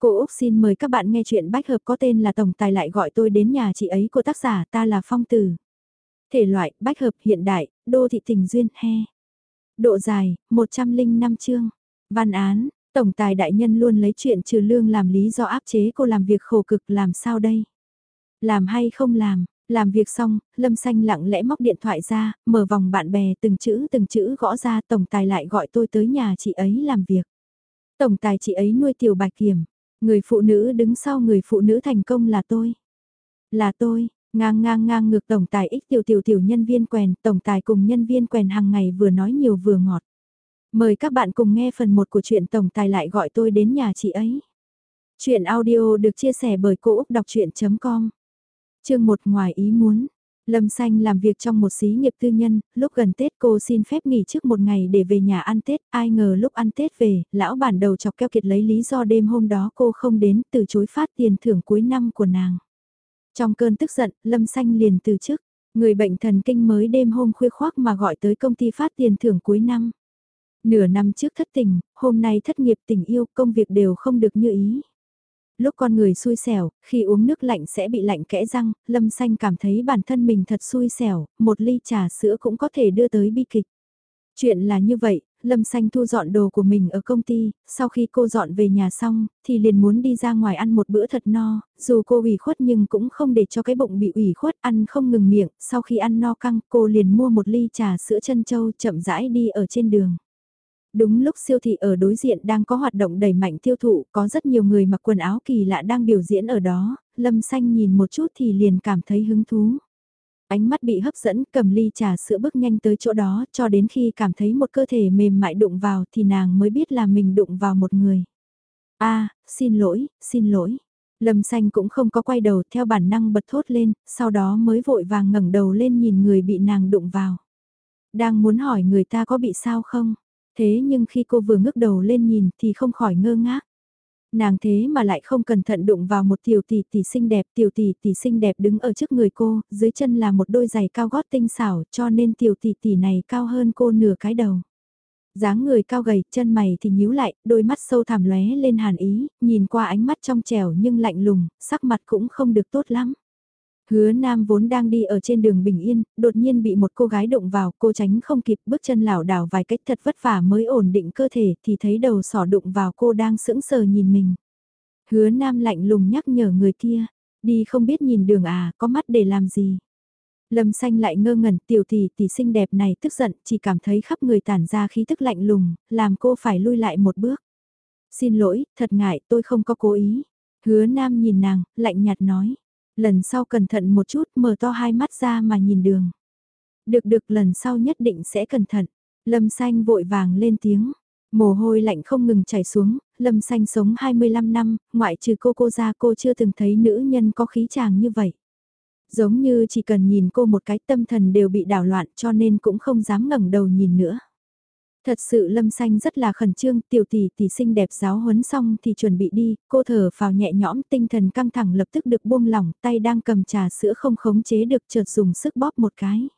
Cô Úc xin mời các bạn nghe chuyện bách hợp có tên là Tổng Tài lại gọi tôi đến nhà chị ấy của tác giả ta là Phong Tử. Thể loại bách hợp hiện đại, đô thị tình duyên he. Độ dài, 105 chương. Văn án, Tổng Tài đại nhân luôn lấy chuyện trừ lương làm lý do áp chế cô làm việc khổ cực làm sao đây? Làm hay không làm, làm việc xong, Lâm Xanh lặng lẽ móc điện thoại ra, mở vòng bạn bè từng chữ từng chữ gõ ra Tổng Tài lại gọi tôi tới nhà chị ấy làm việc. Tổng Tài chị ấy nuôi tiểu bạch kiểm, người phụ nữ đứng sau người phụ nữ thành công là tôi. Là tôi, ngang ngang ngang ngược Tổng Tài ích tiểu tiểu tiểu nhân viên quèn, Tổng Tài cùng nhân viên quèn hàng ngày vừa nói nhiều vừa ngọt. Mời các bạn cùng nghe phần 1 của chuyện Tổng Tài lại gọi tôi đến nhà chị ấy. Chuyện audio được chia sẻ bởi Cô Úc Đọc Chuyện.com chương một ngoài ý muốn. Lâm Xanh làm việc trong một xí nghiệp tư nhân, lúc gần Tết cô xin phép nghỉ trước một ngày để về nhà ăn Tết, ai ngờ lúc ăn Tết về, lão bản đầu chọc keo kiệt lấy lý do đêm hôm đó cô không đến, từ chối phát tiền thưởng cuối năm của nàng. Trong cơn tức giận, Lâm Xanh liền từ chức, người bệnh thần kinh mới đêm hôm khuya khoác mà gọi tới công ty phát tiền thưởng cuối năm. Nửa năm trước thất tình, hôm nay thất nghiệp tình yêu, công việc đều không được như ý lúc con người xui xẻo, khi uống nước lạnh sẽ bị lạnh kẽ răng, Lâm Xanh cảm thấy bản thân mình thật xui xẻo, một ly trà sữa cũng có thể đưa tới bi kịch. Chuyện là như vậy, Lâm Xanh thu dọn đồ của mình ở công ty, sau khi cô dọn về nhà xong, thì liền muốn đi ra ngoài ăn một bữa thật no, dù cô ủy khuất nhưng cũng không để cho cái bụng bị ủy khuất ăn không ngừng miệng, sau khi ăn no căng cô liền mua một ly trà sữa chân châu chậm rãi đi ở trên đường. Đúng lúc siêu thị ở đối diện đang có hoạt động đẩy mạnh tiêu thụ, có rất nhiều người mặc quần áo kỳ lạ đang biểu diễn ở đó, Lâm Xanh nhìn một chút thì liền cảm thấy hứng thú. Ánh mắt bị hấp dẫn, cầm ly trà sữa bước nhanh tới chỗ đó, cho đến khi cảm thấy một cơ thể mềm mại đụng vào thì nàng mới biết là mình đụng vào một người. a xin lỗi, xin lỗi. Lâm Xanh cũng không có quay đầu theo bản năng bật thốt lên, sau đó mới vội vàng ngẩng đầu lên nhìn người bị nàng đụng vào. Đang muốn hỏi người ta có bị sao không? Thế nhưng khi cô vừa ngước đầu lên nhìn thì không khỏi ngơ ngác. Nàng thế mà lại không cẩn thận đụng vào một tiểu tỷ tỷ xinh đẹp, tiểu tỷ tỷ xinh đẹp đứng ở trước người cô, dưới chân là một đôi giày cao gót tinh xảo cho nên tiểu tỷ tỷ này cao hơn cô nửa cái đầu dáng người cao gầy, chân mày thì nhíu lại, đôi mắt sâu thẳm lóe lên hàn ý, nhìn qua ánh mắt trong trẻo nhưng lạnh lùng, sắc mặt cũng không được tốt lắm. Hứa Nam vốn đang đi ở trên đường Bình Yên, đột nhiên bị một cô gái đụng vào, cô tránh không kịp bước chân lảo đảo vài cách thật vất vả mới ổn định cơ thể thì thấy đầu sỏ đụng vào cô đang sững sờ nhìn mình. Hứa Nam lạnh lùng nhắc nhở người kia, đi không biết nhìn đường à, có mắt để làm gì. Lâm xanh lại ngơ ngẩn tiểu tỷ tỷ xinh đẹp này tức giận chỉ cảm thấy khắp người tản ra khí tức lạnh lùng, làm cô phải lui lại một bước. Xin lỗi, thật ngại tôi không có cố ý. Hứa Nam nhìn nàng, lạnh nhạt nói lần sau cẩn thận một chút mở to hai mắt ra mà nhìn đường. Được được lần sau nhất định sẽ cẩn thận. Lâm xanh vội vàng lên tiếng. Mồ hôi lạnh không ngừng chảy xuống, Lâm xanh sống 25 năm, ngoại trừ cô cô ra cô chưa từng thấy nữ nhân có khí chàng như vậy. Giống như chỉ cần nhìn cô một cái tâm thần đều bị đảo loạn cho nên cũng không dám ngẩng đầu nhìn nữa. Thật sự lâm xanh rất là khẩn trương, tiểu tỷ tỷ xinh đẹp giáo huấn xong thì chuẩn bị đi, cô thở vào nhẹ nhõm tinh thần căng thẳng lập tức được buông lỏng, tay đang cầm trà sữa không khống chế được chợt dùng sức bóp một cái.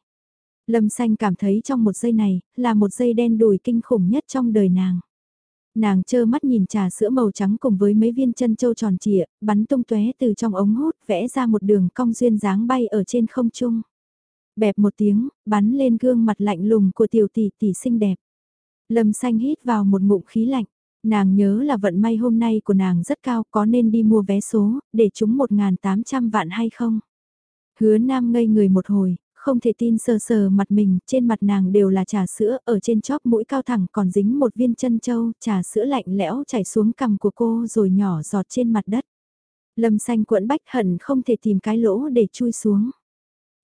Lâm xanh cảm thấy trong một giây này, là một giây đen đùi kinh khủng nhất trong đời nàng. Nàng chơ mắt nhìn trà sữa màu trắng cùng với mấy viên chân châu tròn trịa, bắn tung tóe từ trong ống hút vẽ ra một đường cong duyên dáng bay ở trên không trung. Bẹp một tiếng, bắn lên gương mặt lạnh lùng của tiểu tỷ tỷ xinh đẹp. Lâm xanh hít vào một ngụm khí lạnh. Nàng nhớ là vận may hôm nay của nàng rất cao có nên đi mua vé số, để trúng 1.800 vạn hay không? Hứa nam ngây người một hồi, không thể tin sờ sờ mặt mình, trên mặt nàng đều là trà sữa, ở trên chóp mũi cao thẳng còn dính một viên chân châu, trà sữa lạnh lẽo chảy xuống cằm của cô rồi nhỏ giọt trên mặt đất. Lâm xanh cuộn bách hận không thể tìm cái lỗ để chui xuống.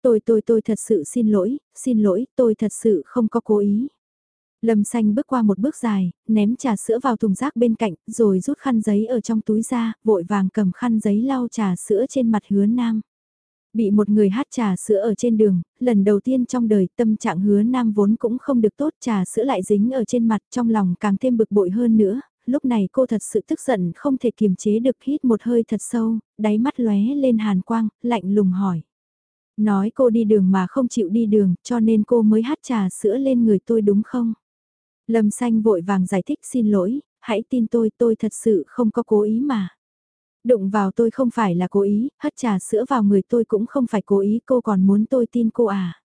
Tôi tôi tôi thật sự xin lỗi, xin lỗi, tôi thật sự không có cố ý. Lâm xanh bước qua một bước dài, ném trà sữa vào thùng rác bên cạnh, rồi rút khăn giấy ở trong túi ra, vội vàng cầm khăn giấy lau trà sữa trên mặt hứa nam. Bị một người hát trà sữa ở trên đường, lần đầu tiên trong đời tâm trạng hứa nam vốn cũng không được tốt trà sữa lại dính ở trên mặt trong lòng càng thêm bực bội hơn nữa, lúc này cô thật sự tức giận không thể kiềm chế được hít một hơi thật sâu, đáy mắt lóe lên hàn quang, lạnh lùng hỏi. Nói cô đi đường mà không chịu đi đường cho nên cô mới hát trà sữa lên người tôi đúng không? Lâm xanh vội vàng giải thích xin lỗi, hãy tin tôi tôi thật sự không có cố ý mà. Đụng vào tôi không phải là cố ý, hất trà sữa vào người tôi cũng không phải cố ý, cô còn muốn tôi tin cô à.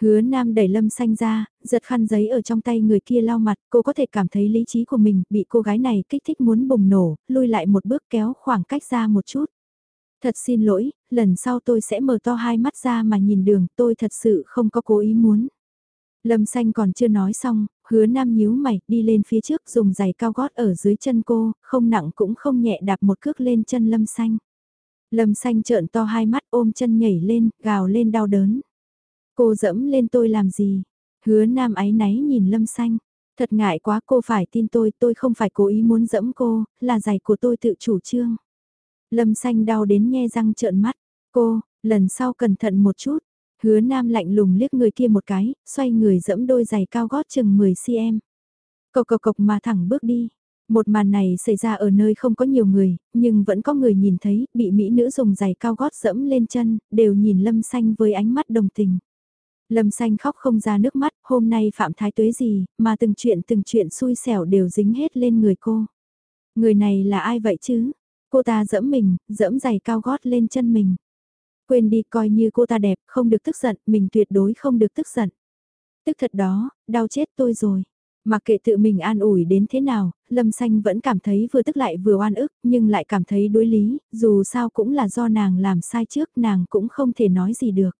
Hứa Nam đẩy Lâm Xanh ra, giật khăn giấy ở trong tay người kia lau mặt, cô có thể cảm thấy lý trí của mình bị cô gái này kích thích muốn bùng nổ, lui lại một bước kéo khoảng cách ra một chút. Thật xin lỗi, lần sau tôi sẽ mở to hai mắt ra mà nhìn đường, tôi thật sự không có cố ý muốn. Lâm xanh còn chưa nói xong, hứa nam nhíu mày, đi lên phía trước dùng giày cao gót ở dưới chân cô, không nặng cũng không nhẹ đạp một cước lên chân lâm xanh. Lâm xanh trợn to hai mắt ôm chân nhảy lên, gào lên đau đớn. Cô dẫm lên tôi làm gì? Hứa nam ái náy nhìn lâm xanh. Thật ngại quá cô phải tin tôi, tôi không phải cố ý muốn dẫm cô, là giày của tôi tự chủ trương. Lâm xanh đau đến nhe răng trợn mắt. Cô, lần sau cẩn thận một chút. Hứa nam lạnh lùng liếc người kia một cái, xoay người dẫm đôi giày cao gót chừng 10cm. Cộc cộc cộc mà thẳng bước đi. Một màn này xảy ra ở nơi không có nhiều người, nhưng vẫn có người nhìn thấy, bị mỹ nữ dùng giày cao gót dẫm lên chân, đều nhìn lâm xanh với ánh mắt đồng tình. Lâm xanh khóc không ra nước mắt, hôm nay phạm thái tuế gì, mà từng chuyện từng chuyện xui xẻo đều dính hết lên người cô. Người này là ai vậy chứ? Cô ta dẫm mình, dẫm giày cao gót lên chân mình. Quên đi coi như cô ta đẹp, không được tức giận, mình tuyệt đối không được tức giận. Tức thật đó, đau chết tôi rồi. Mặc kệ tự mình an ủi đến thế nào, Lâm Xanh vẫn cảm thấy vừa tức lại vừa oan ức, nhưng lại cảm thấy đối lý, dù sao cũng là do nàng làm sai trước, nàng cũng không thể nói gì được.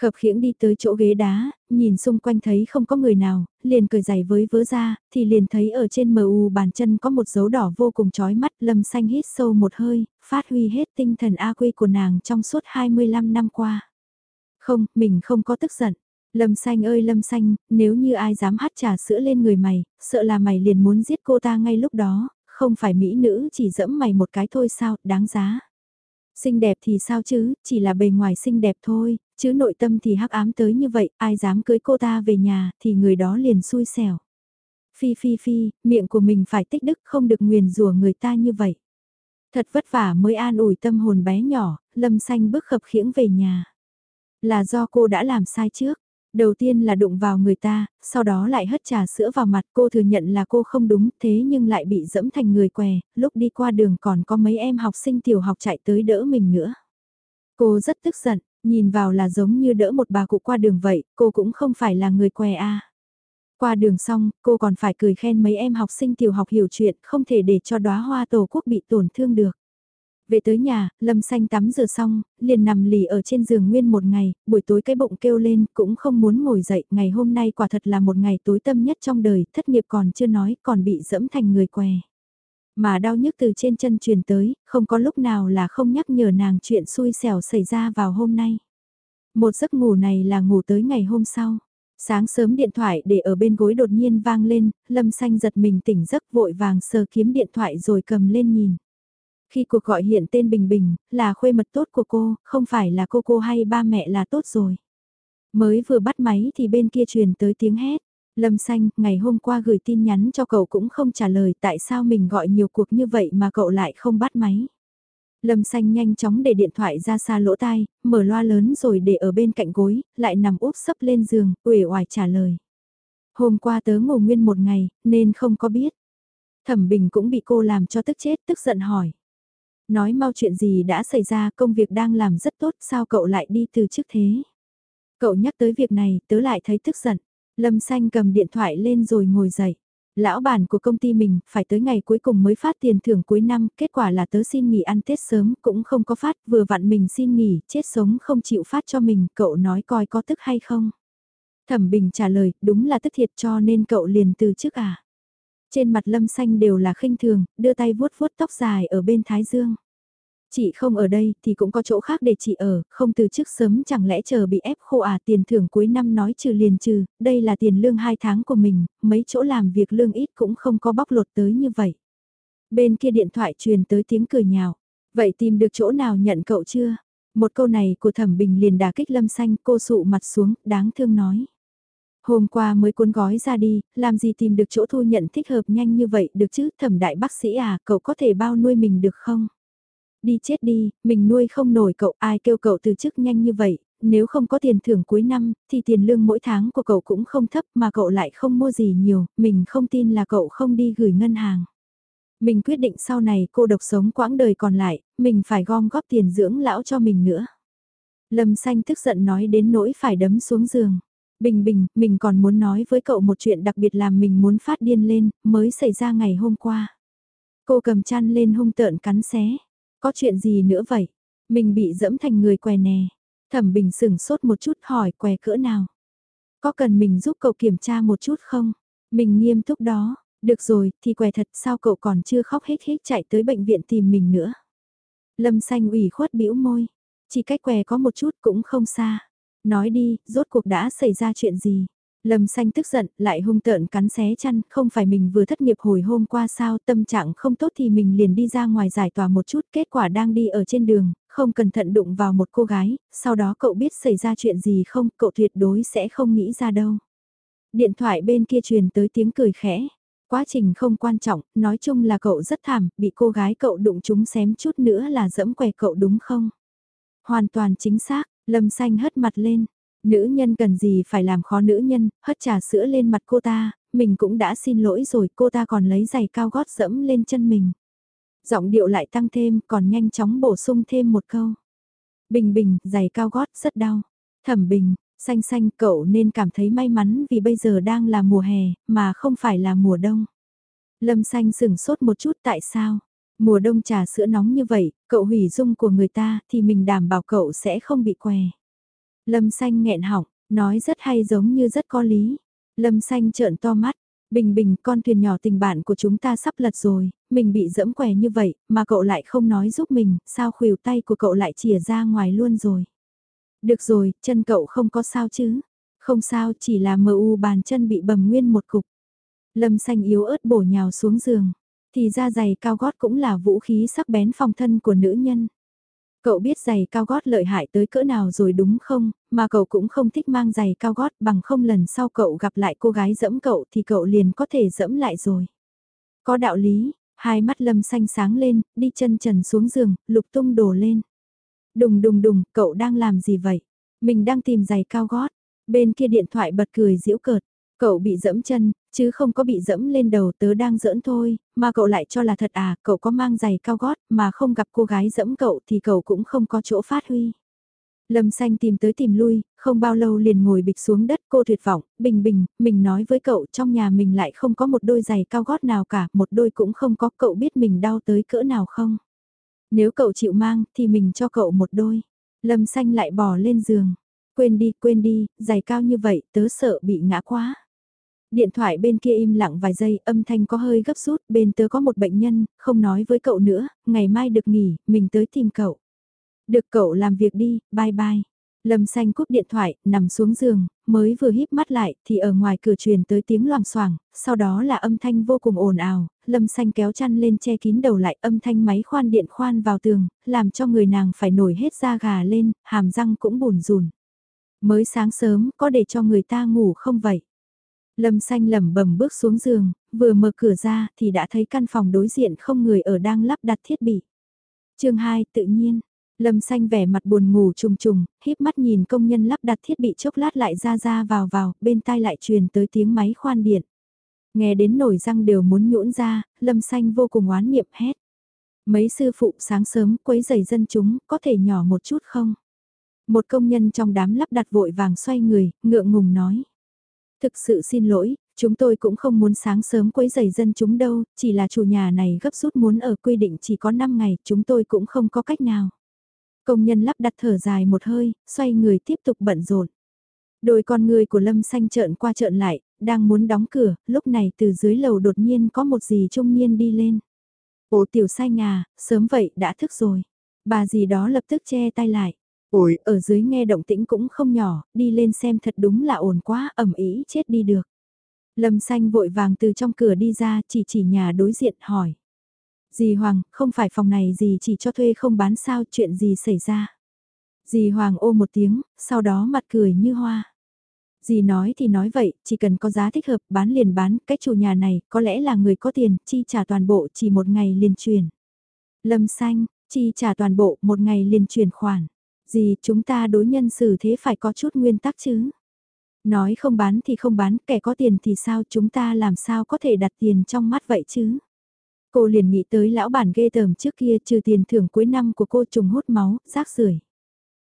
Khập khiễng đi tới chỗ ghế đá, nhìn xung quanh thấy không có người nào, liền cười giày với vớ ra, thì liền thấy ở trên mờ u bàn chân có một dấu đỏ vô cùng chói mắt, lâm xanh hít sâu một hơi, phát huy hết tinh thần A quy của nàng trong suốt 25 năm qua. Không, mình không có tức giận. Lâm xanh ơi lâm xanh, nếu như ai dám hát trà sữa lên người mày, sợ là mày liền muốn giết cô ta ngay lúc đó, không phải mỹ nữ chỉ dẫm mày một cái thôi sao, đáng giá. Xinh đẹp thì sao chứ, chỉ là bề ngoài xinh đẹp thôi, chứ nội tâm thì hắc ám tới như vậy, ai dám cưới cô ta về nhà thì người đó liền xui xẻo. Phi phi phi, miệng của mình phải tích đức không được nguyền rủa người ta như vậy. Thật vất vả mới an ủi tâm hồn bé nhỏ, lâm xanh bước khập khiễng về nhà. Là do cô đã làm sai trước. Đầu tiên là đụng vào người ta, sau đó lại hất trà sữa vào mặt cô thừa nhận là cô không đúng thế nhưng lại bị dẫm thành người què, lúc đi qua đường còn có mấy em học sinh tiểu học chạy tới đỡ mình nữa. Cô rất tức giận, nhìn vào là giống như đỡ một bà cụ qua đường vậy, cô cũng không phải là người què a. Qua đường xong, cô còn phải cười khen mấy em học sinh tiểu học hiểu chuyện, không thể để cho đóa hoa tổ quốc bị tổn thương được. Về tới nhà, Lâm Xanh tắm rửa xong, liền nằm lì ở trên giường nguyên một ngày, buổi tối cái bụng kêu lên, cũng không muốn ngồi dậy, ngày hôm nay quả thật là một ngày tối tâm nhất trong đời, thất nghiệp còn chưa nói, còn bị dẫm thành người què. Mà đau nhức từ trên chân truyền tới, không có lúc nào là không nhắc nhở nàng chuyện xui xẻo xảy ra vào hôm nay. Một giấc ngủ này là ngủ tới ngày hôm sau. Sáng sớm điện thoại để ở bên gối đột nhiên vang lên, Lâm Xanh giật mình tỉnh giấc vội vàng sờ kiếm điện thoại rồi cầm lên nhìn. Khi cuộc gọi hiện tên Bình Bình, là khuê mật tốt của cô, không phải là cô cô hay ba mẹ là tốt rồi. Mới vừa bắt máy thì bên kia truyền tới tiếng hét. Lâm Xanh, ngày hôm qua gửi tin nhắn cho cậu cũng không trả lời tại sao mình gọi nhiều cuộc như vậy mà cậu lại không bắt máy. Lâm Xanh nhanh chóng để điện thoại ra xa lỗ tai, mở loa lớn rồi để ở bên cạnh gối, lại nằm úp sấp lên giường, uể oải trả lời. Hôm qua tớ ngủ nguyên một ngày, nên không có biết. Thẩm Bình cũng bị cô làm cho tức chết, tức giận hỏi. Nói mau chuyện gì đã xảy ra, công việc đang làm rất tốt, sao cậu lại đi từ trước thế? Cậu nhắc tới việc này, tớ lại thấy tức giận. Lâm Xanh cầm điện thoại lên rồi ngồi dậy. Lão bản của công ty mình, phải tới ngày cuối cùng mới phát tiền thưởng cuối năm, kết quả là tớ xin nghỉ ăn Tết sớm, cũng không có phát, vừa vặn mình xin nghỉ, chết sống không chịu phát cho mình, cậu nói coi có tức hay không. Thẩm Bình trả lời, đúng là tức thiệt cho nên cậu liền từ chức à. Trên mặt lâm xanh đều là khinh thường, đưa tay vuốt vuốt tóc dài ở bên thái dương. Chị không ở đây thì cũng có chỗ khác để chị ở, không từ chức sớm chẳng lẽ chờ bị ép khô à tiền thưởng cuối năm nói trừ liền trừ, đây là tiền lương 2 tháng của mình, mấy chỗ làm việc lương ít cũng không có bóc lột tới như vậy. Bên kia điện thoại truyền tới tiếng cười nhào, vậy tìm được chỗ nào nhận cậu chưa? Một câu này của thẩm bình liền đà kích lâm xanh cô sụ mặt xuống, đáng thương nói. Hôm qua mới cuốn gói ra đi, làm gì tìm được chỗ thu nhận thích hợp nhanh như vậy được chứ, thẩm đại bác sĩ à, cậu có thể bao nuôi mình được không? Đi chết đi, mình nuôi không nổi cậu, ai kêu cậu từ chức nhanh như vậy, nếu không có tiền thưởng cuối năm, thì tiền lương mỗi tháng của cậu cũng không thấp mà cậu lại không mua gì nhiều, mình không tin là cậu không đi gửi ngân hàng. Mình quyết định sau này cô độc sống quãng đời còn lại, mình phải gom góp tiền dưỡng lão cho mình nữa. Lâm xanh tức giận nói đến nỗi phải đấm xuống giường. Bình bình, mình còn muốn nói với cậu một chuyện đặc biệt làm mình muốn phát điên lên, mới xảy ra ngày hôm qua. Cô cầm chăn lên hung tợn cắn xé. Có chuyện gì nữa vậy? Mình bị dẫm thành người què nè. Thẩm bình sửng sốt một chút hỏi què cỡ nào. Có cần mình giúp cậu kiểm tra một chút không? Mình nghiêm túc đó. Được rồi, thì què thật sao cậu còn chưa khóc hết hết chạy tới bệnh viện tìm mình nữa. Lâm xanh ủy khuất bĩu môi. Chỉ cách què có một chút cũng không xa. Nói đi, rốt cuộc đã xảy ra chuyện gì? Lâm xanh tức giận, lại hung tợn cắn xé chăn, không phải mình vừa thất nghiệp hồi hôm qua sao, tâm trạng không tốt thì mình liền đi ra ngoài giải tỏa một chút, kết quả đang đi ở trên đường, không cẩn thận đụng vào một cô gái, sau đó cậu biết xảy ra chuyện gì không, cậu tuyệt đối sẽ không nghĩ ra đâu. Điện thoại bên kia truyền tới tiếng cười khẽ, quá trình không quan trọng, nói chung là cậu rất thảm, bị cô gái cậu đụng chúng xém chút nữa là dẫm què cậu đúng không? Hoàn toàn chính xác, Lâm xanh hất mặt lên. Nữ nhân cần gì phải làm khó nữ nhân, hất trà sữa lên mặt cô ta, mình cũng đã xin lỗi rồi cô ta còn lấy giày cao gót dẫm lên chân mình. Giọng điệu lại tăng thêm còn nhanh chóng bổ sung thêm một câu. Bình bình, giày cao gót rất đau. Thẩm bình, xanh xanh cậu nên cảm thấy may mắn vì bây giờ đang là mùa hè, mà không phải là mùa đông. Lâm xanh sửng sốt một chút tại sao? Mùa đông trà sữa nóng như vậy, cậu hủy dung của người ta thì mình đảm bảo cậu sẽ không bị què. Lâm xanh nghẹn họng, nói rất hay giống như rất có lý. Lâm xanh trợn to mắt, bình bình con thuyền nhỏ tình bạn của chúng ta sắp lật rồi, mình bị dẫm què như vậy, mà cậu lại không nói giúp mình, sao khuỷu tay của cậu lại chìa ra ngoài luôn rồi. Được rồi, chân cậu không có sao chứ. Không sao, chỉ là mờ u bàn chân bị bầm nguyên một cục. Lâm xanh yếu ớt bổ nhào xuống giường. Thì ra giày cao gót cũng là vũ khí sắc bén phòng thân của nữ nhân. Cậu biết giày cao gót lợi hại tới cỡ nào rồi đúng không, mà cậu cũng không thích mang giày cao gót bằng không lần sau cậu gặp lại cô gái dẫm cậu thì cậu liền có thể dẫm lại rồi. Có đạo lý, hai mắt lâm xanh sáng lên, đi chân trần xuống giường, lục tung đổ lên. Đùng đùng đùng, cậu đang làm gì vậy? Mình đang tìm giày cao gót. Bên kia điện thoại bật cười giễu cợt. Cậu bị dẫm chân, chứ không có bị dẫm lên đầu tớ đang giỡn thôi, mà cậu lại cho là thật à, cậu có mang giày cao gót mà không gặp cô gái dẫm cậu thì cậu cũng không có chỗ phát huy. Lâm xanh tìm tới tìm lui, không bao lâu liền ngồi bịch xuống đất cô tuyệt vọng, bình bình, mình nói với cậu trong nhà mình lại không có một đôi giày cao gót nào cả, một đôi cũng không có, cậu biết mình đau tới cỡ nào không? Nếu cậu chịu mang thì mình cho cậu một đôi. Lâm xanh lại bỏ lên giường. Quên đi, quên đi, giày cao như vậy, tớ sợ bị ngã quá. Điện thoại bên kia im lặng vài giây, âm thanh có hơi gấp rút, bên tớ có một bệnh nhân, không nói với cậu nữa, ngày mai được nghỉ, mình tới tìm cậu. Được cậu làm việc đi, bye bye. Lâm xanh cúp điện thoại, nằm xuống giường, mới vừa híp mắt lại, thì ở ngoài cửa truyền tới tiếng loảng xoảng, sau đó là âm thanh vô cùng ồn ào, lâm xanh kéo chăn lên che kín đầu lại, âm thanh máy khoan điện khoan vào tường, làm cho người nàng phải nổi hết da gà lên, hàm răng cũng bùn rùn. Mới sáng sớm, có để cho người ta ngủ không vậy? Lâm xanh lẩm bẩm bước xuống giường, vừa mở cửa ra thì đã thấy căn phòng đối diện không người ở đang lắp đặt thiết bị. chương 2 tự nhiên, Lâm xanh vẻ mặt buồn ngủ trùng trùng, híp mắt nhìn công nhân lắp đặt thiết bị chốc lát lại ra ra vào vào, bên tai lại truyền tới tiếng máy khoan điện. Nghe đến nổi răng đều muốn nhũn ra, lâm xanh vô cùng oán niệm hét. Mấy sư phụ sáng sớm quấy giày dân chúng, có thể nhỏ một chút không? Một công nhân trong đám lắp đặt vội vàng xoay người, ngượng ngùng nói. Thực sự xin lỗi, chúng tôi cũng không muốn sáng sớm quấy rầy dân chúng đâu, chỉ là chủ nhà này gấp rút muốn ở quy định chỉ có 5 ngày, chúng tôi cũng không có cách nào. Công nhân lắp đặt thở dài một hơi, xoay người tiếp tục bận rộn. Đôi con người của Lâm Xanh trợn qua trợn lại, đang muốn đóng cửa, lúc này từ dưới lầu đột nhiên có một gì trung niên đi lên. Ồ tiểu xanh nhà sớm vậy đã thức rồi. Bà gì đó lập tức che tay lại. Ôi, ở dưới nghe động tĩnh cũng không nhỏ, đi lên xem thật đúng là ồn quá, ẩm ý chết đi được. Lâm xanh vội vàng từ trong cửa đi ra, chỉ chỉ nhà đối diện hỏi. Dì Hoàng, không phải phòng này gì chỉ cho thuê không bán sao, chuyện gì xảy ra? Dì Hoàng ô một tiếng, sau đó mặt cười như hoa. Dì nói thì nói vậy, chỉ cần có giá thích hợp, bán liền bán, cái chủ nhà này, có lẽ là người có tiền, chi trả toàn bộ chỉ một ngày liền truyền. Lâm xanh, chi trả toàn bộ, một ngày liền truyền khoản gì chúng ta đối nhân xử thế phải có chút nguyên tắc chứ. Nói không bán thì không bán, kẻ có tiền thì sao chúng ta làm sao có thể đặt tiền trong mắt vậy chứ. Cô liền nghĩ tới lão bản ghê tởm trước kia trừ tiền thưởng cuối năm của cô trùng hút máu, rác rưởi.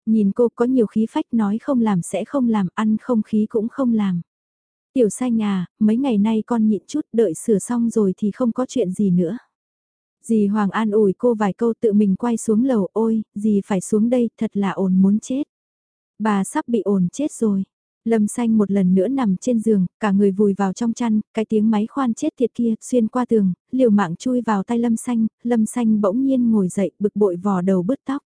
Nhìn cô có nhiều khí phách nói không làm sẽ không làm, ăn không khí cũng không làm. Tiểu sai à, mấy ngày nay con nhịn chút đợi sửa xong rồi thì không có chuyện gì nữa. Dì Hoàng an ủi cô vài câu tự mình quay xuống lầu ôi, dì phải xuống đây thật là ồn muốn chết. Bà sắp bị ồn chết rồi. Lâm xanh một lần nữa nằm trên giường, cả người vùi vào trong chăn, cái tiếng máy khoan chết tiệt kia xuyên qua tường, liều mạng chui vào tay lâm xanh, lâm xanh bỗng nhiên ngồi dậy bực bội vò đầu bứt tóc.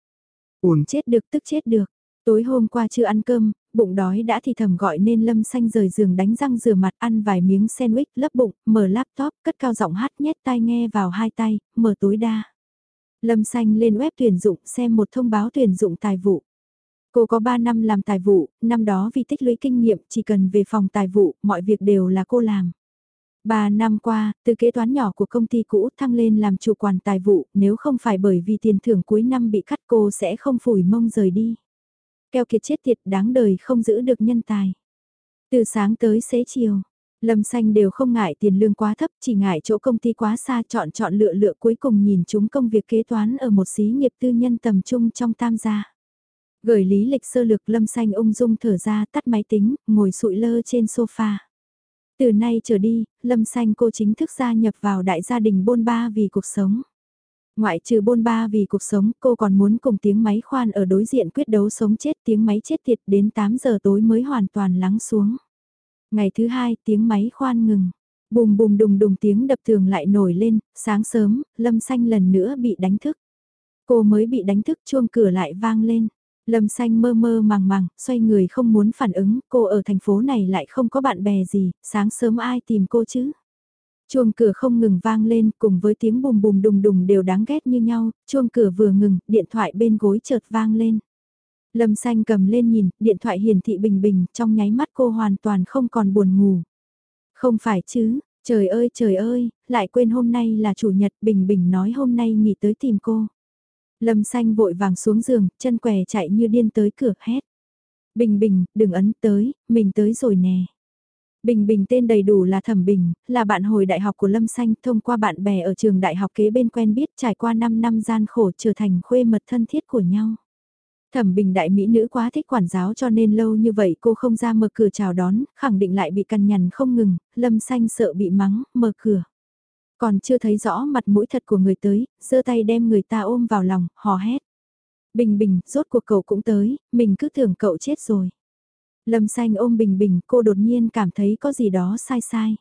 Ổn chết được tức chết được. Tối hôm qua chưa ăn cơm, bụng đói đã thì thầm gọi nên lâm xanh rời giường đánh răng rửa mặt ăn vài miếng sandwich lấp bụng, mở laptop, cất cao giọng hát nhét tai nghe vào hai tay, mở tối đa. Lâm xanh lên web tuyển dụng xem một thông báo tuyển dụng tài vụ. Cô có 3 năm làm tài vụ, năm đó vì tích lũy kinh nghiệm chỉ cần về phòng tài vụ, mọi việc đều là cô làm. 3 năm qua, từ kế toán nhỏ của công ty cũ thăng lên làm chủ quản tài vụ, nếu không phải bởi vì tiền thưởng cuối năm bị cắt cô sẽ không phủi mông rời đi. Keo kiệt chết tiệt đáng đời không giữ được nhân tài. Từ sáng tới xế chiều, Lâm Xanh đều không ngại tiền lương quá thấp, chỉ ngại chỗ công ty quá xa chọn chọn lựa lựa cuối cùng nhìn chúng công việc kế toán ở một xí nghiệp tư nhân tầm trung trong tam gia. Gửi lý lịch sơ lược Lâm Xanh ung dung thở ra tắt máy tính, ngồi sụi lơ trên sofa. Từ nay trở đi, Lâm Xanh cô chính thức gia nhập vào đại gia đình bôn ba vì cuộc sống. Ngoại trừ bôn ba vì cuộc sống, cô còn muốn cùng tiếng máy khoan ở đối diện quyết đấu sống chết tiếng máy chết tiệt đến 8 giờ tối mới hoàn toàn lắng xuống. Ngày thứ hai, tiếng máy khoan ngừng. Bùm bùm đùng đùng tiếng đập thường lại nổi lên, sáng sớm, Lâm Xanh lần nữa bị đánh thức. Cô mới bị đánh thức chuông cửa lại vang lên. Lâm xanh mơ mơ màng màng, xoay người không muốn phản ứng, cô ở thành phố này lại không có bạn bè gì, sáng sớm ai tìm cô chứ? Chuông cửa không ngừng vang lên cùng với tiếng bùm bùm đùng đùng đều đáng ghét như nhau, chuông cửa vừa ngừng, điện thoại bên gối chợt vang lên. Lâm xanh cầm lên nhìn, điện thoại hiển thị bình bình, trong nháy mắt cô hoàn toàn không còn buồn ngủ. Không phải chứ, trời ơi trời ơi, lại quên hôm nay là chủ nhật, bình bình nói hôm nay nghỉ tới tìm cô. Lâm xanh vội vàng xuống giường, chân què chạy như điên tới cửa hét. Bình bình, đừng ấn tới, mình tới rồi nè. Bình Bình tên đầy đủ là Thẩm Bình, là bạn hồi đại học của Lâm Xanh thông qua bạn bè ở trường đại học kế bên quen biết trải qua 5 năm gian khổ trở thành khuê mật thân thiết của nhau. Thẩm Bình đại mỹ nữ quá thích quản giáo cho nên lâu như vậy cô không ra mở cửa chào đón, khẳng định lại bị cằn nhằn không ngừng, Lâm Xanh sợ bị mắng, mở cửa. Còn chưa thấy rõ mặt mũi thật của người tới, giơ tay đem người ta ôm vào lòng, hò hét. Bình bình, rốt cuộc cậu cũng tới, mình cứ tưởng cậu chết rồi. Lâm xanh ôm bình bình, cô đột nhiên cảm thấy có gì đó sai sai.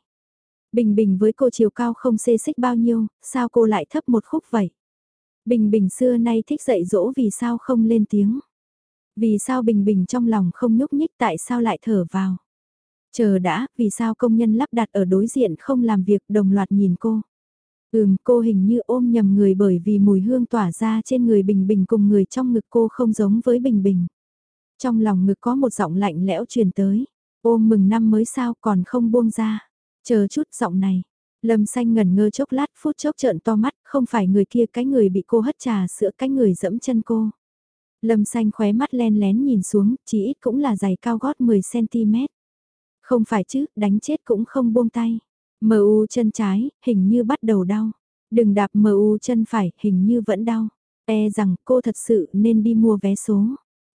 Bình bình với cô chiều cao không xê xích bao nhiêu, sao cô lại thấp một khúc vậy? Bình bình xưa nay thích dạy dỗ vì sao không lên tiếng. Vì sao bình bình trong lòng không nhúc nhích tại sao lại thở vào. Chờ đã, vì sao công nhân lắp đặt ở đối diện không làm việc đồng loạt nhìn cô. Ừm, cô hình như ôm nhầm người bởi vì mùi hương tỏa ra trên người Bình Bình cùng người trong ngực cô không giống với Bình Bình. Trong lòng ngực có một giọng lạnh lẽo truyền tới. Ôm mừng năm mới sao còn không buông ra. Chờ chút giọng này. Lâm xanh ngẩn ngơ chốc lát phút chốc trợn to mắt, không phải người kia cái người bị cô hất trà sữa cái người dẫm chân cô. Lâm xanh khóe mắt len lén nhìn xuống, chỉ ít cũng là giày cao gót 10cm. Không phải chứ, đánh chết cũng không buông tay. MU chân trái, hình như bắt đầu đau. Đừng đạp MU chân phải, hình như vẫn đau. E rằng cô thật sự nên đi mua vé số.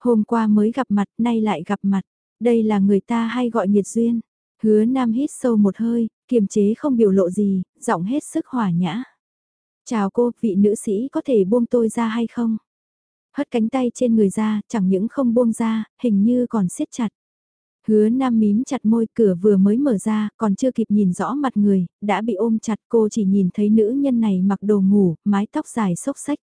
Hôm qua mới gặp mặt, nay lại gặp mặt. Đây là người ta hay gọi nghiệt duyên. Hứa Nam hít sâu một hơi, kiềm chế không biểu lộ gì, giọng hết sức hòa nhã. Chào cô, vị nữ sĩ có thể buông tôi ra hay không? Hất cánh tay trên người ra, chẳng những không buông ra, hình như còn siết chặt. Hứa Nam mím chặt môi cửa vừa mới mở ra, còn chưa kịp nhìn rõ mặt người, đã bị ôm chặt cô chỉ nhìn thấy nữ nhân này mặc đồ ngủ, mái tóc dài xốc xách.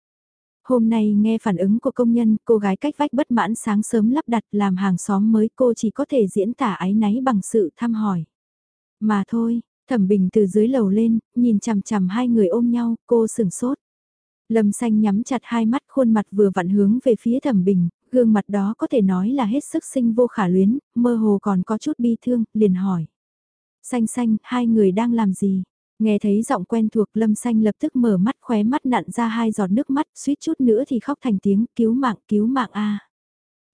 Hôm nay nghe phản ứng của công nhân, cô gái cách vách bất mãn sáng sớm lắp đặt làm hàng xóm mới cô chỉ có thể diễn tả ái náy bằng sự thăm hỏi. Mà thôi, thẩm bình từ dưới lầu lên, nhìn chằm chằm hai người ôm nhau, cô sừng sốt. Lâm xanh nhắm chặt hai mắt khuôn mặt vừa vặn hướng về phía thẩm bình, Gương mặt đó có thể nói là hết sức sinh vô khả luyến, mơ hồ còn có chút bi thương, liền hỏi. Xanh xanh, hai người đang làm gì? Nghe thấy giọng quen thuộc lâm xanh lập tức mở mắt khóe mắt nặn ra hai giọt nước mắt, suýt chút nữa thì khóc thành tiếng cứu mạng cứu mạng a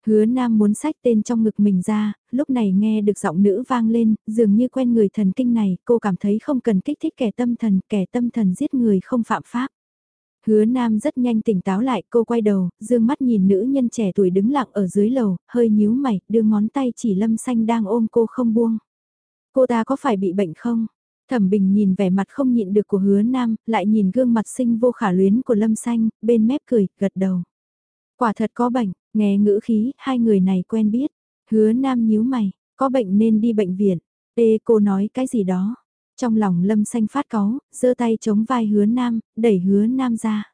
Hứa Nam muốn sách tên trong ngực mình ra, lúc này nghe được giọng nữ vang lên, dường như quen người thần kinh này, cô cảm thấy không cần kích thích kẻ tâm thần, kẻ tâm thần giết người không phạm pháp. Hứa Nam rất nhanh tỉnh táo lại, cô quay đầu, dương mắt nhìn nữ nhân trẻ tuổi đứng lặng ở dưới lầu, hơi nhíu mày, đưa ngón tay chỉ lâm xanh đang ôm cô không buông. Cô ta có phải bị bệnh không? Thẩm Bình nhìn vẻ mặt không nhịn được của hứa Nam, lại nhìn gương mặt xinh vô khả luyến của lâm xanh, bên mép cười, gật đầu. Quả thật có bệnh, nghe ngữ khí, hai người này quen biết. Hứa Nam nhíu mày, có bệnh nên đi bệnh viện. Ê cô nói cái gì đó. Trong lòng lâm xanh phát cáu, giơ tay chống vai hứa nam, đẩy hứa nam ra.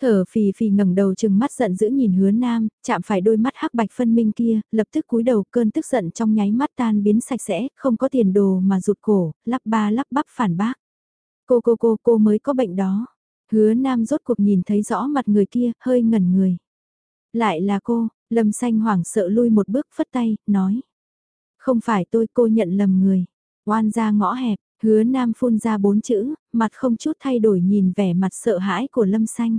Thở phì phì ngẩng đầu chừng mắt giận dữ nhìn hứa nam, chạm phải đôi mắt hắc bạch phân minh kia, lập tức cúi đầu cơn tức giận trong nháy mắt tan biến sạch sẽ, không có tiền đồ mà rụt cổ, lắp ba lắp bắp phản bác. Cô cô cô cô mới có bệnh đó. Hứa nam rốt cuộc nhìn thấy rõ mặt người kia, hơi ngẩn người. Lại là cô, lâm xanh hoảng sợ lui một bước phất tay, nói. Không phải tôi cô nhận lầm người. Oan ra ngõ hẹp, Hứa Nam phun ra bốn chữ, mặt không chút thay đổi nhìn vẻ mặt sợ hãi của Lâm Xanh.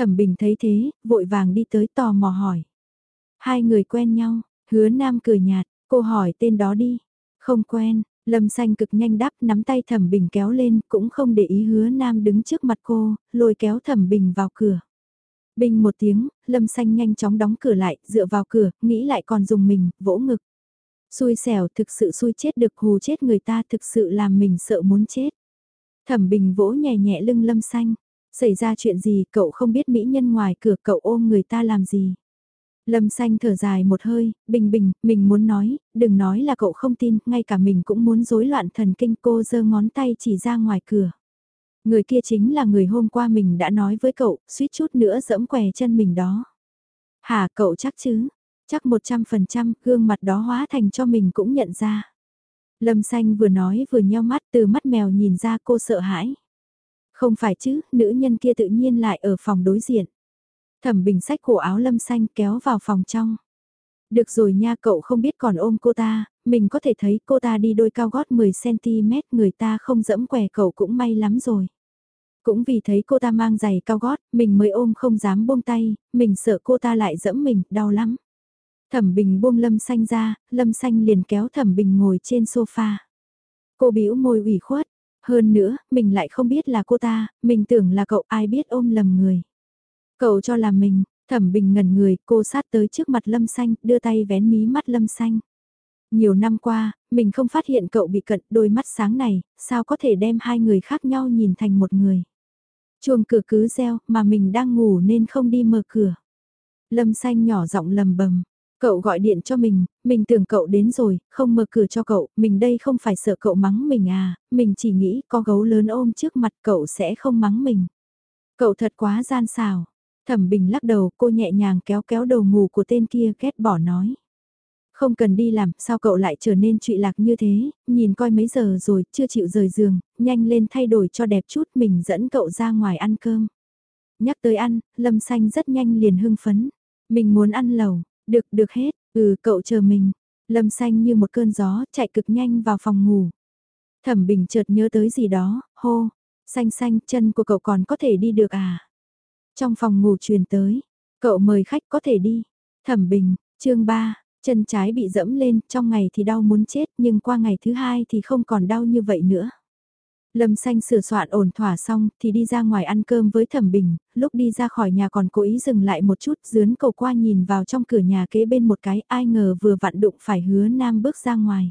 Thẩm Bình thấy thế, vội vàng đi tới tò mò hỏi. Hai người quen nhau, hứa Nam cười nhạt, cô hỏi tên đó đi. Không quen, Lâm Xanh cực nhanh đáp nắm tay Thẩm Bình kéo lên, cũng không để ý hứa Nam đứng trước mặt cô, lôi kéo Thẩm Bình vào cửa. Bình một tiếng, Lâm Xanh nhanh chóng đóng cửa lại, dựa vào cửa, nghĩ lại còn dùng mình, vỗ ngực. Xui xẻo thực sự xui chết được hù chết người ta thực sự làm mình sợ muốn chết. Thẩm Bình vỗ nhẹ nhẹ lưng Lâm Xanh. Xảy ra chuyện gì cậu không biết mỹ nhân ngoài cửa cậu ôm người ta làm gì. Lâm xanh thở dài một hơi, bình bình, mình muốn nói, đừng nói là cậu không tin, ngay cả mình cũng muốn rối loạn thần kinh cô giơ ngón tay chỉ ra ngoài cửa. Người kia chính là người hôm qua mình đã nói với cậu, suýt chút nữa dẫm què chân mình đó. Hả cậu chắc chứ, chắc 100% gương mặt đó hóa thành cho mình cũng nhận ra. Lâm xanh vừa nói vừa nheo mắt từ mắt mèo nhìn ra cô sợ hãi. Không phải chứ, nữ nhân kia tự nhiên lại ở phòng đối diện. Thẩm bình sách cổ áo lâm xanh kéo vào phòng trong. Được rồi nha cậu không biết còn ôm cô ta, mình có thể thấy cô ta đi đôi cao gót 10cm người ta không dẫm què cậu cũng may lắm rồi. Cũng vì thấy cô ta mang giày cao gót, mình mới ôm không dám buông tay, mình sợ cô ta lại dẫm mình, đau lắm. Thẩm Bình buông Lâm Xanh ra, Lâm Xanh liền kéo Thẩm Bình ngồi trên sofa. Cô bĩu môi ủy khuất, hơn nữa, mình lại không biết là cô ta, mình tưởng là cậu ai biết ôm lầm người. Cậu cho là mình, thẩm bình ngẩn người, cô sát tới trước mặt lâm xanh, đưa tay vén mí mắt lâm xanh. Nhiều năm qua, mình không phát hiện cậu bị cận đôi mắt sáng này, sao có thể đem hai người khác nhau nhìn thành một người. Chuông cửa cứ reo, mà mình đang ngủ nên không đi mở cửa. Lâm xanh nhỏ giọng lầm bầm, Cậu gọi điện cho mình, mình tưởng cậu đến rồi, không mở cửa cho cậu, mình đây không phải sợ cậu mắng mình à, mình chỉ nghĩ có gấu lớn ôm trước mặt cậu sẽ không mắng mình. Cậu thật quá gian xào. Thẩm Bình lắc đầu, cô nhẹ nhàng kéo kéo đầu ngủ của tên kia ghét bỏ nói. Không cần đi làm, sao cậu lại trở nên trụy lạc như thế, nhìn coi mấy giờ rồi, chưa chịu rời giường, nhanh lên thay đổi cho đẹp chút mình dẫn cậu ra ngoài ăn cơm. Nhắc tới ăn, Lâm Xanh rất nhanh liền hưng phấn. Mình muốn ăn lẩu, được, được hết, ừ cậu chờ mình. Lâm xanh như một cơn gió, chạy cực nhanh vào phòng ngủ. Thẩm Bình chợt nhớ tới gì đó, hô, xanh xanh, chân của cậu còn có thể đi được à? Trong phòng ngủ truyền tới, cậu mời khách có thể đi. Thẩm Bình, chương 3, chân trái bị dẫm lên, trong ngày thì đau muốn chết nhưng qua ngày thứ hai thì không còn đau như vậy nữa. Lâm xanh sửa soạn ổn thỏa xong thì đi ra ngoài ăn cơm với thẩm bình, lúc đi ra khỏi nhà còn cố ý dừng lại một chút dướn cầu qua nhìn vào trong cửa nhà kế bên một cái ai ngờ vừa vặn đụng phải hứa nam bước ra ngoài.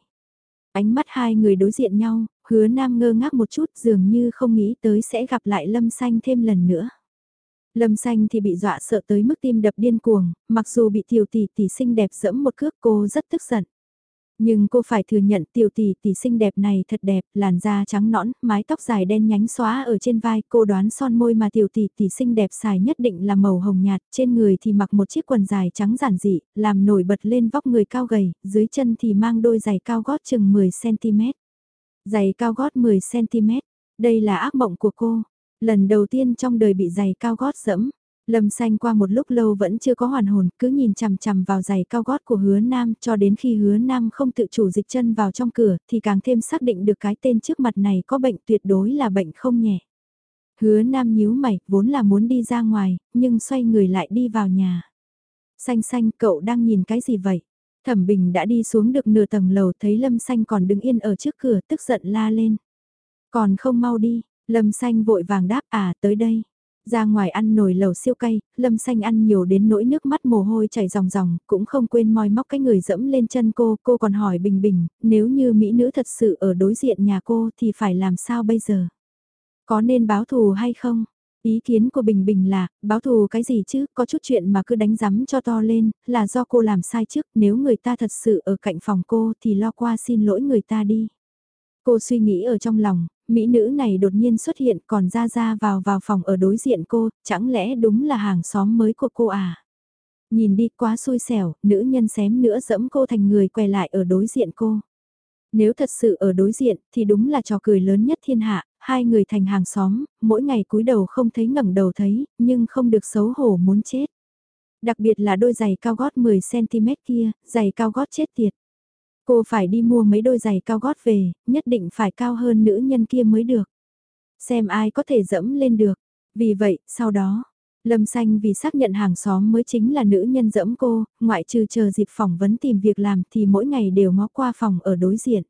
Ánh mắt hai người đối diện nhau, hứa nam ngơ ngác một chút dường như không nghĩ tới sẽ gặp lại lâm xanh thêm lần nữa. Lâm xanh thì bị dọa sợ tới mức tim đập điên cuồng, mặc dù bị tiểu tỷ tỷ xinh đẹp dẫm một cước cô rất tức giận. Nhưng cô phải thừa nhận tiểu tỷ tỷ xinh đẹp này thật đẹp, làn da trắng nõn, mái tóc dài đen nhánh xóa ở trên vai, cô đoán son môi mà tiểu tỷ tỷ xinh đẹp xài nhất định là màu hồng nhạt, trên người thì mặc một chiếc quần dài trắng giản dị, làm nổi bật lên vóc người cao gầy, dưới chân thì mang đôi giày cao gót chừng 10cm. Giày cao gót 10cm, đây là ác mộng của cô, lần đầu tiên trong đời bị giày cao gót dẫm. Lâm xanh qua một lúc lâu vẫn chưa có hoàn hồn, cứ nhìn chằm chằm vào giày cao gót của hứa nam cho đến khi hứa nam không tự chủ dịch chân vào trong cửa thì càng thêm xác định được cái tên trước mặt này có bệnh tuyệt đối là bệnh không nhẹ. Hứa nam nhíu mày, vốn là muốn đi ra ngoài, nhưng xoay người lại đi vào nhà. Xanh xanh cậu đang nhìn cái gì vậy? Thẩm Bình đã đi xuống được nửa tầng lầu thấy Lâm Xanh còn đứng yên ở trước cửa tức giận la lên. Còn không mau đi, Lâm Xanh vội vàng đáp à tới đây. Ra ngoài ăn nồi lẩu siêu cay, Lâm Xanh ăn nhiều đến nỗi nước mắt mồ hôi chảy ròng ròng, cũng không quên moi móc cái người dẫm lên chân cô, cô còn hỏi Bình Bình, nếu như mỹ nữ thật sự ở đối diện nhà cô thì phải làm sao bây giờ? Có nên báo thù hay không? Ý kiến của Bình Bình là, báo thù cái gì chứ, có chút chuyện mà cứ đánh rắm cho to lên, là do cô làm sai trước, nếu người ta thật sự ở cạnh phòng cô thì lo qua xin lỗi người ta đi. Cô suy nghĩ ở trong lòng, mỹ nữ này đột nhiên xuất hiện còn ra ra vào vào phòng ở đối diện cô, chẳng lẽ đúng là hàng xóm mới của cô à? Nhìn đi quá xui xẻo, nữ nhân xém nữa dẫm cô thành người quay lại ở đối diện cô. Nếu thật sự ở đối diện thì đúng là trò cười lớn nhất thiên hạ, hai người thành hàng xóm, mỗi ngày cúi đầu không thấy ngẩng đầu thấy, nhưng không được xấu hổ muốn chết. Đặc biệt là đôi giày cao gót 10cm kia, giày cao gót chết tiệt. Cô phải đi mua mấy đôi giày cao gót về, nhất định phải cao hơn nữ nhân kia mới được. Xem ai có thể dẫm lên được. Vì vậy, sau đó, Lâm Xanh vì xác nhận hàng xóm mới chính là nữ nhân dẫm cô, ngoại trừ chờ dịp phỏng vấn tìm việc làm thì mỗi ngày đều ngó qua phòng ở đối diện.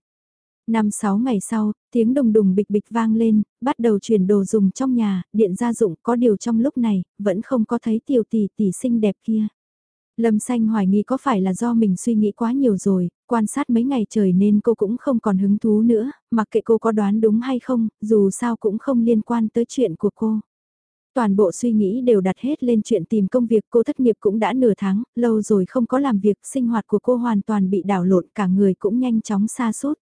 Năm sáu ngày sau, tiếng đùng đùng bịch bịch vang lên, bắt đầu chuyển đồ dùng trong nhà, điện gia dụng có điều trong lúc này, vẫn không có thấy tiểu tỷ tỷ xinh đẹp kia. Lâm xanh hoài nghi có phải là do mình suy nghĩ quá nhiều rồi, quan sát mấy ngày trời nên cô cũng không còn hứng thú nữa, mặc kệ cô có đoán đúng hay không, dù sao cũng không liên quan tới chuyện của cô. Toàn bộ suy nghĩ đều đặt hết lên chuyện tìm công việc cô thất nghiệp cũng đã nửa tháng, lâu rồi không có làm việc, sinh hoạt của cô hoàn toàn bị đảo lộn cả người cũng nhanh chóng xa suốt.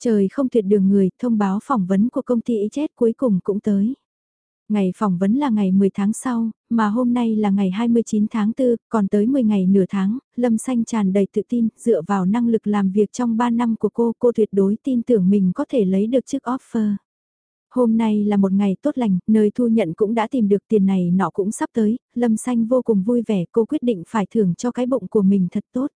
Trời không tuyệt đường người, thông báo phỏng vấn của công ty chết cuối cùng cũng tới. Ngày phỏng vấn là ngày 10 tháng sau, mà hôm nay là ngày 29 tháng 4, còn tới 10 ngày nửa tháng, Lâm Xanh tràn đầy tự tin, dựa vào năng lực làm việc trong 3 năm của cô, cô tuyệt đối tin tưởng mình có thể lấy được chiếc offer. Hôm nay là một ngày tốt lành, nơi thu nhận cũng đã tìm được tiền này nọ cũng sắp tới, Lâm Xanh vô cùng vui vẻ, cô quyết định phải thưởng cho cái bụng của mình thật tốt.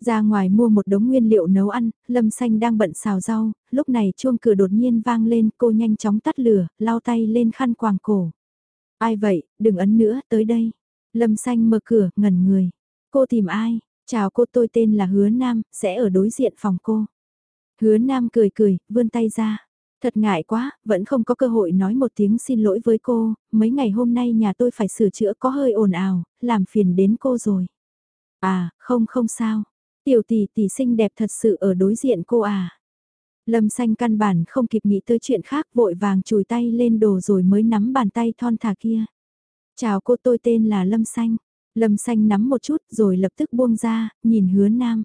Ra ngoài mua một đống nguyên liệu nấu ăn, Lâm Xanh đang bận xào rau, lúc này chuông cửa đột nhiên vang lên, cô nhanh chóng tắt lửa, lau tay lên khăn quàng cổ. Ai vậy, đừng ấn nữa, tới đây. Lâm Xanh mở cửa, ngẩn người. Cô tìm ai? Chào cô tôi tên là Hứa Nam, sẽ ở đối diện phòng cô. Hứa Nam cười cười, vươn tay ra. Thật ngại quá, vẫn không có cơ hội nói một tiếng xin lỗi với cô, mấy ngày hôm nay nhà tôi phải sửa chữa có hơi ồn ào, làm phiền đến cô rồi. À, không không sao, Tiểu tỷ tỷ xinh đẹp thật sự ở đối diện cô à. Lâm xanh căn bản không kịp nghĩ tới chuyện khác vội vàng chùi tay lên đồ rồi mới nắm bàn tay thon thả kia. Chào cô tôi tên là Lâm xanh. Lâm xanh nắm một chút rồi lập tức buông ra, nhìn hứa nam.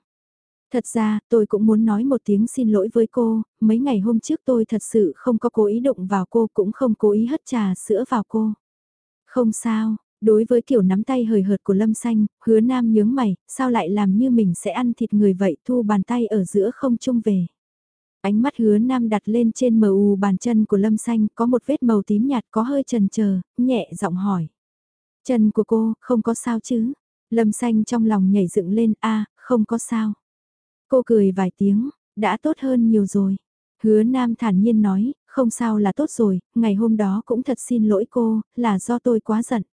Thật ra, tôi cũng muốn nói một tiếng xin lỗi với cô, mấy ngày hôm trước tôi thật sự không có cố ý đụng vào cô cũng không cố ý hất trà sữa vào cô. Không sao, Đối với kiểu nắm tay hời hợt của Lâm Xanh, hứa nam nhướng mày, sao lại làm như mình sẽ ăn thịt người vậy thu bàn tay ở giữa không chung về. Ánh mắt hứa nam đặt lên trên mờ u bàn chân của Lâm Xanh có một vết màu tím nhạt có hơi trần chờ nhẹ giọng hỏi. Chân của cô, không có sao chứ? Lâm Xanh trong lòng nhảy dựng lên, a không có sao. Cô cười vài tiếng, đã tốt hơn nhiều rồi. Hứa Nam thản nhiên nói, không sao là tốt rồi, ngày hôm đó cũng thật xin lỗi cô, là do tôi quá giận.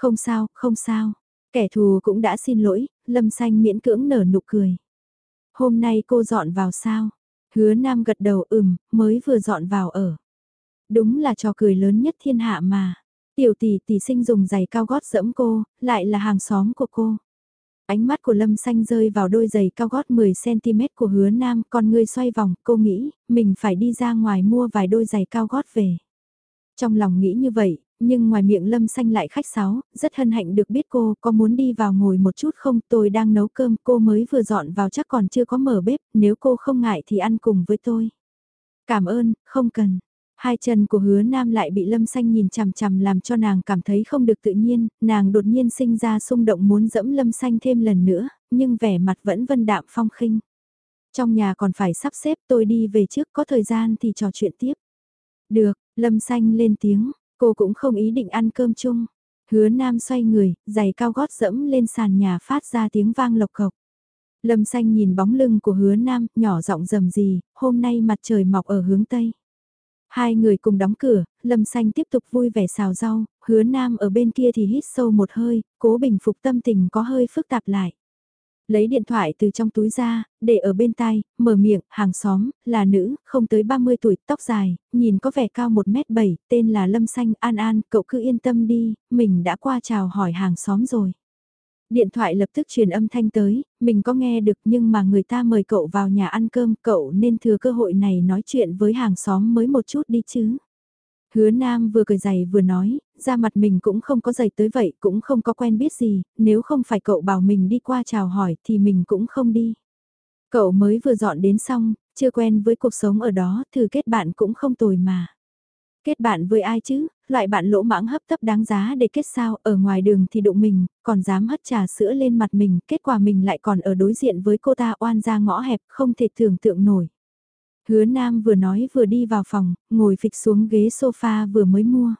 Không sao, không sao. Kẻ thù cũng đã xin lỗi, Lâm Xanh miễn cưỡng nở nụ cười. Hôm nay cô dọn vào sao? Hứa Nam gật đầu ừm, mới vừa dọn vào ở. Đúng là trò cười lớn nhất thiên hạ mà. Tiểu tỷ tỷ sinh dùng giày cao gót dẫm cô, lại là hàng xóm của cô. Ánh mắt của Lâm Xanh rơi vào đôi giày cao gót 10cm của hứa Nam, con người xoay vòng, cô nghĩ, mình phải đi ra ngoài mua vài đôi giày cao gót về. Trong lòng nghĩ như vậy, nhưng ngoài miệng lâm xanh lại khách sáo, rất hân hạnh được biết cô có muốn đi vào ngồi một chút không tôi đang nấu cơm cô mới vừa dọn vào chắc còn chưa có mở bếp, nếu cô không ngại thì ăn cùng với tôi. Cảm ơn, không cần. Hai chân của hứa nam lại bị lâm xanh nhìn chằm chằm làm cho nàng cảm thấy không được tự nhiên, nàng đột nhiên sinh ra xung động muốn dẫm lâm xanh thêm lần nữa, nhưng vẻ mặt vẫn vân đạm phong khinh. Trong nhà còn phải sắp xếp tôi đi về trước có thời gian thì trò chuyện tiếp. Được, lâm xanh lên tiếng, Cô cũng không ý định ăn cơm chung. Hứa Nam xoay người, giày cao gót dẫm lên sàn nhà phát ra tiếng vang lộc cộc. Lâm xanh nhìn bóng lưng của hứa Nam, nhỏ giọng rầm gì, hôm nay mặt trời mọc ở hướng Tây. Hai người cùng đóng cửa, Lâm Xanh tiếp tục vui vẻ xào rau, hứa nam ở bên kia thì hít sâu một hơi, cố bình phục tâm tình có hơi phức tạp lại. Lấy điện thoại từ trong túi ra, để ở bên tai, mở miệng, hàng xóm, là nữ, không tới 30 tuổi, tóc dài, nhìn có vẻ cao 1m7, tên là Lâm Xanh, An An, cậu cứ yên tâm đi, mình đã qua chào hỏi hàng xóm rồi. Điện thoại lập tức truyền âm thanh tới, mình có nghe được nhưng mà người ta mời cậu vào nhà ăn cơm, cậu nên thừa cơ hội này nói chuyện với hàng xóm mới một chút đi chứ. Hứa Nam vừa cười giày vừa nói, ra mặt mình cũng không có giày tới vậy, cũng không có quen biết gì, nếu không phải cậu bảo mình đi qua chào hỏi thì mình cũng không đi. Cậu mới vừa dọn đến xong, chưa quen với cuộc sống ở đó, thử kết bạn cũng không tồi mà. Kết bạn với ai chứ, loại bạn lỗ mãng hấp tấp đáng giá để kết sao, ở ngoài đường thì đụng mình, còn dám hất trà sữa lên mặt mình, kết quả mình lại còn ở đối diện với cô ta oan ra ngõ hẹp, không thể tưởng tượng nổi. Hứa Nam vừa nói vừa đi vào phòng, ngồi phịch xuống ghế sofa vừa mới mua.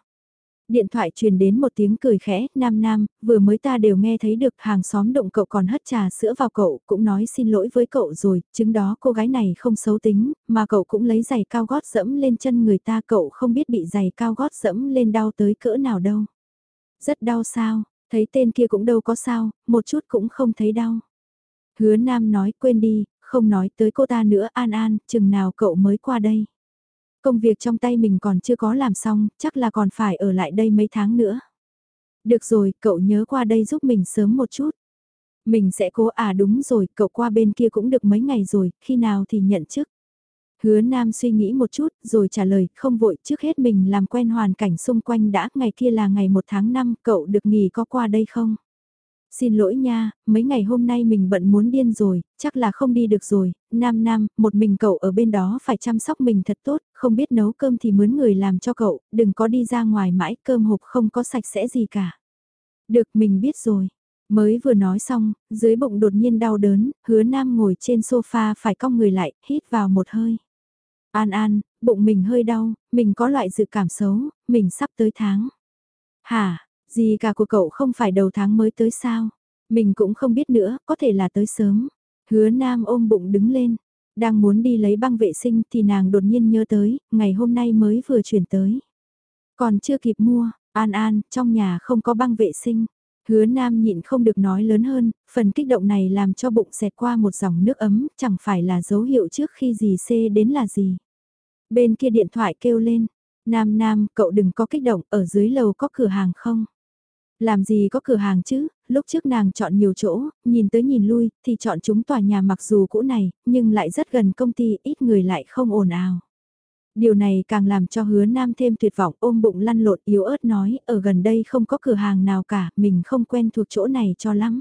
Điện thoại truyền đến một tiếng cười khẽ, nam nam, vừa mới ta đều nghe thấy được hàng xóm động cậu còn hất trà sữa vào cậu, cũng nói xin lỗi với cậu rồi, chứng đó cô gái này không xấu tính, mà cậu cũng lấy giày cao gót dẫm lên chân người ta cậu không biết bị giày cao gót dẫm lên đau tới cỡ nào đâu. Rất đau sao, thấy tên kia cũng đâu có sao, một chút cũng không thấy đau. Hứa nam nói quên đi, không nói tới cô ta nữa an an, chừng nào cậu mới qua đây. Công việc trong tay mình còn chưa có làm xong, chắc là còn phải ở lại đây mấy tháng nữa. Được rồi, cậu nhớ qua đây giúp mình sớm một chút. Mình sẽ cố à đúng rồi, cậu qua bên kia cũng được mấy ngày rồi, khi nào thì nhận chức. Hứa Nam suy nghĩ một chút, rồi trả lời, không vội, trước hết mình làm quen hoàn cảnh xung quanh đã, ngày kia là ngày 1 tháng 5, cậu được nghỉ có qua đây không? Xin lỗi nha, mấy ngày hôm nay mình bận muốn điên rồi, chắc là không đi được rồi, nam nam, một mình cậu ở bên đó phải chăm sóc mình thật tốt, không biết nấu cơm thì mướn người làm cho cậu, đừng có đi ra ngoài mãi, cơm hộp không có sạch sẽ gì cả. Được mình biết rồi. Mới vừa nói xong, dưới bụng đột nhiên đau đớn, hứa nam ngồi trên sofa phải cong người lại, hít vào một hơi. An an, bụng mình hơi đau, mình có loại dự cảm xấu, mình sắp tới tháng. Hả, gì cả của cậu không phải đầu tháng mới tới sao? Mình cũng không biết nữa, có thể là tới sớm. Hứa Nam ôm bụng đứng lên, đang muốn đi lấy băng vệ sinh thì nàng đột nhiên nhớ tới, ngày hôm nay mới vừa chuyển tới. Còn chưa kịp mua, An An, trong nhà không có băng vệ sinh. Hứa Nam nhịn không được nói lớn hơn, phần kích động này làm cho bụng xẹt qua một dòng nước ấm, chẳng phải là dấu hiệu trước khi gì xê đến là gì. Bên kia điện thoại kêu lên, Nam Nam, cậu đừng có kích động, ở dưới lầu có cửa hàng không? Làm gì có cửa hàng chứ, lúc trước nàng chọn nhiều chỗ, nhìn tới nhìn lui, thì chọn chúng tòa nhà mặc dù cũ này, nhưng lại rất gần công ty, ít người lại không ồn ào. Điều này càng làm cho hứa nam thêm tuyệt vọng ôm bụng lăn lộn yếu ớt nói, ở gần đây không có cửa hàng nào cả, mình không quen thuộc chỗ này cho lắm.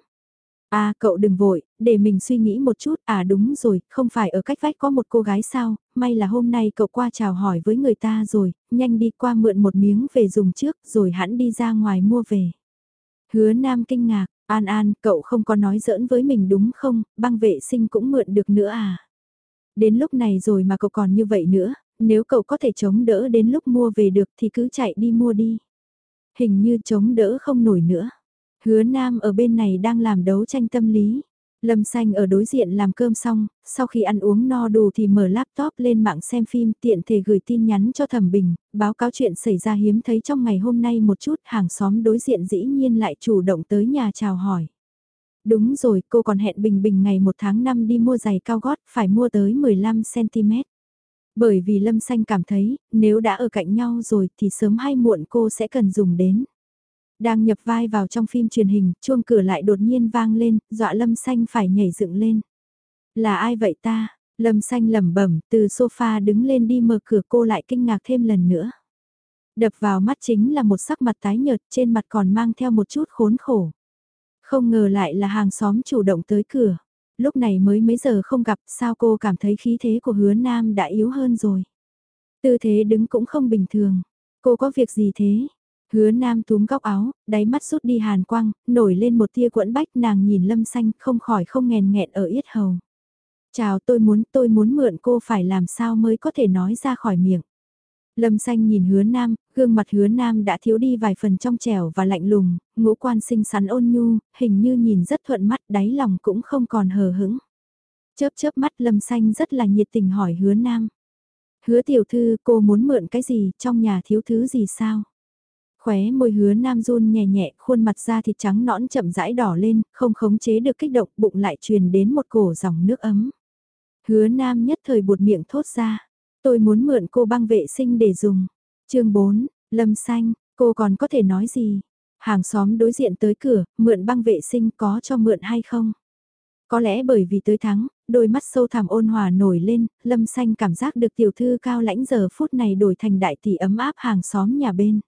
À cậu đừng vội, để mình suy nghĩ một chút, à đúng rồi, không phải ở cách vách có một cô gái sao, may là hôm nay cậu qua chào hỏi với người ta rồi, nhanh đi qua mượn một miếng về dùng trước, rồi hẳn đi ra ngoài mua về. Hứa Nam kinh ngạc, An An, cậu không có nói giỡn với mình đúng không, băng vệ sinh cũng mượn được nữa à? Đến lúc này rồi mà cậu còn như vậy nữa, nếu cậu có thể chống đỡ đến lúc mua về được thì cứ chạy đi mua đi. Hình như chống đỡ không nổi nữa. Hứa Nam ở bên này đang làm đấu tranh tâm lý. Lâm Xanh ở đối diện làm cơm xong, sau khi ăn uống no đủ thì mở laptop lên mạng xem phim tiện thể gửi tin nhắn cho Thẩm Bình, báo cáo chuyện xảy ra hiếm thấy trong ngày hôm nay một chút hàng xóm đối diện dĩ nhiên lại chủ động tới nhà chào hỏi. Đúng rồi, cô còn hẹn Bình Bình ngày 1 tháng 5 đi mua giày cao gót, phải mua tới 15cm. Bởi vì Lâm Xanh cảm thấy, nếu đã ở cạnh nhau rồi thì sớm hay muộn cô sẽ cần dùng đến. Đang nhập vai vào trong phim truyền hình, chuông cửa lại đột nhiên vang lên, dọa Lâm Xanh phải nhảy dựng lên. Là ai vậy ta? Lâm Xanh lẩm bẩm, từ sofa đứng lên đi mở cửa cô lại kinh ngạc thêm lần nữa. Đập vào mắt chính là một sắc mặt tái nhợt, trên mặt còn mang theo một chút khốn khổ. Không ngờ lại là hàng xóm chủ động tới cửa. Lúc này mới mấy giờ không gặp, sao cô cảm thấy khí thế của hứa nam đã yếu hơn rồi. Tư thế đứng cũng không bình thường. Cô có việc gì thế? Hứa nam túm góc áo, đáy mắt rút đi hàn quang, nổi lên một tia quẫn bách nàng nhìn lâm xanh không khỏi không nghèn nghẹn ở yết hầu. Chào tôi muốn tôi muốn mượn cô phải làm sao mới có thể nói ra khỏi miệng. Lâm xanh nhìn hứa nam, gương mặt hứa nam đã thiếu đi vài phần trong trẻo và lạnh lùng, ngũ quan xinh xắn ôn nhu, hình như nhìn rất thuận mắt đáy lòng cũng không còn hờ hững. Chớp chớp mắt lâm xanh rất là nhiệt tình hỏi hứa nam. Hứa tiểu thư cô muốn mượn cái gì, trong nhà thiếu thứ gì sao? Khóe môi hứa nam run nhẹ nhẹ, khuôn mặt da thịt trắng nõn chậm rãi đỏ lên, không khống chế được kích động, bụng lại truyền đến một cổ dòng nước ấm. Hứa nam nhất thời buột miệng thốt ra, tôi muốn mượn cô băng vệ sinh để dùng. chương 4, Lâm Xanh, cô còn có thể nói gì? Hàng xóm đối diện tới cửa, mượn băng vệ sinh có cho mượn hay không? Có lẽ bởi vì tới tháng, đôi mắt sâu thẳm ôn hòa nổi lên, lâm xanh cảm giác được tiểu thư cao lãnh giờ phút này đổi thành đại tỷ ấm áp hàng xóm nhà bên.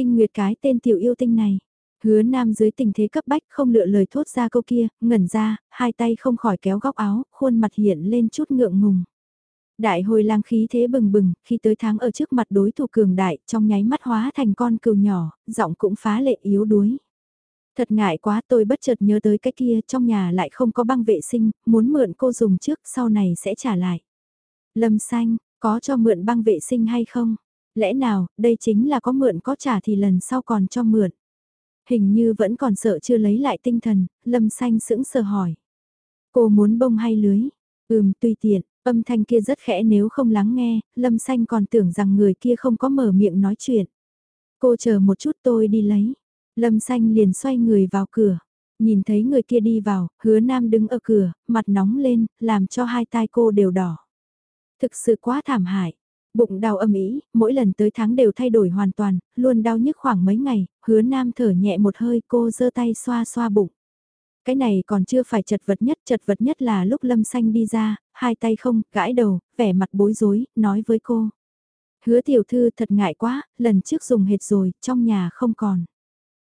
Kinh nguyệt cái tên tiểu yêu tinh này. Hứa nam dưới tình thế cấp bách không lựa lời thốt ra câu kia, ngẩn ra, hai tay không khỏi kéo góc áo, khuôn mặt hiện lên chút ngượng ngùng. Đại hồi lang khí thế bừng bừng, khi tới tháng ở trước mặt đối thủ cường đại, trong nháy mắt hóa thành con cừu nhỏ, giọng cũng phá lệ yếu đuối. Thật ngại quá tôi bất chợt nhớ tới cái kia trong nhà lại không có băng vệ sinh, muốn mượn cô dùng trước sau này sẽ trả lại. Lâm xanh, có cho mượn băng vệ sinh hay không? Lẽ nào, đây chính là có mượn có trả thì lần sau còn cho mượn. Hình như vẫn còn sợ chưa lấy lại tinh thần, lâm xanh sững sờ hỏi. Cô muốn bông hay lưới? Ừm, tùy tiện, âm thanh kia rất khẽ nếu không lắng nghe, lâm xanh còn tưởng rằng người kia không có mở miệng nói chuyện. Cô chờ một chút tôi đi lấy. Lâm xanh liền xoay người vào cửa. Nhìn thấy người kia đi vào, hứa nam đứng ở cửa, mặt nóng lên, làm cho hai tai cô đều đỏ. Thực sự quá thảm hại. Bụng đau âm ý, mỗi lần tới tháng đều thay đổi hoàn toàn, luôn đau nhức khoảng mấy ngày, hứa nam thở nhẹ một hơi cô giơ tay xoa xoa bụng. Cái này còn chưa phải chật vật nhất, chật vật nhất là lúc lâm xanh đi ra, hai tay không, gãi đầu, vẻ mặt bối rối, nói với cô. Hứa tiểu thư thật ngại quá, lần trước dùng hệt rồi, trong nhà không còn.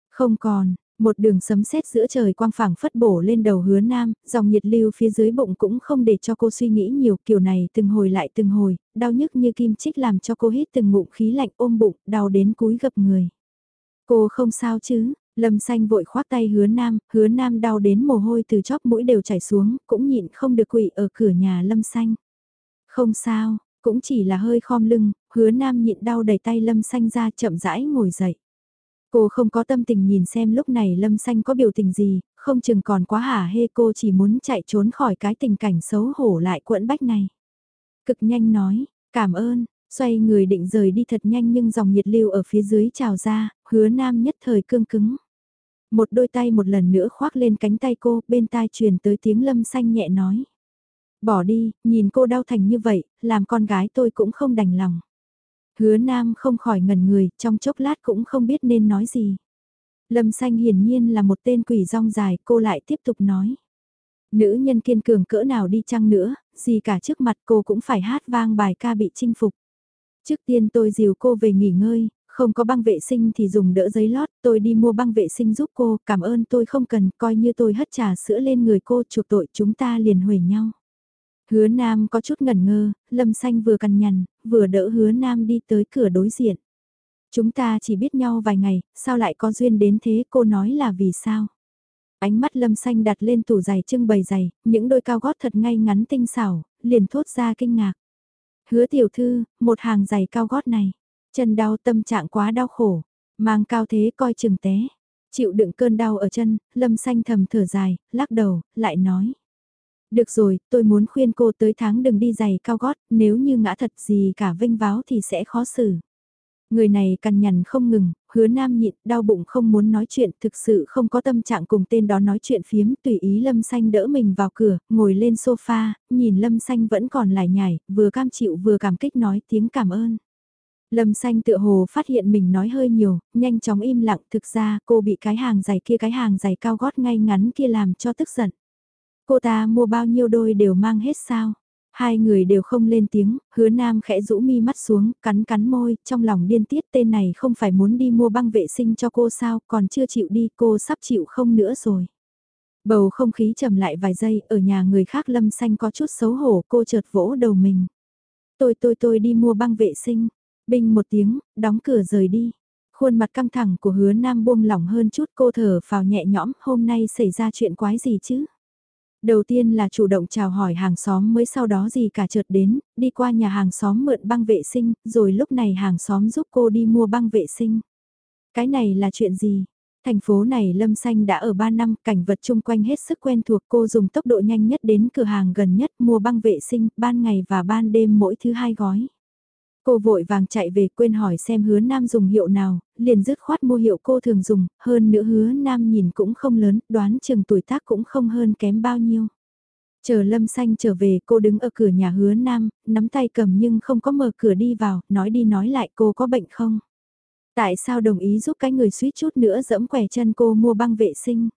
Không còn, một đường sấm sét giữa trời quang phẳng phất bổ lên đầu hứa nam, dòng nhiệt lưu phía dưới bụng cũng không để cho cô suy nghĩ nhiều kiểu này từng hồi lại từng hồi, đau nhức như kim chích làm cho cô hít từng ngụm khí lạnh ôm bụng, đau đến cúi gập người. Cô không sao chứ, lâm xanh vội khoác tay hứa nam, hứa nam đau đến mồ hôi từ chóp mũi đều chảy xuống, cũng nhịn không được quỵ ở cửa nhà lâm xanh. Không sao, cũng chỉ là hơi khom lưng, hứa nam nhịn đau đẩy tay lâm xanh ra chậm rãi ngồi dậy. Cô không có tâm tình nhìn xem lúc này Lâm Xanh có biểu tình gì, không chừng còn quá hả hê cô chỉ muốn chạy trốn khỏi cái tình cảnh xấu hổ lại quẫn bách này. Cực nhanh nói, cảm ơn, xoay người định rời đi thật nhanh nhưng dòng nhiệt lưu ở phía dưới trào ra, hứa nam nhất thời cương cứng. Một đôi tay một lần nữa khoác lên cánh tay cô, bên tai truyền tới tiếng lâm xanh nhẹ nói. Bỏ đi, nhìn cô đau thành như vậy, làm con gái tôi cũng không đành lòng. Hứa Nam không khỏi ngẩn người, trong chốc lát cũng không biết nên nói gì. Lâm Xanh hiển nhiên là một tên quỷ rong dài, cô lại tiếp tục nói. Nữ nhân kiên cường cỡ nào đi chăng nữa, gì cả trước mặt cô cũng phải hát vang bài ca bị chinh phục. Trước tiên tôi dìu cô về nghỉ ngơi, không có băng vệ sinh thì dùng đỡ giấy lót, tôi đi mua băng vệ sinh giúp cô, cảm ơn tôi không cần, coi như tôi hất trà sữa lên người cô chuộc tội chúng ta liền huề nhau. Hứa Nam có chút ngẩn ngơ, Lâm Xanh vừa cằn nhằn, vừa đỡ Hứa Nam đi tới cửa đối diện. Chúng ta chỉ biết nhau vài ngày, sao lại có duyên đến thế cô nói là vì sao? Ánh mắt Lâm Xanh đặt lên tủ giày trưng bày giày, những đôi cao gót thật ngay ngắn tinh xảo, liền thốt ra kinh ngạc. Hứa tiểu thư, một hàng giày cao gót này, chân đau tâm trạng quá đau khổ, mang cao thế coi chừng té. Chịu đựng cơn đau ở chân, Lâm Xanh thầm thở dài, lắc đầu, lại nói. Được rồi, tôi muốn khuyên cô tới tháng đừng đi giày cao gót, nếu như ngã thật gì cả vinh váo thì sẽ khó xử. Người này cằn nhằn không ngừng, hứa nam nhịn, đau bụng không muốn nói chuyện, thực sự không có tâm trạng cùng tên đó nói chuyện phiếm, tùy ý Lâm Xanh đỡ mình vào cửa, ngồi lên sofa, nhìn Lâm Xanh vẫn còn lải nhải, vừa cam chịu vừa cảm kích nói tiếng cảm ơn. Lâm Xanh tựa hồ phát hiện mình nói hơi nhiều, nhanh chóng im lặng, thực ra cô bị cái hàng giày kia cái hàng giày cao gót ngay ngắn kia làm cho tức giận. Cô ta mua bao nhiêu đôi đều mang hết sao? Hai người đều không lên tiếng, hứa nam khẽ rũ mi mắt xuống, cắn cắn môi, trong lòng điên tiết tên này không phải muốn đi mua băng vệ sinh cho cô sao, còn chưa chịu đi, cô sắp chịu không nữa rồi. Bầu không khí trầm lại vài giây, ở nhà người khác lâm xanh có chút xấu hổ, cô chợt vỗ đầu mình. Tôi tôi tôi đi mua băng vệ sinh, binh một tiếng, đóng cửa rời đi. Khuôn mặt căng thẳng của hứa nam buông lỏng hơn chút cô thở phào nhẹ nhõm, hôm nay xảy ra chuyện quái gì chứ? Đầu tiên là chủ động chào hỏi hàng xóm mới sau đó gì cả chợt đến, đi qua nhà hàng xóm mượn băng vệ sinh, rồi lúc này hàng xóm giúp cô đi mua băng vệ sinh. Cái này là chuyện gì? Thành phố này Lâm Xanh đã ở 3 năm, cảnh vật chung quanh hết sức quen thuộc cô dùng tốc độ nhanh nhất đến cửa hàng gần nhất mua băng vệ sinh, ban ngày và ban đêm mỗi thứ hai gói. Cô vội vàng chạy về quên hỏi xem hứa nam dùng hiệu nào, liền dứt khoát mua hiệu cô thường dùng, hơn nữa hứa nam nhìn cũng không lớn, đoán chừng tuổi tác cũng không hơn kém bao nhiêu. Chờ lâm xanh trở về cô đứng ở cửa nhà hứa nam, nắm tay cầm nhưng không có mở cửa đi vào, nói đi nói lại cô có bệnh không? Tại sao đồng ý giúp cái người suýt chút nữa dẫm quẻ chân cô mua băng vệ sinh?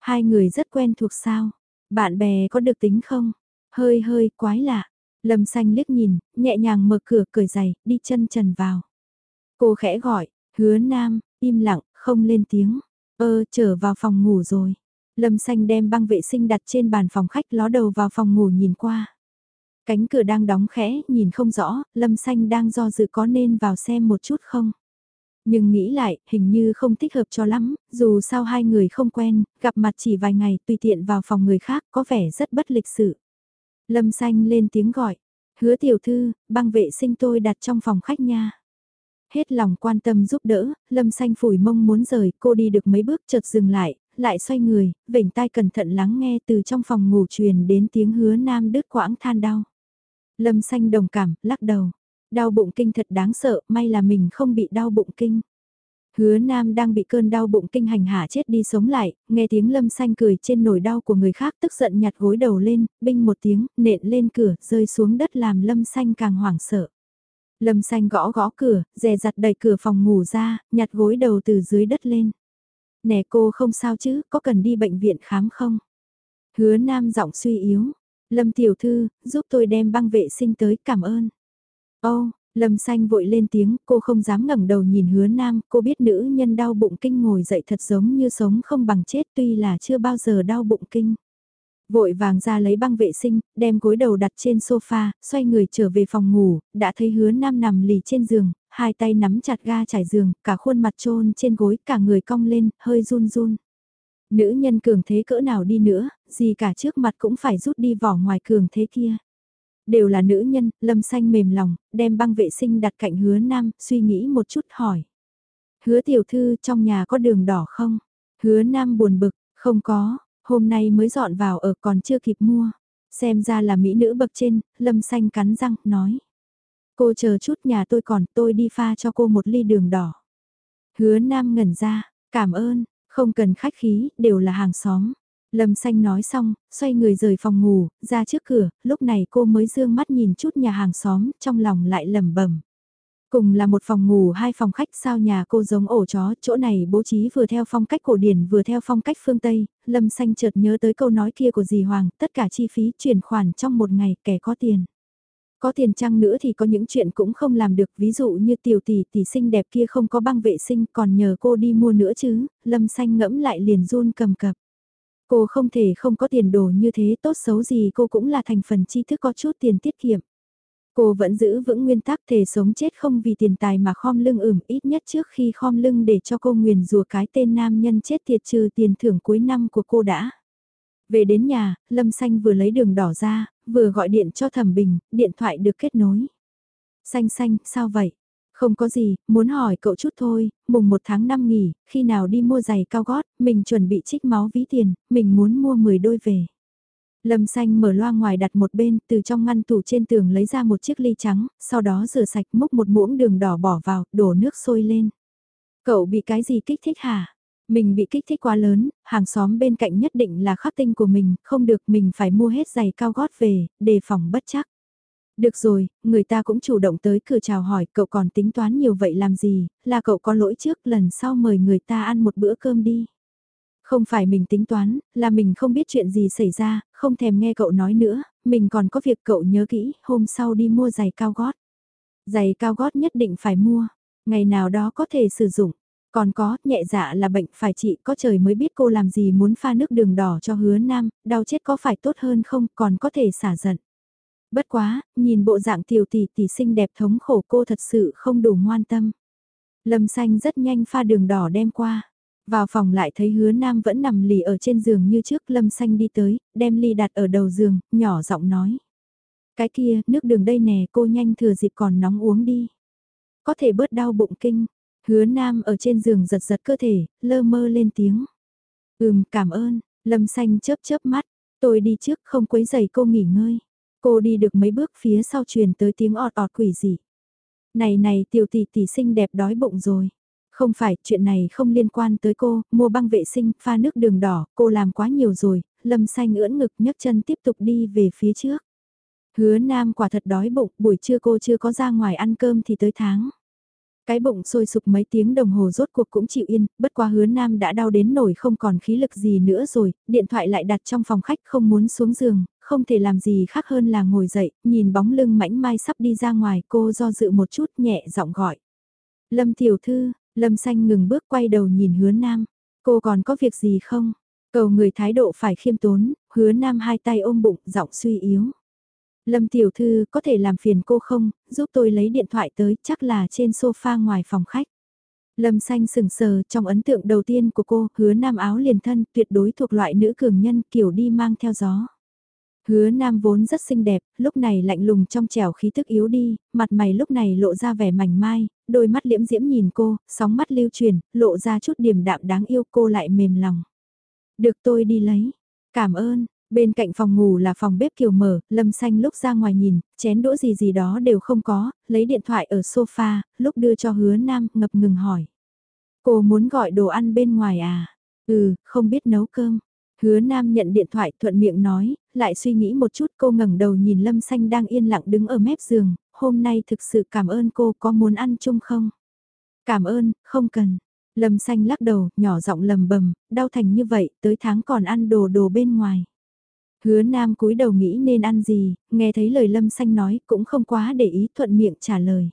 Hai người rất quen thuộc sao? Bạn bè có được tính không? Hơi hơi quái lạ. Lâm xanh liếc nhìn, nhẹ nhàng mở cửa cởi giày, đi chân trần vào. Cô khẽ gọi, hứa nam, im lặng, không lên tiếng. Ơ, trở vào phòng ngủ rồi. Lâm xanh đem băng vệ sinh đặt trên bàn phòng khách ló đầu vào phòng ngủ nhìn qua. Cánh cửa đang đóng khẽ, nhìn không rõ, Lâm xanh đang do dự có nên vào xem một chút không. Nhưng nghĩ lại, hình như không thích hợp cho lắm, dù sao hai người không quen, gặp mặt chỉ vài ngày tùy tiện vào phòng người khác có vẻ rất bất lịch sự. Lâm xanh lên tiếng gọi, hứa tiểu thư, băng vệ sinh tôi đặt trong phòng khách nha. Hết lòng quan tâm giúp đỡ, Lâm xanh phủi mông muốn rời, cô đi được mấy bước chợt dừng lại, lại xoay người, vểnh tai cẩn thận lắng nghe từ trong phòng ngủ truyền đến tiếng hứa nam đứt quãng than đau. Lâm xanh đồng cảm, lắc đầu. Đau bụng kinh thật đáng sợ, may là mình không bị đau bụng kinh. Hứa Nam đang bị cơn đau bụng kinh hành hạ chết đi sống lại, nghe tiếng lâm xanh cười trên nồi đau của người khác tức giận nhặt gối đầu lên, binh một tiếng, nện lên cửa, rơi xuống đất làm lâm xanh càng hoảng sợ. Lâm xanh gõ gõ cửa, dè dặt đẩy cửa phòng ngủ ra, nhặt gối đầu từ dưới đất lên. Nè cô không sao chứ, có cần đi bệnh viện khám không? Hứa Nam giọng suy yếu. Lâm tiểu thư, giúp tôi đem băng vệ sinh tới, cảm ơn. Ô, Lâm xanh vội lên tiếng, cô không dám ngẩng đầu nhìn hứa nam, cô biết nữ nhân đau bụng kinh ngồi dậy thật giống như sống không bằng chết tuy là chưa bao giờ đau bụng kinh. Vội vàng ra lấy băng vệ sinh, đem gối đầu đặt trên sofa, xoay người trở về phòng ngủ, đã thấy hứa nam nằm lì trên giường, hai tay nắm chặt ga trải giường, cả khuôn mặt trôn trên gối, cả người cong lên, hơi run run. Nữ nhân cường thế cỡ nào đi nữa, gì cả trước mặt cũng phải rút đi vỏ ngoài cường thế kia. Đều là nữ nhân, lâm xanh mềm lòng, đem băng vệ sinh đặt cạnh hứa nam, suy nghĩ một chút hỏi. Hứa tiểu thư trong nhà có đường đỏ không? Hứa nam buồn bực, không có, hôm nay mới dọn vào ở còn chưa kịp mua. Xem ra là mỹ nữ bậc trên, lâm xanh cắn răng, nói. Cô chờ chút nhà tôi còn, tôi đi pha cho cô một ly đường đỏ. Hứa nam ngẩn ra, cảm ơn, không cần khách khí, đều là hàng xóm. Lâm xanh nói xong, xoay người rời phòng ngủ, ra trước cửa, lúc này cô mới dương mắt nhìn chút nhà hàng xóm, trong lòng lại lẩm bẩm. Cùng là một phòng ngủ hai phòng khách sao nhà cô giống ổ chó, chỗ này bố trí vừa theo phong cách cổ điển vừa theo phong cách phương Tây, Lâm xanh chợt nhớ tới câu nói kia của dì Hoàng, tất cả chi phí chuyển khoản trong một ngày kẻ có tiền. Có tiền chăng nữa thì có những chuyện cũng không làm được, ví dụ như tiểu tỷ tỷ xinh đẹp kia không có băng vệ sinh còn nhờ cô đi mua nữa chứ, Lâm xanh ngẫm lại liền run cầm cập. Cô không thể không có tiền đồ như thế tốt xấu gì cô cũng là thành phần tri thức có chút tiền tiết kiệm. Cô vẫn giữ vững nguyên tắc thể sống chết không vì tiền tài mà khom lưng ửm ít nhất trước khi khom lưng để cho cô nguyền rùa cái tên nam nhân chết tiệt trừ tiền thưởng cuối năm của cô đã. Về đến nhà, Lâm Xanh vừa lấy đường đỏ ra, vừa gọi điện cho Thẩm Bình, điện thoại được kết nối. Xanh xanh, sao vậy? Không có gì, muốn hỏi cậu chút thôi, mùng một tháng năm nghỉ, khi nào đi mua giày cao gót, mình chuẩn bị trích máu ví tiền, mình muốn mua 10 đôi về. Lâm xanh mở loa ngoài đặt một bên, từ trong ngăn tủ trên tường lấy ra một chiếc ly trắng, sau đó rửa sạch múc một muỗng đường đỏ bỏ vào, đổ nước sôi lên. Cậu bị cái gì kích thích hả? Mình bị kích thích quá lớn, hàng xóm bên cạnh nhất định là khắc tinh của mình, không được mình phải mua hết giày cao gót về, đề phòng bất chắc. Được rồi, người ta cũng chủ động tới cửa chào hỏi cậu còn tính toán nhiều vậy làm gì, là cậu có lỗi trước lần sau mời người ta ăn một bữa cơm đi. Không phải mình tính toán, là mình không biết chuyện gì xảy ra, không thèm nghe cậu nói nữa, mình còn có việc cậu nhớ kỹ, hôm sau đi mua giày cao gót. Giày cao gót nhất định phải mua, ngày nào đó có thể sử dụng. Còn có, nhẹ dạ là bệnh phải trị có trời mới biết cô làm gì muốn pha nước đường đỏ cho hứa nam, đau chết có phải tốt hơn không, còn có thể xả giận. Bất quá, nhìn bộ dạng tiểu tỷ tỷ xinh đẹp thống khổ cô thật sự không đủ ngoan tâm. Lâm xanh rất nhanh pha đường đỏ đem qua. Vào phòng lại thấy hứa nam vẫn nằm lì ở trên giường như trước lâm xanh đi tới, đem ly đặt ở đầu giường, nhỏ giọng nói. Cái kia, nước đường đây nè cô nhanh thừa dịp còn nóng uống đi. Có thể bớt đau bụng kinh. Hứa nam ở trên giường giật giật cơ thể, lơ mơ lên tiếng. Ừm, cảm ơn, lâm xanh chớp chớp mắt, tôi đi trước không quấy giày cô nghỉ ngơi. Cô đi được mấy bước phía sau truyền tới tiếng ọt ọt quỷ gì. Này này tiểu tỷ tỷ xinh đẹp đói bụng rồi. Không phải, chuyện này không liên quan tới cô, mua băng vệ sinh, pha nước đường đỏ, cô làm quá nhiều rồi, lâm xanh ưỡn ngực nhấc chân tiếp tục đi về phía trước. Hứa Nam quả thật đói bụng, buổi trưa cô chưa có ra ngoài ăn cơm thì tới tháng. Cái bụng sôi sục mấy tiếng đồng hồ rốt cuộc cũng chịu yên, bất quá hứa nam đã đau đến nổi không còn khí lực gì nữa rồi, điện thoại lại đặt trong phòng khách không muốn xuống giường, không thể làm gì khác hơn là ngồi dậy, nhìn bóng lưng mảnh mai sắp đi ra ngoài cô do dự một chút nhẹ giọng gọi. Lâm tiểu thư, Lâm xanh ngừng bước quay đầu nhìn hứa nam, cô còn có việc gì không? Cầu người thái độ phải khiêm tốn, hứa nam hai tay ôm bụng, giọng suy yếu. Lâm tiểu thư có thể làm phiền cô không, giúp tôi lấy điện thoại tới, chắc là trên sofa ngoài phòng khách. Lâm xanh sừng sờ trong ấn tượng đầu tiên của cô, hứa nam áo liền thân, tuyệt đối thuộc loại nữ cường nhân kiểu đi mang theo gió. Hứa nam vốn rất xinh đẹp, lúc này lạnh lùng trong trẻo khí tức yếu đi, mặt mày lúc này lộ ra vẻ mảnh mai, đôi mắt liễm diễm nhìn cô, sóng mắt lưu truyền, lộ ra chút điểm đạm đáng yêu cô lại mềm lòng. Được tôi đi lấy. Cảm ơn, Bên cạnh phòng ngủ là phòng bếp kiều mở, Lâm Xanh lúc ra ngoài nhìn, chén đũa gì gì đó đều không có, lấy điện thoại ở sofa, lúc đưa cho hứa nam, ngập ngừng hỏi. Cô muốn gọi đồ ăn bên ngoài à? Ừ, không biết nấu cơm. Hứa nam nhận điện thoại thuận miệng nói, lại suy nghĩ một chút cô ngẩng đầu nhìn Lâm Xanh đang yên lặng đứng ở mép giường, hôm nay thực sự cảm ơn cô có muốn ăn chung không? Cảm ơn, không cần. Lâm Xanh lắc đầu, nhỏ giọng lầm bầm, đau thành như vậy, tới tháng còn ăn đồ đồ bên ngoài. Hứa Nam cúi đầu nghĩ nên ăn gì, nghe thấy lời Lâm Xanh nói cũng không quá để ý thuận miệng trả lời.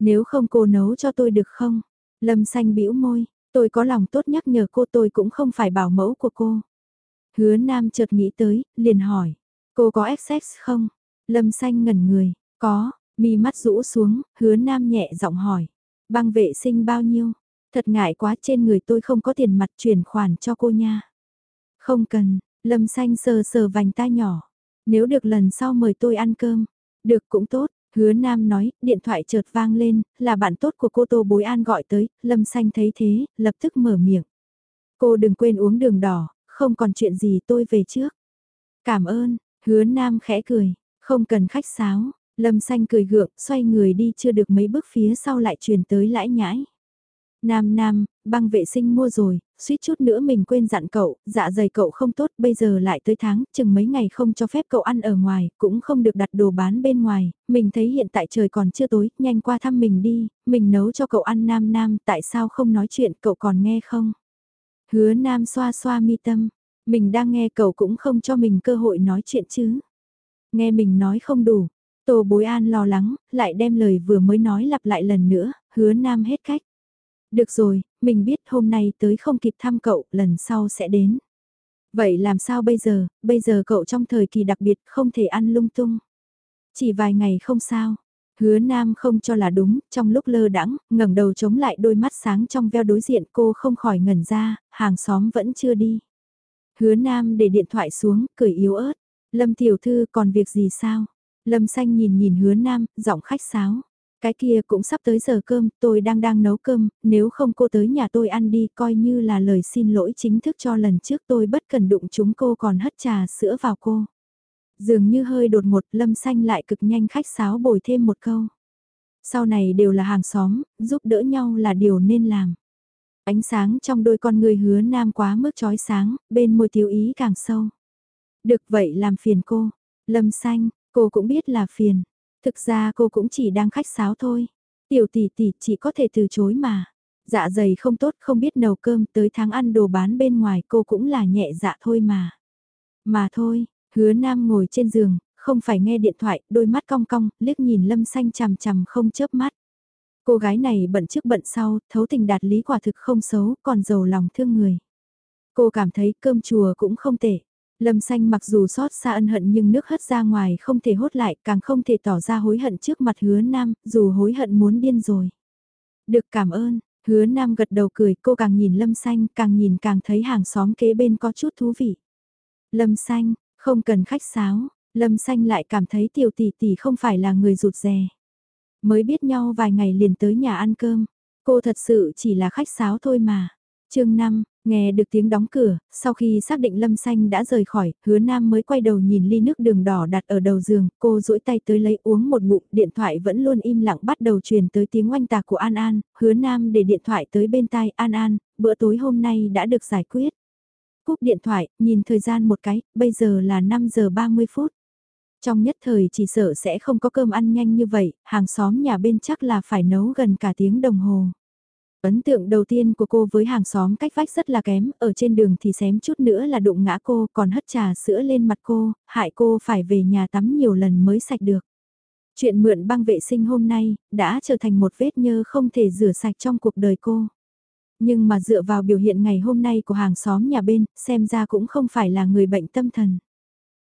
Nếu không cô nấu cho tôi được không? Lâm Xanh bĩu môi, tôi có lòng tốt nhắc nhở cô tôi cũng không phải bảo mẫu của cô. Hứa Nam chợt nghĩ tới, liền hỏi, cô có XX không? Lâm Xanh ngẩn người, có, mi mắt rũ xuống, hứa Nam nhẹ giọng hỏi, băng vệ sinh bao nhiêu? Thật ngại quá trên người tôi không có tiền mặt chuyển khoản cho cô nha. Không cần, Lâm xanh sờ sờ vành tai nhỏ. Nếu được lần sau mời tôi ăn cơm. Được cũng tốt. Hứa Nam nói, điện thoại chợt vang lên, là bạn tốt của cô Tô Bối An gọi tới, Lâm Xanh thấy thế, lập tức mở miệng. Cô đừng quên uống đường đỏ, không còn chuyện gì tôi về trước. Cảm ơn, hứa Nam khẽ cười, không cần khách sáo, Lâm Xanh cười gượng, xoay người đi chưa được mấy bước phía sau lại truyền tới lãi nhãi. Nam Nam, băng vệ sinh mua rồi, suýt chút nữa mình quên dặn cậu, dạ dày cậu không tốt, bây giờ lại tới tháng, chừng mấy ngày không cho phép cậu ăn ở ngoài, cũng không được đặt đồ bán bên ngoài, mình thấy hiện tại trời còn chưa tối, nhanh qua thăm mình đi, mình nấu cho cậu ăn Nam Nam, tại sao không nói chuyện, cậu còn nghe không? Hứa Nam xoa xoa mi tâm, mình đang nghe cậu cũng không cho mình cơ hội nói chuyện chứ. Nghe mình nói không đủ, Tô Bối An lo lắng, lại đem lời vừa mới nói lặp lại lần nữa, hứa Nam hết cách. Được rồi, mình biết hôm nay tới không kịp thăm cậu, lần sau sẽ đến. Vậy làm sao bây giờ, bây giờ cậu trong thời kỳ đặc biệt không thể ăn lung tung. Chỉ vài ngày không sao. Hứa Nam không cho là đúng, trong lúc lơ đãng, ngẩng đầu chống lại đôi mắt sáng trong veo đối diện cô không khỏi ngẩn ra, hàng xóm vẫn chưa đi. Hứa Nam để điện thoại xuống, cười yếu ớt. Lâm tiểu thư còn việc gì sao? Lâm xanh nhìn nhìn hứa Nam, giọng khách sáo. Cái kia cũng sắp tới giờ cơm, tôi đang đang nấu cơm, nếu không cô tới nhà tôi ăn đi coi như là lời xin lỗi chính thức cho lần trước tôi bất cần đụng chúng cô còn hất trà sữa vào cô. Dường như hơi đột ngột lâm xanh lại cực nhanh khách sáo bồi thêm một câu. Sau này đều là hàng xóm, giúp đỡ nhau là điều nên làm. Ánh sáng trong đôi con người hứa nam quá mức chói sáng, bên môi tiêu ý càng sâu. Được vậy làm phiền cô. Lâm xanh, cô cũng biết là phiền. Thực ra cô cũng chỉ đang khách sáo thôi. Tiểu tỷ tỷ chỉ có thể từ chối mà. Dạ dày không tốt không biết nấu cơm tới tháng ăn đồ bán bên ngoài cô cũng là nhẹ dạ thôi mà. Mà thôi, hứa nam ngồi trên giường, không phải nghe điện thoại, đôi mắt cong cong, liếc nhìn lâm xanh chằm chằm không chớp mắt. Cô gái này bận trước bận sau, thấu tình đạt lý quả thực không xấu, còn giàu lòng thương người. Cô cảm thấy cơm chùa cũng không tệ. Lâm xanh mặc dù xót xa ân hận nhưng nước hất ra ngoài không thể hốt lại, càng không thể tỏ ra hối hận trước mặt hứa nam, dù hối hận muốn điên rồi. Được cảm ơn, hứa nam gật đầu cười, cô càng nhìn lâm xanh, càng nhìn càng thấy hàng xóm kế bên có chút thú vị. Lâm xanh, không cần khách sáo, lâm xanh lại cảm thấy tiểu tỷ tỷ không phải là người rụt rè. Mới biết nhau vài ngày liền tới nhà ăn cơm, cô thật sự chỉ là khách sáo thôi mà. chương 5, Nghe được tiếng đóng cửa, sau khi xác định Lâm Xanh đã rời khỏi, hứa nam mới quay đầu nhìn ly nước đường đỏ đặt ở đầu giường, cô duỗi tay tới lấy uống một ngụm, điện thoại vẫn luôn im lặng bắt đầu truyền tới tiếng oanh tạc của An An, hứa nam để điện thoại tới bên tai An An, bữa tối hôm nay đã được giải quyết. Cúp điện thoại, nhìn thời gian một cái, bây giờ là 5 giờ 30 phút. Trong nhất thời chỉ sợ sẽ không có cơm ăn nhanh như vậy, hàng xóm nhà bên chắc là phải nấu gần cả tiếng đồng hồ. Ấn tượng đầu tiên của cô với hàng xóm cách vách rất là kém, ở trên đường thì xém chút nữa là đụng ngã cô, còn hất trà sữa lên mặt cô, hại cô phải về nhà tắm nhiều lần mới sạch được. Chuyện mượn băng vệ sinh hôm nay, đã trở thành một vết nhơ không thể rửa sạch trong cuộc đời cô. Nhưng mà dựa vào biểu hiện ngày hôm nay của hàng xóm nhà bên, xem ra cũng không phải là người bệnh tâm thần.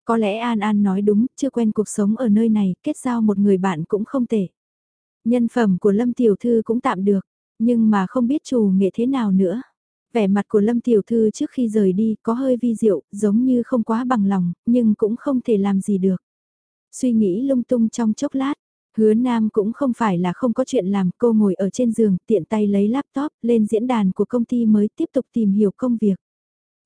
Có lẽ An An nói đúng, chưa quen cuộc sống ở nơi này, kết giao một người bạn cũng không tệ. Nhân phẩm của Lâm Tiểu Thư cũng tạm được, nhưng mà không biết chủ nghệ thế nào nữa. Vẻ mặt của Lâm Tiểu Thư trước khi rời đi có hơi vi diệu, giống như không quá bằng lòng, nhưng cũng không thể làm gì được. Suy nghĩ lung tung trong chốc lát, hứa nam cũng không phải là không có chuyện làm, cô ngồi ở trên giường, tiện tay lấy laptop, lên diễn đàn của công ty mới tiếp tục tìm hiểu công việc.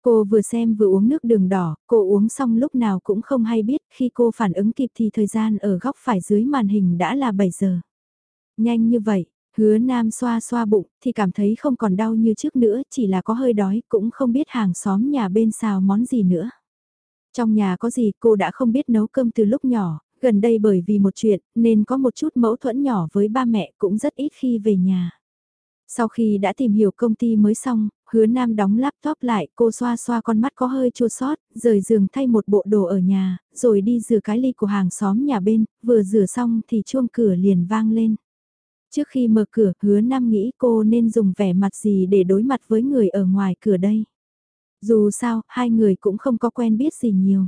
Cô vừa xem vừa uống nước đường đỏ, cô uống xong lúc nào cũng không hay biết, khi cô phản ứng kịp thì thời gian ở góc phải dưới màn hình đã là 7 giờ. Nhanh như vậy, hứa nam xoa xoa bụng, thì cảm thấy không còn đau như trước nữa, chỉ là có hơi đói, cũng không biết hàng xóm nhà bên xào món gì nữa. Trong nhà có gì cô đã không biết nấu cơm từ lúc nhỏ, gần đây bởi vì một chuyện, nên có một chút mâu thuẫn nhỏ với ba mẹ cũng rất ít khi về nhà. Sau khi đã tìm hiểu công ty mới xong, hứa nam đóng laptop lại, cô xoa xoa con mắt có hơi chua sót, rời giường thay một bộ đồ ở nhà, rồi đi rửa cái ly của hàng xóm nhà bên, vừa rửa xong thì chuông cửa liền vang lên. Trước khi mở cửa, hứa nam nghĩ cô nên dùng vẻ mặt gì để đối mặt với người ở ngoài cửa đây. Dù sao, hai người cũng không có quen biết gì nhiều.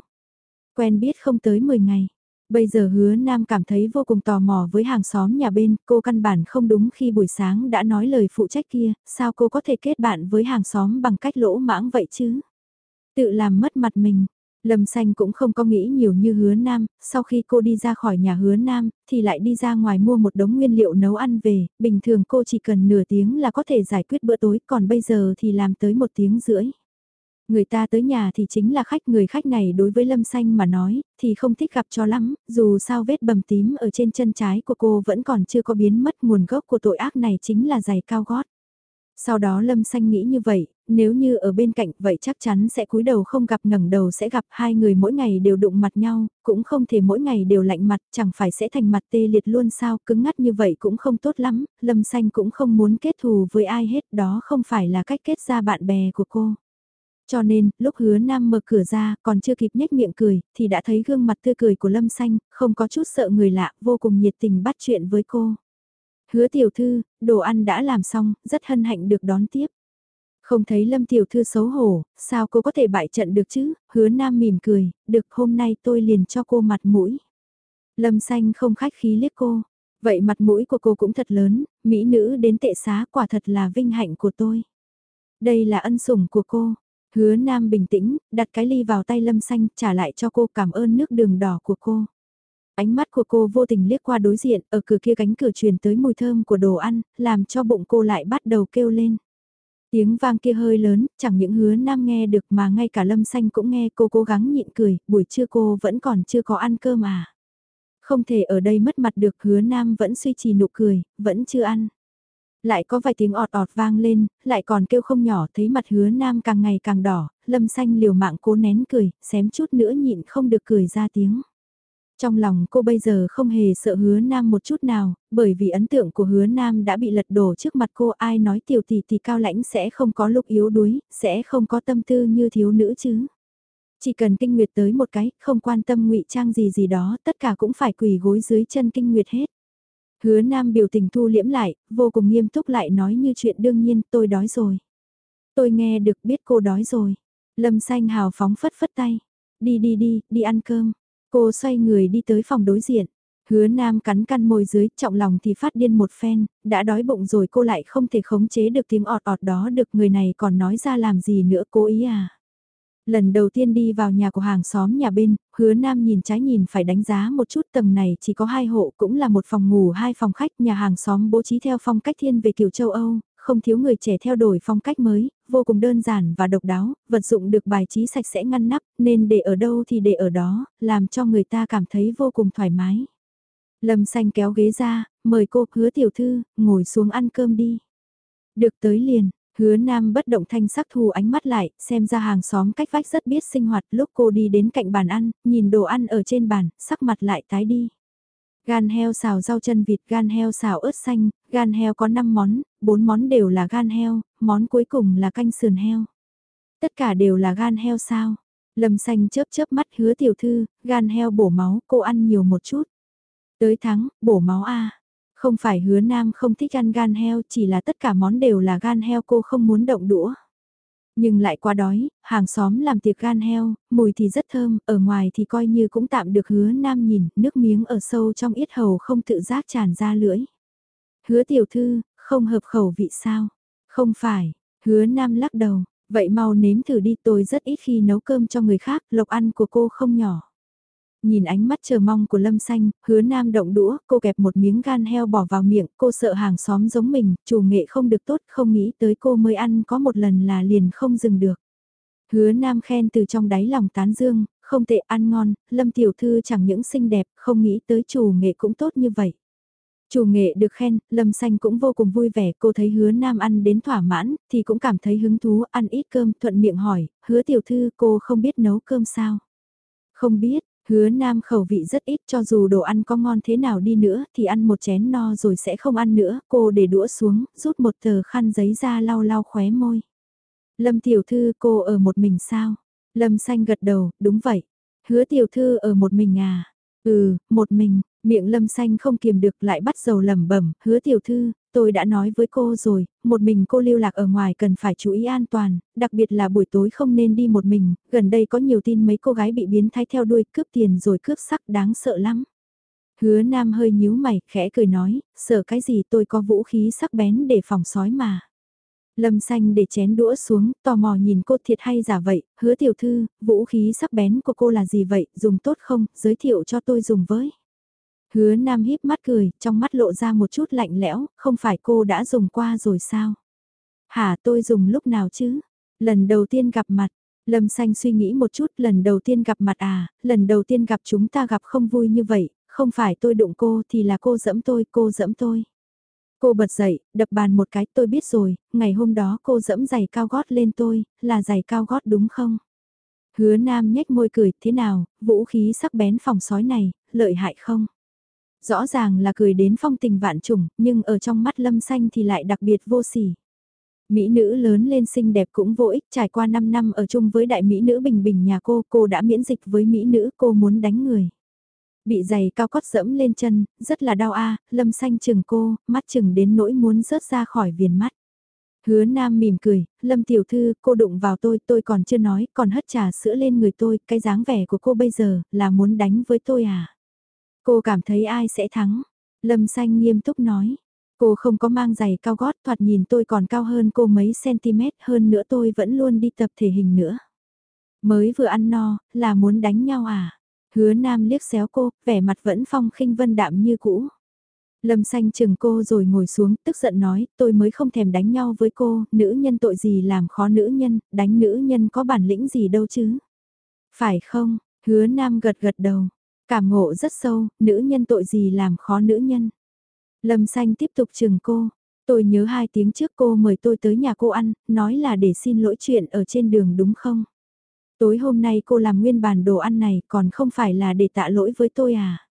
Quen biết không tới 10 ngày. Bây giờ hứa nam cảm thấy vô cùng tò mò với hàng xóm nhà bên, cô căn bản không đúng khi buổi sáng đã nói lời phụ trách kia, sao cô có thể kết bạn với hàng xóm bằng cách lỗ mãng vậy chứ? Tự làm mất mặt mình. Lâm Xanh cũng không có nghĩ nhiều như hứa nam, sau khi cô đi ra khỏi nhà hứa nam, thì lại đi ra ngoài mua một đống nguyên liệu nấu ăn về, bình thường cô chỉ cần nửa tiếng là có thể giải quyết bữa tối, còn bây giờ thì làm tới một tiếng rưỡi. Người ta tới nhà thì chính là khách người khách này đối với Lâm Xanh mà nói, thì không thích gặp cho lắm, dù sao vết bầm tím ở trên chân trái của cô vẫn còn chưa có biến mất nguồn gốc của tội ác này chính là giày cao gót. Sau đó Lâm Xanh nghĩ như vậy, nếu như ở bên cạnh vậy chắc chắn sẽ cúi đầu không gặp ngẩng đầu sẽ gặp hai người mỗi ngày đều đụng mặt nhau, cũng không thể mỗi ngày đều lạnh mặt, chẳng phải sẽ thành mặt tê liệt luôn sao, cứng ngắt như vậy cũng không tốt lắm, Lâm Xanh cũng không muốn kết thù với ai hết, đó không phải là cách kết ra bạn bè của cô. Cho nên, lúc hứa nam mở cửa ra, còn chưa kịp nhếch miệng cười, thì đã thấy gương mặt tươi cười của Lâm Xanh, không có chút sợ người lạ, vô cùng nhiệt tình bắt chuyện với cô. Hứa tiểu thư, đồ ăn đã làm xong, rất hân hạnh được đón tiếp. Không thấy Lâm tiểu thư xấu hổ, sao cô có thể bại trận được chứ, hứa nam mỉm cười, được hôm nay tôi liền cho cô mặt mũi. Lâm xanh không khách khí liếc cô, vậy mặt mũi của cô cũng thật lớn, mỹ nữ đến tệ xá quả thật là vinh hạnh của tôi. Đây là ân sủng của cô, Hứa Nam bình tĩnh, đặt cái ly vào tay Lâm Xanh, trả lại cho cô cảm ơn nước đường đỏ của cô. Ánh mắt của cô vô tình liếc qua đối diện, ở cửa kia cánh cửa truyền tới mùi thơm của đồ ăn, làm cho bụng cô lại bắt đầu kêu lên. Tiếng vang kia hơi lớn, chẳng những hứa nam nghe được mà ngay cả lâm xanh cũng nghe cô cố gắng nhịn cười, buổi trưa cô vẫn còn chưa có ăn cơm à. Không thể ở đây mất mặt được hứa nam vẫn suy trì nụ cười, vẫn chưa ăn. Lại có vài tiếng ọt ọt vang lên, lại còn kêu không nhỏ thấy mặt hứa nam càng ngày càng đỏ, lâm xanh liều mạng cố nén cười, xém chút nữa nhịn không được cười ra tiếng. Trong lòng cô bây giờ không hề sợ hứa nam một chút nào, bởi vì ấn tượng của hứa nam đã bị lật đổ trước mặt cô ai nói tiểu tỷ tỷ cao lãnh sẽ không có lúc yếu đuối, sẽ không có tâm tư như thiếu nữ chứ. Chỉ cần kinh nguyệt tới một cái, không quan tâm ngụy trang gì gì đó, tất cả cũng phải quỳ gối dưới chân kinh nguyệt hết. Hứa nam biểu tình thu liễm lại, vô cùng nghiêm túc lại nói như chuyện đương nhiên tôi đói rồi. Tôi nghe được biết cô đói rồi. Lâm xanh hào phóng phất phất tay. Đi đi đi, đi ăn cơm. Cô xoay người đi tới phòng đối diện. Hứa nam cắn căn môi dưới, trọng lòng thì phát điên một phen, đã đói bụng rồi cô lại không thể khống chế được tiếng ọt ọt đó được người này còn nói ra làm gì nữa cố ý à. Lần đầu tiên đi vào nhà của hàng xóm nhà bên, hứa nam nhìn trái nhìn phải đánh giá một chút tầng này chỉ có hai hộ cũng là một phòng ngủ hai phòng khách nhà hàng xóm bố trí theo phong cách thiên về kiểu châu Âu, không thiếu người trẻ theo đổi phong cách mới, vô cùng đơn giản và độc đáo, vật dụng được bài trí sạch sẽ ngăn nắp, nên để ở đâu thì để ở đó, làm cho người ta cảm thấy vô cùng thoải mái. Lâm xanh kéo ghế ra, mời cô hứa tiểu thư, ngồi xuống ăn cơm đi. Được tới liền, hứa nam bất động thanh sắc thu ánh mắt lại, xem ra hàng xóm cách vách rất biết sinh hoạt lúc cô đi đến cạnh bàn ăn, nhìn đồ ăn ở trên bàn, sắc mặt lại tái đi. Gan heo xào rau chân vịt, gan heo xào ớt xanh, gan heo có 5 món, 4 món đều là gan heo, món cuối cùng là canh sườn heo. Tất cả đều là gan heo sao? Lâm xanh chớp chớp mắt hứa tiểu thư, gan heo bổ máu, cô ăn nhiều một chút. Tới tháng, bổ máu a không phải hứa nam không thích ăn gan heo, chỉ là tất cả món đều là gan heo cô không muốn động đũa. Nhưng lại quá đói, hàng xóm làm tiệc gan heo, mùi thì rất thơm, ở ngoài thì coi như cũng tạm được hứa nam nhìn, nước miếng ở sâu trong yết hầu không tự giác tràn ra lưỡi. Hứa tiểu thư, không hợp khẩu vị sao? Không phải, hứa nam lắc đầu, vậy mau nếm thử đi tôi rất ít khi nấu cơm cho người khác, lộc ăn của cô không nhỏ. Nhìn ánh mắt chờ mong của Lâm Xanh, hứa nam động đũa, cô kẹp một miếng gan heo bỏ vào miệng, cô sợ hàng xóm giống mình, chủ nghệ không được tốt, không nghĩ tới cô mới ăn có một lần là liền không dừng được. Hứa nam khen từ trong đáy lòng tán dương, không tệ ăn ngon, Lâm Tiểu Thư chẳng những xinh đẹp, không nghĩ tới chủ nghệ cũng tốt như vậy. Chủ nghệ được khen, Lâm Xanh cũng vô cùng vui vẻ, cô thấy hứa nam ăn đến thỏa mãn, thì cũng cảm thấy hứng thú, ăn ít cơm, thuận miệng hỏi, hứa tiểu thư cô không biết nấu cơm sao? Không biết, Hứa nam khẩu vị rất ít cho dù đồ ăn có ngon thế nào đi nữa thì ăn một chén no rồi sẽ không ăn nữa. Cô để đũa xuống, rút một tờ khăn giấy ra lau lau khóe môi. Lâm tiểu thư cô ở một mình sao? Lâm xanh gật đầu, đúng vậy. Hứa tiểu thư ở một mình à? Ừ, một mình, miệng lâm xanh không kiềm được lại bắt dầu lẩm bẩm hứa tiểu thư, tôi đã nói với cô rồi, một mình cô lưu lạc ở ngoài cần phải chú ý an toàn, đặc biệt là buổi tối không nên đi một mình, gần đây có nhiều tin mấy cô gái bị biến thái theo đuôi cướp tiền rồi cướp sắc đáng sợ lắm. Hứa Nam hơi nhíu mày, khẽ cười nói, sợ cái gì tôi có vũ khí sắc bén để phòng sói mà. Lâm xanh để chén đũa xuống, tò mò nhìn cô thiệt hay giả vậy, hứa tiểu thư, vũ khí sắc bén của cô là gì vậy, dùng tốt không, giới thiệu cho tôi dùng với. Hứa Nam híp mắt cười, trong mắt lộ ra một chút lạnh lẽo, không phải cô đã dùng qua rồi sao? Hả tôi dùng lúc nào chứ? Lần đầu tiên gặp mặt, Lâm Xanh suy nghĩ một chút lần đầu tiên gặp mặt à, lần đầu tiên gặp chúng ta gặp không vui như vậy, không phải tôi đụng cô thì là cô dẫm tôi, cô dẫm tôi. Cô bật dậy, đập bàn một cái tôi biết rồi, ngày hôm đó cô dẫm giày cao gót lên tôi, là giày cao gót đúng không? Hứa Nam nhếch môi cười, thế nào, vũ khí sắc bén phòng sói này, lợi hại không? Rõ ràng là cười đến phong tình vạn trùng, nhưng ở trong mắt lâm xanh thì lại đặc biệt vô sỉ. Mỹ nữ lớn lên xinh đẹp cũng vô ích trải qua 5 năm ở chung với đại Mỹ nữ bình bình nhà cô, cô đã miễn dịch với Mỹ nữ, cô muốn đánh người. Bị giày cao cót dẫm lên chân, rất là đau a lâm xanh chừng cô, mắt chừng đến nỗi muốn rớt ra khỏi viền mắt. Hứa Nam mỉm cười, Lâm Tiểu Thư, cô đụng vào tôi, tôi còn chưa nói, còn hất trà sữa lên người tôi, cái dáng vẻ của cô bây giờ, là muốn đánh với tôi à? Cô cảm thấy ai sẽ thắng? Lâm Xanh nghiêm túc nói. Cô không có mang giày cao gót thoạt nhìn tôi còn cao hơn cô mấy cm hơn nữa tôi vẫn luôn đi tập thể hình nữa. Mới vừa ăn no, là muốn đánh nhau à? Hứa Nam liếc xéo cô, vẻ mặt vẫn phong khinh vân đạm như cũ. Lâm xanh chừng cô rồi ngồi xuống, tức giận nói, tôi mới không thèm đánh nhau với cô, nữ nhân tội gì làm khó nữ nhân, đánh nữ nhân có bản lĩnh gì đâu chứ. Phải không, hứa nam gật gật đầu, Cảm ngộ rất sâu, nữ nhân tội gì làm khó nữ nhân. Lâm xanh tiếp tục chừng cô. Tôi nhớ hai tiếng trước cô mời tôi tới nhà cô ăn, nói là để xin lỗi chuyện ở trên đường đúng không? Tối hôm nay cô làm nguyên bản đồ ăn này còn không phải là để tạ lỗi với tôi à?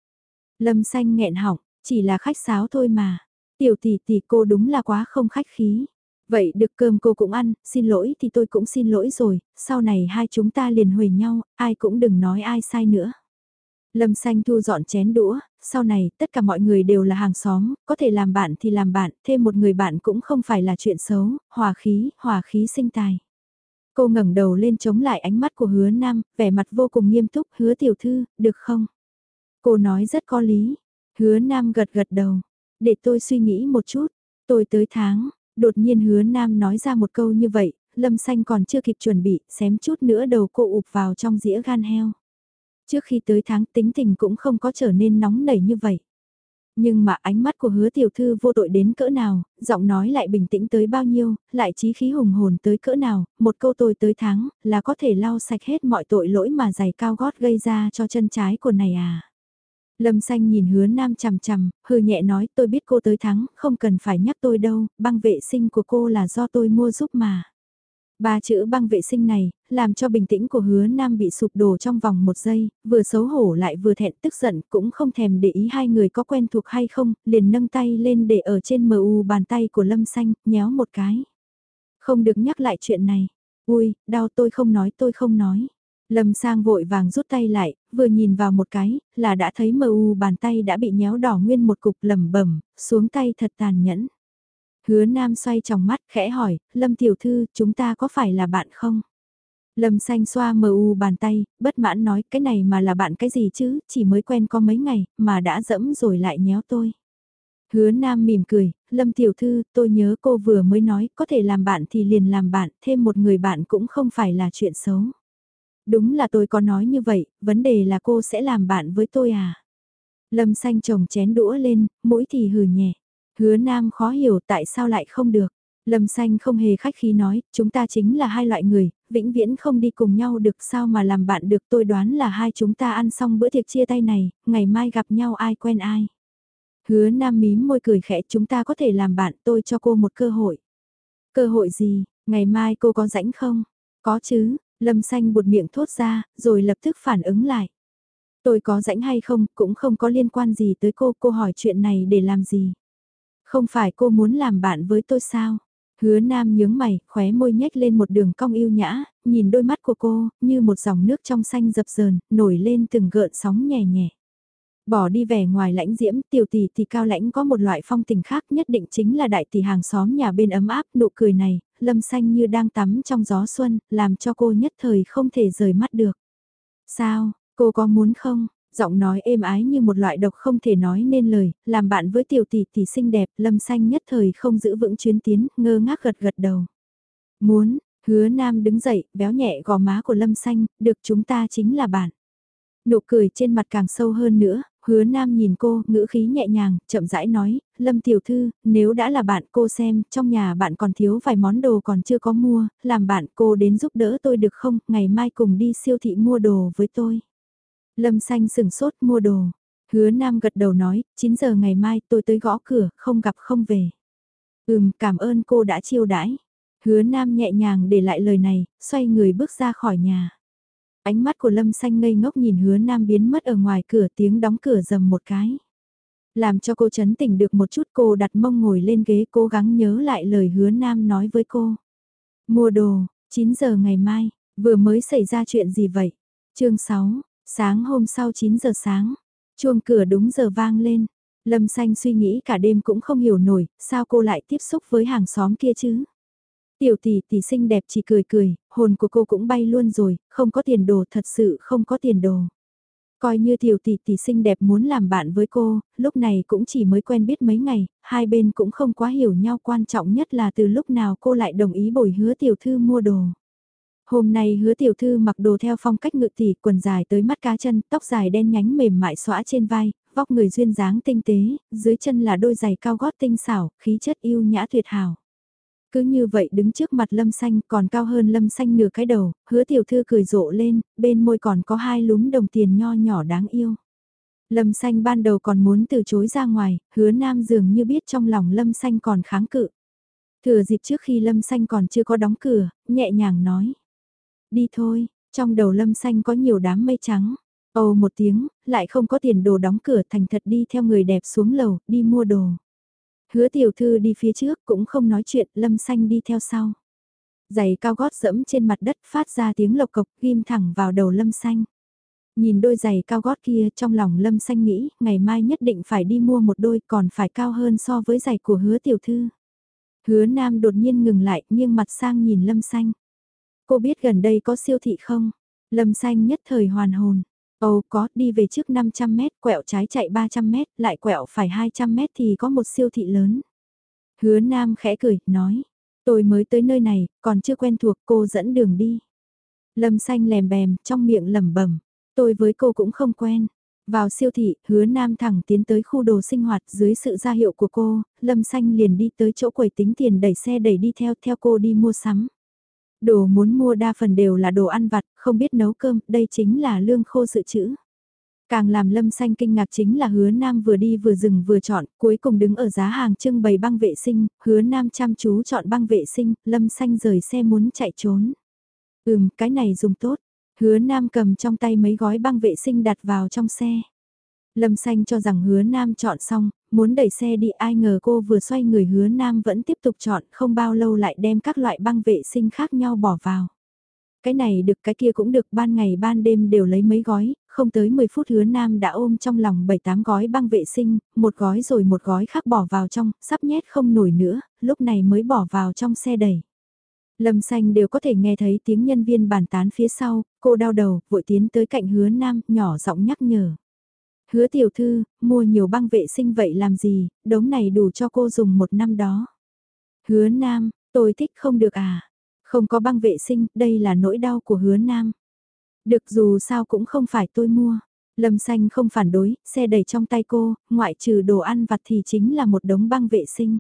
Lâm xanh nghẹn họng, chỉ là khách sáo thôi mà. Tiểu tỷ tỷ cô đúng là quá không khách khí. Vậy được cơm cô cũng ăn, xin lỗi thì tôi cũng xin lỗi rồi, sau này hai chúng ta liền huề nhau, ai cũng đừng nói ai sai nữa. Lâm Xanh thu dọn chén đũa, sau này tất cả mọi người đều là hàng xóm, có thể làm bạn thì làm bạn, thêm một người bạn cũng không phải là chuyện xấu, hòa khí, hòa khí sinh tài. Cô ngẩng đầu lên chống lại ánh mắt của hứa nam, vẻ mặt vô cùng nghiêm túc, hứa tiểu thư, được không? Cô nói rất có lý, hứa nam gật gật đầu, để tôi suy nghĩ một chút, tôi tới tháng, đột nhiên hứa nam nói ra một câu như vậy, lâm xanh còn chưa kịp chuẩn bị, xém chút nữa đầu cô ụp vào trong dĩa gan heo. Trước khi tới tháng tính tình cũng không có trở nên nóng nảy như vậy. Nhưng mà ánh mắt của hứa tiểu thư vô tội đến cỡ nào, giọng nói lại bình tĩnh tới bao nhiêu, lại trí khí hùng hồn tới cỡ nào, một câu tôi tới tháng, là có thể lau sạch hết mọi tội lỗi mà giày cao gót gây ra cho chân trái của này à. Lâm xanh nhìn hứa nam chằm chằm, hừ nhẹ nói tôi biết cô tới thắng, không cần phải nhắc tôi đâu, băng vệ sinh của cô là do tôi mua giúp mà. Ba chữ băng vệ sinh này, làm cho bình tĩnh của hứa nam bị sụp đổ trong vòng một giây, vừa xấu hổ lại vừa thẹn tức giận, cũng không thèm để ý hai người có quen thuộc hay không, liền nâng tay lên để ở trên mu bàn tay của lâm xanh, nhéo một cái. Không được nhắc lại chuyện này. Ui, đau tôi không nói tôi không nói. Lâm sang vội vàng rút tay lại, vừa nhìn vào một cái, là đã thấy mu bàn tay đã bị nhéo đỏ nguyên một cục lầm bẩm xuống tay thật tàn nhẫn. Hứa Nam xoay trong mắt khẽ hỏi, Lâm Tiểu Thư, chúng ta có phải là bạn không? Lâm xanh xoa mờ u bàn tay, bất mãn nói cái này mà là bạn cái gì chứ, chỉ mới quen có mấy ngày, mà đã dẫm rồi lại nhéo tôi. Hứa Nam mỉm cười, Lâm Tiểu Thư, tôi nhớ cô vừa mới nói, có thể làm bạn thì liền làm bạn, thêm một người bạn cũng không phải là chuyện xấu. Đúng là tôi có nói như vậy, vấn đề là cô sẽ làm bạn với tôi à? Lâm xanh chồng chén đũa lên, mũi thì hừ nhẹ. Hứa Nam khó hiểu tại sao lại không được. Lâm xanh không hề khách khí nói, chúng ta chính là hai loại người, vĩnh viễn không đi cùng nhau được sao mà làm bạn được tôi đoán là hai chúng ta ăn xong bữa tiệc chia tay này, ngày mai gặp nhau ai quen ai. Hứa Nam mím môi cười khẽ chúng ta có thể làm bạn tôi cho cô một cơ hội. Cơ hội gì, ngày mai cô có rảnh không? Có chứ, Lâm xanh buột miệng thốt ra, rồi lập tức phản ứng lại. Tôi có rảnh hay không, cũng không có liên quan gì tới cô, cô hỏi chuyện này để làm gì. Không phải cô muốn làm bạn với tôi sao? Hứa Nam nhướng mày, khóe môi nhếch lên một đường cong yêu nhã, nhìn đôi mắt của cô, như một dòng nước trong xanh dập dờn, nổi lên từng gợn sóng nhẹ nhẹ. Bỏ đi vẻ ngoài lãnh diễm, tiểu tỷ thì cao lãnh có một loại phong tình khác nhất định chính là đại tỷ hàng xóm nhà bên ấm áp, nụ cười này, lâm xanh như đang tắm trong gió xuân, làm cho cô nhất thời không thể rời mắt được. Sao, cô có muốn không? Giọng nói êm ái như một loại độc không thể nói nên lời, làm bạn với tiểu tỷ tỷ xinh đẹp, lâm xanh nhất thời không giữ vững chuyến tiến, ngơ ngác gật gật đầu. Muốn, hứa nam đứng dậy, béo nhẹ gò má của lâm xanh, được chúng ta chính là bạn. Nụ cười trên mặt càng sâu hơn nữa, hứa nam nhìn cô, ngữ khí nhẹ nhàng, chậm rãi nói, Lâm tiểu thư, nếu đã là bạn cô xem, trong nhà bạn còn thiếu vài món đồ còn chưa có mua, làm bạn cô đến giúp đỡ tôi được không, ngày mai cùng đi siêu thị mua đồ với tôi. Lâm xanh sừng sốt mua đồ. Hứa Nam gật đầu nói, 9 giờ ngày mai tôi tới gõ cửa, không gặp không về. Ừm, cảm ơn cô đã chiêu đãi. Hứa Nam nhẹ nhàng để lại lời này, xoay người bước ra khỏi nhà. Ánh mắt của Lâm xanh ngây ngốc nhìn hứa Nam biến mất ở ngoài cửa tiếng đóng cửa dầm một cái. Làm cho cô chấn tỉnh được một chút cô đặt mông ngồi lên ghế cố gắng nhớ lại lời hứa Nam nói với cô. Mua đồ, 9 giờ ngày mai, vừa mới xảy ra chuyện gì vậy? chương 6, Sáng hôm sau 9 giờ sáng, chuông cửa đúng giờ vang lên. Lâm Xanh suy nghĩ cả đêm cũng không hiểu nổi, sao cô lại tiếp xúc với hàng xóm kia chứ? Tiểu tỷ tỷ xinh đẹp chỉ cười cười, hồn của cô cũng bay luôn rồi, không có tiền đồ thật sự không có tiền đồ. Coi như tiểu tỷ tỷ xinh đẹp muốn làm bạn với cô, lúc này cũng chỉ mới quen biết mấy ngày, hai bên cũng không quá hiểu nhau quan trọng nhất là từ lúc nào cô lại đồng ý bồi hứa tiểu thư mua đồ. Hôm nay hứa tiểu thư mặc đồ theo phong cách ngự tỷ, quần dài tới mắt cá chân, tóc dài đen nhánh mềm mại xõa trên vai, vóc người duyên dáng tinh tế, dưới chân là đôi giày cao gót tinh xảo, khí chất yêu nhã tuyệt hảo. Cứ như vậy đứng trước mặt lâm xanh còn cao hơn lâm xanh nửa cái đầu, hứa tiểu thư cười rộ lên, bên môi còn có hai lúm đồng tiền nho nhỏ đáng yêu. Lâm xanh ban đầu còn muốn từ chối ra ngoài, hứa nam dường như biết trong lòng lâm xanh còn kháng cự. Thừa dịp trước khi lâm xanh còn chưa có đóng cửa, nhẹ nhàng nói. Đi thôi, trong đầu lâm xanh có nhiều đám mây trắng. Ồ một tiếng, lại không có tiền đồ đóng cửa thành thật đi theo người đẹp xuống lầu, đi mua đồ. Hứa tiểu thư đi phía trước cũng không nói chuyện, lâm xanh đi theo sau. Giày cao gót dẫm trên mặt đất phát ra tiếng lộc cộc ghim thẳng vào đầu lâm xanh. Nhìn đôi giày cao gót kia trong lòng lâm xanh nghĩ, ngày mai nhất định phải đi mua một đôi còn phải cao hơn so với giày của hứa tiểu thư. Hứa nam đột nhiên ngừng lại nghiêng mặt sang nhìn lâm xanh. Cô biết gần đây có siêu thị không? Lâm xanh nhất thời hoàn hồn. Ồ có, đi về trước 500 mét, quẹo trái chạy 300 mét, lại quẹo phải 200 mét thì có một siêu thị lớn. Hứa Nam khẽ cười, nói. Tôi mới tới nơi này, còn chưa quen thuộc cô dẫn đường đi. Lâm xanh lèm bèm, trong miệng lẩm bẩm Tôi với cô cũng không quen. Vào siêu thị, hứa nam thẳng tiến tới khu đồ sinh hoạt dưới sự ra hiệu của cô, Lâm Xanh liền đi tới chỗ quầy tính tiền đẩy xe đẩy đi theo theo cô đi mua sắm. Đồ muốn mua đa phần đều là đồ ăn vặt, không biết nấu cơm, đây chính là lương khô dự trữ. Càng làm Lâm Xanh kinh ngạc chính là hứa Nam vừa đi vừa dừng vừa chọn, cuối cùng đứng ở giá hàng trưng bày băng vệ sinh, hứa Nam chăm chú chọn băng vệ sinh, Lâm Xanh rời xe muốn chạy trốn. Ừm, cái này dùng tốt. Hứa Nam cầm trong tay mấy gói băng vệ sinh đặt vào trong xe. Lâm Xanh cho rằng hứa Nam chọn xong, muốn đẩy xe đi ai ngờ cô vừa xoay người hứa Nam vẫn tiếp tục chọn không bao lâu lại đem các loại băng vệ sinh khác nhau bỏ vào. Cái này được cái kia cũng được ban ngày ban đêm đều lấy mấy gói, không tới 10 phút hứa nam đã ôm trong lòng 7-8 gói băng vệ sinh, một gói rồi một gói khác bỏ vào trong, sắp nhét không nổi nữa, lúc này mới bỏ vào trong xe đẩy. Lâm xanh đều có thể nghe thấy tiếng nhân viên bàn tán phía sau, cô đau đầu, vội tiến tới cạnh hứa nam, nhỏ giọng nhắc nhở. Hứa tiểu thư, mua nhiều băng vệ sinh vậy làm gì, đống này đủ cho cô dùng một năm đó. Hứa nam, tôi thích không được à, không có băng vệ sinh, đây là nỗi đau của hứa nam. Được dù sao cũng không phải tôi mua. Lâm xanh không phản đối, xe đẩy trong tay cô, ngoại trừ đồ ăn vặt thì chính là một đống băng vệ sinh.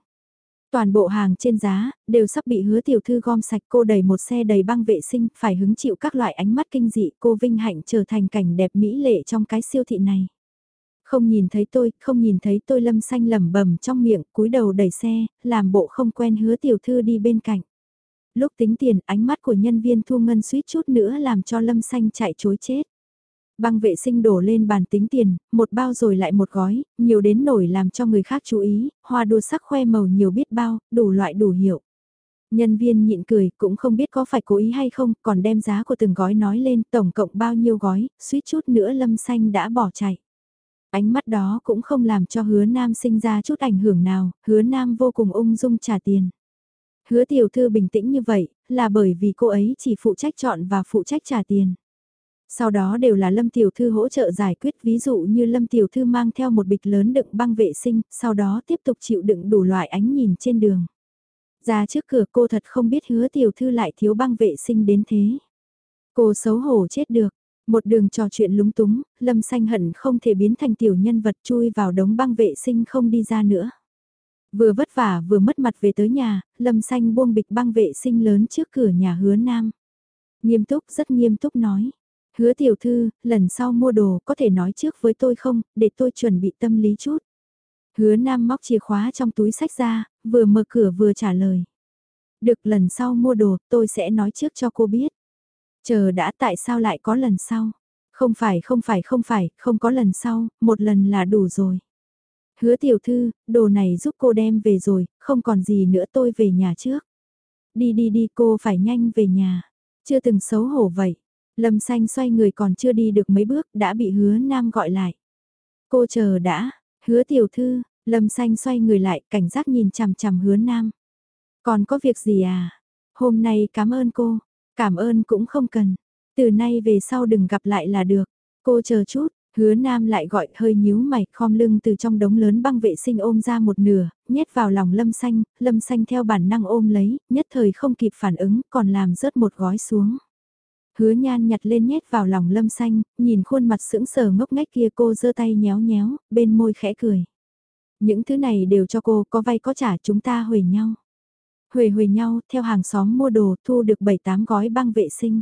Toàn bộ hàng trên giá, đều sắp bị hứa tiểu thư gom sạch cô đẩy một xe đầy băng vệ sinh, phải hứng chịu các loại ánh mắt kinh dị cô vinh hạnh trở thành cảnh đẹp mỹ lệ trong cái siêu thị này. Không nhìn thấy tôi, không nhìn thấy tôi lâm xanh lẩm bẩm trong miệng, cúi đầu đẩy xe, làm bộ không quen hứa tiểu thư đi bên cạnh. Lúc tính tiền, ánh mắt của nhân viên thu ngân suýt chút nữa làm cho Lâm Xanh chạy chối chết. Băng vệ sinh đổ lên bàn tính tiền, một bao rồi lại một gói, nhiều đến nổi làm cho người khác chú ý, hoa đua sắc khoe màu nhiều biết bao, đủ loại đủ hiệu. Nhân viên nhịn cười, cũng không biết có phải cố ý hay không, còn đem giá của từng gói nói lên, tổng cộng bao nhiêu gói, suýt chút nữa lâm xanh đã bỏ chạy. Ánh mắt đó cũng không làm cho hứa nam sinh ra chút ảnh hưởng nào, hứa nam vô cùng ung dung trả tiền. Hứa tiểu thư bình tĩnh như vậy, là bởi vì cô ấy chỉ phụ trách chọn và phụ trách trả tiền. Sau đó đều là Lâm Tiểu Thư hỗ trợ giải quyết ví dụ như Lâm Tiểu Thư mang theo một bịch lớn đựng băng vệ sinh, sau đó tiếp tục chịu đựng đủ loại ánh nhìn trên đường. Ra trước cửa cô thật không biết hứa Tiểu Thư lại thiếu băng vệ sinh đến thế. Cô xấu hổ chết được, một đường trò chuyện lúng túng, Lâm Xanh hận không thể biến thành tiểu nhân vật chui vào đống băng vệ sinh không đi ra nữa. Vừa vất vả vừa mất mặt về tới nhà, Lâm Xanh buông bịch băng vệ sinh lớn trước cửa nhà hứa nam. Nghiêm túc rất nghiêm túc nói. Hứa tiểu thư, lần sau mua đồ có thể nói trước với tôi không, để tôi chuẩn bị tâm lý chút. Hứa nam móc chìa khóa trong túi sách ra, vừa mở cửa vừa trả lời. Được lần sau mua đồ, tôi sẽ nói trước cho cô biết. Chờ đã tại sao lại có lần sau? Không phải không phải không phải, không có lần sau, một lần là đủ rồi. Hứa tiểu thư, đồ này giúp cô đem về rồi, không còn gì nữa tôi về nhà trước. Đi đi đi cô phải nhanh về nhà. Chưa từng xấu hổ vậy. Lâm xanh xoay người còn chưa đi được mấy bước đã bị hứa nam gọi lại. Cô chờ đã, hứa tiểu thư, lâm xanh xoay người lại cảnh giác nhìn chằm chằm hứa nam. Còn có việc gì à? Hôm nay cảm ơn cô, cảm ơn cũng không cần. Từ nay về sau đừng gặp lại là được. Cô chờ chút, Hứa Nam lại gọi hơi nhíu mày, khom lưng từ trong đống lớn băng vệ sinh ôm ra một nửa, nhét vào lòng Lâm Xanh, Lâm Xanh theo bản năng ôm lấy, nhất thời không kịp phản ứng, còn làm rớt một gói xuống. Hứa Nhan nhặt lên nhét vào lòng Lâm Xanh, nhìn khuôn mặt sững sờ ngốc ngách kia cô giơ tay nhéo nhéo, bên môi khẽ cười. Những thứ này đều cho cô, có vay có trả chúng ta huề nhau. Huề huề nhau, theo hàng xóm mua đồ, thu được 7-8 gói băng vệ sinh.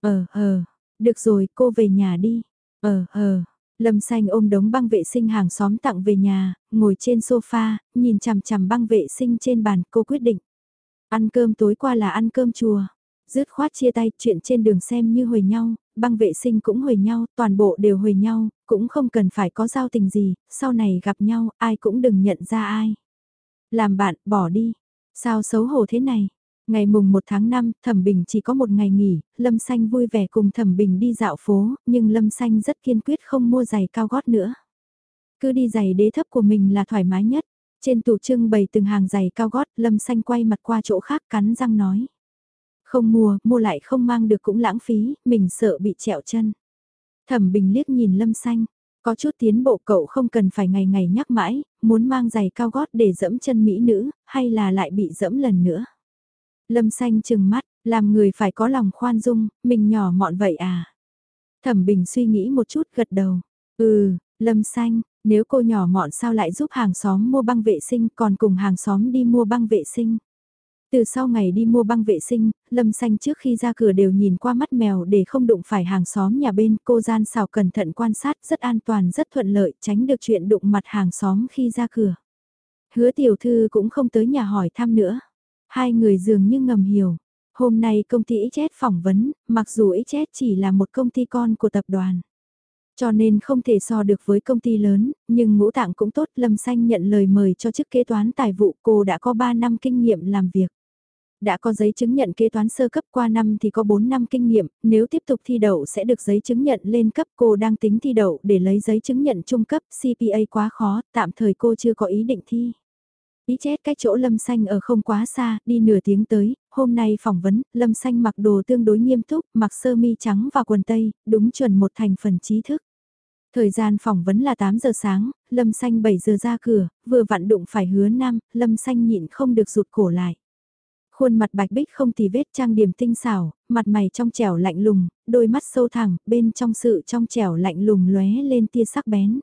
Ờ, ờ, được rồi, cô về nhà đi. Ờ, ờ, Lâm Xanh ôm đống băng vệ sinh hàng xóm tặng về nhà, ngồi trên sofa, nhìn chằm chằm băng vệ sinh trên bàn, cô quyết định. Ăn cơm tối qua là ăn cơm chùa. Dứt khoát chia tay, chuyện trên đường xem như hồi nhau, băng vệ sinh cũng hồi nhau, toàn bộ đều hồi nhau, cũng không cần phải có giao tình gì, sau này gặp nhau, ai cũng đừng nhận ra ai. Làm bạn, bỏ đi. Sao xấu hổ thế này? Ngày mùng 1 tháng 5, Thẩm Bình chỉ có một ngày nghỉ, Lâm Xanh vui vẻ cùng Thẩm Bình đi dạo phố, nhưng Lâm Xanh rất kiên quyết không mua giày cao gót nữa. Cứ đi giày đế thấp của mình là thoải mái nhất. Trên tủ trưng bày từng hàng giày cao gót, Lâm Xanh quay mặt qua chỗ khác cắn răng nói. Không mua, mua lại không mang được cũng lãng phí, mình sợ bị trẹo chân. Thẩm Bình liếc nhìn Lâm Xanh, có chút tiến bộ cậu không cần phải ngày ngày nhắc mãi, muốn mang giày cao gót để dẫm chân mỹ nữ, hay là lại bị dẫm lần nữa. Lâm xanh chừng mắt, làm người phải có lòng khoan dung, mình nhỏ mọn vậy à. Thẩm Bình suy nghĩ một chút gật đầu. Ừ, Lâm Xanh, nếu cô nhỏ mọn sao lại giúp hàng xóm mua băng vệ sinh còn cùng hàng xóm đi mua băng vệ sinh. Từ sau ngày đi mua băng vệ sinh, Lâm Xanh trước khi ra cửa đều nhìn qua mắt mèo để không đụng phải hàng xóm nhà bên. Cô gian xào cẩn thận quan sát rất an toàn rất thuận lợi tránh được chuyện đụng mặt hàng xóm khi ra cửa. Hứa tiểu thư cũng không tới nhà hỏi thăm nữa. Hai người dường như ngầm hiểu. Hôm nay công ty XS phỏng vấn, mặc dù XS chỉ là một công ty con của tập đoàn. Cho nên không thể so được với công ty lớn, nhưng ngũ tạng cũng tốt. Lâm Xanh nhận lời mời cho chức kế toán tài vụ cô đã có 3 năm kinh nghiệm làm việc. Đã có giấy chứng nhận kế toán sơ cấp qua năm thì có 4 năm kinh nghiệm, nếu tiếp tục thi đậu sẽ được giấy chứng nhận lên cấp cô đang tính thi đậu để lấy giấy chứng nhận trung cấp CPA quá khó, tạm thời cô chưa có ý định thi. Ý chết cách chỗ Lâm Xanh ở không quá xa, đi nửa tiếng tới, hôm nay phỏng vấn, Lâm Xanh mặc đồ tương đối nghiêm túc, mặc sơ mi trắng và quần tây, đúng chuẩn một thành phần trí thức. Thời gian phỏng vấn là 8 giờ sáng, Lâm Xanh 7 giờ ra cửa, vừa vặn đụng phải hứa năm, Lâm Xanh nhịn không được rụt cổ lại. Khuôn mặt bạch bích không tì vết trang điểm tinh xảo, mặt mày trong trẻo lạnh lùng, đôi mắt sâu thẳng, bên trong sự trong trẻo lạnh lùng lóe lên tia sắc bén.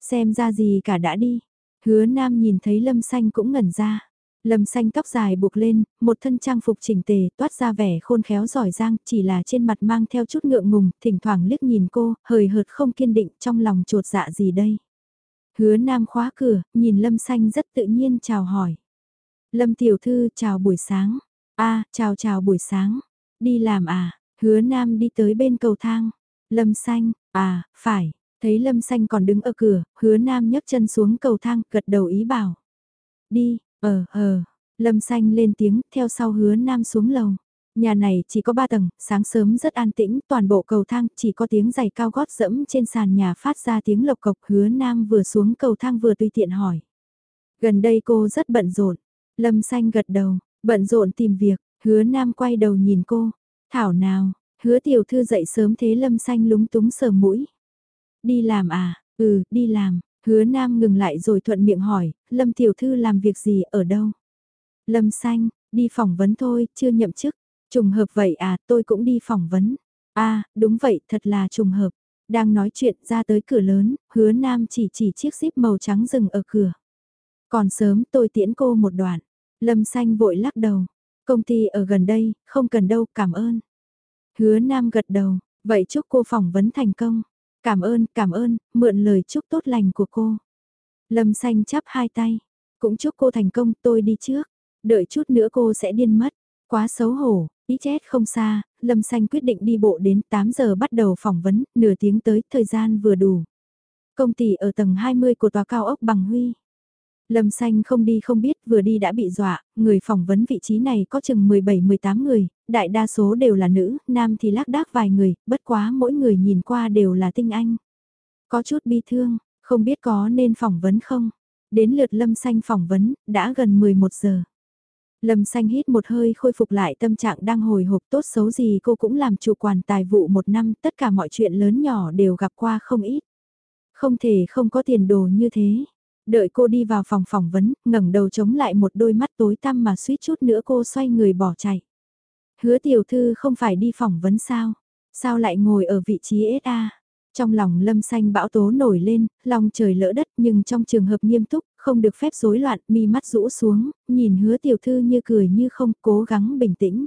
Xem ra gì cả đã đi. Hứa Nam nhìn thấy Lâm Xanh cũng ngẩn ra. Lâm xanh tóc dài buộc lên, một thân trang phục chỉnh tề, toát ra vẻ khôn khéo giỏi giang, chỉ là trên mặt mang theo chút ngượng ngùng, thỉnh thoảng liếc nhìn cô, hời hợt không kiên định trong lòng trột dạ gì đây. Hứa Nam khóa cửa, nhìn Lâm xanh rất tự nhiên chào hỏi. Lâm tiểu thư chào buổi sáng. a chào chào buổi sáng. Đi làm à, hứa Nam đi tới bên cầu thang. Lâm xanh, à, phải, thấy Lâm xanh còn đứng ở cửa, hứa Nam nhấc chân xuống cầu thang, gật đầu ý bảo. Đi, Ờ, ờ, Lâm Xanh lên tiếng, theo sau hứa nam xuống lầu. Nhà này chỉ có 3 tầng, sáng sớm rất an tĩnh, toàn bộ cầu thang chỉ có tiếng giày cao gót dẫm trên sàn nhà phát ra tiếng lộc cộc hứa nam vừa xuống cầu thang vừa tùy tiện hỏi. Gần đây cô rất bận rộn. Lâm Xanh gật đầu, bận rộn tìm việc, hứa nam quay đầu nhìn cô. Thảo nào, hứa tiểu thư dậy sớm thế Lâm Xanh lúng túng sờ mũi. Đi làm à, ừ, đi làm, Hứa Nam ngừng lại rồi thuận miệng hỏi, Lâm Tiểu Thư làm việc gì ở đâu? Lâm Xanh, đi phỏng vấn thôi, chưa nhậm chức. Trùng hợp vậy à, tôi cũng đi phỏng vấn. À, đúng vậy, thật là trùng hợp. Đang nói chuyện ra tới cửa lớn, hứa Nam chỉ chỉ chiếc xíp màu trắng dừng ở cửa. Còn sớm tôi tiễn cô một đoạn. Lâm Xanh vội lắc đầu. Công ty ở gần đây, không cần đâu, cảm ơn. Hứa Nam gật đầu, vậy chúc cô phỏng vấn thành công. Cảm ơn, cảm ơn, mượn lời chúc tốt lành của cô. Lâm xanh chắp hai tay. Cũng chúc cô thành công, tôi đi trước. Đợi chút nữa cô sẽ điên mất. Quá xấu hổ, ý chết không xa, Lâm xanh quyết định đi bộ đến 8 giờ bắt đầu phỏng vấn, nửa tiếng tới, thời gian vừa đủ. Công ty ở tầng 20 của tòa cao ốc bằng huy. Lâm Xanh không đi không biết vừa đi đã bị dọa, người phỏng vấn vị trí này có chừng 17-18 người, đại đa số đều là nữ, nam thì lác đác vài người, bất quá mỗi người nhìn qua đều là tinh anh. Có chút bi thương, không biết có nên phỏng vấn không? Đến lượt Lâm Xanh phỏng vấn, đã gần 11 giờ. Lâm Xanh hít một hơi khôi phục lại tâm trạng đang hồi hộp tốt xấu gì cô cũng làm chủ quản tài vụ một năm, tất cả mọi chuyện lớn nhỏ đều gặp qua không ít. Không thể không có tiền đồ như thế. Đợi cô đi vào phòng phỏng vấn, ngẩng đầu chống lại một đôi mắt tối tăm mà suýt chút nữa cô xoay người bỏ chạy. Hứa tiểu thư không phải đi phỏng vấn sao? Sao lại ngồi ở vị trí SA? Trong lòng lâm xanh bão tố nổi lên, lòng trời lỡ đất nhưng trong trường hợp nghiêm túc, không được phép rối loạn, mi mắt rũ xuống, nhìn hứa tiểu thư như cười như không, cố gắng bình tĩnh.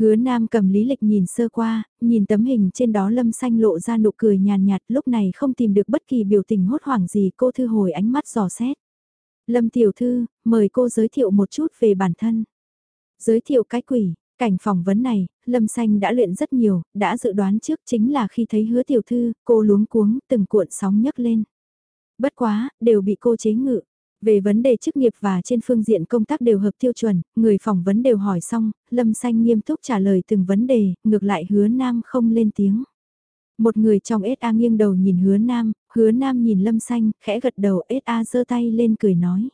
Hứa Nam cầm lý lịch nhìn sơ qua, nhìn tấm hình trên đó lâm xanh lộ ra nụ cười nhàn nhạt, lúc này không tìm được bất kỳ biểu tình hốt hoảng gì cô thư hồi ánh mắt dò xét. Lâm tiểu thư, mời cô giới thiệu một chút về bản thân. Giới thiệu cái quỷ, cảnh phỏng vấn này, lâm xanh đã luyện rất nhiều, đã dự đoán trước chính là khi thấy hứa tiểu thư, cô luống cuống từng cuộn sóng nhấc lên. Bất quá, đều bị cô chế ngự. Về vấn đề chức nghiệp và trên phương diện công tác đều hợp tiêu chuẩn, người phỏng vấn đều hỏi xong, Lâm Xanh nghiêm túc trả lời từng vấn đề, ngược lại hứa Nam không lên tiếng. Một người trong SA nghiêng đầu nhìn hứa Nam, hứa Nam nhìn Lâm Xanh, khẽ gật đầu SA giơ tay lên cười nói.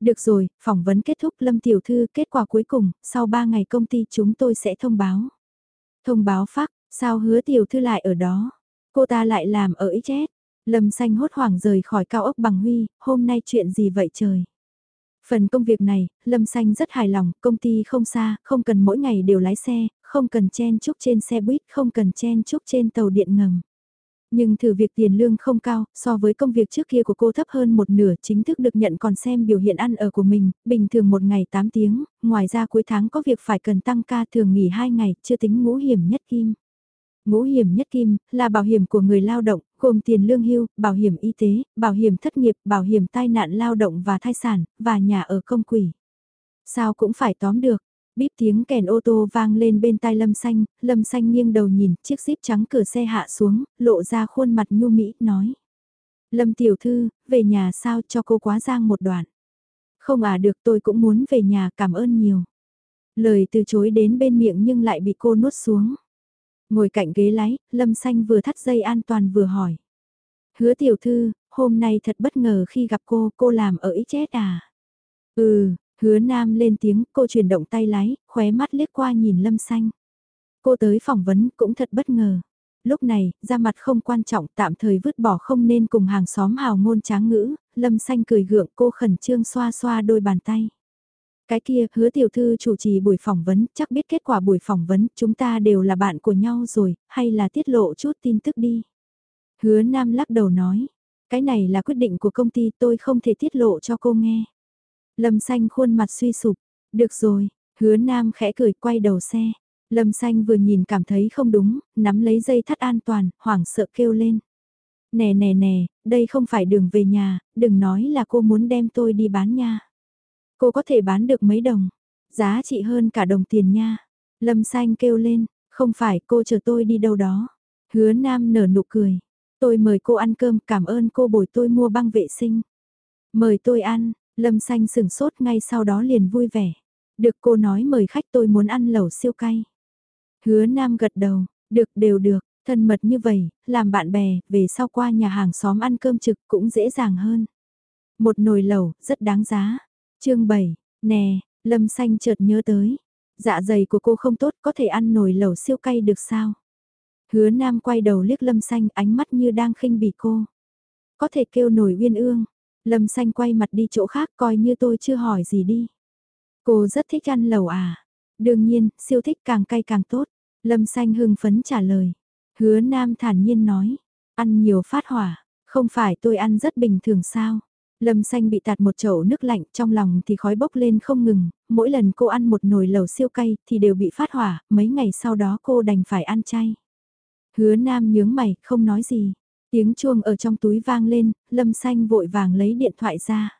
Được rồi, phỏng vấn kết thúc Lâm Tiểu Thư kết quả cuối cùng, sau 3 ngày công ty chúng tôi sẽ thông báo. Thông báo phát, sao hứa Tiểu Thư lại ở đó? Cô ta lại làm ở XS. Lâm xanh hốt hoảng rời khỏi cao ốc bằng huy, hôm nay chuyện gì vậy trời? Phần công việc này, Lâm Xanh rất hài lòng, công ty không xa, không cần mỗi ngày đều lái xe, không cần chen chúc trên xe buýt, không cần chen chúc trên tàu điện ngầm. Nhưng thử việc tiền lương không cao, so với công việc trước kia của cô thấp hơn một nửa chính thức được nhận còn xem biểu hiện ăn ở của mình, bình thường một ngày 8 tiếng, ngoài ra cuối tháng có việc phải cần tăng ca thường nghỉ 2 ngày, chưa tính ngũ hiểm nhất kim. Ngũ hiểm nhất kim là bảo hiểm của người lao động, gồm tiền lương hưu, bảo hiểm y tế, bảo hiểm thất nghiệp, bảo hiểm tai nạn lao động và thai sản, và nhà ở công quỷ. Sao cũng phải tóm được, Bíp tiếng kèn ô tô vang lên bên tai Lâm Xanh, Lâm Xanh nghiêng đầu nhìn, chiếc xíp trắng cửa xe hạ xuống, lộ ra khuôn mặt nhu mỹ, nói. Lâm tiểu thư, về nhà sao cho cô quá giang một đoạn. Không à được tôi cũng muốn về nhà cảm ơn nhiều. Lời từ chối đến bên miệng nhưng lại bị cô nuốt xuống. Ngồi cạnh ghế lái, Lâm Xanh vừa thắt dây an toàn vừa hỏi. Hứa tiểu thư, hôm nay thật bất ngờ khi gặp cô, cô làm ở ít chết à? Ừ, Hứa Nam lên tiếng, cô chuyển động tay lái, khóe mắt liếc qua nhìn Lâm Xanh. Cô tới phỏng vấn cũng thật bất ngờ. Lúc này, ra mặt không quan trọng tạm thời vứt bỏ không nên cùng hàng xóm hào ngôn tráng ngữ, Lâm Xanh cười gượng cô khẩn trương xoa xoa đôi bàn tay. Cái kia, hứa tiểu thư chủ trì buổi phỏng vấn, chắc biết kết quả buổi phỏng vấn, chúng ta đều là bạn của nhau rồi, hay là tiết lộ chút tin tức đi. Hứa Nam lắc đầu nói, cái này là quyết định của công ty tôi không thể tiết lộ cho cô nghe. Lâm xanh khuôn mặt suy sụp, được rồi, hứa nam khẽ cười quay đầu xe. Lâm xanh vừa nhìn cảm thấy không đúng, nắm lấy dây thắt an toàn, hoảng sợ kêu lên. Nè nè nè, đây không phải đường về nhà, đừng nói là cô muốn đem tôi đi bán nha. Cô có thể bán được mấy đồng, giá trị hơn cả đồng tiền nha. Lâm xanh kêu lên, không phải cô chờ tôi đi đâu đó. Hứa nam nở nụ cười. Tôi mời cô ăn cơm, cảm ơn cô bồi tôi mua băng vệ sinh. Mời tôi ăn, Lâm xanh sừng sốt ngay sau đó liền vui vẻ. Được cô nói mời khách tôi muốn ăn lẩu siêu cay. Hứa Nam gật đầu, được đều được, thân mật như vậy, làm bạn bè, về sau qua nhà hàng xóm ăn cơm trực cũng dễ dàng hơn. Một nồi lẩu, rất đáng giá chương 7, nè, Lâm Xanh chợt nhớ tới. Dạ dày của cô không tốt, có thể ăn nồi lẩu siêu cay được sao? Hứa Nam quay đầu liếc Lâm Xanh ánh mắt như đang khinh bỉ cô. Có thể kêu nồi uyên ương, Lâm xanh quay mặt đi chỗ khác coi như tôi chưa hỏi gì đi. Cô rất thích ăn lẩu à? Đương nhiên, siêu thích càng cay càng tốt. Lâm xanh hưng phấn trả lời. Hứa nam thản nhiên nói. Ăn nhiều phát hỏa, không phải tôi ăn rất bình thường sao? Lâm xanh bị tạt một chậu nước lạnh trong lòng thì khói bốc lên không ngừng, mỗi lần cô ăn một nồi lẩu siêu cay thì đều bị phát hỏa, mấy ngày sau đó cô đành phải ăn chay. Hứa nam nhướng mày, không nói gì. Tiếng chuông ở trong túi vang lên, Lâm Xanh vội vàng lấy điện thoại ra.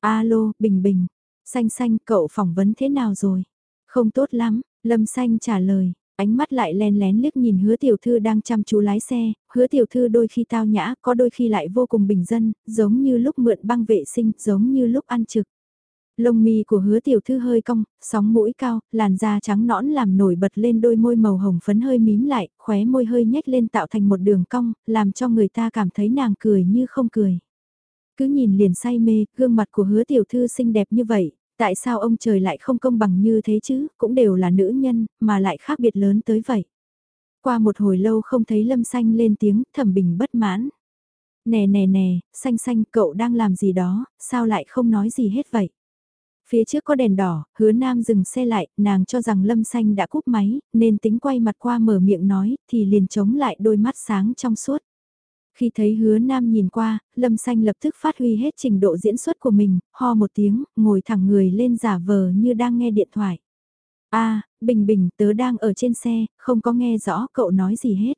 Alo, Bình Bình. Xanh xanh, cậu phỏng vấn thế nào rồi? Không tốt lắm, Lâm Xanh trả lời. Ánh mắt lại len lén liếc nhìn hứa tiểu thư đang chăm chú lái xe, hứa tiểu thư đôi khi tao nhã, có đôi khi lại vô cùng bình dân, giống như lúc mượn băng vệ sinh, giống như lúc ăn trực. Lông mi của hứa tiểu thư hơi cong, sóng mũi cao, làn da trắng nõn làm nổi bật lên đôi môi màu hồng phấn hơi mím lại, khóe môi hơi nhếch lên tạo thành một đường cong, làm cho người ta cảm thấy nàng cười như không cười. Cứ nhìn liền say mê, gương mặt của hứa tiểu thư xinh đẹp như vậy, tại sao ông trời lại không công bằng như thế chứ, cũng đều là nữ nhân, mà lại khác biệt lớn tới vậy. Qua một hồi lâu không thấy lâm xanh lên tiếng, thẩm bình bất mãn. Nè nè nè, xanh xanh cậu đang làm gì đó, sao lại không nói gì hết vậy? Phía trước có đèn đỏ, hứa nam dừng xe lại, nàng cho rằng lâm xanh đã cúp máy, nên tính quay mặt qua mở miệng nói, thì liền chống lại đôi mắt sáng trong suốt. Khi thấy hứa nam nhìn qua, lâm xanh lập tức phát huy hết trình độ diễn xuất của mình, ho một tiếng, ngồi thẳng người lên giả vờ như đang nghe điện thoại. a bình bình tớ đang ở trên xe, không có nghe rõ cậu nói gì hết.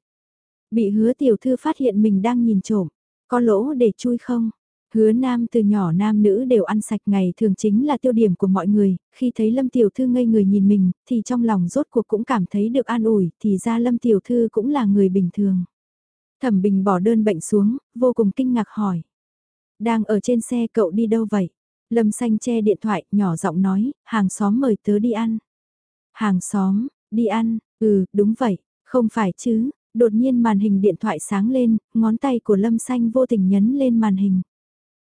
Bị hứa tiểu thư phát hiện mình đang nhìn trộm, có lỗ để chui không? Hứa nam từ nhỏ nam nữ đều ăn sạch ngày thường chính là tiêu điểm của mọi người, khi thấy Lâm Tiểu Thư ngây người nhìn mình, thì trong lòng rốt cuộc cũng cảm thấy được an ủi, thì ra Lâm Tiểu Thư cũng là người bình thường. Thẩm Bình bỏ đơn bệnh xuống, vô cùng kinh ngạc hỏi. Đang ở trên xe cậu đi đâu vậy? Lâm Xanh che điện thoại, nhỏ giọng nói, hàng xóm mời tớ đi ăn. Hàng xóm, đi ăn, ừ, đúng vậy, không phải chứ, đột nhiên màn hình điện thoại sáng lên, ngón tay của Lâm Xanh vô tình nhấn lên màn hình.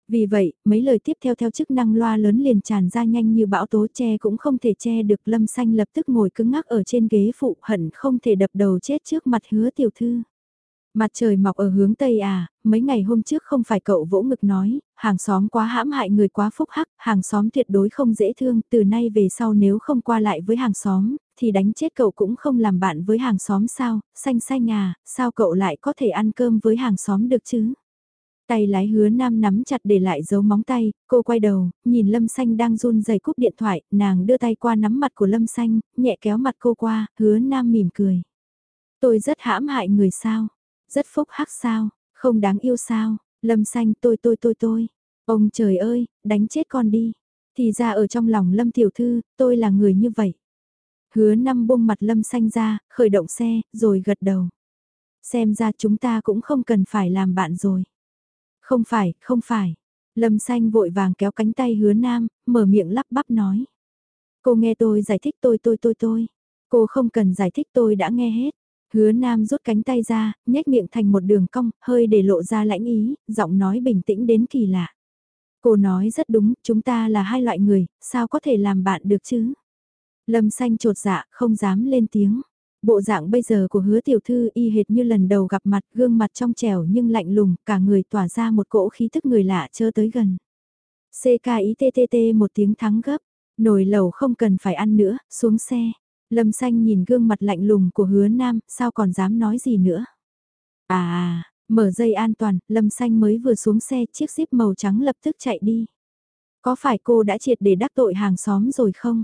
Vì vậy, mấy lời tiếp theo theo chức năng loa lớn liền tràn ra nhanh như bão tố che cũng không thể che được lâm xanh lập tức ngồi cứng ngắc ở trên ghế phụ hận không thể đập đầu chết trước mặt hứa tiểu thư. Mặt trời mọc ở hướng Tây à, mấy ngày hôm trước không phải cậu vỗ ngực nói, hàng xóm quá hãm hại người quá phúc hắc, hàng xóm tuyệt đối không dễ thương, từ nay về sau nếu không qua lại với hàng xóm, thì đánh chết cậu cũng không làm bạn với hàng xóm sao, xanh xanh à, sao cậu lại có thể ăn cơm với hàng xóm được chứ? Tay lái hứa nam nắm chặt để lại dấu móng tay, cô quay đầu, nhìn Lâm Xanh đang run rẩy cúp điện thoại, nàng đưa tay qua nắm mặt của Lâm Xanh, nhẹ kéo mặt cô qua, hứa nam mỉm cười. Tôi rất hãm hại người sao, rất phúc hắc sao, không đáng yêu sao, Lâm Xanh tôi tôi tôi tôi, ông trời ơi, đánh chết con đi. Thì ra ở trong lòng Lâm Tiểu Thư, tôi là người như vậy. Hứa năm buông mặt Lâm Xanh ra, khởi động xe, rồi gật đầu. Xem ra chúng ta cũng không cần phải làm bạn rồi. Không phải, không phải. Lâm xanh vội vàng kéo cánh tay hứa nam, mở miệng lắp bắp nói. Cô nghe tôi giải thích tôi tôi tôi tôi. Cô không cần giải thích tôi đã nghe hết. Hứa nam rút cánh tay ra, nhếch miệng thành một đường cong, hơi để lộ ra lãnh ý, giọng nói bình tĩnh đến kỳ lạ. Cô nói rất đúng, chúng ta là hai loại người, sao có thể làm bạn được chứ? Lâm xanh trột dạ, không dám lên tiếng. Bộ dạng bây giờ của hứa tiểu thư y hệt như lần đầu gặp mặt gương mặt trong trẻo nhưng lạnh lùng, cả người tỏa ra một cỗ khí thức người lạ chơ tới gần. CKITTT một tiếng thắng gấp, nồi lẩu không cần phải ăn nữa, xuống xe. Lâm xanh nhìn gương mặt lạnh lùng của hứa nam, sao còn dám nói gì nữa. À, à, mở dây an toàn, lâm xanh mới vừa xuống xe, chiếc jeep màu trắng lập tức chạy đi. Có phải cô đã triệt để đắc tội hàng xóm rồi không?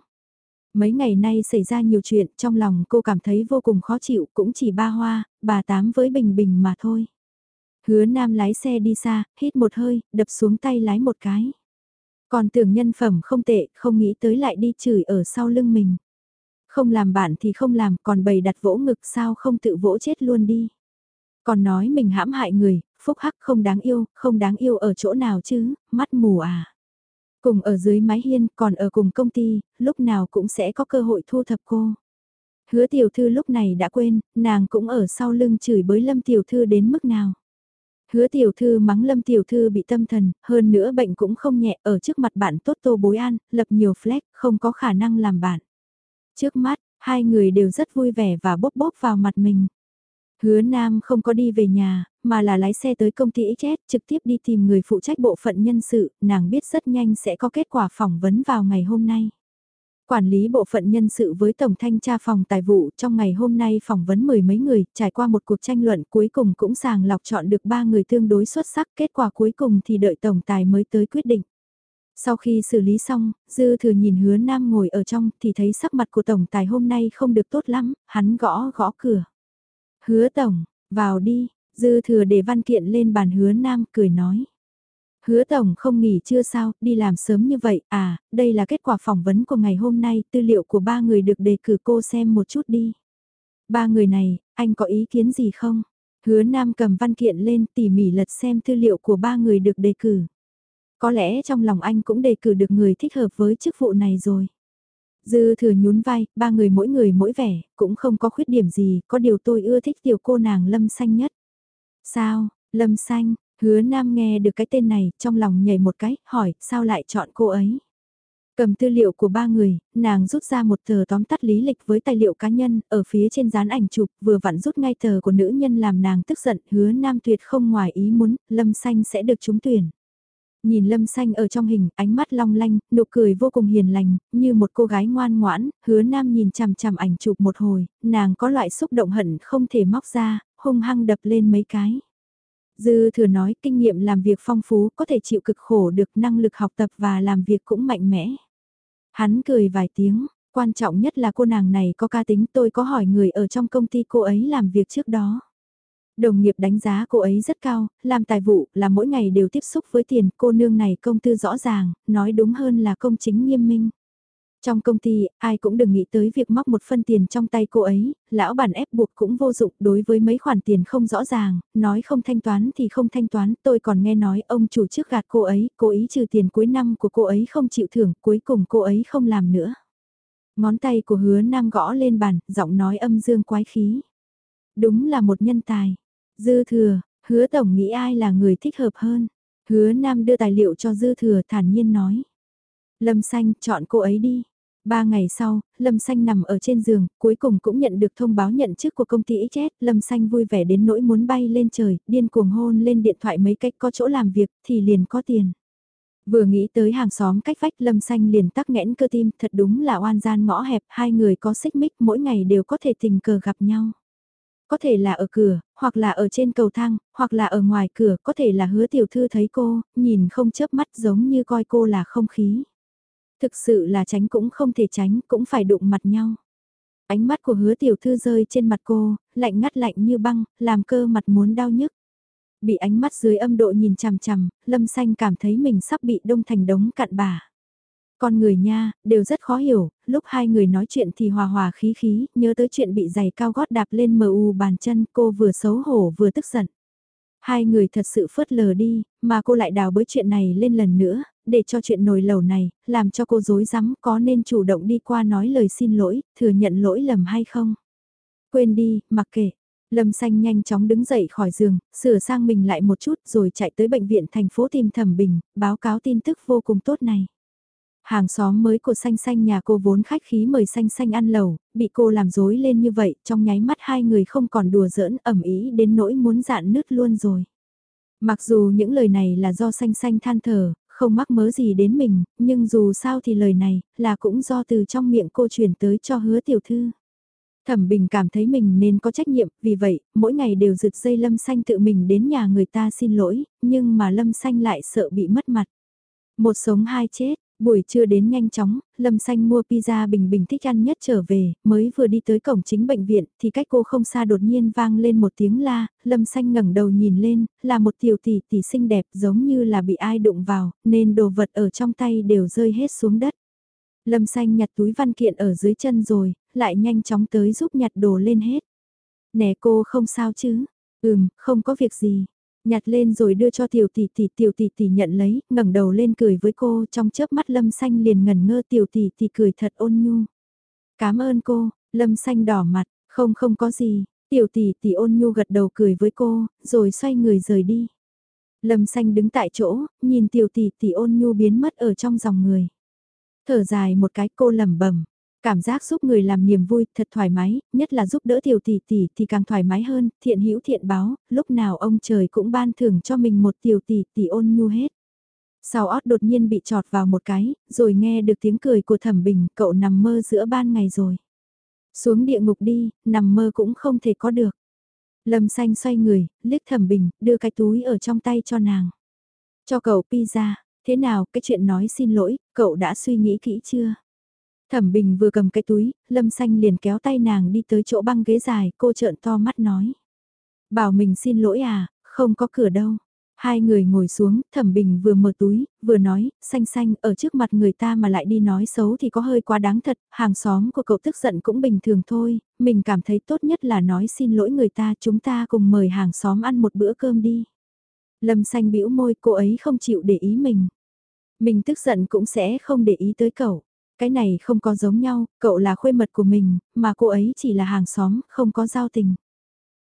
Mấy ngày nay xảy ra nhiều chuyện, trong lòng cô cảm thấy vô cùng khó chịu, cũng chỉ ba hoa, bà tám với bình bình mà thôi. Hứa Nam lái xe đi xa, hít một hơi, đập xuống tay lái một cái. Còn tưởng nhân phẩm không tệ, không nghĩ tới lại đi chửi ở sau lưng mình. Không làm bạn thì không làm, còn bày đặt vỗ ngực sao không tự vỗ chết luôn đi. Còn nói mình hãm hại người, phúc hắc không đáng yêu, không đáng yêu ở chỗ nào chứ, mắt mù à. Cùng ở dưới mái hiên, còn ở cùng công ty, lúc nào cũng sẽ có cơ hội thu thập cô. Hứa tiểu thư lúc này đã quên, nàng cũng ở sau lưng chửi bới lâm tiểu thư đến mức nào. Hứa tiểu thư mắng lâm tiểu thư bị tâm thần, hơn nữa bệnh cũng không nhẹ ở trước mặt bạn tốt tô bối an, lập nhiều flex, không có khả năng làm bạn. Trước mắt, hai người đều rất vui vẻ và bóp bóp vào mặt mình. Hứa Nam không có đi về nhà, mà là lái xe tới công ty XS trực tiếp đi tìm người phụ trách bộ phận nhân sự, nàng biết rất nhanh sẽ có kết quả phỏng vấn vào ngày hôm nay. Quản lý bộ phận nhân sự với Tổng Thanh tra phòng tài vụ trong ngày hôm nay phỏng vấn mười mấy người, trải qua một cuộc tranh luận cuối cùng cũng sàng lọc chọn được ba người tương đối xuất sắc, kết quả cuối cùng thì đợi Tổng Tài mới tới quyết định. Sau khi xử lý xong, Dư thừa nhìn hứa Nam ngồi ở trong thì thấy sắc mặt của Tổng Tài hôm nay không được tốt lắm, hắn gõ gõ cửa. Hứa Tổng, vào đi, Dư thừa để văn kiện lên bàn hứa nam cười nói. Hứa tổng không nghỉ chưa sao, đi làm sớm như vậy, à, đây là kết quả phỏng vấn của ngày hôm nay, tư liệu của ba người được đề cử cô xem một chút đi. Ba người này, anh có ý kiến gì không? Hứa Nam cầm văn kiện lên tỉ mỉ lật xem tư liệu của ba người được đề cử. Có lẽ trong lòng anh cũng đề cử được người thích hợp với chức vụ này rồi. Dư thừa nhún vai, ba người mỗi người mỗi vẻ, cũng không có khuyết điểm gì, có điều tôi ưa thích tiểu cô nàng lâm xanh nhất. Sao, Lâm Xanh, hứa nam nghe được cái tên này, trong lòng nhảy một cái, hỏi, sao lại chọn cô ấy? Cầm tư liệu của ba người, nàng rút ra một tờ tóm tắt lý lịch với tài liệu cá nhân, ở phía trên dán ảnh chụp, vừa vặn rút ngay tờ của nữ nhân làm nàng tức giận, hứa nam tuyệt không ngoài ý muốn, Lâm Xanh sẽ được trúng tuyển. Nhìn Lâm Xanh ở trong hình, ánh mắt long lanh, nụ cười vô cùng hiền lành, như một cô gái ngoan ngoãn, hứa nam nhìn chằm chằm ảnh chụp một hồi, nàng có loại xúc động hận không thể móc ra, hung hăng đập lên mấy cái. Dư thừa nói kinh nghiệm làm việc phong phú có thể chịu cực khổ được năng lực học tập và làm việc cũng mạnh mẽ. Hắn cười vài tiếng, quan trọng nhất là cô nàng này có ca tính tôi có hỏi người ở trong công ty cô ấy làm việc trước đó. Đồng nghiệp đánh giá cô ấy rất cao, làm tài vụ là mỗi ngày đều tiếp xúc với tiền, cô nương này công tư rõ ràng, nói đúng hơn là công chính nghiêm minh. Trong công ty, ai cũng đừng nghĩ tới việc móc một phân tiền trong tay cô ấy, lão bản ép buộc cũng vô dụng đối với mấy khoản tiền không rõ ràng, nói không thanh toán thì không thanh toán, tôi còn nghe nói ông chủ trước gạt cô ấy, cô ý trừ tiền cuối năm của cô ấy không chịu thưởng, cuối cùng cô ấy không làm nữa. Ngón tay của hứa nam gõ lên bàn, giọng nói âm dương quái khí. Đúng là một nhân tài. Dư thừa, hứa tổng nghĩ ai là người thích hợp hơn. Hứa nam đưa tài liệu cho dư thừa thản nhiên nói. Lâm xanh chọn cô ấy đi. Ba ngày sau, Lâm Xanh nằm ở trên giường, cuối cùng cũng nhận được thông báo nhận chức của công ty XS, Lâm Xanh vui vẻ đến nỗi muốn bay lên trời, điên cuồng hôn lên điện thoại mấy cách có chỗ làm việc thì liền có tiền. Vừa nghĩ tới hàng xóm cách vách Lâm Xanh liền tắc nghẽn cơ tim, thật đúng là oan gian ngõ hẹp, hai người có xích mích mỗi ngày đều có thể tình cờ gặp nhau. Có thể là ở cửa, hoặc là ở trên cầu thang, hoặc là ở ngoài cửa, có thể là hứa tiểu thư thấy cô, nhìn không chớp mắt giống như coi cô là không khí. Thực sự là tránh cũng không thể tránh, cũng phải đụng mặt nhau. Ánh mắt của hứa tiểu thư rơi trên mặt cô, lạnh ngắt lạnh như băng, làm cơ mặt muốn đau nhức. Bị ánh mắt dưới âm độ nhìn chằm chằm, lâm xanh cảm thấy mình sắp bị đông thành đống cặn bà. Con người nha, đều rất khó hiểu, lúc hai người nói chuyện thì hòa hòa khí khí, nhớ tới chuyện bị giày cao gót đạp lên mờ u bàn chân cô vừa xấu hổ vừa tức giận. Hai người thật sự phớt lờ đi, mà cô lại đào bới chuyện này lên lần nữa, để cho chuyện nồi lẩu này, làm cho cô dối rắm có nên chủ động đi qua nói lời xin lỗi, thừa nhận lỗi lầm hay không. Quên đi, mặc kệ. Lâm Xanh nhanh chóng đứng dậy khỏi giường, sửa sang mình lại một chút rồi chạy tới bệnh viện thành phố tìm Thẩm Bình, báo cáo tin tức vô cùng tốt này. Hàng xóm mới của xanh xanh nhà cô vốn khách khí mời xanh xanh ăn lẩu, bị cô làm dối lên như vậy, trong nháy mắt hai người không còn đùa giỡn ẩm ý đến nỗi muốn dạn nứt luôn rồi. Mặc dù những lời này là do xanh xanh than thở, không mắc mớ gì đến mình, nhưng dù sao thì lời này là cũng do từ trong miệng cô truyền tới cho hứa tiểu thư. Thẩm Bình cảm thấy mình nên có trách nhiệm, vì vậy, mỗi ngày đều rượt dây Lâm Xanh tự mình đến nhà người ta xin lỗi, nhưng mà Lâm Xanh lại sợ bị mất mặt. Một sống hai chết, Buổi trưa đến nhanh chóng, Lâm Xanh mua pizza bình bình thích ăn nhất trở về, mới vừa đi tới cổng chính bệnh viện thì cách cô không xa đột nhiên vang lên một tiếng la, Lâm Xanh ngẩng đầu nhìn lên, là một tiểu tỷ tỷ xinh đẹp giống như là bị ai đụng vào, nên đồ vật ở trong tay đều rơi hết xuống đất. Lâm Xanh nhặt túi văn kiện ở dưới chân rồi, lại nhanh chóng tới giúp nhặt đồ lên hết. Nè cô không sao chứ? Ừm, không có việc gì. Nhặt lên rồi đưa cho tiểu tỷ tỷ tiểu tỷ tỷ nhận lấy, ngẩng đầu lên cười với cô trong chớp mắt lâm xanh liền ngẩn ngơ tiểu tỷ tỷ cười thật ôn nhu. Cảm ơn cô, lâm xanh đỏ mặt, không không có gì, tiểu tỷ tỷ ôn nhu gật đầu cười với cô, rồi xoay người rời đi. Lâm xanh đứng tại chỗ, nhìn tiểu tỷ tỷ ôn nhu biến mất ở trong dòng người. Thở dài một cái cô lẩm bẩm Cảm giác giúp người làm niềm vui, thật thoải mái, nhất là giúp đỡ tiểu tỷ tỷ thì càng thoải mái hơn, thiện hữu thiện báo, lúc nào ông trời cũng ban thưởng cho mình một tiểu tỷ tỷ ôn nhu hết. Sau ót đột nhiên bị trọt vào một cái, rồi nghe được tiếng cười của thẩm bình, cậu nằm mơ giữa ban ngày rồi. Xuống địa ngục đi, nằm mơ cũng không thể có được. Lâm xanh xoay người, liếc thẩm bình, đưa cái túi ở trong tay cho nàng. Cho cậu pizza, thế nào, cái chuyện nói xin lỗi, cậu đã suy nghĩ kỹ chưa? Thẩm Bình vừa cầm cái túi, Lâm Xanh liền kéo tay nàng đi tới chỗ băng ghế dài, cô trợn to mắt nói. Bảo mình xin lỗi à, không có cửa đâu. Hai người ngồi xuống, Thẩm Bình vừa mở túi, vừa nói, xanh xanh, ở trước mặt người ta mà lại đi nói xấu thì có hơi quá đáng thật, hàng xóm của cậu tức giận cũng bình thường thôi, mình cảm thấy tốt nhất là nói xin lỗi người ta, chúng ta cùng mời hàng xóm ăn một bữa cơm đi. Lâm xanh bĩu môi, cô ấy không chịu để ý mình. Mình tức giận cũng sẽ không để ý tới cậu. Cái này không có giống nhau, cậu là khuê mật của mình, mà cô ấy chỉ là hàng xóm, không có giao tình.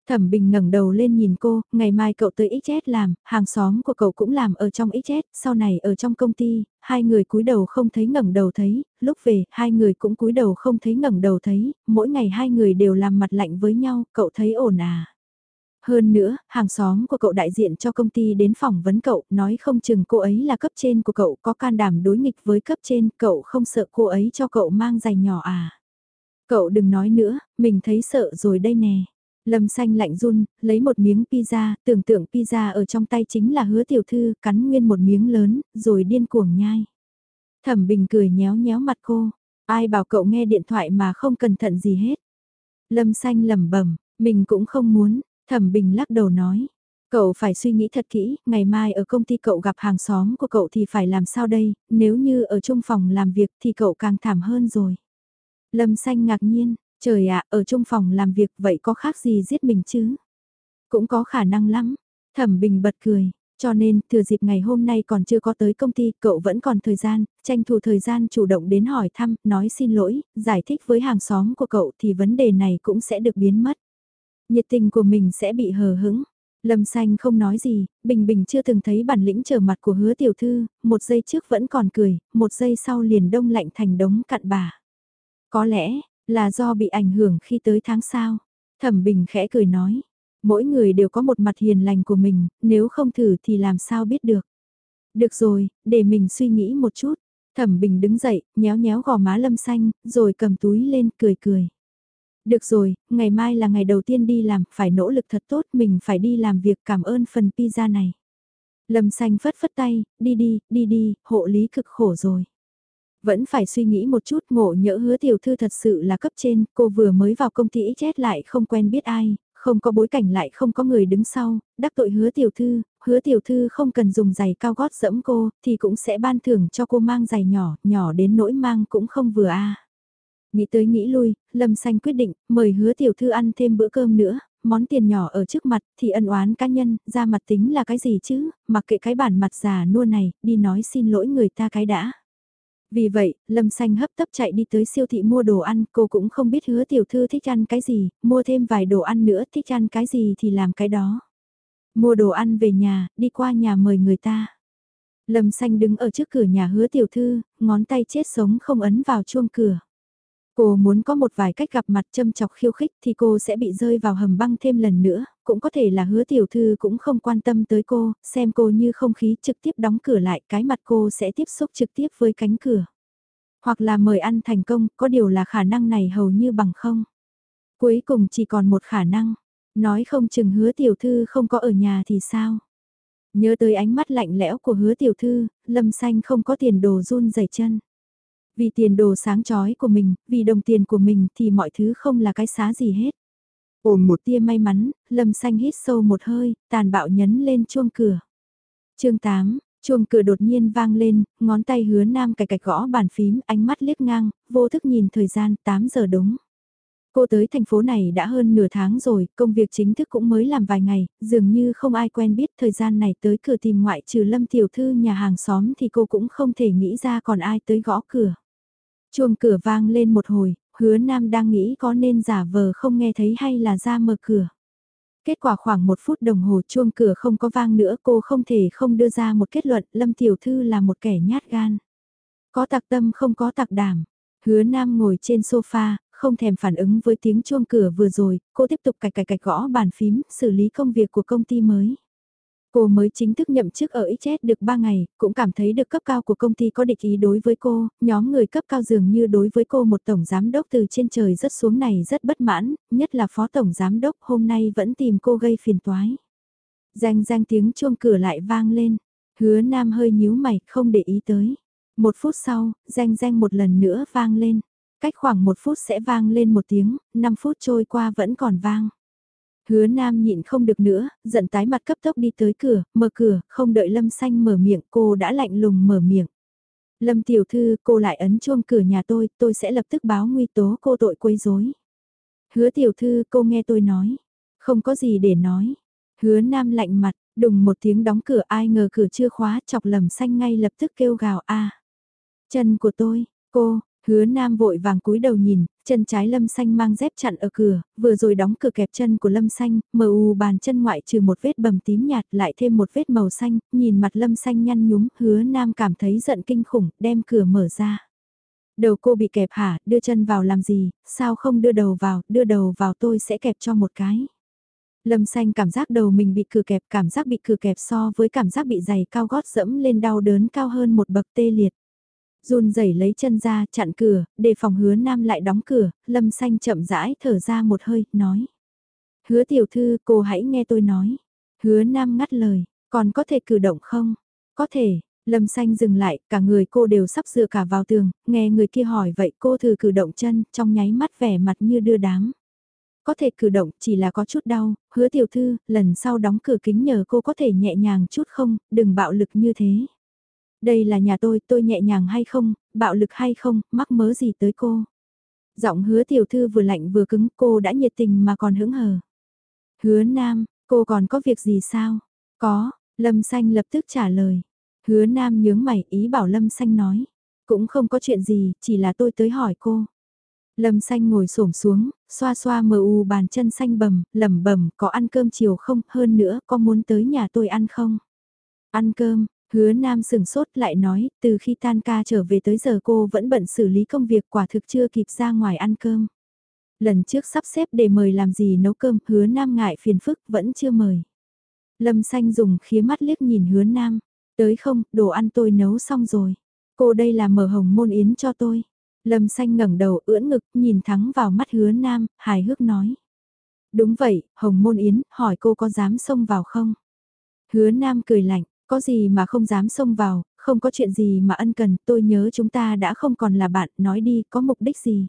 Thẩm Bình ngẩng đầu lên nhìn cô, ngày mai cậu tới XS làm, hàng xóm của cậu cũng làm ở trong XS, sau này ở trong công ty, hai người cúi đầu không thấy ngẩng đầu thấy, lúc về, hai người cũng cúi đầu không thấy ngẩng đầu thấy, mỗi ngày hai người đều làm mặt lạnh với nhau, cậu thấy ổn à. Hơn nữa, hàng xóm của cậu đại diện cho công ty đến phỏng vấn cậu, nói không chừng cô ấy là cấp trên của cậu có can đảm đối nghịch với cấp trên, cậu không sợ cô ấy cho cậu mang giày nhỏ à. Cậu đừng nói nữa, mình thấy sợ rồi đây nè. Lâm xanh lạnh run, lấy một miếng pizza, tưởng tượng pizza ở trong tay chính là hứa tiểu thư, cắn nguyên một miếng lớn, rồi điên cuồng nhai. Thẩm Bình cười nhéo nhéo mặt cô, ai bảo cậu nghe điện thoại mà không cẩn thận gì hết. Lâm xanh lẩm bẩm, mình cũng không muốn, Thẩm Bình lắc đầu nói, cậu phải suy nghĩ thật kỹ, ngày mai ở công ty cậu gặp hàng xóm của cậu thì phải làm sao đây, nếu như ở chung phòng làm việc thì cậu càng thảm hơn rồi. Lâm Xanh ngạc nhiên, trời ạ, ở chung phòng làm việc vậy có khác gì giết mình chứ? Cũng có khả năng lắm. Thẩm Bình bật cười, cho nên thừa dịp ngày hôm nay còn chưa có tới công ty, cậu vẫn còn thời gian, tranh thủ thời gian chủ động đến hỏi thăm, nói xin lỗi, giải thích với hàng xóm của cậu thì vấn đề này cũng sẽ được biến mất. Nhiệt tình của mình sẽ bị hờ hững. Lâm xanh không nói gì, Bình Bình chưa từng thấy bản lĩnh trở mặt của hứa tiểu thư, một giây trước vẫn còn cười, một giây sau liền đông lạnh thành đống cặn bà. Có lẽ, là do bị ảnh hưởng khi tới tháng sau. Thẩm Bình khẽ cười nói, mỗi người đều có một mặt hiền lành của mình, nếu không thử thì làm sao biết được. Được rồi, để mình suy nghĩ một chút. Thẩm Bình đứng dậy, nhéo nhéo gò má lâm xanh, rồi cầm túi lên cười cười. Được rồi, ngày mai là ngày đầu tiên đi làm, phải nỗ lực thật tốt, mình phải đi làm việc cảm ơn phần pizza này. Lâm xanh phất phất tay, đi đi, đi đi, hộ lý cực khổ rồi. Vẫn phải suy nghĩ một chút ngộ nhỡ hứa tiểu thư thật sự là cấp trên, cô vừa mới vào công ty chết lại không quen biết ai, không có bối cảnh lại không có người đứng sau, đắc tội hứa tiểu thư, hứa tiểu thư không cần dùng giày cao gót dẫm cô, thì cũng sẽ ban thưởng cho cô mang giày nhỏ, nhỏ đến nỗi mang cũng không vừa a. Nghĩ tới nghĩ lui, Lâm Xanh quyết định, mời hứa tiểu thư ăn thêm bữa cơm nữa, món tiền nhỏ ở trước mặt thì ân oán cá nhân, ra mặt tính là cái gì chứ, mặc kệ cái bản mặt già nua này, đi nói xin lỗi người ta cái đã. Vì vậy, Lâm Xanh hấp tấp chạy đi tới siêu thị mua đồ ăn, cô cũng không biết hứa tiểu thư thích ăn cái gì, mua thêm vài đồ ăn nữa, thích ăn cái gì thì làm cái đó. Mua đồ ăn về nhà, đi qua nhà mời người ta. Lâm Xanh đứng ở trước cửa nhà hứa tiểu thư, ngón tay chết sống không ấn vào chuông cửa. Cô muốn có một vài cách gặp mặt châm chọc khiêu khích thì cô sẽ bị rơi vào hầm băng thêm lần nữa, cũng có thể là hứa tiểu thư cũng không quan tâm tới cô, xem cô như không khí trực tiếp đóng cửa lại cái mặt cô sẽ tiếp xúc trực tiếp với cánh cửa. Hoặc là mời ăn thành công, có điều là khả năng này hầu như bằng không. Cuối cùng chỉ còn một khả năng, nói không chừng hứa tiểu thư không có ở nhà thì sao. Nhớ tới ánh mắt lạnh lẽo của hứa tiểu thư, lâm xanh không có tiền đồ run rẩy chân. Vì tiền đồ sáng chói của mình, vì đồng tiền của mình thì mọi thứ không là cái xá gì hết. Ôm một tia may mắn, lâm xanh hít sâu một hơi, tàn bạo nhấn lên chuông cửa. chương 8, chuông cửa đột nhiên vang lên, ngón tay hứa nam cạch cạch gõ bàn phím, ánh mắt liếc ngang, vô thức nhìn thời gian 8 giờ đúng. Cô tới thành phố này đã hơn nửa tháng rồi, công việc chính thức cũng mới làm vài ngày, dường như không ai quen biết thời gian này tới cửa tìm ngoại trừ lâm tiểu thư nhà hàng xóm thì cô cũng không thể nghĩ ra còn ai tới gõ cửa. Chuông cửa vang lên một hồi, hứa nam đang nghĩ có nên giả vờ không nghe thấy hay là ra mở cửa. Kết quả khoảng một phút đồng hồ chuông cửa không có vang nữa cô không thể không đưa ra một kết luận Lâm Tiểu Thư là một kẻ nhát gan. Có tạc tâm không có tạc đảm. Hứa Nam ngồi trên sofa, không thèm phản ứng với tiếng chuông cửa vừa rồi, cô tiếp tục cạch cạch cạch gõ bàn phím, xử lý công việc của công ty mới. Cô mới chính thức nhậm chức ở XS được 3 ngày, cũng cảm thấy được cấp cao của công ty có địch ý đối với cô, nhóm người cấp cao dường như đối với cô một tổng giám đốc từ trên trời rất xuống này rất bất mãn, nhất là phó tổng giám đốc hôm nay vẫn tìm cô gây phiền toái. Danh danh tiếng chuông cửa lại vang lên, hứa nam hơi nhíu mày không để ý tới. Một phút sau, danh danh một lần nữa vang lên, cách khoảng một phút sẽ vang lên một tiếng, 5 phút trôi qua vẫn còn vang. Hứa Nam nhịn không được nữa, giận tái mặt cấp tốc đi tới cửa, mở cửa, không đợi Lâm Xanh mở miệng, cô đã lạnh lùng mở miệng. Lâm tiểu thư, cô lại ấn chuông cửa nhà tôi, tôi sẽ lập tức báo nguy tố cô tội quấy rối. Hứa tiểu thư, cô nghe tôi nói. Không có gì để nói. Hứa Nam lạnh mặt, đùng một tiếng đóng cửa ai ngờ cửa chưa khóa, chọc lầm xanh ngay lập tức kêu gào a. Chân của tôi, cô, Hứa Nam vội vàng cúi đầu nhìn, chân trái Lâm Xanh mang dép chặn ở cửa, vừa rồi đóng cửa kẹp chân của Lâm Xanh, mờ u bàn chân ngoại trừ một vết bầm tím nhạt lại thêm một vết màu xanh, nhìn mặt Lâm Xanh nhăn nhúm, hứa Nam cảm thấy giận kinh khủng, đem cửa mở ra. Đầu cô bị kẹp hả, đưa chân vào làm gì, sao không đưa đầu vào, đưa đầu vào tôi sẽ kẹp cho một cái. Lâm xanh cảm giác đầu mình bị cửa kẹp, cảm giác bị cửa kẹp so với cảm giác bị giày cao gót dẫm lên đau đớn cao hơn một bậc tê liệt. Run rẩy lấy chân ra, chặn cửa, để phòng hứa nam lại đóng cửa, lâm xanh chậm rãi thở ra một hơi, nói. Hứa tiểu thư, cô hãy nghe tôi nói. Hứa nam ngắt lời, còn có thể cử động không? Có thể, lâm xanh dừng lại, cả người cô đều sắp dựa cả vào tường, nghe người kia hỏi vậy cô thử cử động chân, trong nháy mắt vẻ mặt như đưa đám. Có thể cử động, chỉ là có chút đau, hứa tiểu thư, lần sau đóng cửa kính nhờ cô có thể nhẹ nhàng chút không, đừng bạo lực như thế. Đây là nhà tôi, tôi nhẹ nhàng hay không, bạo lực hay không, mắc mớ gì tới cô. Giọng hứa tiểu thư vừa lạnh vừa cứng, cô đã nhiệt tình mà còn hững hờ. Hứa nam, cô còn có việc gì sao? Có, Lâm Xanh lập tức trả lời. Hứa nam nhướng mày ý bảo Lâm Xanh nói. Cũng không có chuyện gì, chỉ là tôi tới hỏi cô. Lâm Xanh ngồi xổm xuống, xoa xoa mờ u bàn chân xanh bầm, lẩm bẩm có ăn cơm chiều không, hơn nữa có muốn tới nhà tôi ăn không? Ăn cơm, Hứa Nam sừng sốt lại nói, từ khi tan ca trở về tới giờ cô vẫn bận xử lý công việc quả thực chưa kịp ra ngoài ăn cơm. Lần trước sắp xếp để mời làm gì nấu cơm, hứa Nam ngại phiền phức vẫn chưa mời. Lâm xanh dùng khía mắt liếc nhìn hứa Nam, tới không, đồ ăn tôi nấu xong rồi. Cô đây là mở hồng môn yến cho tôi. Lâm xanh ngẩng đầu ưỡn ngực nhìn thẳng vào mắt hứa Nam, hài hước nói. Đúng vậy, hồng môn yến, hỏi cô có dám xông vào không? Hứa Nam cười lạnh, có gì mà không dám xông vào, không có chuyện gì mà ân cần, tôi nhớ chúng ta đã không còn là bạn, nói đi, có mục đích gì?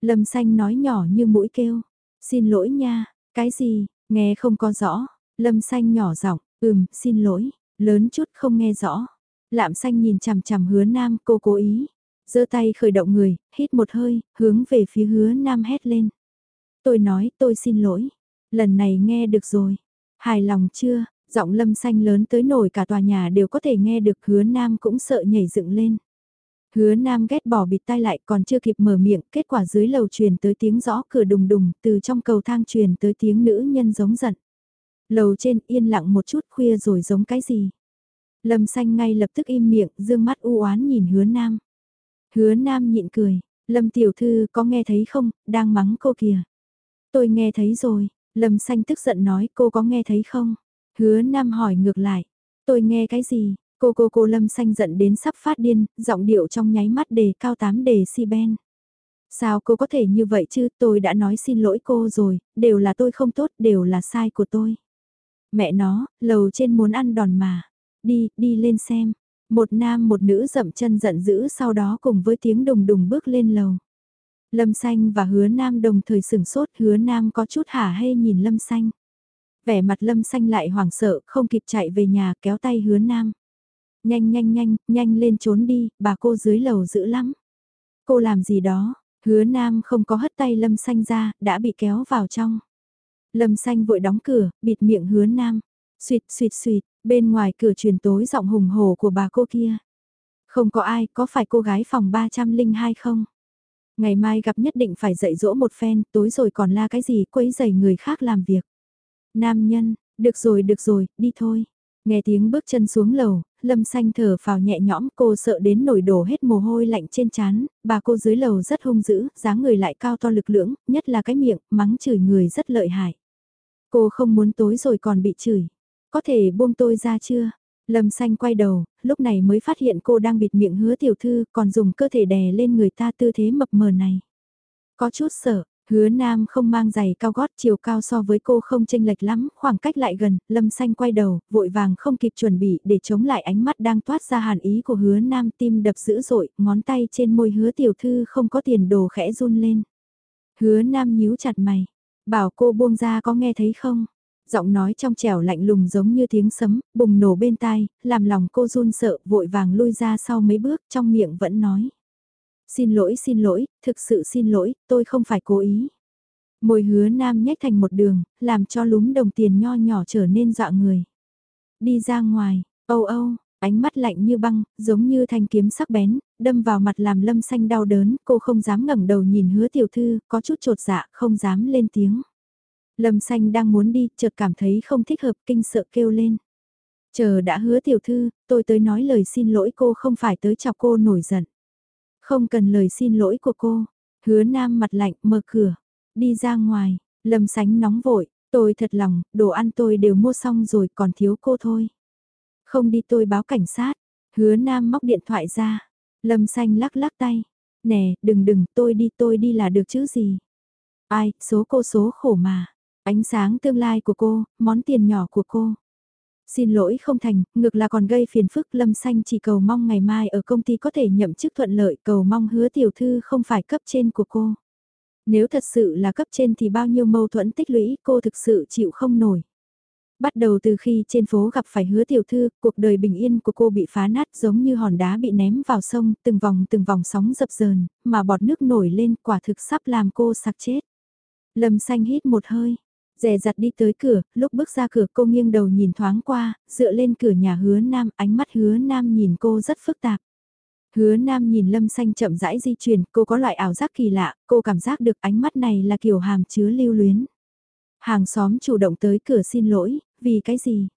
Lâm xanh nói nhỏ như mũi kêu, xin lỗi nha, cái gì, nghe không có rõ, Lâm xanh nhỏ giọng, ừm, xin lỗi, lớn chút không nghe rõ. Lạm xanh nhìn chằm chằm hứa nam cô cố ý, giơ tay khởi động người, hít một hơi, hướng về phía hứa nam hét lên. Tôi nói tôi xin lỗi, lần này nghe được rồi, hài lòng chưa, Giọng lâm xanh lớn tới nổi cả tòa nhà đều có thể nghe được hứa nam cũng sợ nhảy dựng lên. Hứa nam ghét bỏ bịt tai lại còn chưa kịp mở miệng, kết quả dưới lầu truyền tới tiếng rõ cửa đùng đùng, từ trong cầu thang truyền tới tiếng nữ nhân giống giận. Lầu trên yên lặng một chút khuya rồi giống cái gì. Lâm xanh ngay lập tức im miệng, dương mắt u oán nhìn hứa nam. Hứa nam nhịn cười, Lâm tiểu thư có nghe thấy không, đang mắng cô kìa. Tôi nghe thấy rồi, Lâm xanh tức giận nói cô có nghe thấy không? Hứa Nam hỏi ngược lại, tôi nghe cái gì? Cô cô cô Lâm xanh giận đến sắp phát điên, giọng điệu trong nháy mắt đề cao 8 đề si ben. Sao cô có thể như vậy chứ, tôi đã nói xin lỗi cô rồi, đều là tôi không tốt, đều là sai của tôi. Mẹ nó, lầu trên muốn ăn đòn mà. Đi, đi lên xem. Một nam một nữ dậm chân giận dữ sau đó cùng với tiếng đùng đùng bước lên lầu. Lâm xanh và hứa nam đồng thời sửng sốt, hứa nam có chút hả hê nhìn lâm xanh vẻ mặt lâm xanh lại hoảng sợ, không kịp chạy về nhà kéo tay hứa nam. Nhanh nhanh nhanh, nhanh lên trốn đi, bà cô dưới lầu dữ lắm. Cô làm gì đó, hứa nam không có hất tay lâm xanh ra, đã bị kéo vào trong. Lâm xanh vội đóng cửa, bịt miệng hứa nam. Xuyệt xuyệt xuyệt, bên ngoài cửa truyền tối giọng hùng hổ của bà cô kia. Không có ai, có phải cô gái phòng 302 không? Ngày mai gặp nhất định phải dạy dỗ một phen, tối rồi còn la cái gì quấy giày người khác làm việc. Nam nhân, được rồi được rồi, đi thôi. Nghe tiếng bước chân xuống lầu, lâm xanh thở phào nhẹ nhõm cô sợ đến nổi đổ hết mồ hôi lạnh trên chán bà cô dưới lầu rất hung dữ, dáng người lại cao to lực lưỡng, nhất là cái miệng, mắng chửi người rất lợi hại. Cô không muốn tối rồi còn bị chửi. Có thể buông tôi ra chưa? Lâm xanh quay đầu, lúc này mới phát hiện cô đang bịt miệng hứa tiểu thư còn dùng cơ thể đè lên người ta tư thế mập mờ này. Có chút sợ, Hứa Nam không mang giày cao gót chiều cao so với cô không chênh lệch lắm, khoảng cách lại gần, Lâm Xanh quay đầu, vội vàng không kịp chuẩn bị để chống lại ánh mắt đang toát ra hàn ý của Hứa Nam tim đập dữ dội, ngón tay trên môi Hứa Tiểu Thư không có tiền đồ khẽ run lên. Hứa Nam nhíu chặt mày, bảo cô buông ra có nghe thấy không? Giọng nói trong trẻo lạnh lùng giống như tiếng sấm, bùng nổ bên tai, làm lòng cô run sợ, vội vàng lui ra sau mấy bước, trong miệng vẫn nói. Xin lỗi xin lỗi, thực sự xin lỗi, tôi không phải cố ý. Môi hứa nam nhếch thành một đường, làm cho lúm đồng tiền nho nhỏ trở nên dọa người. Đi ra ngoài, âu âu, ánh mắt lạnh như băng, giống như thanh kiếm sắc bén, đâm vào mặt làm lâm xanh đau đớn, cô không dám ngẩng đầu nhìn hứa tiểu thư, có chút trột dạ, không dám lên tiếng. Lâm xanh đang muốn đi, chợt cảm thấy không thích hợp, kinh sợ kêu lên. Chờ đã hứa tiểu thư, tôi tới nói lời xin lỗi cô không phải tới chọc cô nổi giận. Không cần lời xin lỗi của cô. Hứa nam mặt lạnh mở cửa. Đi ra ngoài. Lâm sánh nóng vội. Tôi thật lòng, đồ ăn tôi đều mua xong rồi còn thiếu cô thôi. Không đi tôi báo cảnh sát. Hứa nam móc điện thoại ra. Lâm xanh lắc lắc tay. Nè, đừng đừng, tôi đi tôi đi là được chứ gì. Ai, số cô số khổ mà. Ánh sáng tương lai của cô, món tiền nhỏ của cô. Xin lỗi không thành, ngược là còn gây phiền phức Lâm Xanh chỉ cầu mong ngày mai ở công ty có thể nhậm chức thuận lợi cầu mong hứa tiểu thư không phải cấp trên của cô. Nếu thật sự là cấp trên thì bao nhiêu mâu thuẫn tích lũy cô thực sự chịu không nổi. Bắt đầu từ khi trên phố gặp phải hứa tiểu thư, cuộc đời bình yên của cô bị phá nát giống như hòn đá bị ném vào sông, từng vòng từng vòng sóng dập dờn, mà bọt nước nổi lên quả thực sắp làm cô sặc chết. Lâm xanh hít một hơi, Dè dặt đi tới cửa, lúc bước ra cửa cô nghiêng đầu nhìn thoáng qua, dựa lên cửa nhà hứa nam, ánh mắt hứa nam nhìn cô rất phức tạp. Hứa nam nhìn lâm xanh chậm rãi di chuyển, cô có loại ảo giác kỳ lạ, cô cảm giác được ánh mắt này là kiểu hàm chứa lưu luyến. Hàng xóm chủ động tới cửa xin lỗi, vì cái gì?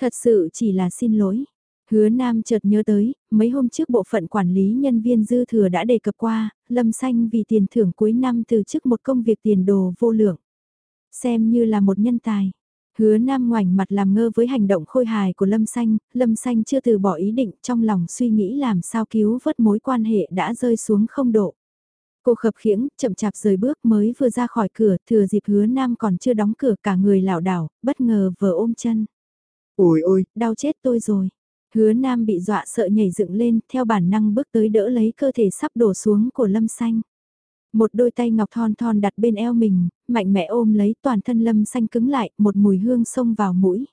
Thật sự chỉ là xin lỗi. Hứa Nam chợt nhớ tới, mấy hôm trước bộ phận quản lý nhân viên dư thừa đã đề cập qua, Lâm Xanh vì tiền thưởng cuối năm từ chức một công việc tiền đồ vô lượng. Xem như là một nhân tài. Hứa Nam ngoảnh mặt làm ngơ với hành động khôi hài của Lâm Xanh, Lâm Xanh chưa từ bỏ ý định trong lòng suy nghĩ làm sao cứu vớt mối quan hệ đã rơi xuống không độ. Cô khập khiễng, chậm chạp rời bước mới vừa ra khỏi cửa, thừa dịp hứa Nam còn chưa đóng cửa cả người lảo đảo, bất ngờ vờ ôm chân. Ôi ôi, đau chết tôi rồi. Hứa Nam bị dọa sợ nhảy dựng lên, theo bản năng bước tới đỡ lấy cơ thể sắp đổ xuống của Lâm Xanh. Một đôi tay ngọc thon thon đặt bên eo mình, mạnh mẽ ôm lấy toàn thân Lâm Xanh cứng lại, một mùi hương xông vào mũi.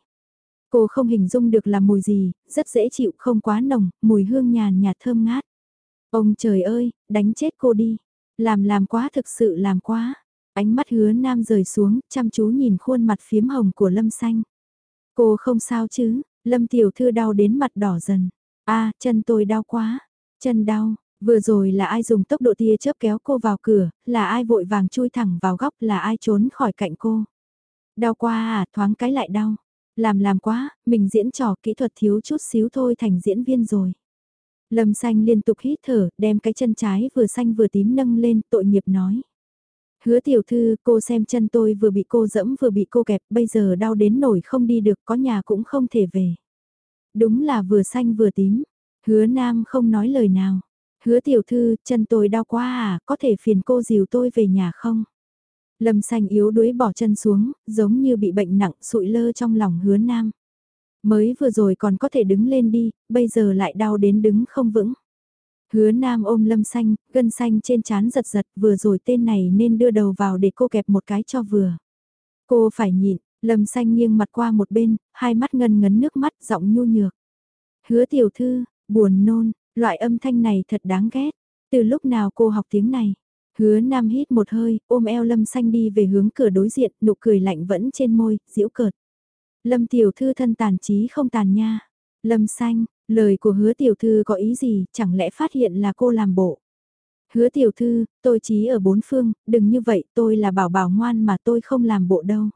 Cô không hình dung được là mùi gì, rất dễ chịu, không quá nồng, mùi hương nhàn nhạt thơm ngát. Ông trời ơi, đánh chết cô đi. Làm làm quá thực sự làm quá. Ánh mắt hứa nam rời xuống, chăm chú nhìn khuôn mặt phiếm hồng của Lâm Xanh. Cô không sao chứ, Lâm tiểu thư đau đến mặt đỏ dần. a chân tôi đau quá. Chân đau, vừa rồi là ai dùng tốc độ tia chớp kéo cô vào cửa, là ai vội vàng chui thẳng vào góc, là ai trốn khỏi cạnh cô. Đau quá à, thoáng cái lại đau. Làm làm quá, mình diễn trò kỹ thuật thiếu chút xíu thôi thành diễn viên rồi. Lâm xanh liên tục hít thở, đem cái chân trái vừa xanh vừa tím nâng lên, tội nghiệp nói. Hứa tiểu thư, cô xem chân tôi vừa bị cô dẫm vừa bị cô kẹp, bây giờ đau đến nổi không đi được, có nhà cũng không thể về. Đúng là vừa xanh vừa tím. Hứa nam không nói lời nào. Hứa tiểu thư, chân tôi đau quá à, có thể phiền cô dìu tôi về nhà không? Lâm xanh yếu đuối bỏ chân xuống, giống như bị bệnh nặng sụi lơ trong lòng hứa nam. Mới vừa rồi còn có thể đứng lên đi, bây giờ lại đau đến đứng không vững. Hứa nam ôm lâm xanh, gân xanh trên chán giật giật vừa rồi tên này nên đưa đầu vào để cô kẹp một cái cho vừa. Cô phải nhịn, lâm xanh nghiêng mặt qua một bên, hai mắt ngân ngấn nước mắt giọng nhu nhược. Hứa tiểu thư, buồn nôn, loại âm thanh này thật đáng ghét. Từ lúc nào cô học tiếng này? Hứa nam hít một hơi, ôm eo lâm xanh đi về hướng cửa đối diện, nụ cười lạnh vẫn trên môi, diễu cợt. Lâm tiểu thư thân tàn trí không tàn nha. Lâm xanh, lời của hứa tiểu thư có ý gì, chẳng lẽ phát hiện là cô làm bộ. Hứa tiểu thư, tôi trí ở bốn phương, đừng như vậy, tôi là bảo bảo ngoan mà tôi không làm bộ đâu.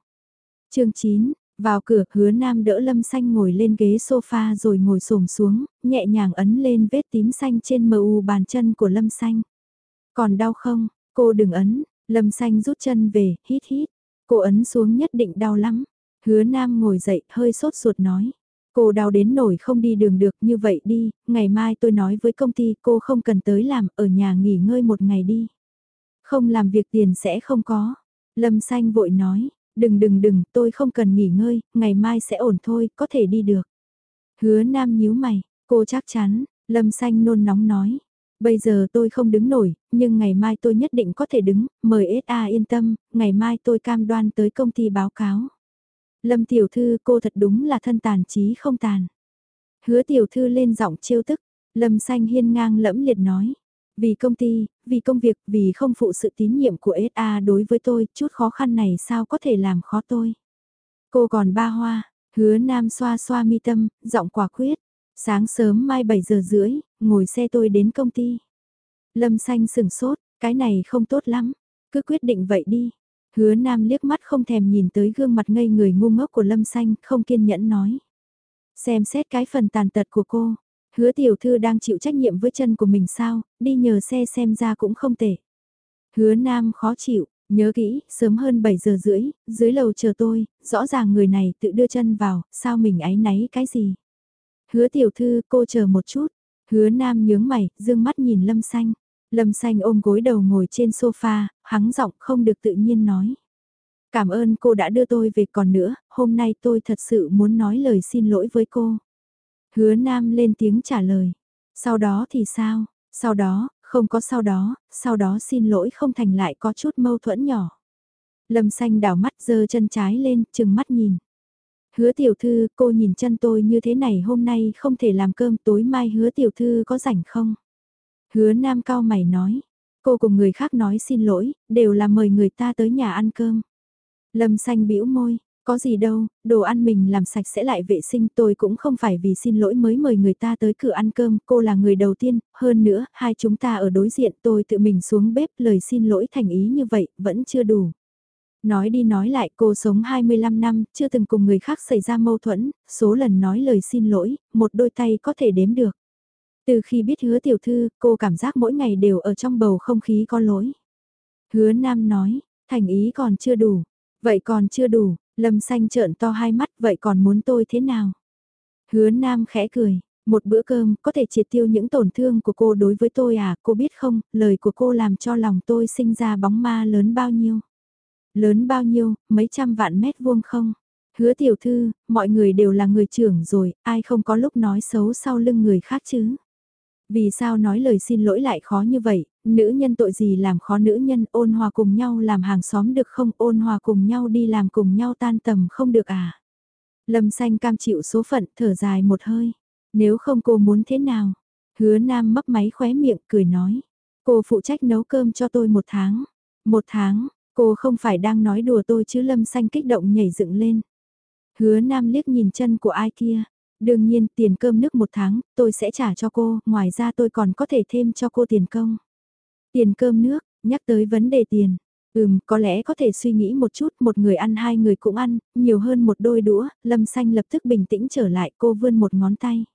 chương 9, vào cửa, hứa nam đỡ lâm xanh ngồi lên ghế sofa rồi ngồi xổm xuống, nhẹ nhàng ấn lên vết tím xanh trên mờ u bàn chân của lâm xanh. Còn đau không, cô đừng ấn, lâm xanh rút chân về, hít hít. Cô ấn xuống nhất định đau lắm. Hứa Nam ngồi dậy, hơi sốt ruột nói. Cô đau đến nổi không đi đường được như vậy đi, ngày mai tôi nói với công ty cô không cần tới làm, ở nhà nghỉ ngơi một ngày đi. Không làm việc tiền sẽ không có. Lâm Xanh vội nói, đừng đừng đừng, tôi không cần nghỉ ngơi, ngày mai sẽ ổn thôi, có thể đi được. Hứa Nam nhíu mày, cô chắc chắn, Lâm Xanh nôn nóng nói. Bây giờ tôi không đứng nổi, nhưng ngày mai tôi nhất định có thể đứng, mời SA yên tâm, ngày mai tôi cam đoan tới công ty báo cáo. Lâm tiểu thư cô thật đúng là thân tàn trí không tàn. Hứa tiểu thư lên giọng trêu tức, Lâm xanh hiên ngang lẫm liệt nói. Vì công ty, vì công việc, vì không phụ sự tín nhiệm của SA đối với tôi, chút khó khăn này sao có thể làm khó tôi. Cô còn ba hoa, hứa nam xoa xoa mi tâm, giọng quả quyết. Sáng sớm mai 7 giờ rưỡi, ngồi xe tôi đến công ty. Lâm xanh sừng sốt, cái này không tốt lắm. Cứ quyết định vậy đi. Hứa Nam liếc mắt không thèm nhìn tới gương mặt ngây người ngu ngốc của Lâm Xanh, không kiên nhẫn nói. Xem xét cái phần tàn tật của cô, hứa tiểu thư đang chịu trách nhiệm với chân của mình sao, đi nhờ xe xem ra cũng không tệ. Hứa Nam khó chịu, nhớ kỹ, sớm hơn 7 giờ rưỡi, dưới lầu chờ tôi, rõ ràng người này tự đưa chân vào, sao mình áy náy cái gì. Hứa tiểu thư cô chờ một chút, hứa Nam nhướng mày, dương mắt nhìn Lâm Xanh. Lâm xanh ôm gối đầu ngồi trên sofa, hắng giọng không được tự nhiên nói. Cảm ơn cô đã đưa tôi về còn nữa, hôm nay tôi thật sự muốn nói lời xin lỗi với cô. Hứa Nam lên tiếng trả lời. Sau đó thì sao? Sau đó, không có sau đó, sau đó xin lỗi không thành lại có chút mâu thuẫn nhỏ. Lâm xanh đảo mắt giơ chân trái lên, chừng mắt nhìn. Hứa tiểu thư, cô nhìn chân tôi như thế này hôm nay không thể làm cơm tối mai hứa tiểu thư có rảnh không? Hứa nam cao mày nói, cô cùng người khác nói xin lỗi, đều là mời người ta tới nhà ăn cơm. Lâm xanh bĩu môi, có gì đâu, đồ ăn mình làm sạch sẽ lại vệ sinh tôi cũng không phải vì xin lỗi mới mời người ta tới cửa ăn cơm, cô là người đầu tiên, hơn nữa, hai chúng ta ở đối diện tôi tự mình xuống bếp lời xin lỗi thành ý như vậy, vẫn chưa đủ. Nói đi nói lại cô sống 25 năm, chưa từng cùng người khác xảy ra mâu thuẫn, số lần nói lời xin lỗi, một đôi tay có thể đếm được. Từ khi biết hứa tiểu thư, cô cảm giác mỗi ngày đều ở trong bầu không khí có lỗi. Hứa Nam nói, thành ý còn chưa đủ. Vậy còn chưa đủ, Lâm Xanh trợn to hai mắt, vậy còn muốn tôi thế nào? Hứa Nam khẽ cười, một bữa cơm có thể triệt tiêu những tổn thương của cô đối với tôi à, cô biết không, lời của cô làm cho lòng tôi sinh ra bóng ma lớn bao nhiêu. Lớn bao nhiêu, mấy trăm vạn mét vuông không? Hứa tiểu thư, mọi người đều là người trưởng rồi, ai không có lúc nói xấu sau lưng người khác chứ? Vì sao nói lời xin lỗi lại khó như vậy, nữ nhân tội gì làm khó nữ nhân ôn hòa cùng nhau làm hàng xóm được không ôn hòa cùng nhau đi làm cùng nhau tan tầm không được à? Lâm xanh cam chịu số phận thở dài một hơi. Nếu không cô muốn thế nào? Hứa nam mấp máy khóe miệng cười nói. Cô phụ trách nấu cơm cho tôi một tháng. Một tháng, cô không phải đang nói đùa tôi chứ lâm xanh kích động nhảy dựng lên. Hứa nam liếc nhìn chân của ai kia. Đương nhiên tiền cơm nước một tháng tôi sẽ trả cho cô, ngoài ra tôi còn có thể thêm cho cô tiền công. Tiền cơm nước, nhắc tới vấn đề tiền. Ừm, có lẽ có thể suy nghĩ một chút, một người ăn hai người cũng ăn, nhiều hơn một đôi đũa, Lâm Xanh lập tức bình tĩnh trở lại, cô vươn một ngón tay.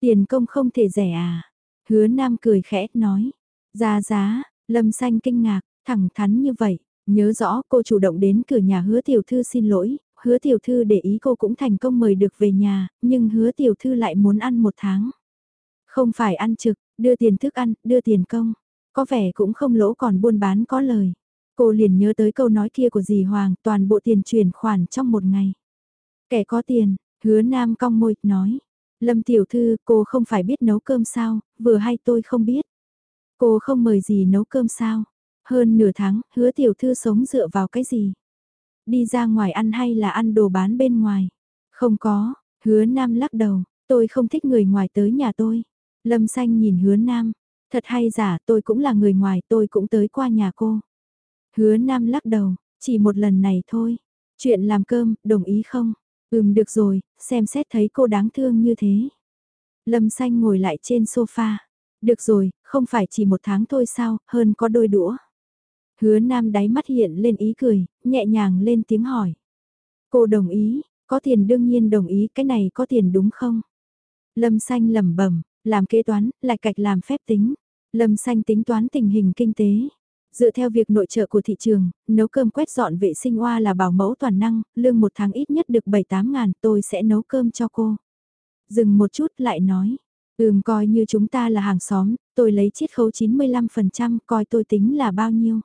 Tiền công không thể rẻ à? Hứa Nam cười khẽ, nói. giá giá, Lâm Xanh kinh ngạc, thẳng thắn như vậy. Nhớ rõ cô chủ động đến cửa nhà hứa tiểu thư xin lỗi, hứa tiểu thư để ý cô cũng thành công mời được về nhà, nhưng hứa tiểu thư lại muốn ăn một tháng. Không phải ăn trực, đưa tiền thức ăn, đưa tiền công. Có vẻ cũng không lỗ còn buôn bán có lời. Cô liền nhớ tới câu nói kia của dì Hoàng, toàn bộ tiền chuyển khoản trong một ngày. Kẻ có tiền, hứa nam cong môi, nói. Lâm tiểu thư, cô không phải biết nấu cơm sao, vừa hay tôi không biết. Cô không mời gì nấu cơm sao. Hơn nửa tháng, hứa tiểu thư sống dựa vào cái gì? Đi ra ngoài ăn hay là ăn đồ bán bên ngoài? Không có, hứa nam lắc đầu, tôi không thích người ngoài tới nhà tôi. Lâm xanh nhìn hứa nam, thật hay giả tôi cũng là người ngoài tôi cũng tới qua nhà cô. Hứa nam lắc đầu, chỉ một lần này thôi. Chuyện làm cơm, đồng ý không? Ừm được rồi, xem xét thấy cô đáng thương như thế. Lâm xanh ngồi lại trên sofa. Được rồi, không phải chỉ một tháng thôi sao, hơn có đôi đũa. Hứa nam đáy mắt hiện lên ý cười, nhẹ nhàng lên tiếng hỏi. Cô đồng ý, có tiền đương nhiên đồng ý, cái này có tiền đúng không? Lâm xanh lẩm bẩm, làm kế toán, lại cạch làm phép tính. Lâm xanh tính toán tình hình kinh tế. Dựa theo việc nội trợ của thị trường, nấu cơm quét dọn vệ sinh hoa là bảo mẫu toàn năng, lương một tháng ít nhất được 7-8 ngàn, tôi sẽ nấu cơm cho cô. Dừng một chút lại nói, ừm coi như chúng ta là hàng xóm, tôi lấy chiết khấu 95%, coi tôi tính là bao nhiêu.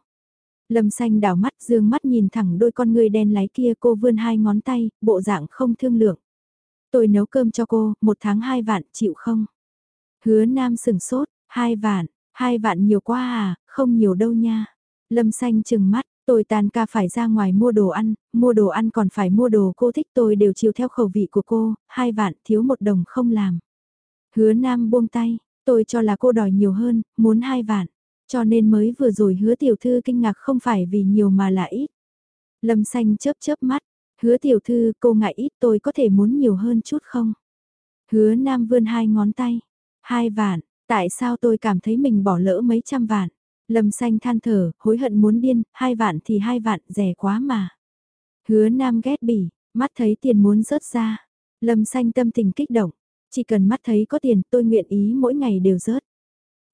Lâm xanh đảo mắt dương mắt nhìn thẳng đôi con người đen láy kia cô vươn hai ngón tay, bộ dạng không thương lượng. Tôi nấu cơm cho cô, một tháng hai vạn, chịu không? Hứa nam sừng sốt, hai vạn, hai vạn nhiều quá à, không nhiều đâu nha. Lâm xanh chừng mắt, tôi tàn ca phải ra ngoài mua đồ ăn, mua đồ ăn còn phải mua đồ cô thích tôi đều chiều theo khẩu vị của cô, hai vạn thiếu một đồng không làm. Hứa nam buông tay, tôi cho là cô đòi nhiều hơn, muốn hai vạn. Cho nên mới vừa rồi hứa tiểu thư kinh ngạc không phải vì nhiều mà là ít. Lâm xanh chớp chớp mắt, hứa tiểu thư cô ngại ít tôi có thể muốn nhiều hơn chút không? Hứa nam vươn hai ngón tay, hai vạn, tại sao tôi cảm thấy mình bỏ lỡ mấy trăm vạn? Lâm xanh than thở, hối hận muốn điên, hai vạn thì hai vạn, rẻ quá mà. Hứa nam ghét bỉ, mắt thấy tiền muốn rớt ra. Lâm xanh tâm tình kích động, chỉ cần mắt thấy có tiền tôi nguyện ý mỗi ngày đều rớt.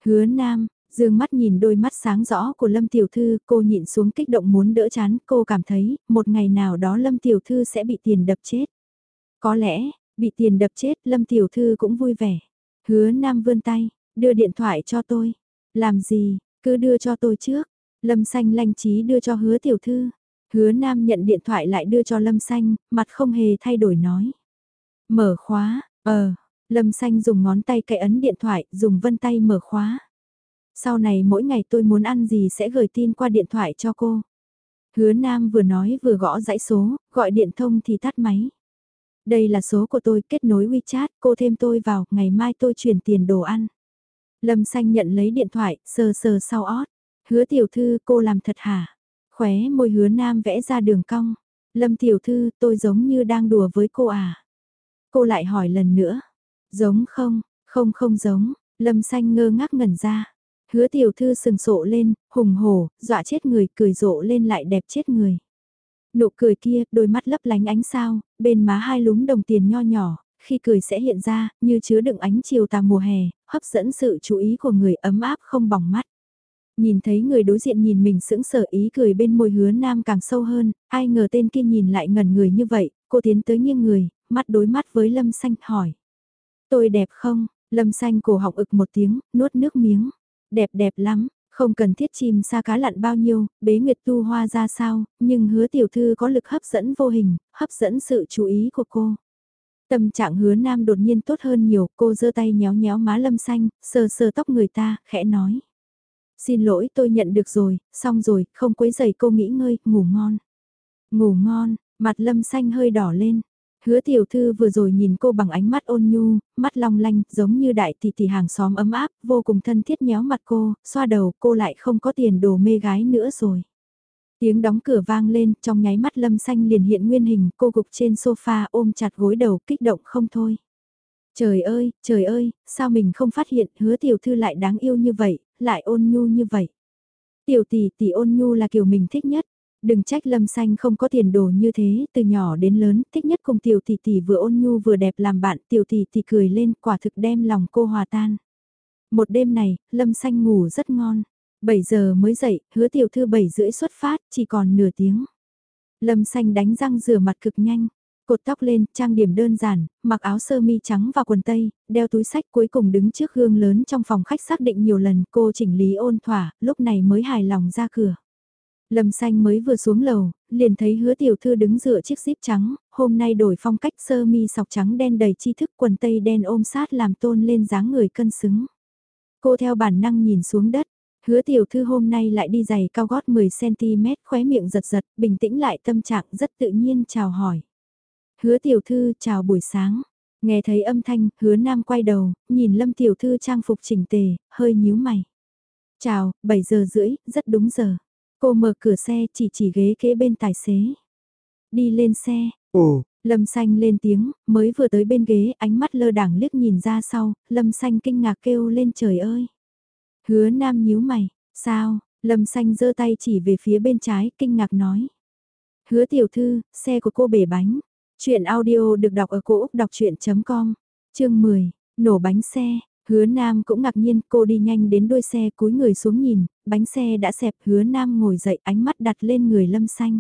Hứa nam, Dương mắt nhìn đôi mắt sáng rõ của Lâm Tiểu Thư, cô nhịn xuống kích động muốn đỡ chán, cô cảm thấy, một ngày nào đó Lâm Tiểu Thư sẽ bị tiền đập chết. Có lẽ, bị tiền đập chết, Lâm Tiểu Thư cũng vui vẻ. Hứa Nam vươn tay, đưa điện thoại cho tôi. Làm gì, cứ đưa cho tôi trước. Lâm Xanh lanh trí đưa cho hứa Tiểu Thư. Hứa Nam nhận điện thoại lại đưa cho Lâm Xanh, mặt không hề thay đổi nói. Mở khóa, ờ, Lâm Xanh dùng ngón tay cậy ấn điện thoại, dùng vân tay mở khóa sau này mỗi ngày tôi muốn ăn gì sẽ gửi tin qua điện thoại cho cô. Hứa Nam vừa nói vừa gõ dãy số, gọi điện thông thì tắt máy. Đây là số của tôi kết nối WeChat, cô thêm tôi vào, ngày mai tôi chuyển tiền đồ ăn. Lâm Xanh nhận lấy điện thoại, sờ sờ sau ót. Hứa tiểu thư cô làm thật hả? Khóe môi hứa Nam vẽ ra đường cong. Lâm tiểu thư tôi giống như đang đùa với cô à? Cô lại hỏi lần nữa. Giống không? Không không giống. Lâm Xanh ngơ ngác ngẩn ra. Hứa tiểu thư sừng sộ lên, hùng hổ, dọa chết người, cười rộ lên lại đẹp chết người. Nụ cười kia, đôi mắt lấp lánh ánh sao, bên má hai lúm đồng tiền nho nhỏ, khi cười sẽ hiện ra, như chứa đựng ánh chiều tà mùa hè, hấp dẫn sự chú ý của người ấm áp không bỏng mắt. Nhìn thấy người đối diện nhìn mình sững sờ ý cười bên môi hứa nam càng sâu hơn, ai ngờ tên kia nhìn lại ngẩn người như vậy, cô tiến tới nghiêng người, mắt đối mắt với Lâm Xanh hỏi. Tôi đẹp không? Lâm Xanh cổ họng ực một tiếng, nuốt nước miếng. Đẹp đẹp lắm, không cần thiết chim xa cá lặn bao nhiêu, bế nguyệt tu hoa ra sao, nhưng hứa tiểu thư có lực hấp dẫn vô hình, hấp dẫn sự chú ý của cô. Tâm trạng hứa nam đột nhiên tốt hơn nhiều, cô giơ tay nhéo nhéo má lâm xanh, sờ sờ tóc người ta, khẽ nói. Xin lỗi tôi nhận được rồi, xong rồi, không quấy giày cô nghỉ ngơi, ngủ ngon. Ngủ ngon, mặt lâm xanh hơi đỏ lên. Hứa tiểu thư vừa rồi nhìn cô bằng ánh mắt ôn nhu, mắt long lanh, giống như đại tỷ tỷ hàng xóm ấm áp, vô cùng thân thiết nhéo mặt cô, xoa đầu cô lại không có tiền đồ mê gái nữa rồi. Tiếng đóng cửa vang lên, trong nháy mắt lâm xanh liền hiện nguyên hình, cô gục trên sofa ôm chặt gối đầu kích động không thôi. Trời ơi, trời ơi, sao mình không phát hiện hứa tiểu thư lại đáng yêu như vậy, lại ôn nhu như vậy. Tiểu tỷ tỷ ôn nhu là kiểu mình thích nhất. Đừng trách lâm xanh không có tiền đồ như thế, từ nhỏ đến lớn, thích nhất cùng tiểu tỷ tỷ vừa ôn nhu vừa đẹp làm bạn, tiểu tỷ tỷ cười lên, quả thực đem lòng cô hòa tan. Một đêm này, lâm xanh ngủ rất ngon. 7 giờ mới dậy, hứa tiểu thư 7 rưỡi xuất phát, chỉ còn nửa tiếng. Lâm xanh đánh răng rửa mặt cực nhanh, cột tóc lên, trang điểm đơn giản, mặc áo sơ mi trắng và quần tây, đeo túi sách cuối cùng đứng trước gương lớn trong phòng khách xác định nhiều lần cô chỉnh lý ôn thỏa, lúc này mới hài lòng ra cửa. Lâm xanh mới vừa xuống lầu, liền thấy hứa tiểu thư đứng dựa chiếc zip trắng, hôm nay đổi phong cách sơ mi sọc trắng đen đầy tri thức quần tây đen ôm sát làm tôn lên dáng người cân xứng. Cô theo bản năng nhìn xuống đất, hứa tiểu thư hôm nay lại đi giày cao gót 10cm khóe miệng giật giật, bình tĩnh lại tâm trạng rất tự nhiên chào hỏi. Hứa tiểu thư chào buổi sáng. Nghe thấy âm thanh, hứa nam quay đầu, nhìn lâm tiểu thư trang phục chỉnh tề, hơi nhíu mày. Chào, 7 giờ rưỡi, rất đúng giờ. Cô mở cửa xe chỉ chỉ ghế kế bên tài xế. Đi lên xe. Ồ, Lâm Xanh lên tiếng, mới vừa tới bên ghế, ánh mắt lơ đảng liếc nhìn ra sau, Lâm Xanh kinh ngạc kêu lên trời ơi. Hứa Nam nhíu mày, sao, Lâm Xanh giơ tay chỉ về phía bên trái, kinh ngạc nói. Hứa tiểu thư, xe của cô bể bánh. Chuyện audio được đọc ở cổ Úc đọc chuyện.com, chương 10, nổ bánh xe, hứa nam cũng ngạc nhiên cô đi nhanh đến đuôi xe cúi người xuống nhìn, bánh xe đã xẹp hứa nam ngồi dậy ánh mắt đặt lên người lâm xanh.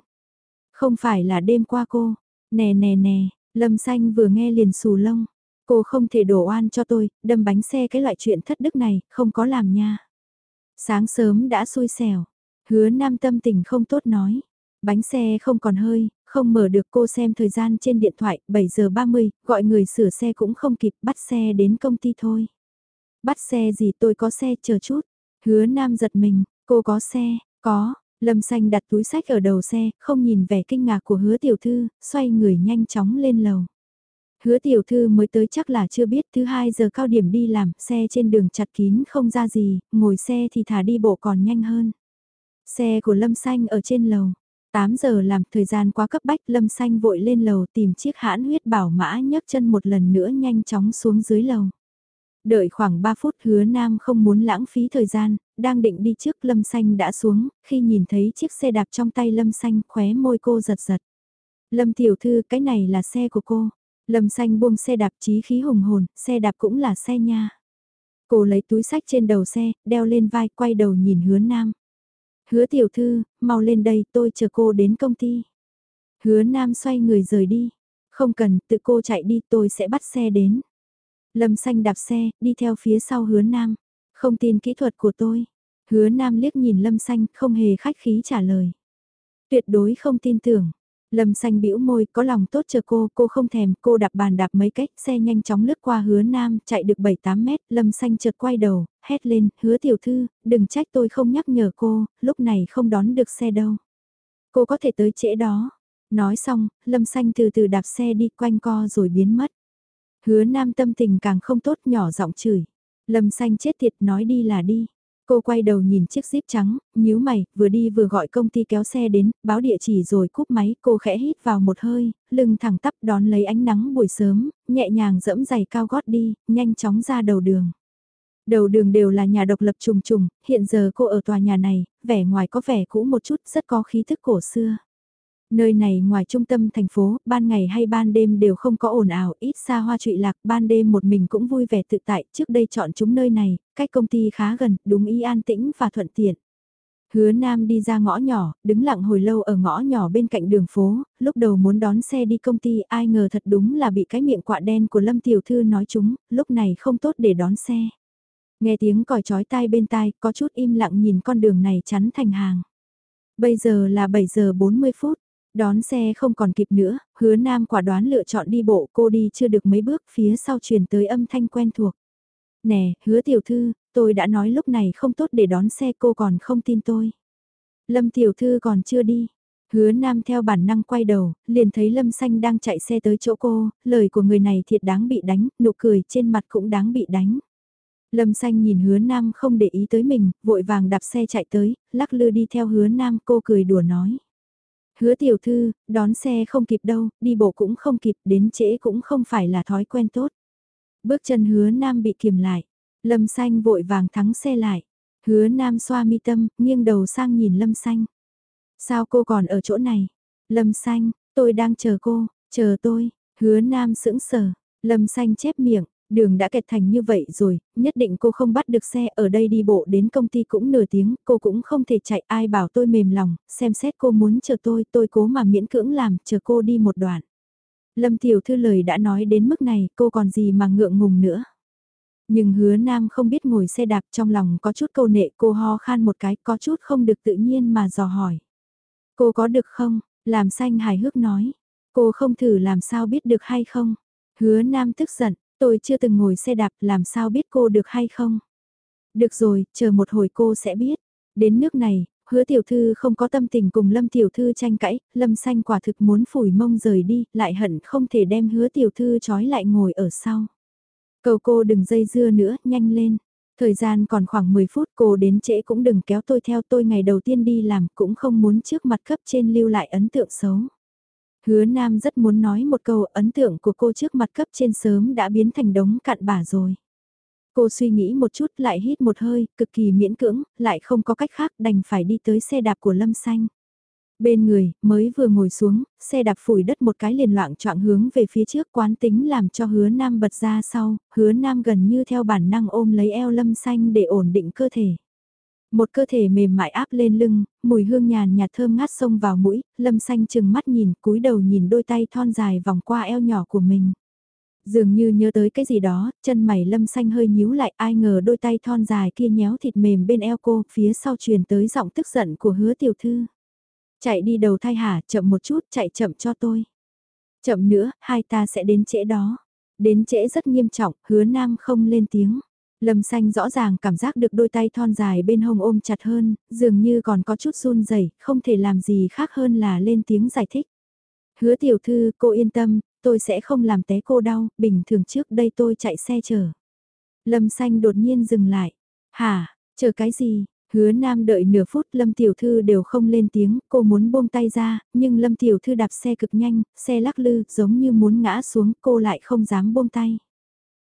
Không phải là đêm qua cô, nè nè nè, lâm xanh vừa nghe liền xù lông, cô không thể đổ oan cho tôi, đâm bánh xe cái loại chuyện thất đức này, không có làm nha. Sáng sớm đã xui xẻo, hứa nam tâm tình không tốt nói, bánh xe không còn hơi, không mở được cô xem thời gian trên điện thoại, 7 giờ 30, gọi người sửa xe cũng không kịp, bắt xe đến công ty thôi. Bắt xe gì tôi có xe chờ chút. Hứa Nam giật mình, cô có xe, có, Lâm Xanh đặt túi sách ở đầu xe, không nhìn vẻ kinh ngạc của hứa tiểu thư, xoay người nhanh chóng lên lầu. Hứa tiểu thư mới tới chắc là chưa biết thứ hai giờ cao điểm đi làm, xe trên đường chặt kín không ra gì, ngồi xe thì thả đi bộ còn nhanh hơn. Xe của Lâm Xanh ở trên lầu, 8 giờ làm thời gian quá cấp bách Lâm Xanh vội lên lầu tìm chiếc hãn huyết bảo mã nhấc chân một lần nữa nhanh chóng xuống dưới lầu. Đợi khoảng 3 phút hứa nam không muốn lãng phí thời gian, đang định đi trước Lâm Xanh đã xuống, khi nhìn thấy chiếc xe đạp trong tay Lâm Xanh khóe môi cô giật giật. Lâm tiểu thư cái này là xe của cô. Lâm Xanh buông xe đạp trí khí hùng hồn, xe đạp cũng là xe nha. Cô lấy túi sách trên đầu xe, đeo lên vai quay đầu nhìn hứa nam. Hứa tiểu thư, mau lên đây tôi chờ cô đến công ty. Hứa nam xoay người rời đi. Không cần, tự cô chạy đi tôi sẽ bắt xe đến. Lâm xanh đạp xe, đi theo phía sau hứa nam. Không tin kỹ thuật của tôi. Hứa nam liếc nhìn lâm xanh, không hề khách khí trả lời. Tuyệt đối không tin tưởng. Lâm xanh bĩu môi có lòng tốt chờ cô, cô không thèm, cô đạp bàn đạp mấy cách, xe nhanh chóng lướt qua hứa nam, chạy được 7-8 mét, lâm xanh chợt quay đầu, hét lên, hứa tiểu thư, đừng trách tôi không nhắc nhở cô, lúc này không đón được xe đâu. Cô có thể tới trễ đó. Nói xong, lâm xanh từ từ đạp xe đi quanh co rồi biến mất. Hứa nam tâm tình càng không tốt nhỏ giọng chửi. Lâm xanh chết tiệt nói đi là đi. Cô quay đầu nhìn chiếc zip trắng, nhíu mày, vừa đi vừa gọi công ty kéo xe đến, báo địa chỉ rồi cúp máy, cô khẽ hít vào một hơi, lưng thẳng tắp đón lấy ánh nắng buổi sớm, nhẹ nhàng dẫm giày cao gót đi, nhanh chóng ra đầu đường. Đầu đường đều là nhà độc lập trùng trùng, hiện giờ cô ở tòa nhà này, vẻ ngoài có vẻ cũ một chút, rất có khí thức cổ xưa. Nơi này ngoài trung tâm thành phố, ban ngày hay ban đêm đều không có ồn ào, ít xa hoa trụy lạc, ban đêm một mình cũng vui vẻ tự tại, trước đây chọn chúng nơi này, cách công ty khá gần, đúng ý an tĩnh và thuận tiện. Hứa Nam đi ra ngõ nhỏ, đứng lặng hồi lâu ở ngõ nhỏ bên cạnh đường phố, lúc đầu muốn đón xe đi công ty ai ngờ thật đúng là bị cái miệng quạ đen của Lâm Tiểu Thư nói chúng, lúc này không tốt để đón xe. Nghe tiếng còi chói tai bên tai, có chút im lặng nhìn con đường này chắn thành hàng. Bây giờ là 7 giờ 40 phút, đón xe không còn kịp nữa, hứa Nam quả đoán lựa chọn đi bộ cô đi chưa được mấy bước phía sau truyền tới âm thanh quen thuộc. Nè, hứa tiểu thư, tôi đã nói lúc này không tốt để đón xe cô còn không tin tôi. Lâm tiểu thư còn chưa đi. Hứa Nam theo bản năng quay đầu, liền thấy Lâm Xanh đang chạy xe tới chỗ cô, lời của người này thiệt đáng bị đánh, nụ cười trên mặt cũng đáng bị đánh. Lâm Xanh nhìn hứa Nam không để ý tới mình, vội vàng đạp xe chạy tới, lắc lư đi theo hứa Nam cô cười đùa nói. Hứa tiểu thư, đón xe không kịp đâu, đi bộ cũng không kịp, đến trễ cũng không phải là thói quen tốt. Bước chân hứa Nam bị kiềm lại, Lâm Xanh vội vàng thắng xe lại. Hứa Nam xoa mi tâm, nghiêng đầu sang nhìn Lâm Xanh. Sao cô còn ở chỗ này? Lâm Xanh, tôi đang chờ cô, chờ tôi. Hứa Nam sững sờ, Lâm Xanh chép miệng, đường đã kẹt thành như vậy rồi, nhất định cô không bắt được xe ở đây đi bộ đến công ty cũng nửa tiếng, cô cũng không thể chạy ai bảo tôi mềm lòng, xem xét cô muốn chờ tôi, tôi cố mà miễn cưỡng làm, chờ cô đi một đoạn. Lâm Tiểu Thư lời đã nói đến mức này, cô còn gì mà ngượng ngùng nữa. Nhưng hứa nam không biết ngồi xe đạp trong lòng có chút câu nệ cô ho khan một cái có chút không được tự nhiên mà dò hỏi. Cô có được không? Làm xanh hài hước nói. Cô không thử làm sao biết được hay không? Hứa nam tức giận, tôi chưa từng ngồi xe đạp làm sao biết cô được hay không? Được rồi, chờ một hồi cô sẽ biết. Đến nước này, hứa tiểu thư không có tâm tình cùng lâm tiểu thư tranh cãi, lâm xanh quả thực muốn phủi mông rời đi, lại hận không thể đem hứa tiểu thư trói lại ngồi ở sau. Cầu cô đừng dây dưa nữa, nhanh lên. Thời gian còn khoảng 10 phút cô đến trễ cũng đừng kéo tôi theo tôi ngày đầu tiên đi làm cũng không muốn trước mặt cấp trên lưu lại ấn tượng xấu. Hứa Nam rất muốn nói một câu ấn tượng của cô trước mặt cấp trên sớm đã biến thành đống cặn bả rồi. Cô suy nghĩ một chút lại hít một hơi, cực kỳ miễn cưỡng, lại không có cách khác đành phải đi tới xe đạp của Lâm Xanh. Bên người, mới vừa ngồi xuống, xe đạp phủi đất một cái liền loạn trọng hướng về phía trước quán tính làm cho hứa nam bật ra sau, hứa nam gần như theo bản năng ôm lấy eo lâm xanh để ổn định cơ thể. Một cơ thể mềm mại áp lên lưng, mùi hương nhàn nhạt thơm ngát xông vào mũi, lâm xanh chừng mắt nhìn, cúi đầu nhìn đôi tay thon dài vòng qua eo nhỏ của mình. Dường như nhớ tới cái gì đó, chân mày lâm xanh hơi nhíu lại ai ngờ đôi tay thon dài kia nhéo thịt mềm bên eo cô, phía sau truyền tới giọng tức giận của hứa tiểu thư. Chạy đi đầu thai hả, chậm một chút, chạy chậm cho tôi. Chậm nữa, hai ta sẽ đến trễ đó. Đến trễ rất nghiêm trọng, hứa nam không lên tiếng. Lâm xanh rõ ràng cảm giác được đôi tay thon dài bên hông ôm chặt hơn, dường như còn có chút run rẩy, không thể làm gì khác hơn là lên tiếng giải thích. Hứa tiểu thư, cô yên tâm, tôi sẽ không làm té cô đau, bình thường trước đây tôi chạy xe chở. Lâm xanh đột nhiên dừng lại. Hả, chờ cái gì, Hứa Nam đợi nửa phút Lâm Tiểu Thư đều không lên tiếng, cô muốn buông tay ra, nhưng Lâm Tiểu Thư đạp xe cực nhanh, xe lắc lư giống như muốn ngã xuống cô lại không dám buông tay.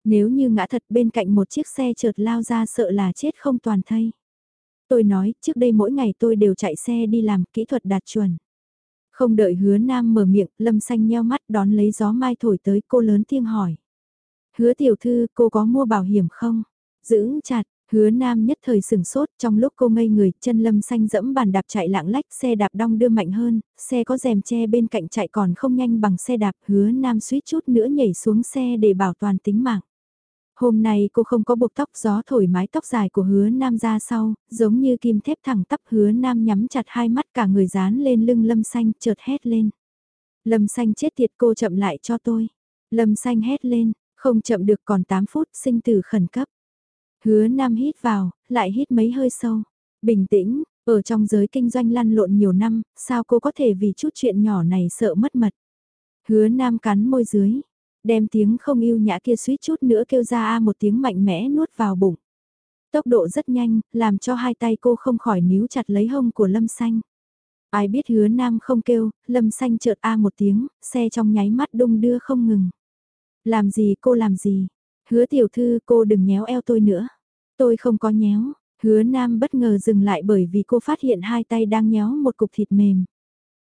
Nếu như ngã thật bên cạnh một chiếc xe chợt lao ra sợ là chết không toàn thây. Tôi nói, trước đây mỗi ngày tôi đều chạy xe đi làm kỹ thuật đạt chuẩn. Không đợi hứa nam mở miệng, lâm xanh nheo mắt đón lấy gió mai thổi tới cô lớn tiếng hỏi. Hứa tiểu thư, cô có mua bảo hiểm không? Giữ chặt, Hứa nam nhất thời sừng sốt trong lúc cô ngây người, chân lâm xanh dẫm bàn đạp chạy lạng lách, xe đạp đong đưa mạnh hơn, xe có rèm che bên cạnh chạy còn không nhanh bằng xe đạp, hứa nam suýt chút nữa nhảy xuống xe để bảo toàn tính mạng. Hôm nay cô không có buộc tóc gió thổi mái tóc dài của hứa nam ra sau, giống như kim thép thẳng tắp hứa nam nhắm chặt hai mắt cả người dán lên lưng lâm xanh chợt hét lên. Lâm xanh chết tiệt cô chậm lại cho tôi. Lâm xanh hét lên, không chậm được còn 8 phút sinh tử khẩn cấp. Hứa Nam hít vào, lại hít mấy hơi sâu. Bình tĩnh, ở trong giới kinh doanh lăn lộn nhiều năm, sao cô có thể vì chút chuyện nhỏ này sợ mất mật. Hứa Nam cắn môi dưới, đem tiếng không yêu nhã kia suýt chút nữa kêu ra a một tiếng mạnh mẽ nuốt vào bụng. Tốc độ rất nhanh, làm cho hai tay cô không khỏi níu chặt lấy hông của Lâm Xanh. Ai biết hứa Nam không kêu, Lâm Xanh chợt a một tiếng, xe trong nháy mắt đung đưa không ngừng. Làm gì cô làm gì, Hứa tiểu thư cô đừng nhéo eo tôi nữa. Tôi không có nhéo. Hứa nam bất ngờ dừng lại bởi vì cô phát hiện hai tay đang nhéo một cục thịt mềm.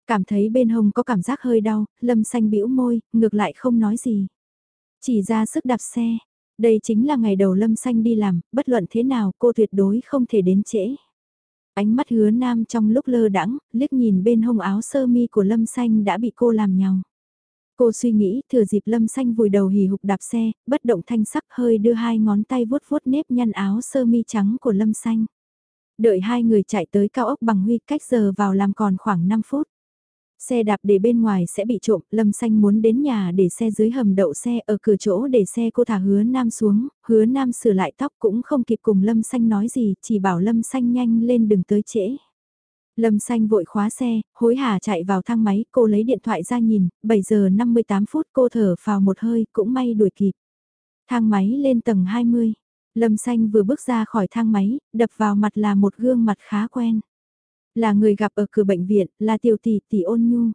Cảm thấy bên hông có cảm giác hơi đau, Lâm Xanh bĩu môi, ngược lại không nói gì. Chỉ ra sức đạp xe. Đây chính là ngày đầu Lâm Xanh đi làm, bất luận thế nào cô tuyệt đối không thể đến trễ. Ánh mắt hứa nam trong lúc lơ đãng liếc nhìn bên hông áo sơ mi của Lâm Xanh đã bị cô làm nhau. Cô suy nghĩ thừa dịp Lâm Xanh vùi đầu hì hục đạp xe, bất động thanh sắc hơi đưa hai ngón tay vuốt vuốt nếp nhăn áo sơ mi trắng của Lâm Xanh. Đợi hai người chạy tới cao ốc bằng huy cách giờ vào làm còn khoảng 5 phút. Xe đạp để bên ngoài sẽ bị trộm, Lâm Xanh muốn đến nhà để xe dưới hầm đậu xe ở cửa chỗ để xe cô thả hứa nam xuống, hứa nam sửa lại tóc cũng không kịp cùng Lâm Xanh nói gì, chỉ bảo Lâm Xanh nhanh lên đừng tới trễ. Lâm Xanh vội khóa xe, hối hả chạy vào thang máy, cô lấy điện thoại ra nhìn, 7 giờ 58 phút cô thở vào một hơi, cũng may đuổi kịp. Thang máy lên tầng 20, Lâm Xanh vừa bước ra khỏi thang máy, đập vào mặt là một gương mặt khá quen. Là người gặp ở cửa bệnh viện, là tiểu tỷ tỷ ôn nhu.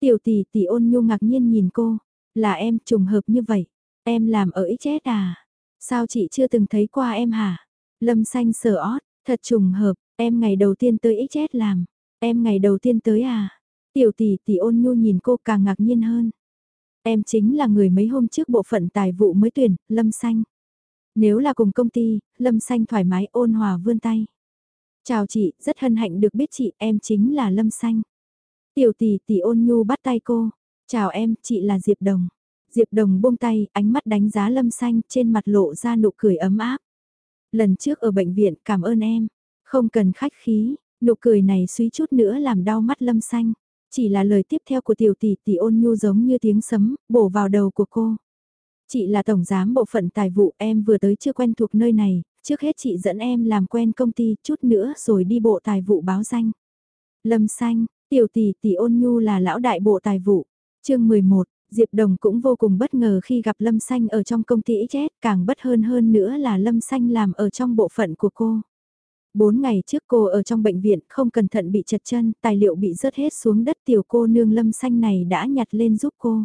Tiểu tỷ tỷ ôn nhu ngạc nhiên nhìn cô, là em trùng hợp như vậy, em làm ở XS à? Sao chị chưa từng thấy qua em hả? Lâm xanh sờ ót, thật trùng hợp, em ngày đầu tiên tới XS làm, em ngày đầu tiên tới à? Tiểu tỷ tỷ ôn nhu nhìn cô càng ngạc nhiên hơn. Em chính là người mấy hôm trước bộ phận tài vụ mới tuyển, Lâm Xanh. Nếu là cùng công ty, Lâm Xanh thoải mái ôn hòa vươn tay. Chào chị, rất hân hạnh được biết chị, em chính là Lâm Xanh. Tiểu tỷ tỷ ôn nhu bắt tay cô. Chào em, chị là Diệp Đồng. Diệp Đồng buông tay, ánh mắt đánh giá Lâm Xanh, trên mặt lộ ra nụ cười ấm áp. Lần trước ở bệnh viện, cảm ơn em. Không cần khách khí, nụ cười này suy chút nữa làm đau mắt Lâm Xanh. Chỉ là lời tiếp theo của tiểu tỷ tỷ ôn nhu giống như tiếng sấm, bổ vào đầu của cô. Chị là tổng giám bộ phận tài vụ, em vừa tới chưa quen thuộc nơi này, trước hết chị dẫn em làm quen công ty chút nữa rồi đi bộ tài vụ báo danh. Lâm Xanh, tiểu tỷ tỷ ôn nhu là lão đại bộ tài vụ. chương 11, Diệp Đồng cũng vô cùng bất ngờ khi gặp Lâm Xanh ở trong công ty XS, càng bất hơn hơn nữa là Lâm Xanh làm ở trong bộ phận của cô. Bốn ngày trước cô ở trong bệnh viện không cẩn thận bị chật chân, tài liệu bị rớt hết xuống đất tiểu cô nương Lâm Xanh này đã nhặt lên giúp cô.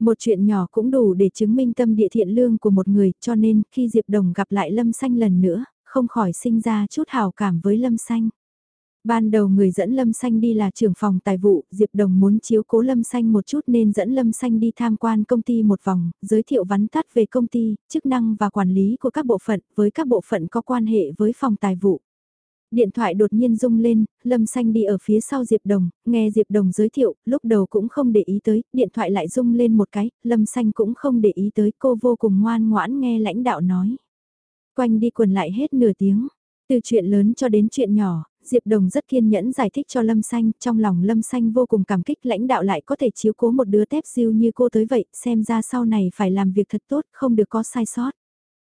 Một chuyện nhỏ cũng đủ để chứng minh tâm địa thiện lương của một người, cho nên khi Diệp Đồng gặp lại Lâm Xanh lần nữa, không khỏi sinh ra chút hào cảm với Lâm Xanh. Ban đầu người dẫn Lâm Xanh đi là trưởng phòng tài vụ, Diệp Đồng muốn chiếu cố Lâm Xanh một chút nên dẫn Lâm Xanh đi tham quan công ty một vòng, giới thiệu vắn tắt về công ty, chức năng và quản lý của các bộ phận với các bộ phận có quan hệ với phòng tài vụ. Điện thoại đột nhiên rung lên, Lâm Xanh đi ở phía sau Diệp Đồng, nghe Diệp Đồng giới thiệu, lúc đầu cũng không để ý tới, điện thoại lại rung lên một cái, Lâm Xanh cũng không để ý tới, cô vô cùng ngoan ngoãn nghe lãnh đạo nói. Quanh đi quần lại hết nửa tiếng, từ chuyện lớn cho đến chuyện nhỏ, Diệp Đồng rất kiên nhẫn giải thích cho Lâm Xanh, trong lòng Lâm Xanh vô cùng cảm kích lãnh đạo lại có thể chiếu cố một đứa tép siêu như cô tới vậy, xem ra sau này phải làm việc thật tốt, không được có sai sót.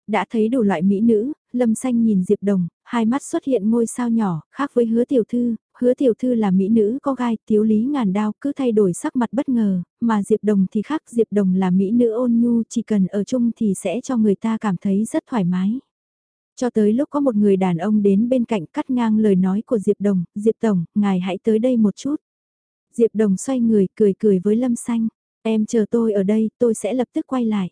Đã thấy đủ loại mỹ nữ, Lâm Xanh nhìn Diệp Đồng, hai mắt xuất hiện ngôi sao nhỏ, khác với hứa tiểu thư, hứa tiểu thư là mỹ nữ có gai, tiếu lý ngàn đao, cứ thay đổi sắc mặt bất ngờ, mà Diệp Đồng thì khác, Diệp Đồng là mỹ nữ ôn nhu, chỉ cần ở chung thì sẽ cho người ta cảm thấy rất thoải mái. Cho tới lúc có một người đàn ông đến bên cạnh cắt ngang lời nói của Diệp Đồng, Diệp Tổng, ngài hãy tới đây một chút. Diệp Đồng xoay người, cười cười với Lâm Xanh, em chờ tôi ở đây, tôi sẽ lập tức quay lại.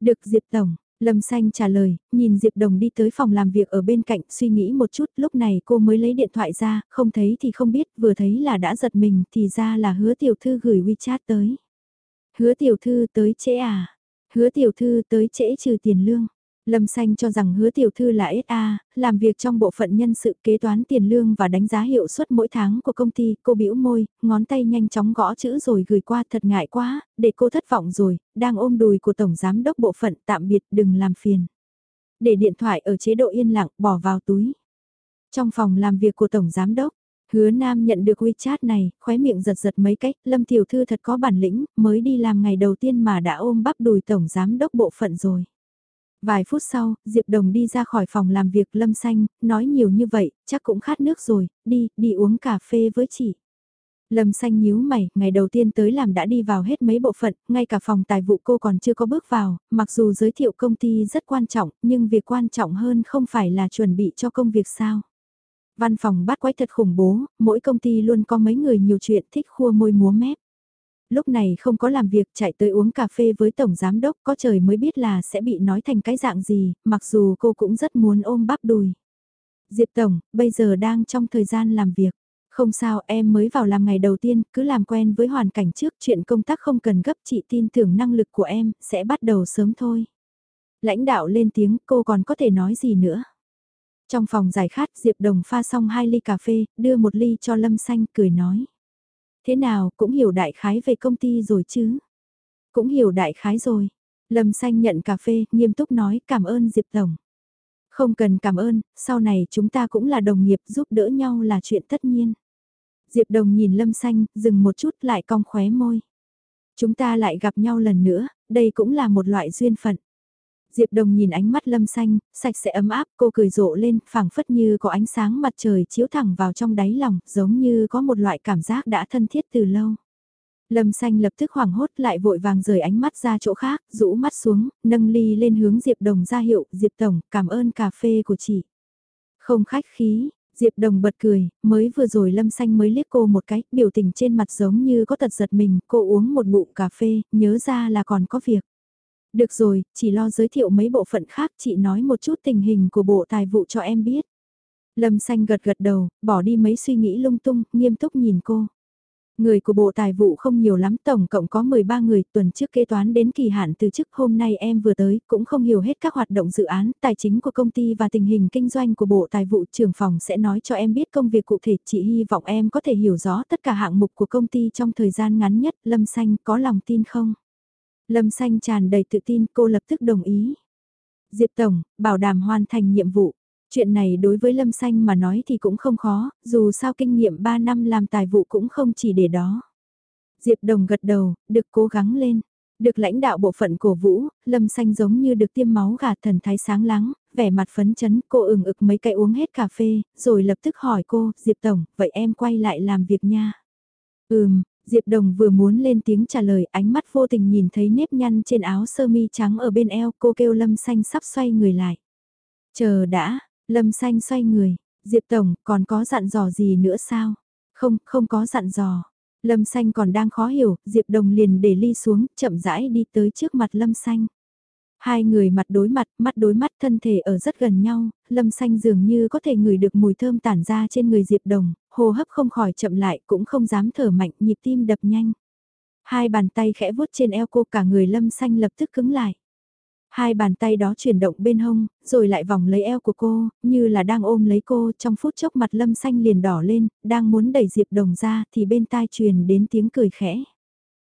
Được Diệp Tổng, Lâm Xanh trả lời, nhìn Diệp Đồng đi tới phòng làm việc ở bên cạnh, suy nghĩ một chút, lúc này cô mới lấy điện thoại ra, không thấy thì không biết, vừa thấy là đã giật mình, thì ra là hứa tiểu thư gửi WeChat tới. Hứa tiểu thư tới trễ à? Hứa tiểu thư tới trễ trừ tiền lương. Lâm Xanh cho rằng hứa tiểu thư là SA, làm việc trong bộ phận nhân sự kế toán tiền lương và đánh giá hiệu suất mỗi tháng của công ty, cô bĩu môi, ngón tay nhanh chóng gõ chữ rồi gửi qua thật ngại quá, để cô thất vọng rồi, đang ôm đùi của Tổng Giám đốc bộ phận tạm biệt đừng làm phiền. Để điện thoại ở chế độ yên lặng bỏ vào túi. Trong phòng làm việc của Tổng Giám đốc, hứa Nam nhận được WeChat này, khóe miệng giật giật mấy cách, Lâm Tiểu Thư thật có bản lĩnh, mới đi làm ngày đầu tiên mà đã ôm bắp đùi Tổng Giám đốc bộ phận rồi. Vài phút sau, Diệp Đồng đi ra khỏi phòng làm việc Lâm Xanh, nói nhiều như vậy, chắc cũng khát nước rồi, đi, đi uống cà phê với chị. Lâm Xanh nhíu mày, ngày đầu tiên tới làm đã đi vào hết mấy bộ phận, ngay cả phòng tài vụ cô còn chưa có bước vào, mặc dù giới thiệu công ty rất quan trọng, nhưng việc quan trọng hơn không phải là chuẩn bị cho công việc sao. Văn phòng bắt quái thật khủng bố, mỗi công ty luôn có mấy người nhiều chuyện thích khua môi múa mép lúc này không có làm việc chạy tới uống cà phê với tổng giám đốc có trời mới biết là sẽ bị nói thành cái dạng gì, mặc dù cô cũng rất muốn ôm bắp đùi. Diệp Tổng, bây giờ đang trong thời gian làm việc. Không sao em mới vào làm ngày đầu tiên, cứ làm quen với hoàn cảnh trước chuyện công tác không cần gấp chị tin tưởng năng lực của em, sẽ bắt đầu sớm thôi. Lãnh đạo lên tiếng cô còn có thể nói gì nữa. Trong phòng giải khát Diệp Đồng pha xong hai ly cà phê, đưa một ly cho Lâm Xanh cười nói. Thế nào cũng hiểu đại khái về công ty rồi chứ. Cũng hiểu đại khái rồi. Lâm Xanh nhận cà phê, nghiêm túc nói cảm ơn Diệp Tổng. Không cần cảm ơn, sau này chúng ta cũng là đồng nghiệp giúp đỡ nhau là chuyện tất nhiên. Diệp Đồng nhìn Lâm Xanh, dừng một chút lại cong khóe môi. Chúng ta lại gặp nhau lần nữa, đây cũng là một loại duyên phận. Diệp Đồng nhìn ánh mắt Lâm Xanh, sạch sẽ ấm áp, cô cười rộ lên, phảng phất như có ánh sáng mặt trời chiếu thẳng vào trong đáy lòng, giống như có một loại cảm giác đã thân thiết từ lâu. Lâm xanh lập tức hoảng hốt lại vội vàng rời ánh mắt ra chỗ khác, rũ mắt xuống, nâng ly lên hướng Diệp Đồng ra hiệu, Diệp Tổng, cảm ơn cà phê của chị. Không khách khí, Diệp Đồng bật cười, mới vừa rồi Lâm Xanh mới liếc cô một cái, biểu tình trên mặt giống như có tật giật mình, cô uống một bụng cà phê, nhớ ra là còn có việc. Được rồi, chỉ lo giới thiệu mấy bộ phận khác, chị nói một chút tình hình của bộ tài vụ cho em biết. Lâm Xanh gật gật đầu, bỏ đi mấy suy nghĩ lung tung, nghiêm túc nhìn cô. Người của Bộ Tài vụ không nhiều lắm, tổng cộng có 13 người, tuần trước kế toán đến kỳ hạn từ chức hôm nay em vừa tới, cũng không hiểu hết các hoạt động dự án, tài chính của công ty và tình hình kinh doanh của Bộ Tài vụ trưởng phòng sẽ nói cho em biết công việc cụ thể, chị hy vọng em có thể hiểu rõ tất cả hạng mục của công ty trong thời gian ngắn nhất, Lâm Xanh có lòng tin không? Lâm Xanh tràn đầy tự tin, cô lập tức đồng ý. Diệp Tổng, bảo đảm hoàn thành nhiệm vụ. Chuyện này đối với Lâm Xanh mà nói thì cũng không khó, dù sao kinh nghiệm 3 năm làm tài vụ cũng không chỉ để đó. Diệp Đồng gật đầu, được cố gắng lên. Được lãnh đạo bộ phận cổ vũ, Lâm Xanh giống như được tiêm máu gà thần thái sáng lắng, vẻ mặt phấn chấn, cô ửng ực mấy cây uống hết cà phê, rồi lập tức hỏi cô, Diệp Tổng, vậy em quay lại làm việc nha. Ừm, Diệp Đồng vừa muốn lên tiếng trả lời, ánh mắt vô tình nhìn thấy nếp nhăn trên áo sơ mi trắng ở bên eo, cô kêu Lâm Xanh sắp xoay người lại. Chờ đã, Lâm xanh xoay người, Diệp Tổng còn có dặn dò gì nữa sao? Không, không có dặn dò. Lâm xanh còn đang khó hiểu, Diệp Đồng liền để ly xuống, chậm rãi đi tới trước mặt Lâm xanh. Hai người mặt đối mặt, mắt đối mắt thân thể ở rất gần nhau, Lâm xanh dường như có thể ngửi được mùi thơm tản ra trên người Diệp Đồng, hô hấp không khỏi chậm lại cũng không dám thở mạnh, nhịp tim đập nhanh. Hai bàn tay khẽ vuốt trên eo cô cả người Lâm xanh lập tức cứng lại. Hai bàn tay đó chuyển động bên hông, rồi lại vòng lấy eo của cô, như là đang ôm lấy cô, trong phút chốc mặt lâm xanh liền đỏ lên, đang muốn đẩy Diệp Đồng ra thì bên tai truyền đến tiếng cười khẽ.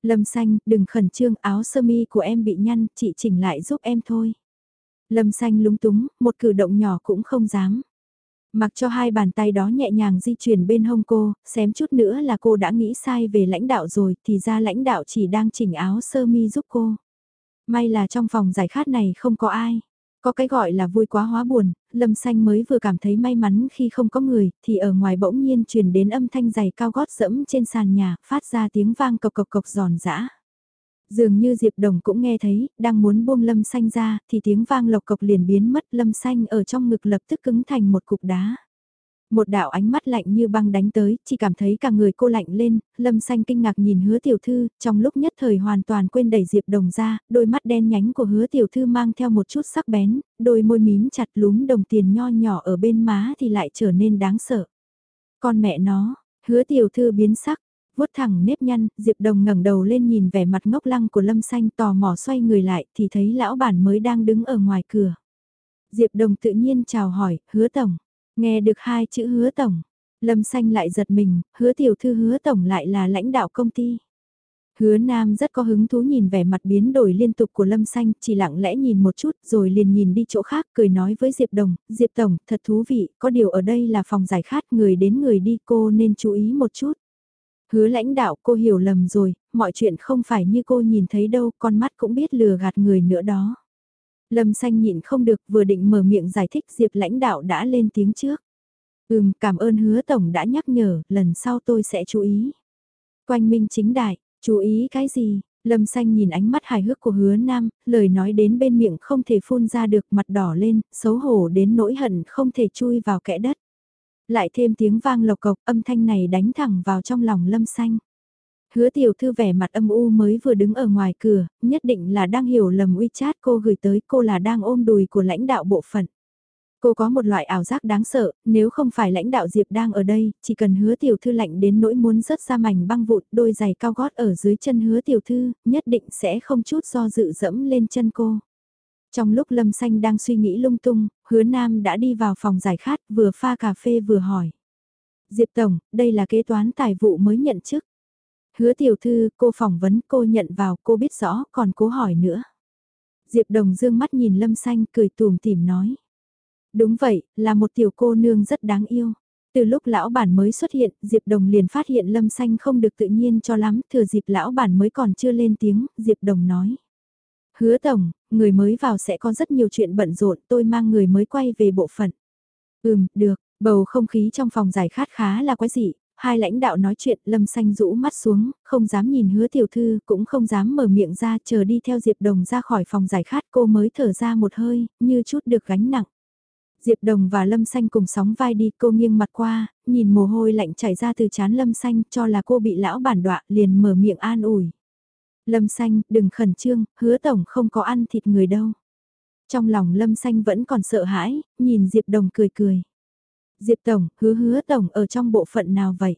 Lâm xanh, đừng khẩn trương áo sơ mi của em bị nhăn, chị chỉnh lại giúp em thôi. Lâm xanh lúng túng, một cử động nhỏ cũng không dám. Mặc cho hai bàn tay đó nhẹ nhàng di chuyển bên hông cô, xém chút nữa là cô đã nghĩ sai về lãnh đạo rồi, thì ra lãnh đạo chỉ đang chỉnh áo sơ mi giúp cô. May là trong phòng giải khát này không có ai. Có cái gọi là vui quá hóa buồn, Lâm Xanh mới vừa cảm thấy may mắn khi không có người, thì ở ngoài bỗng nhiên truyền đến âm thanh giày cao gót dẫm trên sàn nhà, phát ra tiếng vang cộc cộc cộc giòn giã. Dường như Diệp Đồng cũng nghe thấy, đang muốn buông Lâm Xanh ra, thì tiếng vang lộc cộc liền biến mất Lâm Xanh ở trong ngực lập tức cứng thành một cục đá. Một đạo ánh mắt lạnh như băng đánh tới, chỉ cảm thấy cả người cô lạnh lên, lâm xanh kinh ngạc nhìn hứa tiểu thư, trong lúc nhất thời hoàn toàn quên đẩy Diệp Đồng ra, đôi mắt đen nhánh của hứa tiểu thư mang theo một chút sắc bén, đôi môi mím chặt lúm đồng tiền nho nhỏ ở bên má thì lại trở nên đáng sợ. Con mẹ nó, hứa tiểu thư biến sắc, vuốt thẳng nếp nhăn, Diệp Đồng ngẩng đầu lên nhìn vẻ mặt ngốc lăng của Lâm Xanh tò mò xoay người lại thì thấy lão bản mới đang đứng ở ngoài cửa. Diệp Đồng tự nhiên chào hỏi, hứa tổng. Nghe được hai chữ hứa tổng, Lâm Xanh lại giật mình, hứa tiểu thư hứa tổng lại là lãnh đạo công ty. Hứa Nam rất có hứng thú nhìn vẻ mặt biến đổi liên tục của Lâm Xanh, chỉ lặng lẽ nhìn một chút rồi liền nhìn đi chỗ khác cười nói với Diệp Đồng, Diệp Tổng, thật thú vị, có điều ở đây là phòng giải khát người đến người đi cô nên chú ý một chút. Hứa lãnh đạo cô hiểu lầm rồi, mọi chuyện không phải như cô nhìn thấy đâu, con mắt cũng biết lừa gạt người nữa đó. Lâm xanh nhịn không được vừa định mở miệng giải thích Diệp lãnh đạo đã lên tiếng trước. Ừm, cảm ơn hứa tổng đã nhắc nhở, lần sau tôi sẽ chú ý. Quanh minh chính đại, chú ý cái gì? Lâm xanh nhìn ánh mắt hài hước của hứa nam, lời nói đến bên miệng không thể phun ra được mặt đỏ lên, xấu hổ đến nỗi hận không thể chui vào kẽ đất. Lại thêm tiếng vang lộc cộc âm thanh này đánh thẳng vào trong lòng lâm xanh. Hứa tiểu thư vẻ mặt âm u mới vừa đứng ở ngoài cửa, nhất định là đang hiểu lầm WeChat cô gửi tới cô là đang ôm đùi của lãnh đạo bộ phận. Cô có một loại ảo giác đáng sợ, nếu không phải lãnh đạo Diệp đang ở đây, chỉ cần hứa tiểu thư lạnh đến nỗi muốn rớt ra mảnh băng vụt đôi giày cao gót ở dưới chân hứa tiểu thư, nhất định sẽ không chút do dự dẫm lên chân cô. Trong lúc Lâm Xanh đang suy nghĩ lung tung, hứa Nam đã đi vào phòng giải khát vừa pha cà phê vừa hỏi. Diệp Tổng, đây là kế toán tài vụ mới nhận chức. Hứa tiểu thư, cô phỏng vấn, cô nhận vào, cô biết rõ, còn cố hỏi nữa. Diệp Đồng dương mắt nhìn Lâm Xanh cười tùm tìm nói. Đúng vậy, là một tiểu cô nương rất đáng yêu. Từ lúc lão bản mới xuất hiện, Diệp Đồng liền phát hiện Lâm Xanh không được tự nhiên cho lắm, thừa dịp lão bản mới còn chưa lên tiếng, Diệp Đồng nói. Hứa Tổng, người mới vào sẽ có rất nhiều chuyện bận rộn, tôi mang người mới quay về bộ phận. Ừm, được, bầu không khí trong phòng giải khát khá là quái dị, hai lãnh đạo nói chuyện Lâm Xanh rũ mắt xuống, không dám nhìn hứa tiểu thư, cũng không dám mở miệng ra chờ đi theo Diệp Đồng ra khỏi phòng giải khát cô mới thở ra một hơi, như chút được gánh nặng. Diệp Đồng và Lâm Xanh cùng sóng vai đi cô nghiêng mặt qua, nhìn mồ hôi lạnh chảy ra từ chán Lâm Xanh cho là cô bị lão bản đọa liền mở miệng an ủi. Lâm Xanh, đừng khẩn trương, hứa tổng không có ăn thịt người đâu. Trong lòng Lâm Xanh vẫn còn sợ hãi, nhìn Diệp Đồng cười cười. Diệp Tổng, hứa hứa Tổng ở trong bộ phận nào vậy?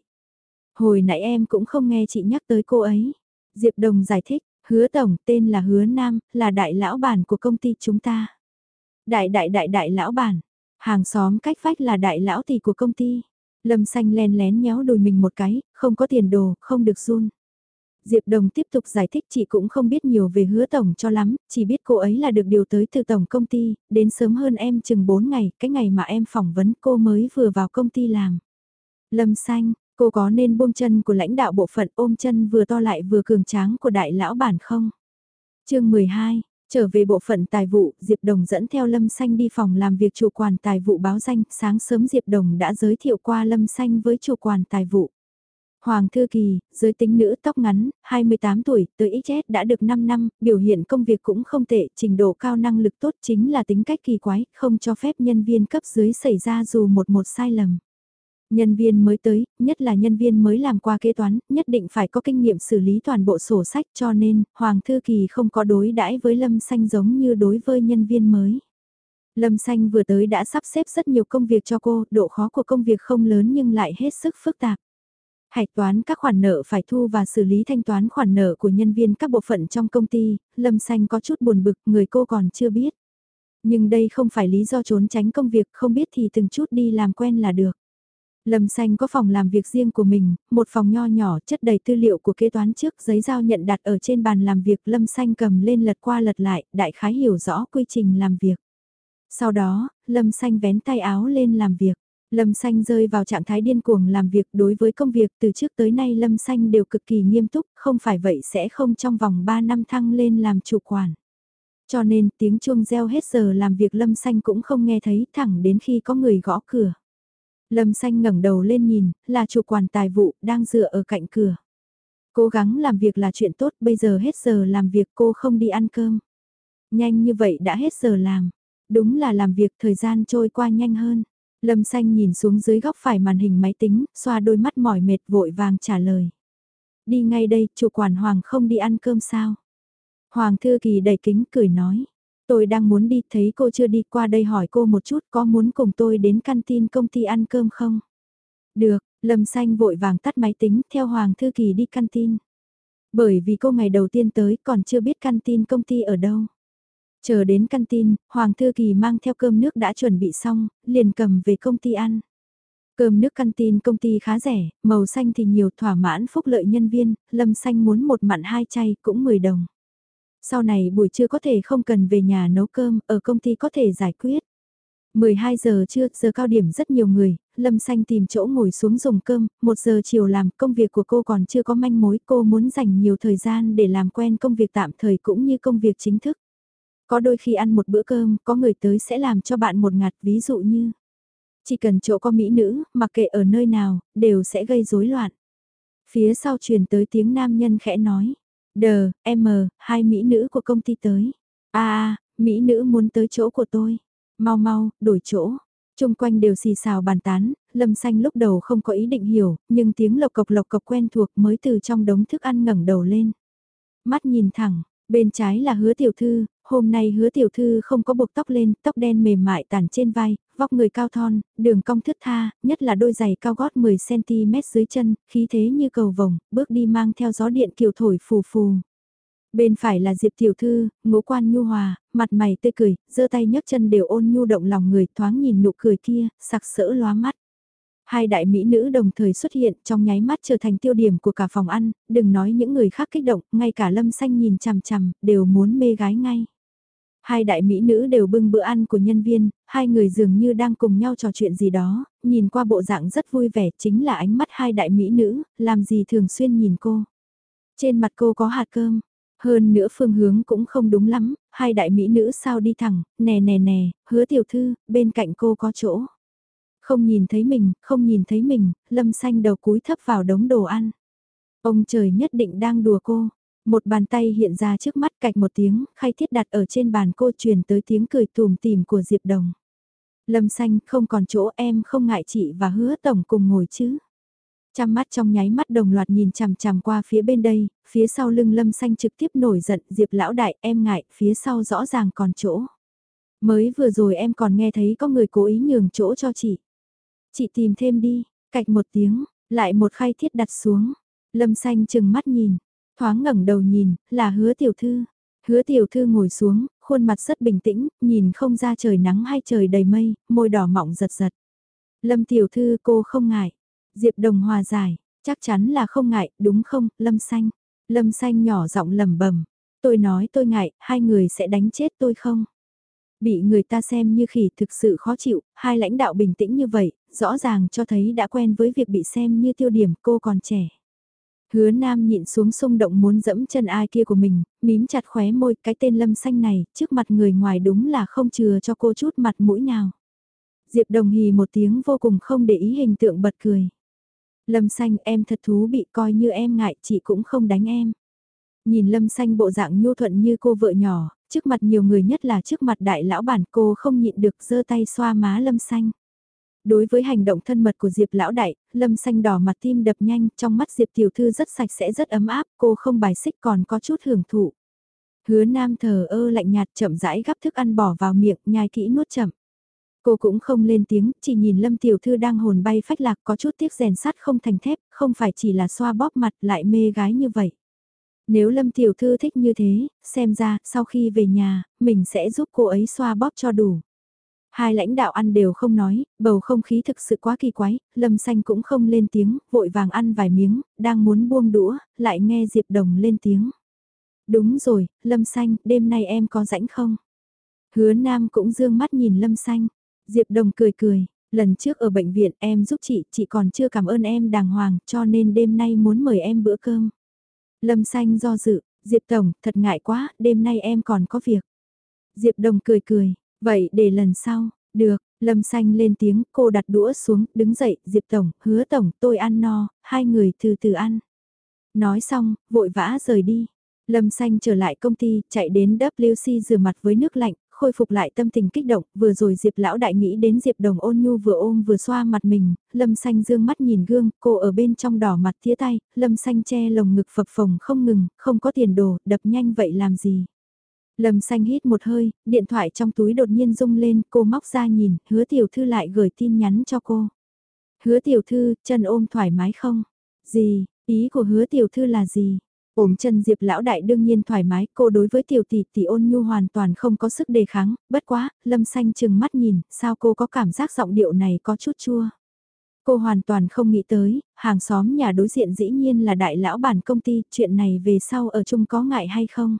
Hồi nãy em cũng không nghe chị nhắc tới cô ấy. Diệp Đồng giải thích, hứa Tổng tên là hứa Nam, là đại lão bản của công ty chúng ta. Đại đại đại đại lão bản, hàng xóm cách vách là đại lão tỷ của công ty. Lâm xanh len lén nhéo đùi mình một cái, không có tiền đồ, không được run. Diệp Đồng tiếp tục giải thích chị cũng không biết nhiều về hứa tổng cho lắm, chỉ biết cô ấy là được điều tới từ tổng công ty, đến sớm hơn em chừng 4 ngày, cái ngày mà em phỏng vấn cô mới vừa vào công ty làm. Lâm xanh, cô có nên buông chân của lãnh đạo bộ phận ôm chân vừa to lại vừa cường tráng của đại lão bản không? chương 12, trở về bộ phận tài vụ, Diệp Đồng dẫn theo Lâm Xanh đi phòng làm việc chủ quản tài vụ báo danh, sáng sớm Diệp Đồng đã giới thiệu qua Lâm Xanh với chủ quản tài vụ. Hoàng Thư Kỳ, giới tính nữ tóc ngắn, 28 tuổi, tới XS đã được 5 năm, biểu hiện công việc cũng không tệ, trình độ cao năng lực tốt chính là tính cách kỳ quái, không cho phép nhân viên cấp dưới xảy ra dù một một sai lầm. Nhân viên mới tới, nhất là nhân viên mới làm qua kế toán, nhất định phải có kinh nghiệm xử lý toàn bộ sổ sách cho nên, Hoàng Thư Kỳ không có đối đãi với Lâm Xanh giống như đối với nhân viên mới. Lâm Xanh vừa tới đã sắp xếp rất nhiều công việc cho cô, độ khó của công việc không lớn nhưng lại hết sức phức tạp. Hạch toán các khoản nợ phải thu và xử lý thanh toán khoản nợ của nhân viên các bộ phận trong công ty, Lâm Xanh có chút buồn bực, người cô còn chưa biết. Nhưng đây không phải lý do trốn tránh công việc, không biết thì từng chút đi làm quen là được. Lâm Xanh có phòng làm việc riêng của mình, một phòng nho nhỏ chất đầy tư liệu của kế toán trước giấy giao nhận đặt ở trên bàn làm việc Lâm Xanh cầm lên lật qua lật lại, đại khái hiểu rõ quy trình làm việc. Sau đó, Lâm Xanh vén tay áo lên làm việc. Lâm Xanh rơi vào trạng thái điên cuồng làm việc đối với công việc từ trước tới nay Lâm Xanh đều cực kỳ nghiêm túc, không phải vậy sẽ không trong vòng 3 năm thăng lên làm chủ quản. Cho nên tiếng chuông reo hết giờ làm việc Lâm Xanh cũng không nghe thấy thẳng đến khi có người gõ cửa. Lâm Xanh ngẩng đầu lên nhìn, là chủ quản tài vụ đang dựa ở cạnh cửa. Cố gắng làm việc là chuyện tốt, bây giờ hết giờ làm việc cô không đi ăn cơm. Nhanh như vậy đã hết giờ làm. Đúng là làm việc thời gian trôi qua nhanh hơn. Lâm xanh nhìn xuống dưới góc phải màn hình máy tính, xoa đôi mắt mỏi mệt vội vàng trả lời. Đi ngay đây, chủ quản Hoàng không đi ăn cơm sao? Hoàng thư kỳ đầy kính cười nói. Tôi đang muốn đi, thấy cô chưa đi qua đây hỏi cô một chút có muốn cùng tôi đến canteen công ty ăn cơm không? Được, Lâm Xanh vội vàng tắt máy tính theo Hoàng Thư Kỳ đi canteen. Bởi vì cô ngày đầu tiên tới còn chưa biết canteen công ty ở đâu. Chờ đến căn tin Hoàng Thư Kỳ mang theo cơm nước đã chuẩn bị xong, liền cầm về công ty ăn. Cơm nước căn tin công ty khá rẻ, màu xanh thì nhiều thỏa mãn phúc lợi nhân viên, lâm xanh muốn một mặn hai chay cũng 10 đồng. Sau này buổi trưa có thể không cần về nhà nấu cơm, ở công ty có thể giải quyết. 12 giờ trưa, giờ cao điểm rất nhiều người, Lâm Xanh tìm chỗ ngồi xuống dùng cơm, 1 giờ chiều làm, công việc của cô còn chưa có manh mối, cô muốn dành nhiều thời gian để làm quen công việc tạm thời cũng như công việc chính thức. Có đôi khi ăn một bữa cơm, có người tới sẽ làm cho bạn một ngạt ví dụ như chỉ cần chỗ có mỹ nữ, mặc kệ ở nơi nào, đều sẽ gây rối loạn. Phía sau truyền tới tiếng nam nhân khẽ nói, đờ, M, hai mỹ nữ của công ty tới. a a mỹ nữ muốn tới chỗ của tôi. Mau mau, đổi chỗ. Trung quanh đều xì xào bàn tán, lâm xanh lúc đầu không có ý định hiểu, nhưng tiếng lộc cộc lộc cộc quen thuộc mới từ trong đống thức ăn ngẩng đầu lên. Mắt nhìn thẳng, Bên trái là hứa tiểu thư, hôm nay hứa tiểu thư không có buộc tóc lên, tóc đen mềm mại tản trên vai, vóc người cao thon, đường cong thướt tha, nhất là đôi giày cao gót 10cm dưới chân, khí thế như cầu vồng, bước đi mang theo gió điện kiều thổi phù phù. Bên phải là Diệp Tiểu Thư, ngũ quan nhu hòa, mặt mày tươi cười, giơ tay nhấc chân đều ôn nhu động lòng người thoáng nhìn nụ cười kia, sặc sỡ lóa mắt. Hai đại mỹ nữ đồng thời xuất hiện trong nháy mắt trở thành tiêu điểm của cả phòng ăn, đừng nói những người khác kích động, ngay cả lâm xanh nhìn chằm chằm, đều muốn mê gái ngay. Hai đại mỹ nữ đều bưng bữa ăn của nhân viên, hai người dường như đang cùng nhau trò chuyện gì đó, nhìn qua bộ dạng rất vui vẻ chính là ánh mắt hai đại mỹ nữ, làm gì thường xuyên nhìn cô. Trên mặt cô có hạt cơm, hơn nữa phương hướng cũng không đúng lắm, hai đại mỹ nữ sao đi thẳng, nè nè nè, hứa tiểu thư, bên cạnh cô có chỗ. Không nhìn thấy mình, không nhìn thấy mình, lâm xanh đầu cúi thấp vào đống đồ ăn. Ông trời nhất định đang đùa cô. Một bàn tay hiện ra trước mắt cạch một tiếng, khay thiết đặt ở trên bàn cô truyền tới tiếng cười tùm tìm của Diệp Đồng. Lâm xanh không còn chỗ em không ngại chị và hứa tổng cùng ngồi chứ. Trăm mắt trong nháy mắt đồng loạt nhìn chằm chằm qua phía bên đây, phía sau lưng lâm xanh trực tiếp nổi giận Diệp lão đại em ngại, phía sau rõ ràng còn chỗ. Mới vừa rồi em còn nghe thấy có người cố ý nhường chỗ cho chị. Chị tìm thêm đi, cạch một tiếng, lại một khay thiết đặt xuống. Lâm xanh chừng mắt nhìn, thoáng ngẩng đầu nhìn, là hứa tiểu thư. Hứa tiểu thư ngồi xuống, khuôn mặt rất bình tĩnh, nhìn không ra trời nắng hay trời đầy mây, môi đỏ mọng giật giật. Lâm tiểu thư cô không ngại. Diệp đồng hòa giải, chắc chắn là không ngại, đúng không, Lâm xanh. Lâm xanh nhỏ giọng lầm bẩm tôi nói tôi ngại, hai người sẽ đánh chết tôi không? Bị người ta xem như khỉ thực sự khó chịu, hai lãnh đạo bình tĩnh như vậy, rõ ràng cho thấy đã quen với việc bị xem như tiêu điểm cô còn trẻ. Hứa Nam nhịn xuống xung động muốn dẫm chân ai kia của mình, mím chặt khóe môi cái tên lâm xanh này, trước mặt người ngoài đúng là không chừa cho cô chút mặt mũi nào. Diệp Đồng Hì một tiếng vô cùng không để ý hình tượng bật cười. Lâm xanh em thật thú bị coi như em ngại chị cũng không đánh em. Nhìn lâm xanh bộ dạng nhu thuận như cô vợ nhỏ, trước mặt nhiều người nhất là trước mặt đại lão bản cô không nhịn được giơ tay xoa má lâm xanh. Đối với hành động thân mật của Diệp lão đại, lâm xanh đỏ mặt tim đập nhanh, trong mắt Diệp tiểu thư rất sạch sẽ rất ấm áp, cô không bài xích còn có chút hưởng thụ. Hứa nam thờ ơ lạnh nhạt chậm rãi gắp thức ăn bỏ vào miệng, nhai kỹ nuốt chậm. Cô cũng không lên tiếng, chỉ nhìn Lâm Tiểu Thư đang hồn bay phách lạc có chút tiếc rèn sắt không thành thép, không phải chỉ là xoa bóp mặt lại mê gái như vậy. Nếu Lâm Tiểu Thư thích như thế, xem ra, sau khi về nhà, mình sẽ giúp cô ấy xoa bóp cho đủ. Hai lãnh đạo ăn đều không nói, bầu không khí thực sự quá kỳ quái, Lâm Xanh cũng không lên tiếng, vội vàng ăn vài miếng, đang muốn buông đũa, lại nghe Diệp Đồng lên tiếng. Đúng rồi, Lâm Xanh, đêm nay em có rãnh không? Hứa Nam cũng dương mắt nhìn Lâm Xanh. Diệp Đồng cười cười, lần trước ở bệnh viện em giúp chị, chị còn chưa cảm ơn em đàng hoàng, cho nên đêm nay muốn mời em bữa cơm. Lâm Xanh do dự, Diệp Tổng, thật ngại quá, đêm nay em còn có việc. Diệp Đồng cười cười, vậy để lần sau, được, Lâm Xanh lên tiếng, cô đặt đũa xuống, đứng dậy, Diệp Tổng, hứa Tổng, tôi ăn no, hai người từ từ ăn. Nói xong, vội vã rời đi. Lâm Xanh trở lại công ty, chạy đến WC rửa mặt với nước lạnh, khôi phục lại tâm tình kích động, vừa rồi Diệp lão đại nghĩ đến Diệp đồng ôn nhu vừa ôm vừa xoa mặt mình, lâm xanh dương mắt nhìn gương, cô ở bên trong đỏ mặt tía tay, lâm xanh che lồng ngực phập phồng không ngừng, không có tiền đồ, đập nhanh vậy làm gì. Lâm xanh hít một hơi, điện thoại trong túi đột nhiên rung lên, cô móc ra nhìn, hứa tiểu thư lại gửi tin nhắn cho cô. Hứa tiểu thư, chân ôm thoải mái không? Gì, ý của hứa tiểu thư là gì? Ôm chân Diệp lão đại đương nhiên thoải mái, cô đối với tiểu tỷ tỷ ôn nhu hoàn toàn không có sức đề kháng, bất quá, lâm xanh chừng mắt nhìn, sao cô có cảm giác giọng điệu này có chút chua. Cô hoàn toàn không nghĩ tới, hàng xóm nhà đối diện dĩ nhiên là đại lão bản công ty, chuyện này về sau ở chung có ngại hay không?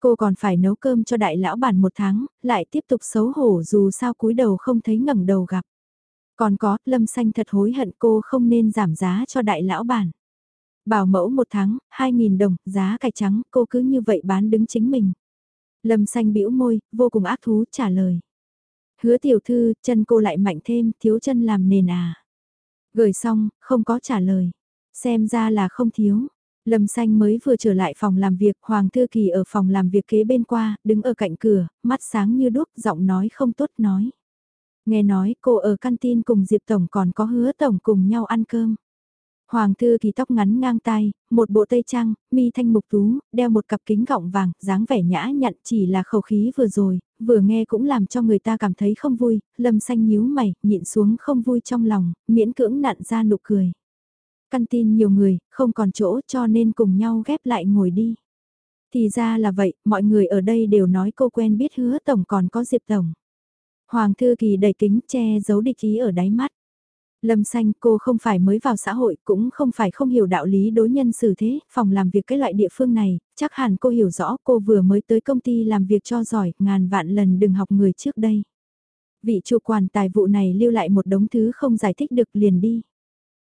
Cô còn phải nấu cơm cho đại lão bản một tháng, lại tiếp tục xấu hổ dù sao cúi đầu không thấy ngẩng đầu gặp. Còn có, lâm xanh thật hối hận cô không nên giảm giá cho đại lão bản. Bảo mẫu một tháng, 2.000 đồng, giá cải trắng, cô cứ như vậy bán đứng chính mình. Lâm xanh bĩu môi, vô cùng ác thú trả lời. Hứa tiểu thư, chân cô lại mạnh thêm, thiếu chân làm nền à. Gửi xong, không có trả lời. Xem ra là không thiếu. Lâm xanh mới vừa trở lại phòng làm việc, Hoàng Thư Kỳ ở phòng làm việc kế bên qua, đứng ở cạnh cửa, mắt sáng như đuốc, giọng nói không tốt nói. Nghe nói cô ở căn tin cùng Diệp Tổng còn có hứa Tổng cùng nhau ăn cơm. Hoàng thư kỳ tóc ngắn ngang tai, một bộ tây trang, mi thanh mục tú, đeo một cặp kính gọng vàng, dáng vẻ nhã nhặn chỉ là khẩu khí vừa rồi, vừa nghe cũng làm cho người ta cảm thấy không vui, lâm xanh nhíu mày, nhịn xuống không vui trong lòng, miễn cưỡng nặn ra nụ cười. Căn tin nhiều người, không còn chỗ cho nên cùng nhau ghép lại ngồi đi. Thì ra là vậy, mọi người ở đây đều nói cô quen biết hứa tổng còn có Diệp tổng. Hoàng thư kỳ đẩy kính che giấu địch ý ở đáy mắt. Lâm xanh cô không phải mới vào xã hội cũng không phải không hiểu đạo lý đối nhân xử thế, phòng làm việc cái loại địa phương này, chắc hẳn cô hiểu rõ cô vừa mới tới công ty làm việc cho giỏi, ngàn vạn lần đừng học người trước đây. Vị chủ quản tài vụ này lưu lại một đống thứ không giải thích được liền đi.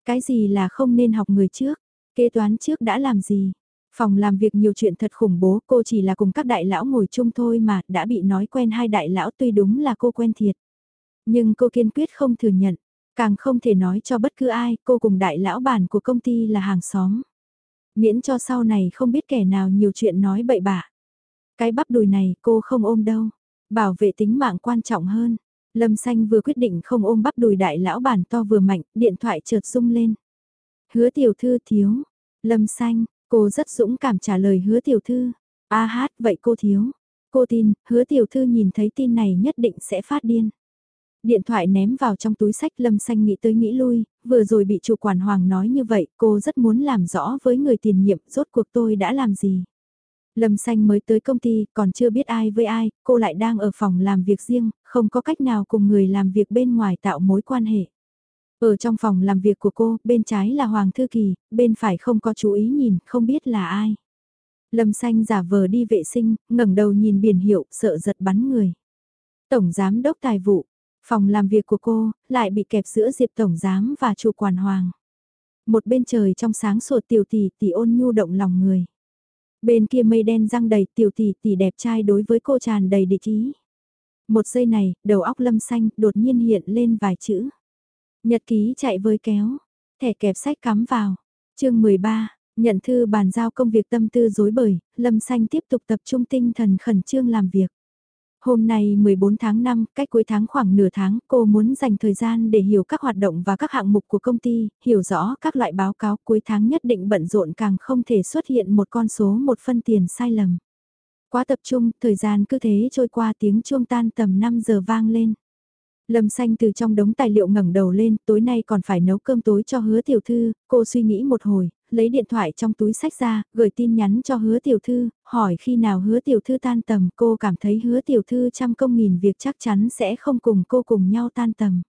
Cái gì là không nên học người trước, kế toán trước đã làm gì, Phòng làm việc nhiều chuyện thật khủng bố, cô chỉ là cùng các đại lão ngồi chung thôi mà, đã bị nói quen hai đại lão tuy đúng là cô quen thiệt. Nhưng cô kiên quyết không thừa nhận, càng không thể nói cho bất cứ ai, cô cùng đại lão bản của công ty là hàng xóm. Miễn cho sau này không biết kẻ nào nhiều chuyện nói bậy bạ. Cái bắp đùi này cô không ôm đâu, bảo vệ tính mạng quan trọng hơn. Lâm Xanh vừa quyết định không ôm bắp đùi đại lão bản to vừa mạnh, điện thoại chợt rung lên. Hứa tiểu thư thiếu, Lâm Xanh, Cô rất dũng cảm trả lời hứa tiểu thư. A hát, vậy cô thiếu. Cô tin, hứa tiểu thư nhìn thấy tin này nhất định sẽ phát điên. Điện thoại ném vào trong túi sách lâm xanh nghĩ tới nghĩ lui, vừa rồi bị chủ quản hoàng nói như vậy, cô rất muốn làm rõ với người tiền nhiệm rốt cuộc tôi đã làm gì. Lâm xanh mới tới công ty, còn chưa biết ai với ai, cô lại đang ở phòng làm việc riêng, không có cách nào cùng người làm việc bên ngoài tạo mối quan hệ. Ở trong phòng làm việc của cô, bên trái là Hoàng Thư Kỳ, bên phải không có chú ý nhìn, không biết là ai. Lâm xanh giả vờ đi vệ sinh, ngẩng đầu nhìn biển hiệu, sợ giật bắn người. Tổng Giám Đốc Tài vụ, phòng làm việc của cô, lại bị kẹp giữa Diệp Tổng Giám và chủ quản Hoàng. Một bên trời trong sáng sột tiểu tỷ tỷ ôn nhu động lòng người. Bên kia mây đen răng đầy tiểu tỷ tỷ đẹp trai đối với cô tràn đầy địch ý. Một giây này, đầu óc lâm xanh đột nhiên hiện lên vài chữ. Nhật ký chạy với kéo, thẻ kẹp sách cắm vào. chương 13, nhận thư bàn giao công việc tâm tư dối bời, Lâm Xanh tiếp tục tập trung tinh thần khẩn trương làm việc. Hôm nay 14 tháng 5, cách cuối tháng khoảng nửa tháng, cô muốn dành thời gian để hiểu các hoạt động và các hạng mục của công ty, hiểu rõ các loại báo cáo cuối tháng nhất định bận rộn càng không thể xuất hiện một con số một phân tiền sai lầm. Quá tập trung, thời gian cứ thế trôi qua tiếng chuông tan tầm 5 giờ vang lên. Lâm xanh từ trong đống tài liệu ngẩng đầu lên, tối nay còn phải nấu cơm tối cho hứa tiểu thư, cô suy nghĩ một hồi, lấy điện thoại trong túi sách ra, gửi tin nhắn cho hứa tiểu thư, hỏi khi nào hứa tiểu thư tan tầm, cô cảm thấy hứa tiểu thư trăm công nghìn việc chắc chắn sẽ không cùng cô cùng nhau tan tầm.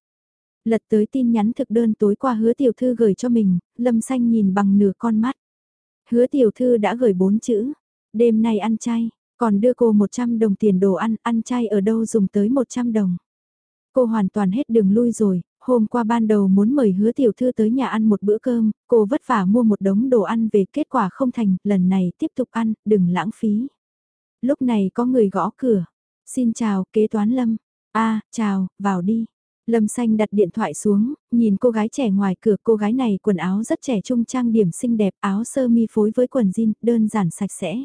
Lật tới tin nhắn thực đơn tối qua hứa tiểu thư gửi cho mình, lâm xanh nhìn bằng nửa con mắt. Hứa tiểu thư đã gửi bốn chữ, đêm nay ăn chay, còn đưa cô 100 đồng tiền đồ ăn, ăn chay ở đâu dùng tới 100 đồng. Cô hoàn toàn hết đường lui rồi, hôm qua ban đầu muốn mời hứa tiểu thư tới nhà ăn một bữa cơm, cô vất vả mua một đống đồ ăn về kết quả không thành, lần này tiếp tục ăn, đừng lãng phí. Lúc này có người gõ cửa. Xin chào, kế toán Lâm. a chào, vào đi. Lâm Xanh đặt điện thoại xuống, nhìn cô gái trẻ ngoài cửa cô gái này quần áo rất trẻ trung trang điểm xinh đẹp áo sơ mi phối với quần jean đơn giản sạch sẽ.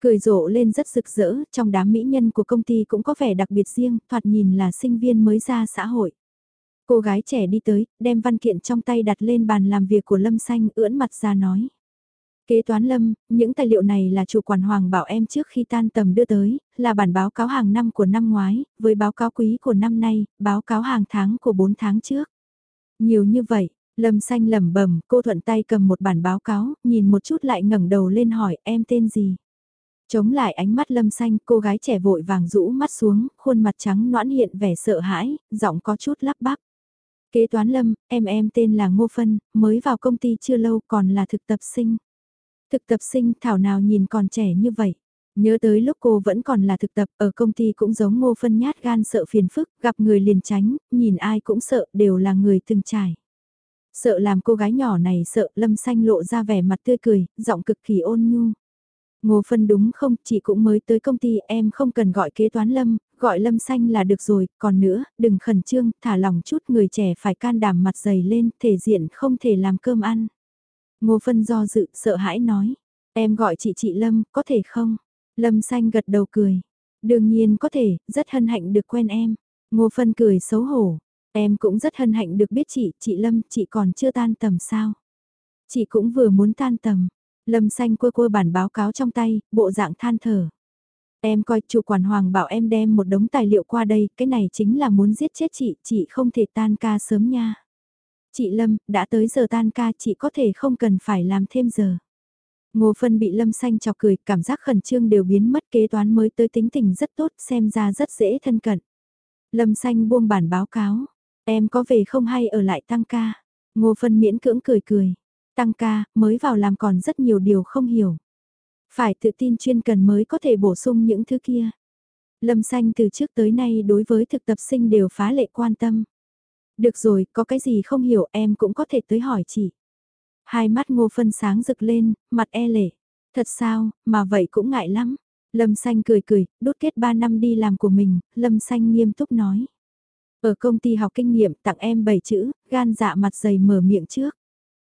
Cười rộ lên rất rực rỡ, trong đám mỹ nhân của công ty cũng có vẻ đặc biệt riêng, thoạt nhìn là sinh viên mới ra xã hội. Cô gái trẻ đi tới, đem văn kiện trong tay đặt lên bàn làm việc của Lâm Xanh, ưỡn mặt ra nói. Kế toán Lâm, những tài liệu này là chủ quản Hoàng bảo em trước khi tan tầm đưa tới, là bản báo cáo hàng năm của năm ngoái, với báo cáo quý của năm nay, báo cáo hàng tháng của 4 tháng trước. Nhiều như vậy, Lâm Xanh lẩm bẩm, cô thuận tay cầm một bản báo cáo, nhìn một chút lại ngẩng đầu lên hỏi em tên gì. Chống lại ánh mắt lâm xanh, cô gái trẻ vội vàng rũ mắt xuống, khuôn mặt trắng noãn hiện vẻ sợ hãi, giọng có chút lắp bắp. Kế toán lâm, em em tên là Ngô Phân, mới vào công ty chưa lâu còn là thực tập sinh. Thực tập sinh thảo nào nhìn còn trẻ như vậy. Nhớ tới lúc cô vẫn còn là thực tập ở công ty cũng giống Ngô Phân nhát gan sợ phiền phức, gặp người liền tránh, nhìn ai cũng sợ, đều là người từng trải. Sợ làm cô gái nhỏ này sợ lâm xanh lộ ra vẻ mặt tươi cười, giọng cực kỳ ôn nhu. Ngô Phân đúng không, chị cũng mới tới công ty em không cần gọi kế toán Lâm, gọi Lâm Xanh là được rồi, còn nữa, đừng khẩn trương, thả lòng chút người trẻ phải can đảm mặt dày lên, thể diện không thể làm cơm ăn. Ngô Phân do dự, sợ hãi nói, em gọi chị chị Lâm, có thể không? Lâm Xanh gật đầu cười, đương nhiên có thể, rất hân hạnh được quen em. Ngô Phân cười xấu hổ, em cũng rất hân hạnh được biết chị, chị Lâm, chị còn chưa tan tầm sao? Chị cũng vừa muốn tan tầm. Lâm xanh quơ quơ bản báo cáo trong tay, bộ dạng than thở. Em coi chủ quản hoàng bảo em đem một đống tài liệu qua đây, cái này chính là muốn giết chết chị, chị không thể tan ca sớm nha. Chị Lâm, đã tới giờ tan ca chị có thể không cần phải làm thêm giờ. Ngô Phân bị Lâm Xanh chọc cười, cảm giác khẩn trương đều biến mất kế toán mới tới tính tình rất tốt, xem ra rất dễ thân cận. Lâm Xanh buông bản báo cáo, em có về không hay ở lại tăng ca. Ngô Phân miễn cưỡng cười cười, tăng ca, mới vào làm còn rất nhiều điều không hiểu. Phải tự tin chuyên cần mới có thể bổ sung những thứ kia. Lâm Xanh từ trước tới nay đối với thực tập sinh đều phá lệ quan tâm. Được rồi, có cái gì không hiểu em cũng có thể tới hỏi chị. Hai mắt ngô phân sáng rực lên, mặt e lệ. Thật sao, mà vậy cũng ngại lắm. Lâm Xanh cười cười, đốt kết 3 năm đi làm của mình, Lâm Xanh nghiêm túc nói. Ở công ty học kinh nghiệm tặng em 7 chữ, gan dạ mặt dày mở miệng trước.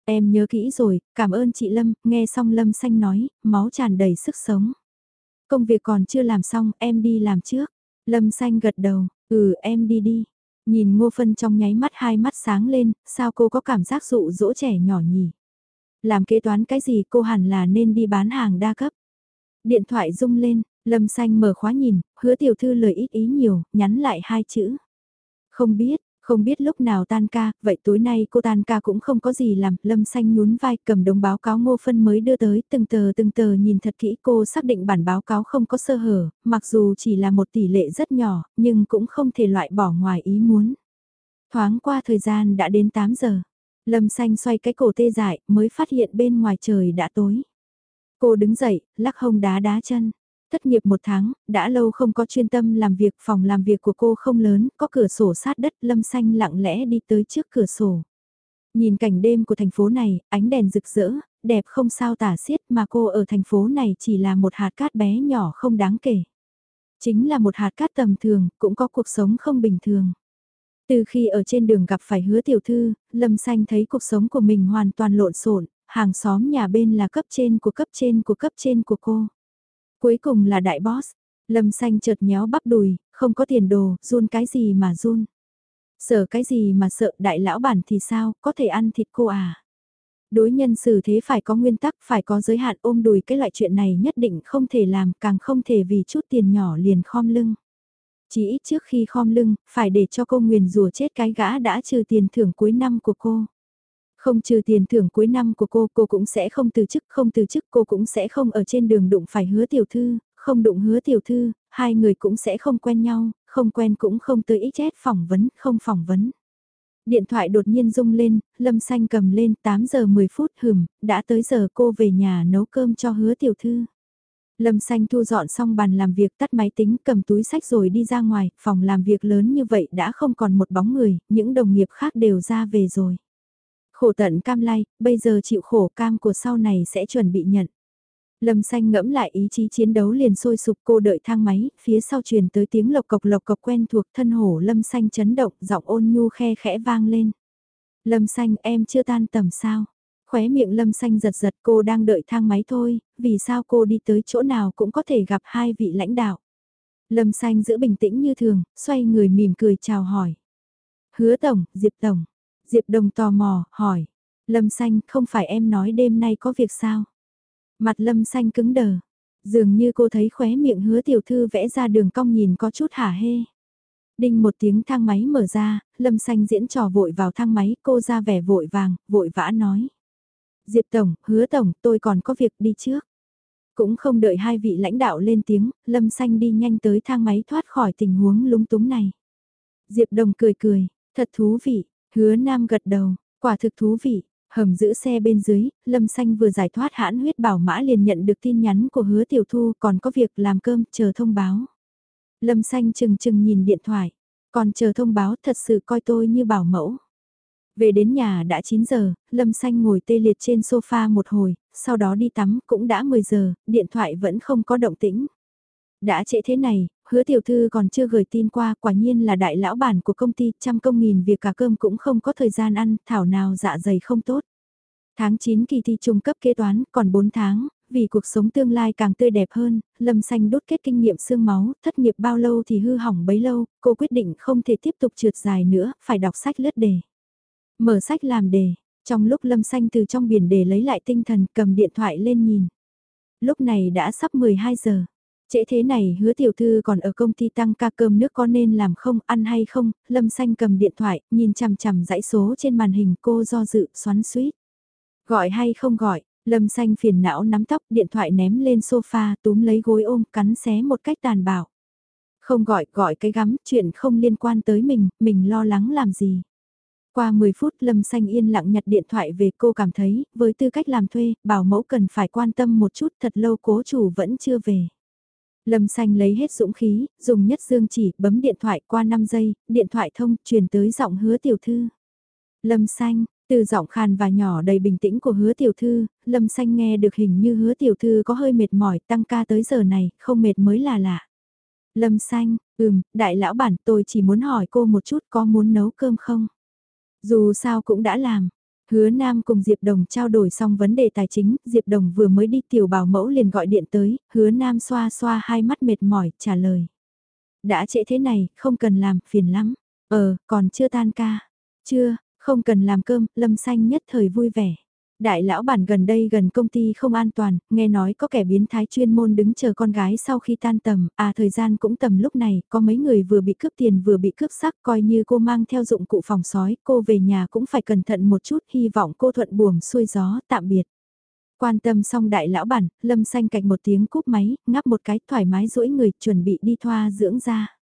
Em nhớ kỹ rồi, cảm ơn chị Lâm, nghe xong Lâm Xanh nói, máu tràn đầy sức sống. Công việc còn chưa làm xong, em đi làm trước. Lâm Xanh gật đầu, ừ em đi đi. Nhìn Ngô Phân trong nháy mắt hai mắt sáng lên, sao cô có cảm giác dụ dỗ trẻ nhỏ nhỉ? Làm kế toán cái gì cô hẳn là nên đi bán hàng đa cấp. Điện thoại rung lên, Lâm Xanh mở khóa nhìn, hứa tiểu thư lời ít ý nhiều, nhắn lại hai chữ. Không biết, không biết lúc nào tan ca, vậy tối nay cô tan ca cũng không có gì làm, Lâm Xanh nhún vai cầm đồng báo cáo ngô phân mới đưa tới, từng tờ từng tờ nhìn thật kỹ cô xác định bản báo cáo không có sơ hở, mặc dù chỉ là một tỷ lệ rất nhỏ, nhưng cũng không thể loại bỏ ngoài ý muốn. Thoáng qua thời gian đã đến 8 giờ, Lâm Xanh xoay cái cổ tê dại mới phát hiện bên ngoài trời đã tối. Cô đứng dậy, lắc hông đá đá chân. Thất nghiệp một tháng, đã lâu không có chuyên tâm làm việc, phòng làm việc của cô không lớn, có cửa sổ sát đất, Lâm Xanh lặng lẽ đi tới trước cửa sổ. Nhìn cảnh đêm của thành phố này, ánh đèn rực rỡ, đẹp không sao tả xiết mà cô ở thành phố này chỉ là một hạt cát bé nhỏ không đáng kể. Chính là một hạt cát tầm thường, cũng có cuộc sống không bình thường. Từ khi ở trên đường gặp phải hứa tiểu thư, Lâm Xanh thấy cuộc sống của mình hoàn toàn lộn xộn, hàng xóm nhà bên là cấp trên của cấp trên của cấp trên của cô. Cuối cùng là đại boss, Lâm Xanh chợt nhéo bắp đùi, không có tiền đồ, run cái gì mà run. Sợ cái gì mà sợ đại lão bản thì sao, có thể ăn thịt cô à. Đối nhân xử thế phải có nguyên tắc, phải có giới hạn ôm đùi cái loại chuyện này nhất định không thể làm, càng không thể vì chút tiền nhỏ liền khom lưng. Chỉ ít trước khi khom lưng, phải để cho cô nguyền rùa chết cái gã đã trừ tiền thưởng cuối năm của cô. Không trừ tiền thưởng cuối năm của cô, cô cũng sẽ không từ chức, không từ chức cô cũng sẽ không ở trên đường đụng phải hứa tiểu thư, không đụng hứa tiểu thư, hai người cũng sẽ không quen nhau, không quen cũng không tới ít chết phỏng vấn, không phỏng vấn. Điện thoại đột nhiên rung lên, Lâm Xanh cầm lên 8 giờ 10 phút hừm, đã tới giờ cô về nhà nấu cơm cho hứa tiểu thư. Lâm Xanh thu dọn xong bàn làm việc tắt máy tính cầm túi sách rồi đi ra ngoài, phòng làm việc lớn như vậy đã không còn một bóng người, những đồng nghiệp khác đều ra về rồi. Khổ tận cam lai, bây giờ chịu khổ cam của sau này sẽ chuẩn bị nhận. Lâm xanh ngẫm lại ý chí chiến đấu liền sôi sụp cô đợi thang máy, phía sau truyền tới tiếng lộc cộc lộc cộc quen thuộc thân hổ lâm xanh chấn động, giọng ôn nhu khe khẽ vang lên. Lâm xanh em chưa tan tầm sao? Khóe miệng lâm xanh giật giật cô đang đợi thang máy thôi, vì sao cô đi tới chỗ nào cũng có thể gặp hai vị lãnh đạo. Lâm xanh giữ bình tĩnh như thường, xoay người mỉm cười chào hỏi. Hứa tổng, Diệp tổng. Diệp đồng tò mò, hỏi. Lâm xanh, không phải em nói đêm nay có việc sao? Mặt lâm xanh cứng đờ. Dường như cô thấy khóe miệng hứa tiểu thư vẽ ra đường cong nhìn có chút hả hê. Đinh một tiếng thang máy mở ra, lâm xanh diễn trò vội vào thang máy, cô ra vẻ vội vàng, vội vã nói. Diệp Tổng, hứa Tổng, tôi còn có việc đi trước. Cũng không đợi hai vị lãnh đạo lên tiếng, Lâm Xanh đi nhanh tới thang máy thoát khỏi tình huống lúng túng này. Diệp Đồng cười cười, thật thú vị, hứa Nam gật đầu, quả thực thú vị. Hầm giữ xe bên dưới, Lâm Xanh vừa giải thoát hãn huyết bảo mã liền nhận được tin nhắn của hứa tiểu thu còn có việc làm cơm, chờ thông báo. Lâm Xanh chừng chừng nhìn điện thoại, còn chờ thông báo thật sự coi tôi như bảo mẫu. Về đến nhà đã 9 giờ, Lâm Xanh ngồi tê liệt trên sofa một hồi, sau đó đi tắm cũng đã 10 giờ, điện thoại vẫn không có động tĩnh. Đã trễ thế này, hứa tiểu thư còn chưa gửi tin qua, quả nhiên là đại lão bản của công ty, trăm công nghìn việc cả cơm cũng không có thời gian ăn, thảo nào dạ dày không tốt. Tháng 9 kỳ thi trung cấp kế toán, còn 4 tháng, vì cuộc sống tương lai càng tươi đẹp hơn, Lâm Xanh đốt kết kinh nghiệm xương máu, thất nghiệp bao lâu thì hư hỏng bấy lâu, cô quyết định không thể tiếp tục trượt dài nữa, phải đọc sách lướt đề. Mở sách làm đề, Trong lúc Lâm Xanh từ trong biển đề lấy lại tinh thần cầm điện thoại lên nhìn. Lúc này đã sắp 12 giờ. Trễ thế này hứa tiểu thư còn ở công ty tăng ca cơm nước có nên làm không, ăn hay không, Lâm Xanh cầm điện thoại, nhìn chằm chằm dãy số trên màn hình cô do dự, xoắn suýt. Gọi hay không gọi, Lâm Xanh phiền não nắm tóc, điện thoại ném lên sofa, túm lấy gối ôm, cắn xé một cách tàn bạo. Không gọi, gọi cái gắm, chuyện không liên quan tới mình, mình lo lắng làm gì. Qua 10 phút Lâm Xanh yên lặng nhặt điện thoại về cô cảm thấy, với tư cách làm thuê, bảo mẫu cần phải quan tâm một chút thật lâu cố chủ vẫn chưa về. Lâm Xanh lấy hết dũng khí, dùng nhất dương chỉ, bấm điện thoại qua 5 giây, điện thoại thông, truyền tới giọng hứa tiểu thư. Lâm Xanh, từ giọng khàn và nhỏ đầy bình tĩnh của hứa tiểu thư, Lâm Xanh nghe được hình như hứa tiểu thư có hơi mệt mỏi tăng ca tới giờ này, không mệt mới là lạ. Lâm Xanh, ừm, đại lão bản tôi chỉ muốn hỏi cô một chút có muốn nấu cơm không? Dù sao cũng đã làm. Hứa Nam cùng Diệp Đồng trao đổi xong vấn đề tài chính, Diệp Đồng vừa mới đi tiểu bảo mẫu liền gọi điện tới, hứa Nam xoa xoa hai mắt mệt mỏi, trả lời. Đã trễ thế này, không cần làm, phiền lắm. Ờ, còn chưa tan ca. Chưa, không cần làm cơm, Lâm Xanh nhất thời vui vẻ. Đại lão bản gần đây gần công ty không an toàn, nghe nói có kẻ biến thái chuyên môn đứng chờ con gái sau khi tan tầm, à thời gian cũng tầm lúc này, có mấy người vừa bị cướp tiền vừa bị cướp sắc, coi như cô mang theo dụng cụ phòng sói, cô về nhà cũng phải cẩn thận một chút, hy vọng cô thuận buồm xuôi gió, tạm biệt. Quan tâm xong đại lão bản, lâm xanh cạch một tiếng cúp máy, ngắp một cái thoải mái duỗi người, chuẩn bị đi thoa dưỡng ra.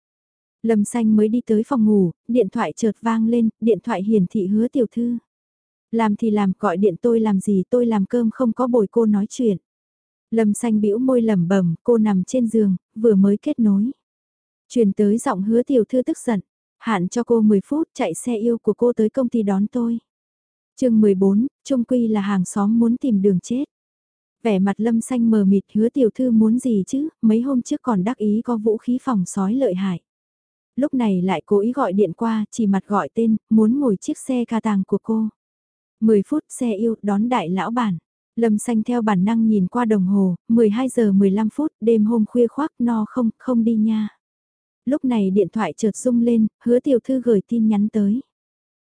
Lâm xanh mới đi tới phòng ngủ, điện thoại chợt vang lên, điện thoại hiển thị hứa tiểu thư. Làm thì làm, gọi điện tôi làm gì tôi làm cơm không có bồi cô nói chuyện. Lâm xanh bĩu môi lẩm bẩm, cô nằm trên giường, vừa mới kết nối. Truyền tới giọng hứa tiểu thư tức giận, hạn cho cô 10 phút chạy xe yêu của cô tới công ty đón tôi. chương 14, trung quy là hàng xóm muốn tìm đường chết. Vẻ mặt lâm xanh mờ mịt hứa tiểu thư muốn gì chứ, mấy hôm trước còn đắc ý có vũ khí phòng sói lợi hại. Lúc này lại cố ý gọi điện qua, chỉ mặt gọi tên, muốn ngồi chiếc xe ca tàng của cô. 10 phút xe yêu đón đại lão bản. Lâm xanh theo bản năng nhìn qua đồng hồ, 12 giờ 15 phút, đêm hôm khuya khoác no không, không đi nha. Lúc này điện thoại chợt rung lên, hứa tiểu thư gửi tin nhắn tới.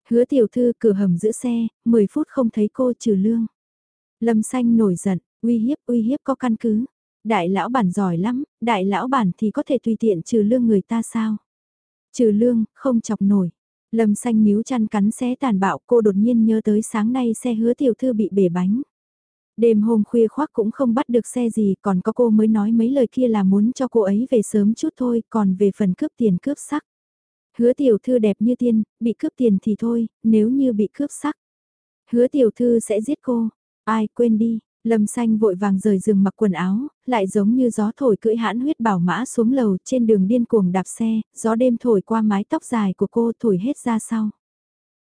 Hứa tiểu thư cửa hầm giữ xe, 10 phút không thấy cô trừ lương. Lâm xanh nổi giận, uy hiếp uy hiếp có căn cứ. Đại lão bản giỏi lắm, đại lão bản thì có thể tùy tiện trừ lương người ta sao? Trừ lương, không chọc nổi. Lâm xanh níu chăn cắn xé tàn bạo cô đột nhiên nhớ tới sáng nay xe hứa tiểu thư bị bể bánh. Đêm hôm khuya khoác cũng không bắt được xe gì còn có cô mới nói mấy lời kia là muốn cho cô ấy về sớm chút thôi còn về phần cướp tiền cướp sắc. Hứa tiểu thư đẹp như tiên, bị cướp tiền thì thôi, nếu như bị cướp sắc. Hứa tiểu thư sẽ giết cô, ai quên đi, Lâm xanh vội vàng rời giường mặc quần áo, lại giống như gió thổi cưỡi hãn huyết bảo mã xuống lầu trên đường điên cuồng đạp xe, gió đêm thổi qua mái tóc dài của cô thổi hết ra sau.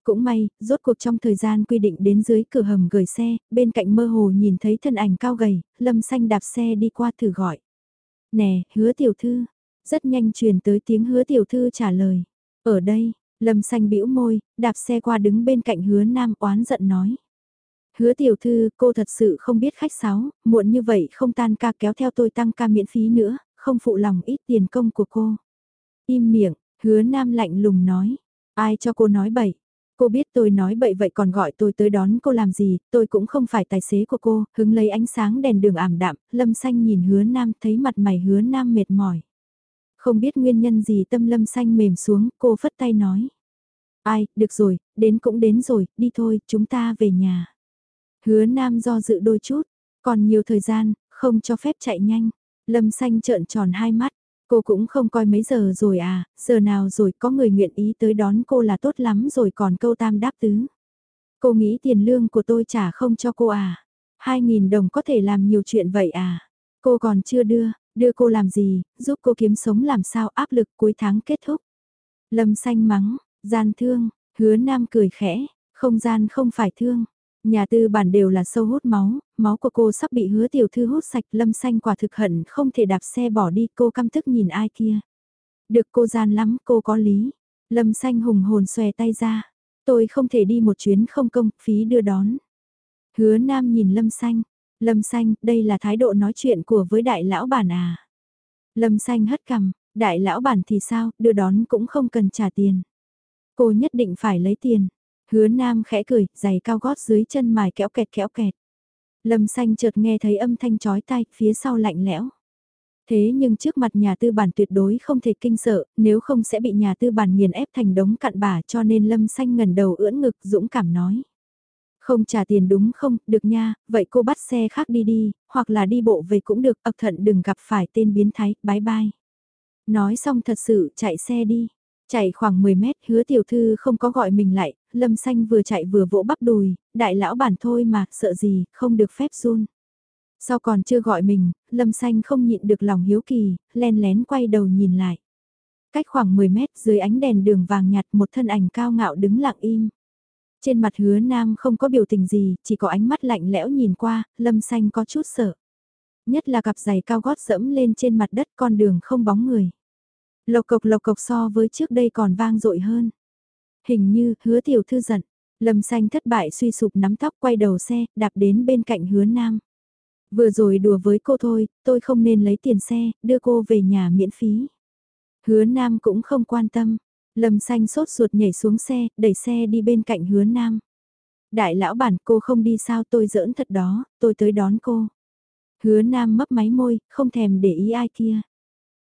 Cũng may, rốt cuộc trong thời gian quy định đến dưới cửa hầm gửi xe, bên cạnh mơ hồ nhìn thấy thân ảnh cao gầy, lâm xanh đạp xe đi qua thử gọi. Nè, hứa tiểu thư. Rất nhanh truyền tới tiếng hứa tiểu thư trả lời. Ở đây, lâm xanh bĩu môi, đạp xe qua đứng bên cạnh hứa nam oán giận nói. Hứa tiểu thư, cô thật sự không biết khách sáo, muộn như vậy không tan ca kéo theo tôi tăng ca miễn phí nữa, không phụ lòng ít tiền công của cô. Im miệng, hứa nam lạnh lùng nói, ai cho cô nói bậy. Cô biết tôi nói bậy vậy còn gọi tôi tới đón cô làm gì, tôi cũng không phải tài xế của cô, hứng lấy ánh sáng đèn đường ảm đạm, lâm xanh nhìn hứa nam thấy mặt mày hứa nam mệt mỏi. Không biết nguyên nhân gì tâm lâm xanh mềm xuống, cô phất tay nói. Ai, được rồi, đến cũng đến rồi, đi thôi, chúng ta về nhà. Hứa Nam do dự đôi chút, còn nhiều thời gian, không cho phép chạy nhanh. Lâm xanh trợn tròn hai mắt, cô cũng không coi mấy giờ rồi à, giờ nào rồi có người nguyện ý tới đón cô là tốt lắm rồi còn câu tam đáp tứ. Cô nghĩ tiền lương của tôi trả không cho cô à? Hai nghìn đồng có thể làm nhiều chuyện vậy à? Cô còn chưa đưa, đưa cô làm gì, giúp cô kiếm sống làm sao áp lực cuối tháng kết thúc. Lâm xanh mắng, gian thương, hứa nam cười khẽ, không gian không phải thương, Nhà tư bản đều là sâu hút máu, máu của cô sắp bị hứa tiểu thư hút sạch lâm xanh quả thực hận không thể đạp xe bỏ đi cô căm tức nhìn ai kia. Được cô gian lắm cô có lý. Lâm xanh hùng hồn xòe tay ra. Tôi không thể đi một chuyến không công, phí đưa đón. Hứa nam nhìn lâm xanh. Lâm xanh, đây là thái độ nói chuyện của với đại lão bản à. Lâm xanh hất cằm, đại lão bản thì sao, đưa đón cũng không cần trả tiền. Cô nhất định phải lấy tiền. Hứa Nam khẽ cười, giày cao gót dưới chân mài kéo kẹt kéo kẹt. Lâm xanh chợt nghe thấy âm thanh chói tai, phía sau lạnh lẽo. Thế nhưng trước mặt nhà tư bản tuyệt đối không thể kinh sợ, nếu không sẽ bị nhà tư bản nghiền ép thành đống cặn bã. cho nên Lâm xanh ngần đầu ưỡn ngực dũng cảm nói. Không trả tiền đúng không, được nha, vậy cô bắt xe khác đi đi, hoặc là đi bộ về cũng được, ập thận đừng gặp phải tên biến thái, bye bye. Nói xong thật sự chạy xe đi. Chạy khoảng 10 mét hứa tiểu thư không có gọi mình lại, lâm xanh vừa chạy vừa vỗ bắp đùi, đại lão bản thôi mà, sợ gì, không được phép run. Sau còn chưa gọi mình, lâm xanh không nhịn được lòng hiếu kỳ, len lén quay đầu nhìn lại. Cách khoảng 10 mét dưới ánh đèn đường vàng nhạt một thân ảnh cao ngạo đứng lặng im. Trên mặt hứa nam không có biểu tình gì, chỉ có ánh mắt lạnh lẽo nhìn qua, lâm xanh có chút sợ. Nhất là cặp giày cao gót dẫm lên trên mặt đất con đường không bóng người. Lộc cộc lộc cộc so với trước đây còn vang dội hơn. Hình như hứa tiểu thư giận, lâm xanh thất bại suy sụp nắm tóc quay đầu xe, đạp đến bên cạnh hứa nam. Vừa rồi đùa với cô thôi, tôi không nên lấy tiền xe, đưa cô về nhà miễn phí. Hứa nam cũng không quan tâm, lâm xanh sốt ruột nhảy xuống xe, đẩy xe đi bên cạnh hứa nam. Đại lão bản cô không đi sao tôi giỡn thật đó, tôi tới đón cô. Hứa nam mấp máy môi, không thèm để ý ai kia.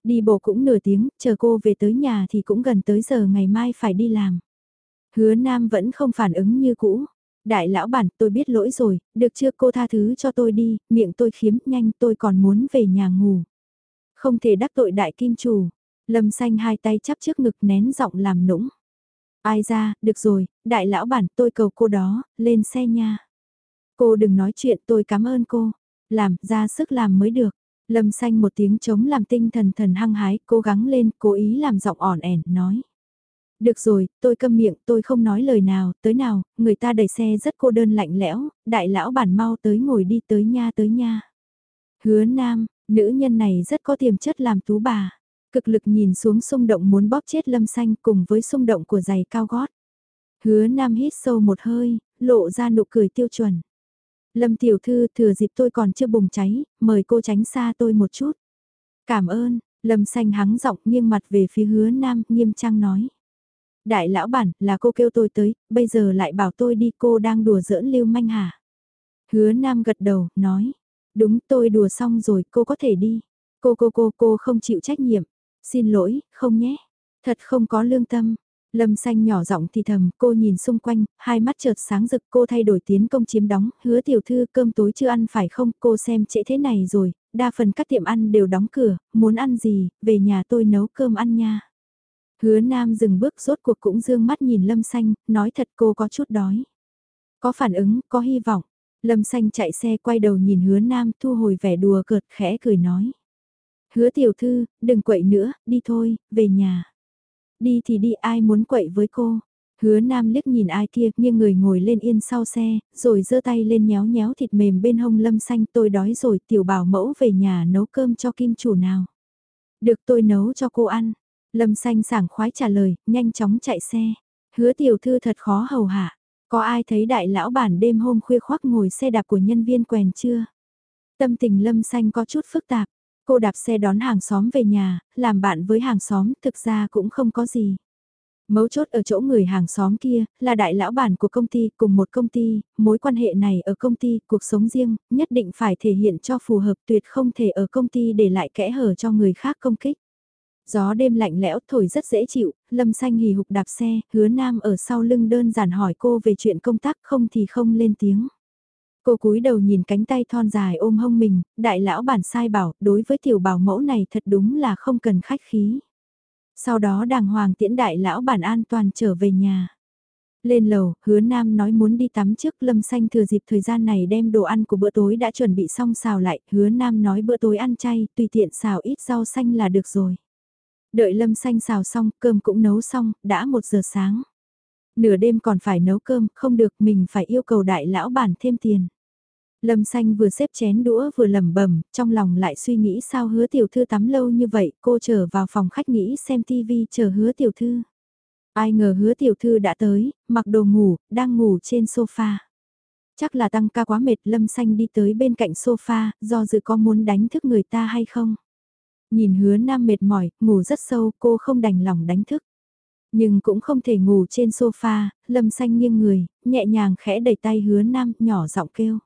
Đi bộ cũng nửa tiếng, chờ cô về tới nhà thì cũng gần tới giờ ngày mai phải đi làm. Hứa Nam vẫn không phản ứng như cũ. Đại lão bản, tôi biết lỗi rồi, được chưa cô tha thứ cho tôi đi, miệng tôi khiếm nhanh tôi còn muốn về nhà ngủ. Không thể đắc tội đại kim chủ. Lâm xanh hai tay chắp trước ngực nén giọng làm nũng. Ai ra, được rồi, đại lão bản tôi cầu cô đó, lên xe nha. Cô đừng nói chuyện tôi cảm ơn cô. Làm, ra sức làm mới được. Lâm xanh một tiếng chống làm tinh thần thần hăng hái, cố gắng lên, cố ý làm giọng ỏn ẻn, nói. Được rồi, tôi câm miệng, tôi không nói lời nào, tới nào, người ta đẩy xe rất cô đơn lạnh lẽo, đại lão bản mau tới ngồi đi tới nha tới nha. Hứa nam, nữ nhân này rất có tiềm chất làm tú bà. Cực lực nhìn xuống xung động muốn bóp chết lâm xanh cùng với xung động của giày cao gót. Hứa nam hít sâu một hơi, lộ ra nụ cười tiêu chuẩn. Lâm tiểu thư thừa dịp tôi còn chưa bùng cháy, mời cô tránh xa tôi một chút. Cảm ơn, Lâm xanh hắng giọng nghiêng mặt về phía hứa nam, nghiêm trang nói. Đại lão bản, là cô kêu tôi tới, bây giờ lại bảo tôi đi cô đang đùa giỡn lưu manh hả? Hứa nam gật đầu, nói. Đúng tôi đùa xong rồi, cô có thể đi. Cô cô cô cô không chịu trách nhiệm. Xin lỗi, không nhé. Thật không có lương tâm. Lâm xanh nhỏ giọng thì thầm, cô nhìn xung quanh, hai mắt chợt sáng rực cô thay đổi tiến công chiếm đóng, hứa tiểu thư cơm tối chưa ăn phải không, cô xem trễ thế này rồi, đa phần các tiệm ăn đều đóng cửa, muốn ăn gì, về nhà tôi nấu cơm ăn nha. Hứa nam dừng bước rốt cuộc cũng dương mắt nhìn lâm xanh, nói thật cô có chút đói. Có phản ứng, có hy vọng. Lâm xanh chạy xe quay đầu nhìn hứa nam thu hồi vẻ đùa cợt khẽ cười nói. Hứa tiểu thư, đừng quậy nữa, đi thôi, về nhà. Đi thì đi ai muốn quậy với cô. Hứa Nam liếc nhìn ai kia, nghiêng người ngồi lên yên sau xe, rồi giơ tay lên nhéo nhéo thịt mềm bên hông lâm xanh tôi đói rồi tiểu bảo mẫu về nhà nấu cơm cho kim chủ nào. Được tôi nấu cho cô ăn. Lâm xanh sảng khoái trả lời, nhanh chóng chạy xe. Hứa tiểu thư thật khó hầu hạ. Có ai thấy đại lão bản đêm hôm khuya khoác ngồi xe đạp của nhân viên quèn chưa? Tâm tình lâm xanh có chút phức tạp. Cô đạp xe đón hàng xóm về nhà, làm bạn với hàng xóm thực ra cũng không có gì. Mấu chốt ở chỗ người hàng xóm kia, là đại lão bản của công ty cùng một công ty, mối quan hệ này ở công ty, cuộc sống riêng, nhất định phải thể hiện cho phù hợp tuyệt không thể ở công ty để lại kẽ hở cho người khác công kích. Gió đêm lạnh lẽo thổi rất dễ chịu, lâm xanh hì hục đạp xe, hứa nam ở sau lưng đơn giản hỏi cô về chuyện công tác không thì không lên tiếng. Cô cúi đầu nhìn cánh tay thon dài ôm hông mình, đại lão bản sai bảo, đối với tiểu bảo mẫu này thật đúng là không cần khách khí. Sau đó đàng hoàng tiễn đại lão bản an toàn trở về nhà. Lên lầu, hứa nam nói muốn đi tắm trước lâm xanh thừa dịp thời gian này đem đồ ăn của bữa tối đã chuẩn bị xong xào lại, hứa nam nói bữa tối ăn chay, tùy tiện xào ít rau xanh là được rồi. Đợi lâm xanh xào xong, cơm cũng nấu xong, đã một giờ sáng. Nửa đêm còn phải nấu cơm, không được mình phải yêu cầu đại lão bản thêm tiền. Lâm xanh vừa xếp chén đũa vừa lẩm bẩm, trong lòng lại suy nghĩ sao hứa tiểu thư tắm lâu như vậy, cô trở vào phòng khách nghĩ xem tivi chờ hứa tiểu thư. Ai ngờ hứa tiểu thư đã tới, mặc đồ ngủ, đang ngủ trên sofa. Chắc là tăng ca quá mệt lâm xanh đi tới bên cạnh sofa, do dự có muốn đánh thức người ta hay không. Nhìn hứa nam mệt mỏi, ngủ rất sâu, cô không đành lòng đánh thức. Nhưng cũng không thể ngủ trên sofa, lâm xanh nghiêng người, nhẹ nhàng khẽ đẩy tay hứa nam, nhỏ giọng kêu.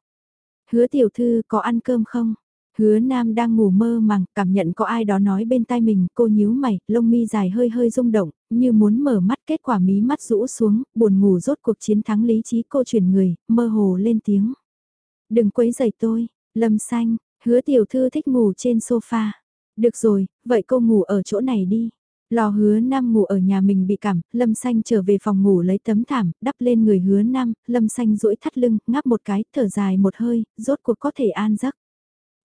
Hứa tiểu thư có ăn cơm không? Hứa Nam đang ngủ mơ màng, cảm nhận có ai đó nói bên tai mình, cô nhíu mày, lông mi dài hơi hơi rung động, như muốn mở mắt kết quả mí mắt rũ xuống, buồn ngủ rốt cuộc chiến thắng lý trí cô chuyển người, mơ hồ lên tiếng. Đừng quấy rầy tôi, Lâm Xanh, hứa tiểu thư thích ngủ trên sofa. Được rồi, vậy cô ngủ ở chỗ này đi. Lò hứa nam ngủ ở nhà mình bị cảm, lâm xanh trở về phòng ngủ lấy tấm thảm, đắp lên người hứa nam, lâm xanh duỗi thắt lưng, ngáp một cái, thở dài một hơi, rốt cuộc có thể an giấc.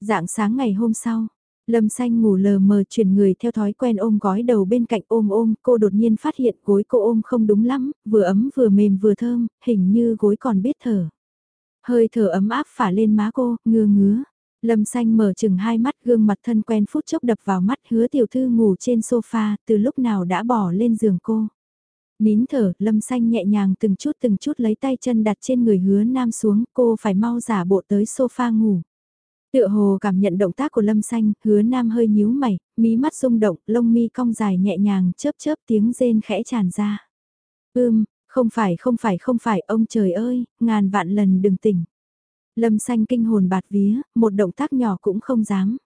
Dạng sáng ngày hôm sau, lâm xanh ngủ lờ mờ chuyển người theo thói quen ôm gói đầu bên cạnh ôm ôm, cô đột nhiên phát hiện gối cô ôm không đúng lắm, vừa ấm vừa mềm vừa thơm, hình như gối còn biết thở. Hơi thở ấm áp phả lên má cô, ngưa ngứa. Lâm xanh mở chừng hai mắt gương mặt thân quen phút chốc đập vào mắt hứa tiểu thư ngủ trên sofa từ lúc nào đã bỏ lên giường cô. Nín thở, lâm xanh nhẹ nhàng từng chút từng chút lấy tay chân đặt trên người hứa nam xuống, cô phải mau giả bộ tới sofa ngủ. Tựa hồ cảm nhận động tác của lâm xanh, hứa nam hơi nhíu mày, mí mắt rung động, lông mi cong dài nhẹ nhàng chớp chớp tiếng rên khẽ tràn ra. Ưm, không phải không phải không phải ông trời ơi, ngàn vạn lần đừng tỉnh. Lâm xanh kinh hồn bạt vía, một động tác nhỏ cũng không dám.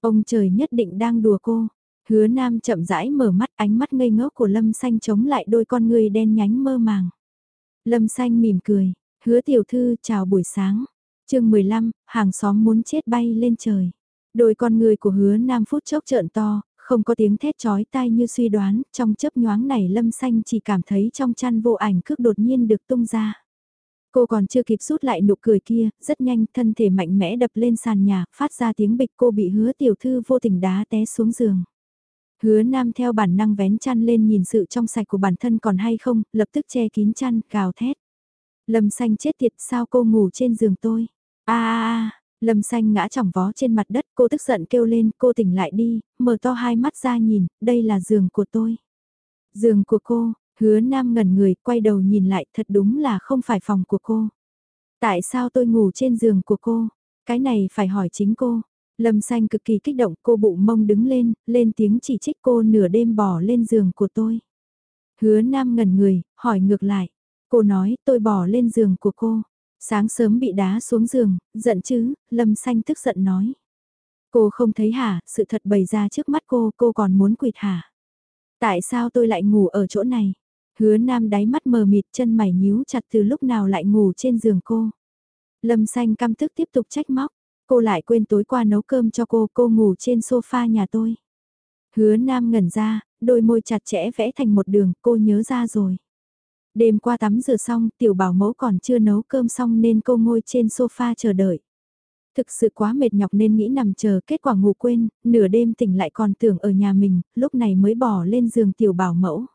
Ông trời nhất định đang đùa cô. Hứa nam chậm rãi mở mắt ánh mắt ngây ngốc của lâm xanh chống lại đôi con người đen nhánh mơ màng. Lâm xanh mỉm cười, hứa tiểu thư chào buổi sáng. chương 15, hàng xóm muốn chết bay lên trời. Đôi con người của hứa nam phút chốc trợn to, không có tiếng thét chói tai như suy đoán, trong chớp nhoáng này lâm xanh chỉ cảm thấy trong chăn vô ảnh cước đột nhiên được tung ra. Cô còn chưa kịp rút lại nụ cười kia, rất nhanh thân thể mạnh mẽ đập lên sàn nhà, phát ra tiếng bịch cô bị hứa tiểu thư vô tình đá té xuống giường. Hứa nam theo bản năng vén chăn lên nhìn sự trong sạch của bản thân còn hay không, lập tức che kín chăn, gào thét. Lâm xanh chết tiệt sao cô ngủ trên giường tôi. a a a Lâm xanh ngã chỏng vó trên mặt đất cô tức giận kêu lên cô tỉnh lại đi, mở to hai mắt ra nhìn, đây là giường của tôi. Giường của cô, Hứa Nam ngẩn người, quay đầu nhìn lại, thật đúng là không phải phòng của cô. Tại sao tôi ngủ trên giường của cô? Cái này phải hỏi chính cô. Lâm xanh cực kỳ kích động, cô bụng mông đứng lên, lên tiếng chỉ trích cô nửa đêm bỏ lên giường của tôi. Hứa Nam ngẩn người, hỏi ngược lại. Cô nói, tôi bỏ lên giường của cô. Sáng sớm bị đá xuống giường, giận chứ, Lâm xanh tức giận nói. Cô không thấy hả, sự thật bày ra trước mắt cô, cô còn muốn quỵt hả? Tại sao tôi lại ngủ ở chỗ này? Hứa nam đáy mắt mờ mịt chân mày nhíu chặt từ lúc nào lại ngủ trên giường cô. Lâm xanh căm tức tiếp tục trách móc, cô lại quên tối qua nấu cơm cho cô, cô ngủ trên sofa nhà tôi. Hứa nam ngẩn ra, đôi môi chặt chẽ vẽ thành một đường, cô nhớ ra rồi. Đêm qua tắm rửa xong, tiểu bảo mẫu còn chưa nấu cơm xong nên cô ngồi trên sofa chờ đợi. Thực sự quá mệt nhọc nên nghĩ nằm chờ kết quả ngủ quên, nửa đêm tỉnh lại còn tưởng ở nhà mình, lúc này mới bỏ lên giường tiểu bảo mẫu.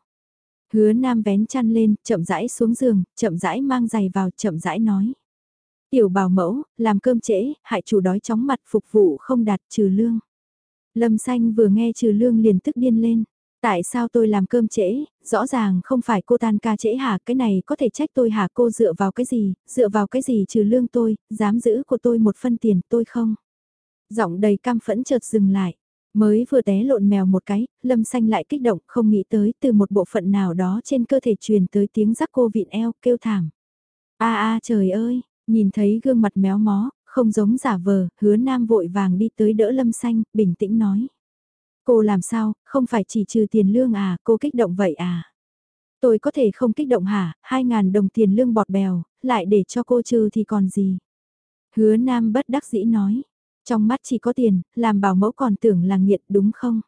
Hứa nam vén chăn lên, chậm rãi xuống giường, chậm rãi mang giày vào, chậm rãi nói. Tiểu bảo mẫu, làm cơm trễ, hại chủ đói chóng mặt phục vụ không đạt trừ lương. Lâm xanh vừa nghe trừ lương liền tức điên lên. Tại sao tôi làm cơm trễ, rõ ràng không phải cô tan ca trễ hả, cái này có thể trách tôi hả cô dựa vào cái gì, dựa vào cái gì trừ lương tôi, dám giữ của tôi một phân tiền tôi không. Giọng đầy cam phẫn chợt dừng lại. Mới vừa té lộn mèo một cái, lâm xanh lại kích động không nghĩ tới từ một bộ phận nào đó trên cơ thể truyền tới tiếng rắc cô vịn eo kêu thảm. a a trời ơi, nhìn thấy gương mặt méo mó, không giống giả vờ, hứa nam vội vàng đi tới đỡ lâm xanh, bình tĩnh nói. Cô làm sao, không phải chỉ trừ tiền lương à, cô kích động vậy à? Tôi có thể không kích động hả, hai ngàn đồng tiền lương bọt bèo, lại để cho cô trừ thì còn gì? Hứa nam bất đắc dĩ nói. Trong mắt chỉ có tiền, làm bảo mẫu còn tưởng là nghiện đúng không?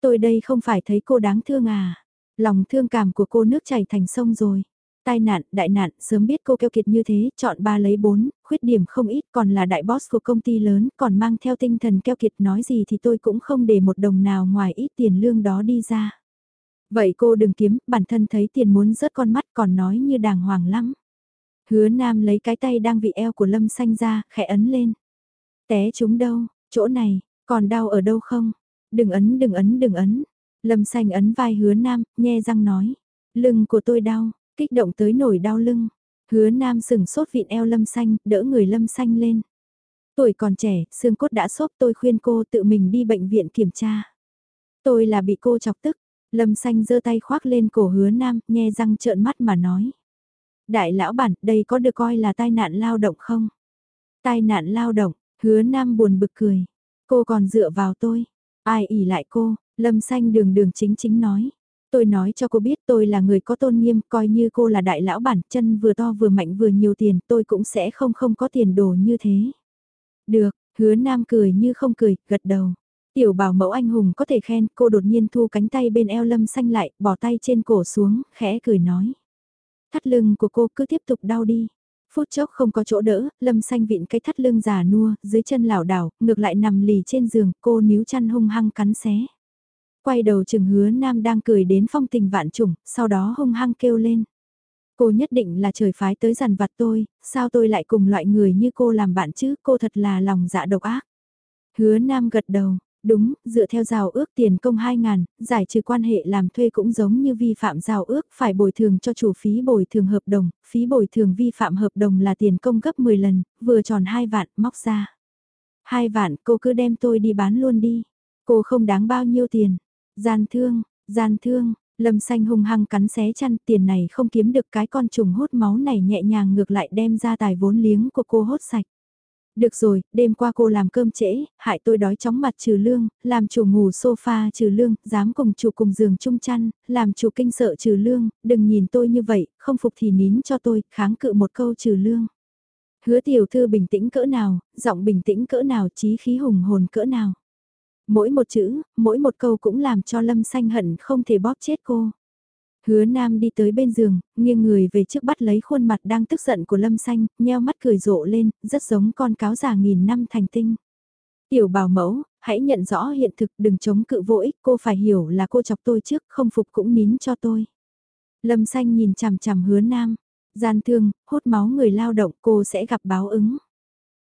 Tôi đây không phải thấy cô đáng thương à? Lòng thương cảm của cô nước chảy thành sông rồi. Tai nạn, đại nạn, sớm biết cô keo kiệt như thế, chọn ba lấy bốn, khuyết điểm không ít còn là đại boss của công ty lớn, còn mang theo tinh thần keo kiệt nói gì thì tôi cũng không để một đồng nào ngoài ít tiền lương đó đi ra. Vậy cô đừng kiếm, bản thân thấy tiền muốn rớt con mắt còn nói như đàng hoàng lắm. Hứa Nam lấy cái tay đang vị eo của Lâm Xanh ra, khẽ ấn lên. Té chúng đâu, chỗ này, còn đau ở đâu không? Đừng ấn đừng ấn đừng ấn. Lâm xanh ấn vai hứa nam, nhe răng nói. Lưng của tôi đau, kích động tới nổi đau lưng. Hứa nam sừng sốt vịn eo lâm xanh, đỡ người lâm xanh lên. Tuổi còn trẻ, xương cốt đã xốp tôi khuyên cô tự mình đi bệnh viện kiểm tra. Tôi là bị cô chọc tức. Lâm xanh giơ tay khoác lên cổ hứa nam, nhe răng trợn mắt mà nói. Đại lão bản, đây có được coi là tai nạn lao động không? Tai nạn lao động, hứa nam buồn bực cười. Cô còn dựa vào tôi. Ai ỉ lại cô, lâm xanh đường đường chính chính nói. Tôi nói cho cô biết tôi là người có tôn nghiêm, coi như cô là đại lão bản, chân vừa to vừa mạnh vừa nhiều tiền, tôi cũng sẽ không không có tiền đồ như thế. Được, hứa nam cười như không cười, gật đầu. Tiểu bảo mẫu anh hùng có thể khen, cô đột nhiên thu cánh tay bên eo lâm xanh lại, bỏ tay trên cổ xuống, khẽ cười nói. Thắt lưng của cô cứ tiếp tục đau đi. Phút chốc không có chỗ đỡ, lâm xanh vịn cái thắt lưng già nua, dưới chân lảo đảo, ngược lại nằm lì trên giường, cô níu chăn hung hăng cắn xé. Quay đầu chừng hứa nam đang cười đến phong tình vạn trùng, sau đó hung hăng kêu lên. Cô nhất định là trời phái tới giàn vặt tôi, sao tôi lại cùng loại người như cô làm bạn chứ, cô thật là lòng dạ độc ác. Hứa nam gật đầu, Đúng, dựa theo giao ước tiền công 2.000, giải trừ quan hệ làm thuê cũng giống như vi phạm giao ước, phải bồi thường cho chủ phí bồi thường hợp đồng, phí bồi thường vi phạm hợp đồng là tiền công gấp 10 lần, vừa tròn 2 vạn, móc ra. 2 vạn, cô cứ đem tôi đi bán luôn đi. Cô không đáng bao nhiêu tiền. Gian thương, gian thương, lâm xanh hung hăng cắn xé chăn, tiền này không kiếm được cái con trùng hút máu này nhẹ nhàng ngược lại đem ra tài vốn liếng của cô hốt sạch. Được rồi, đêm qua cô làm cơm trễ, hại tôi đói chóng mặt trừ lương, làm chủ ngủ sofa trừ lương, dám cùng chủ cùng giường chung chăn, làm chủ kinh sợ trừ lương, đừng nhìn tôi như vậy, không phục thì nín cho tôi, kháng cự một câu trừ lương. Hứa tiểu thư bình tĩnh cỡ nào, giọng bình tĩnh cỡ nào, trí khí hùng hồn cỡ nào. Mỗi một chữ, mỗi một câu cũng làm cho lâm xanh hận không thể bóp chết cô. Hứa Nam đi tới bên giường, nghiêng người về trước bắt lấy khuôn mặt đang tức giận của Lâm Xanh, nheo mắt cười rộ lên, rất giống con cáo già nghìn năm thành tinh. Tiểu bảo mẫu, hãy nhận rõ hiện thực đừng chống cự vô ích, cô phải hiểu là cô chọc tôi trước, không phục cũng nín cho tôi. Lâm Xanh nhìn chằm chằm hứa Nam, gian thương, hút máu người lao động cô sẽ gặp báo ứng.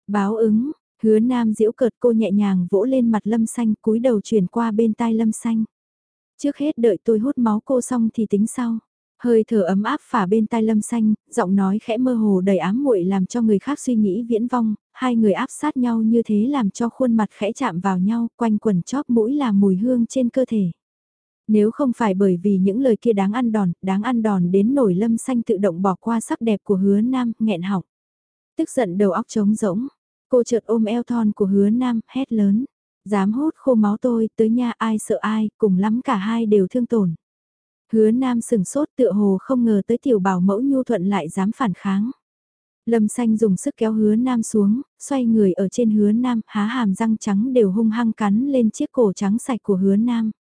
Báo ứng, hứa Nam diễu cợt cô nhẹ nhàng vỗ lên mặt Lâm Xanh cúi đầu chuyển qua bên tai Lâm Xanh. Trước hết đợi tôi hút máu cô xong thì tính sau. Hơi thở ấm áp phả bên tai lâm xanh, giọng nói khẽ mơ hồ đầy ám muội làm cho người khác suy nghĩ viễn vong, hai người áp sát nhau như thế làm cho khuôn mặt khẽ chạm vào nhau, quanh quần chóp mũi là mùi hương trên cơ thể. Nếu không phải bởi vì những lời kia đáng ăn đòn, đáng ăn đòn đến nổi lâm xanh tự động bỏ qua sắc đẹp của hứa nam, nghẹn họng. Tức giận đầu óc trống rỗng, cô chợt ôm eo thon của hứa nam, hét lớn. Dám hút khô máu tôi, tới nha ai sợ ai, cùng lắm cả hai đều thương tổn. Hứa nam sừng sốt tựa hồ không ngờ tới tiểu bảo mẫu nhu thuận lại dám phản kháng. Lâm xanh dùng sức kéo hứa nam xuống, xoay người ở trên hứa nam, há hàm răng trắng đều hung hăng cắn lên chiếc cổ trắng sạch của hứa nam.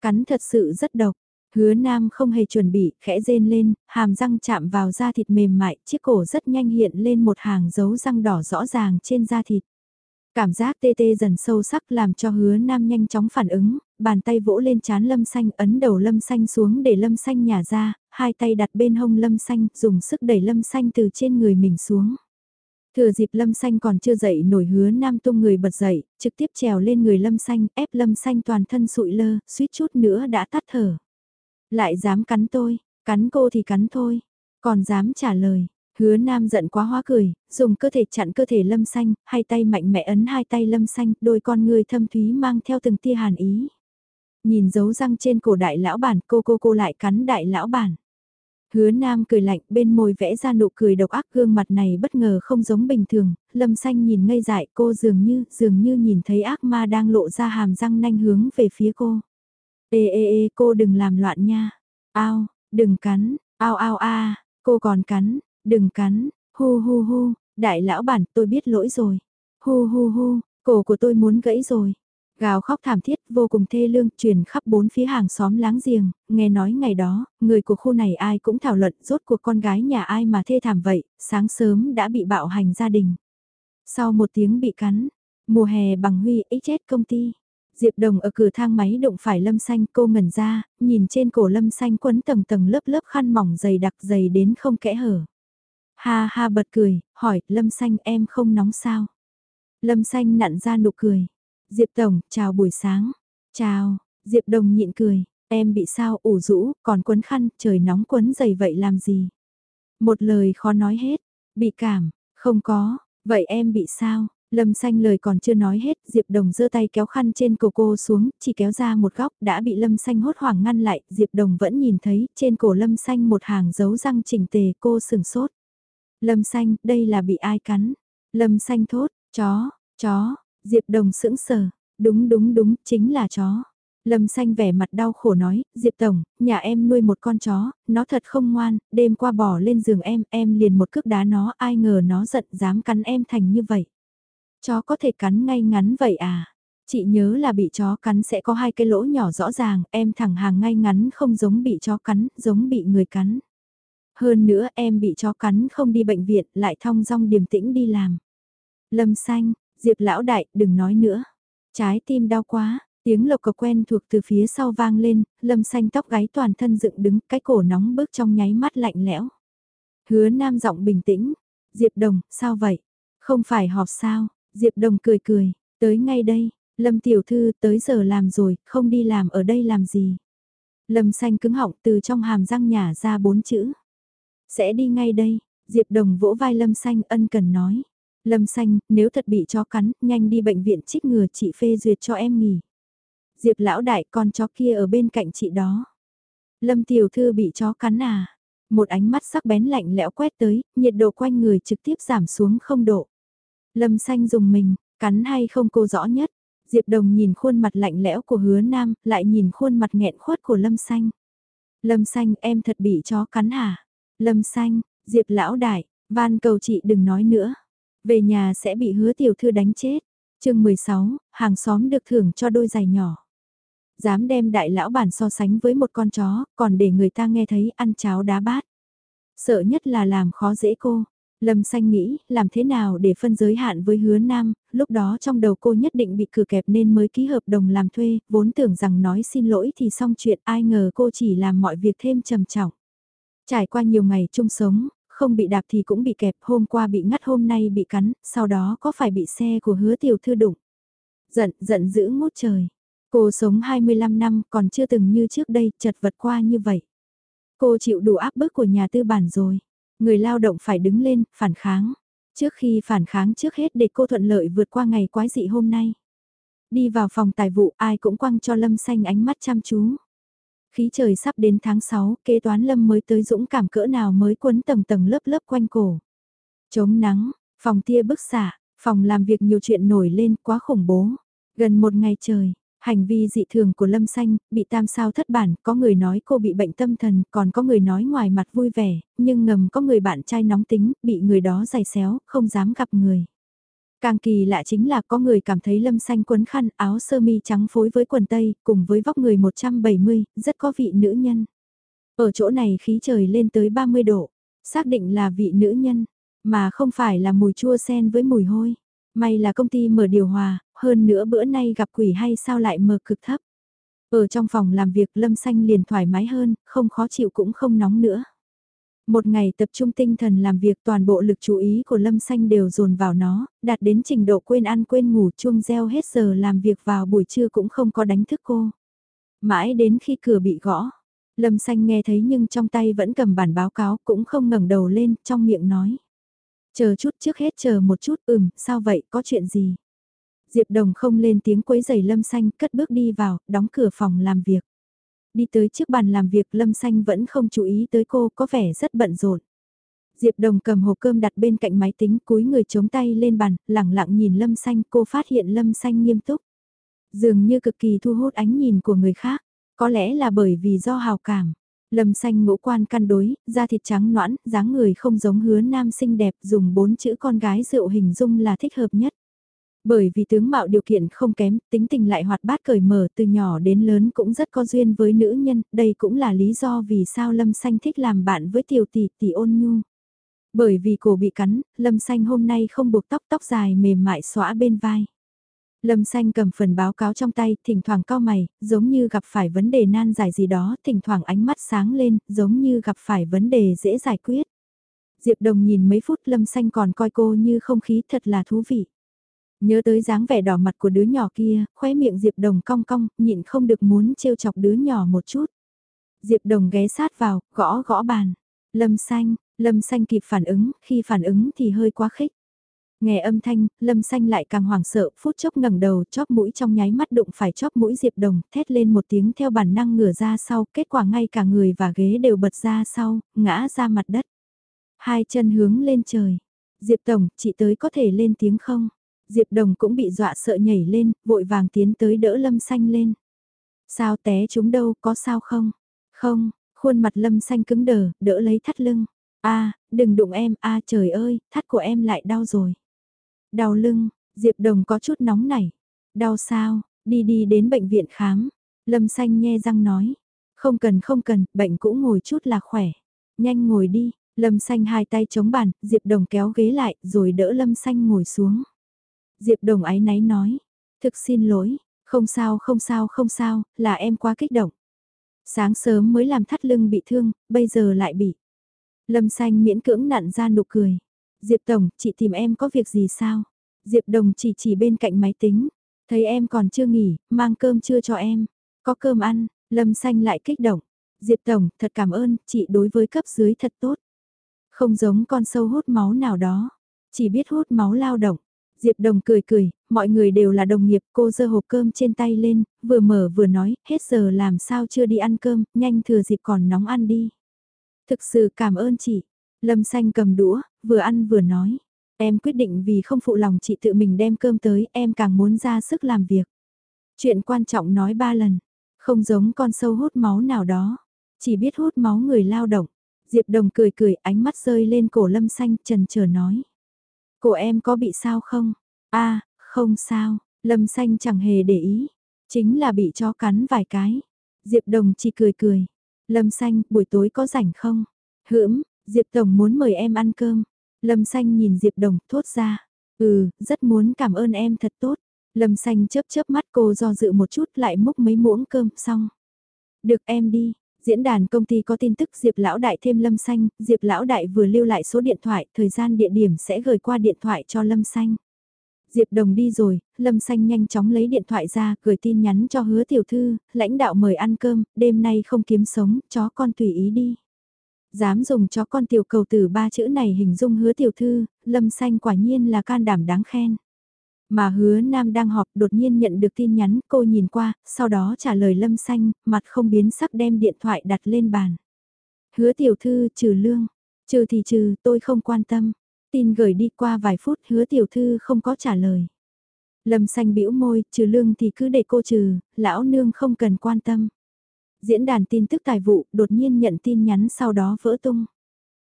Cắn thật sự rất độc, hứa nam không hề chuẩn bị, khẽ rên lên, hàm răng chạm vào da thịt mềm mại, chiếc cổ rất nhanh hiện lên một hàng dấu răng đỏ rõ ràng trên da thịt. Cảm giác tê tê dần sâu sắc làm cho hứa nam nhanh chóng phản ứng, bàn tay vỗ lên chán lâm xanh ấn đầu lâm xanh xuống để lâm xanh nhả ra, hai tay đặt bên hông lâm xanh dùng sức đẩy lâm xanh từ trên người mình xuống. Thừa dịp lâm xanh còn chưa dậy nổi hứa nam tung người bật dậy, trực tiếp trèo lên người lâm xanh, ép lâm xanh toàn thân sụi lơ, suýt chút nữa đã tắt thở. Lại dám cắn tôi, cắn cô thì cắn thôi, còn dám trả lời, Hứa nam giận quá hóa cười, dùng cơ thể chặn cơ thể lâm xanh, hai tay mạnh mẽ ấn hai tay lâm xanh, đôi con người thâm thúy mang theo từng tia hàn ý. Nhìn dấu răng trên cổ đại lão bản, cô cô cô lại cắn đại lão bản. Hứa nam cười lạnh bên môi vẽ ra nụ cười độc ác gương mặt này bất ngờ không giống bình thường, lâm xanh nhìn ngây dại cô dường như, dường như nhìn thấy ác ma đang lộ ra hàm răng nanh hướng về phía cô. Ê ê ê cô đừng làm loạn nha, ao, đừng cắn, ao ao a cô còn cắn, Đừng cắn, hu hu hu, đại lão bản tôi biết lỗi rồi. Hu hu hu, cổ của tôi muốn gãy rồi. Gào khóc thảm thiết vô cùng thê lương truyền khắp bốn phía hàng xóm láng giềng, nghe nói ngày đó, người của khu này ai cũng thảo luận rốt cuộc con gái nhà ai mà thê thảm vậy, sáng sớm đã bị bạo hành gia đình. Sau một tiếng bị cắn, mùa hè bằng huy ít chết công ty. Diệp Đồng ở cửa thang máy đụng phải Lâm Xanh cô ngẩn ra, nhìn trên cổ Lâm Xanh quấn tầng tầng lớp lớp khăn mỏng dày đặc dày đến không kẽ hở. Ha ha bật cười, hỏi, Lâm Xanh em không nóng sao? Lâm Xanh nặn ra nụ cười. Diệp Tổng, chào buổi sáng. Chào, Diệp Đồng nhịn cười, em bị sao ủ rũ, còn quấn khăn, trời nóng quấn dày vậy làm gì? Một lời khó nói hết, bị cảm, không có, vậy em bị sao? Lâm xanh lời còn chưa nói hết, Diệp Đồng giơ tay kéo khăn trên cổ cô xuống, chỉ kéo ra một góc, đã bị Lâm xanh hốt hoảng ngăn lại, Diệp Đồng vẫn nhìn thấy, trên cổ Lâm xanh một hàng dấu răng chỉnh tề, cô sừng sốt. Lâm xanh, đây là bị ai cắn? Lâm xanh thốt, chó, chó, Diệp Đồng sững sờ, đúng đúng đúng, chính là chó. Lâm xanh vẻ mặt đau khổ nói, Diệp Tổng, nhà em nuôi một con chó, nó thật không ngoan, đêm qua bỏ lên giường em, em liền một cước đá nó, ai ngờ nó giận dám cắn em thành như vậy. Chó có thể cắn ngay ngắn vậy à? Chị nhớ là bị chó cắn sẽ có hai cái lỗ nhỏ rõ ràng, em thẳng hàng ngay ngắn không giống bị chó cắn, giống bị người cắn. Hơn nữa em bị chó cắn không đi bệnh viện, lại thong dong điềm tĩnh đi làm. Lâm xanh, Diệp lão đại, đừng nói nữa. Trái tim đau quá, tiếng lộc cộc quen thuộc từ phía sau vang lên, lâm xanh tóc gáy toàn thân dựng đứng, cái cổ nóng bước trong nháy mắt lạnh lẽo. Hứa nam giọng bình tĩnh, Diệp đồng, sao vậy? Không phải họp sao? Diệp Đồng cười cười, tới ngay đây, Lâm Tiểu Thư tới giờ làm rồi, không đi làm ở đây làm gì. Lâm xanh cứng họng từ trong hàm răng nhả ra bốn chữ. Sẽ đi ngay đây, Diệp Đồng vỗ vai Lâm xanh ân cần nói. Lâm xanh, nếu thật bị chó cắn, nhanh đi bệnh viện trích ngừa chị phê duyệt cho em nghỉ. Diệp lão đại con chó kia ở bên cạnh chị đó. Lâm tiểu thư bị chó cắn à? Một ánh mắt sắc bén lạnh lẽo quét tới, nhiệt độ quanh người trực tiếp giảm xuống không độ. Lâm xanh dùng mình, cắn hay không cô rõ nhất. Diệp Đồng nhìn khuôn mặt lạnh lẽo của hứa nam, lại nhìn khuôn mặt nghẹn khuất của Lâm xanh. Lâm xanh em thật bị chó cắn hả? Lâm xanh, Diệp lão đại, van cầu chị đừng nói nữa. Về nhà sẽ bị hứa tiểu thư đánh chết. chương 16, hàng xóm được thưởng cho đôi giày nhỏ. Dám đem đại lão bản so sánh với một con chó, còn để người ta nghe thấy ăn cháo đá bát. Sợ nhất là làm khó dễ cô, Lâm xanh nghĩ, làm thế nào để phân giới hạn với hứa nam, lúc đó trong đầu cô nhất định bị cử kẹp nên mới ký hợp đồng làm thuê, vốn tưởng rằng nói xin lỗi thì xong chuyện ai ngờ cô chỉ làm mọi việc thêm trầm trọng. Trải qua nhiều ngày chung sống, không bị đạp thì cũng bị kẹp, hôm qua bị ngắt hôm nay bị cắn, sau đó có phải bị xe của hứa tiểu thư đụng. Giận, giận dữ ngút trời. Cô sống 25 năm còn chưa từng như trước đây chật vật qua như vậy. Cô chịu đủ áp bức của nhà tư bản rồi. Người lao động phải đứng lên, phản kháng. Trước khi phản kháng trước hết để cô thuận lợi vượt qua ngày quái dị hôm nay. Đi vào phòng tài vụ ai cũng quăng cho Lâm Xanh ánh mắt chăm chú. Khí trời sắp đến tháng 6, kế toán Lâm mới tới dũng cảm cỡ nào mới quấn tầng tầng lớp lớp quanh cổ. Chống nắng, phòng tia bức xạ, phòng làm việc nhiều chuyện nổi lên quá khủng bố. Gần một ngày trời, Hành vi dị thường của Lâm Xanh, bị tam sao thất bản, có người nói cô bị bệnh tâm thần, còn có người nói ngoài mặt vui vẻ, nhưng ngầm có người bạn trai nóng tính, bị người đó giày xéo, không dám gặp người. Càng kỳ lạ chính là có người cảm thấy Lâm Xanh quấn khăn áo sơ mi trắng phối với quần tây, cùng với vóc người 170, rất có vị nữ nhân. Ở chỗ này khí trời lên tới 30 độ, xác định là vị nữ nhân, mà không phải là mùi chua sen với mùi hôi. May là công ty mở điều hòa, hơn nữa bữa nay gặp quỷ hay sao lại mở cực thấp. Ở trong phòng làm việc Lâm Xanh liền thoải mái hơn, không khó chịu cũng không nóng nữa. Một ngày tập trung tinh thần làm việc toàn bộ lực chú ý của Lâm Xanh đều dồn vào nó, đạt đến trình độ quên ăn quên ngủ chuông reo hết giờ làm việc vào buổi trưa cũng không có đánh thức cô. Mãi đến khi cửa bị gõ, Lâm Xanh nghe thấy nhưng trong tay vẫn cầm bản báo cáo cũng không ngẩng đầu lên trong miệng nói. Chờ chút trước hết chờ một chút ừm, sao vậy, có chuyện gì? Diệp Đồng không lên tiếng quấy giày Lâm Xanh, cất bước đi vào, đóng cửa phòng làm việc. Đi tới trước bàn làm việc Lâm Xanh vẫn không chú ý tới cô, có vẻ rất bận rộn. Diệp Đồng cầm hộp cơm đặt bên cạnh máy tính cúi người chống tay lên bàn, lẳng lặng nhìn Lâm Xanh, cô phát hiện Lâm Xanh nghiêm túc. Dường như cực kỳ thu hút ánh nhìn của người khác, có lẽ là bởi vì do hào cảm. Lâm xanh ngũ quan căn đối, da thịt trắng noãn, dáng người không giống hứa nam xinh đẹp, dùng bốn chữ con gái rượu hình dung là thích hợp nhất. Bởi vì tướng mạo điều kiện không kém, tính tình lại hoạt bát cởi mở từ nhỏ đến lớn cũng rất có duyên với nữ nhân, đây cũng là lý do vì sao Lâm Xanh thích làm bạn với tiểu tỷ tỷ ôn nhu. Bởi vì cổ bị cắn, Lâm Xanh hôm nay không buộc tóc tóc dài mềm mại xõa bên vai. Lâm Xanh cầm phần báo cáo trong tay, thỉnh thoảng cao mày, giống như gặp phải vấn đề nan giải gì đó, thỉnh thoảng ánh mắt sáng lên, giống như gặp phải vấn đề dễ giải quyết. Diệp Đồng nhìn mấy phút Lâm Xanh còn coi cô như không khí thật là thú vị. Nhớ tới dáng vẻ đỏ mặt của đứa nhỏ kia, khóe miệng Diệp Đồng cong cong, nhịn không được muốn trêu chọc đứa nhỏ một chút. Diệp Đồng ghé sát vào, gõ gõ bàn. Lâm Xanh, Lâm Xanh kịp phản ứng, khi phản ứng thì hơi quá khích. Nghe âm thanh, lâm xanh lại càng hoảng sợ, phút chốc ngẩng đầu, chóp mũi trong nháy mắt đụng phải chóp mũi Diệp Đồng, thét lên một tiếng theo bản năng ngửa ra sau, kết quả ngay cả người và ghế đều bật ra sau, ngã ra mặt đất. Hai chân hướng lên trời. Diệp Tổng, chị tới có thể lên tiếng không? Diệp Đồng cũng bị dọa sợ nhảy lên, vội vàng tiến tới đỡ lâm xanh lên. Sao té chúng đâu, có sao không? Không, khuôn mặt lâm xanh cứng đờ, đỡ lấy thắt lưng. a đừng đụng em, a trời ơi, thắt của em lại đau rồi. Đau lưng, Diệp Đồng có chút nóng nảy. Đau sao, đi đi đến bệnh viện khám. Lâm xanh nhe răng nói. Không cần không cần, bệnh cũ ngồi chút là khỏe. Nhanh ngồi đi, Lâm xanh hai tay chống bàn, Diệp Đồng kéo ghế lại rồi đỡ Lâm xanh ngồi xuống. Diệp Đồng ái náy nói. Thực xin lỗi, không sao không sao không sao, là em quá kích động. Sáng sớm mới làm thắt lưng bị thương, bây giờ lại bị. Lâm xanh miễn cưỡng nặn ra nụ cười. Diệp Tổng, chị tìm em có việc gì sao? Diệp Đồng chỉ chỉ bên cạnh máy tính. Thấy em còn chưa nghỉ, mang cơm chưa cho em. Có cơm ăn, Lâm xanh lại kích động. Diệp Tổng, thật cảm ơn, chị đối với cấp dưới thật tốt. Không giống con sâu hút máu nào đó. Chỉ biết hút máu lao động. Diệp Đồng cười cười, mọi người đều là đồng nghiệp, cô giơ hộp cơm trên tay lên, vừa mở vừa nói, hết giờ làm sao chưa đi ăn cơm, nhanh thừa dịp còn nóng ăn đi. Thực sự cảm ơn chị. Lâm Xanh cầm đũa, vừa ăn vừa nói. Em quyết định vì không phụ lòng chị tự mình đem cơm tới, em càng muốn ra sức làm việc. Chuyện quan trọng nói ba lần, không giống con sâu hút máu nào đó, chỉ biết hút máu người lao động. Diệp Đồng cười cười, ánh mắt rơi lên cổ Lâm Xanh, trần chờ nói cô em có bị sao không? a không sao, Lâm Xanh chẳng hề để ý. Chính là bị chó cắn vài cái. Diệp Đồng chỉ cười cười. Lâm Xanh, buổi tối có rảnh không? Hưỡm, Diệp Tổng muốn mời em ăn cơm. Lâm Xanh nhìn Diệp Đồng thốt ra. Ừ, rất muốn cảm ơn em thật tốt. Lâm Xanh chớp chớp mắt cô do dự một chút lại múc mấy muỗng cơm xong. Được em đi, Diễn đàn công ty có tin tức Diệp Lão Đại thêm Lâm Xanh, Diệp Lão Đại vừa lưu lại số điện thoại, thời gian địa điểm sẽ gửi qua điện thoại cho Lâm Xanh. Diệp Đồng đi rồi, Lâm Xanh nhanh chóng lấy điện thoại ra, gửi tin nhắn cho hứa tiểu thư, lãnh đạo mời ăn cơm, đêm nay không kiếm sống, chó con tùy ý đi. Dám dùng chó con tiểu cầu từ ba chữ này hình dung hứa tiểu thư, Lâm Xanh quả nhiên là can đảm đáng khen. Mà hứa nam đang họp đột nhiên nhận được tin nhắn, cô nhìn qua, sau đó trả lời lâm xanh, mặt không biến sắc đem điện thoại đặt lên bàn. Hứa tiểu thư trừ lương, trừ thì trừ, tôi không quan tâm. Tin gửi đi qua vài phút hứa tiểu thư không có trả lời. Lâm xanh bĩu môi, trừ lương thì cứ để cô trừ, lão nương không cần quan tâm. Diễn đàn tin tức tài vụ đột nhiên nhận tin nhắn sau đó vỡ tung.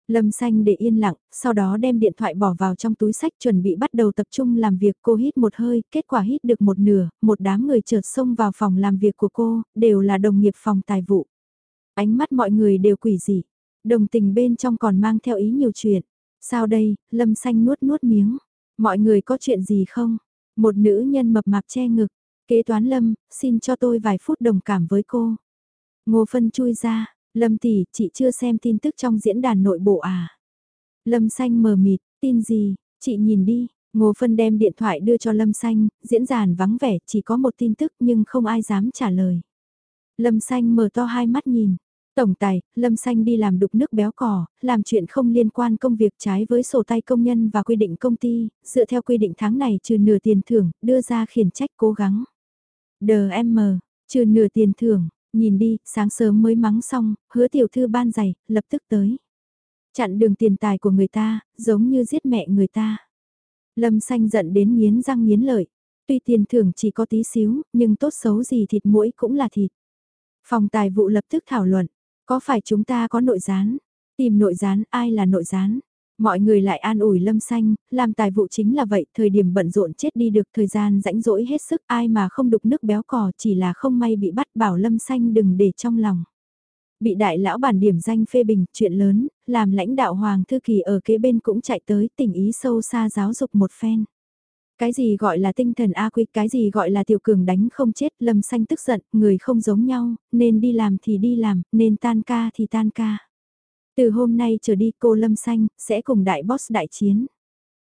Lâm xanh để yên lặng, sau đó đem điện thoại bỏ vào trong túi sách chuẩn bị bắt đầu tập trung làm việc cô hít một hơi, kết quả hít được một nửa, một đám người chợt xông vào phòng làm việc của cô, đều là đồng nghiệp phòng tài vụ. Ánh mắt mọi người đều quỷ dị, đồng tình bên trong còn mang theo ý nhiều chuyện. Sao đây, lâm xanh nuốt nuốt miếng, mọi người có chuyện gì không? Một nữ nhân mập mạp che ngực, kế toán lâm, xin cho tôi vài phút đồng cảm với cô. Ngô phân chui ra, Lâm tỷ, chị chưa xem tin tức trong diễn đàn nội bộ à? Lâm xanh mờ mịt, tin gì, chị nhìn đi, Ngô Phân đem điện thoại đưa cho Lâm Xanh, diễn đàn vắng vẻ, chỉ có một tin tức nhưng không ai dám trả lời. Lâm Xanh mở to hai mắt nhìn. Tổng tài, Lâm Xanh đi làm đục nước béo cò, làm chuyện không liên quan công việc trái với sổ tay công nhân và quy định công ty, dựa theo quy định tháng này trừ nửa tiền thưởng, đưa ra khiển trách cố gắng. Đờ em mờ, trừ nửa tiền thưởng, Nhìn đi, sáng sớm mới mắng xong, hứa tiểu thư ban giày, lập tức tới. Chặn đường tiền tài của người ta, giống như giết mẹ người ta. Lâm xanh giận đến nghiến răng nghiến lợi. Tuy tiền thưởng chỉ có tí xíu, nhưng tốt xấu gì thịt mũi cũng là thịt. Phòng tài vụ lập tức thảo luận, có phải chúng ta có nội gián? Tìm nội gián, ai là nội gián? Mọi người lại an ủi lâm xanh, làm tài vụ chính là vậy, thời điểm bận rộn chết đi được thời gian rãnh rỗi hết sức ai mà không đục nước béo cò chỉ là không may bị bắt bảo lâm xanh đừng để trong lòng. Bị đại lão bản điểm danh phê bình, chuyện lớn, làm lãnh đạo Hoàng Thư Kỳ ở kế bên cũng chạy tới tình ý sâu xa giáo dục một phen. Cái gì gọi là tinh thần A quy, cái gì gọi là tiểu cường đánh không chết, lâm xanh tức giận, người không giống nhau, nên đi làm thì đi làm, nên tan ca thì tan ca. Từ hôm nay trở đi cô Lâm Xanh sẽ cùng đại boss đại chiến.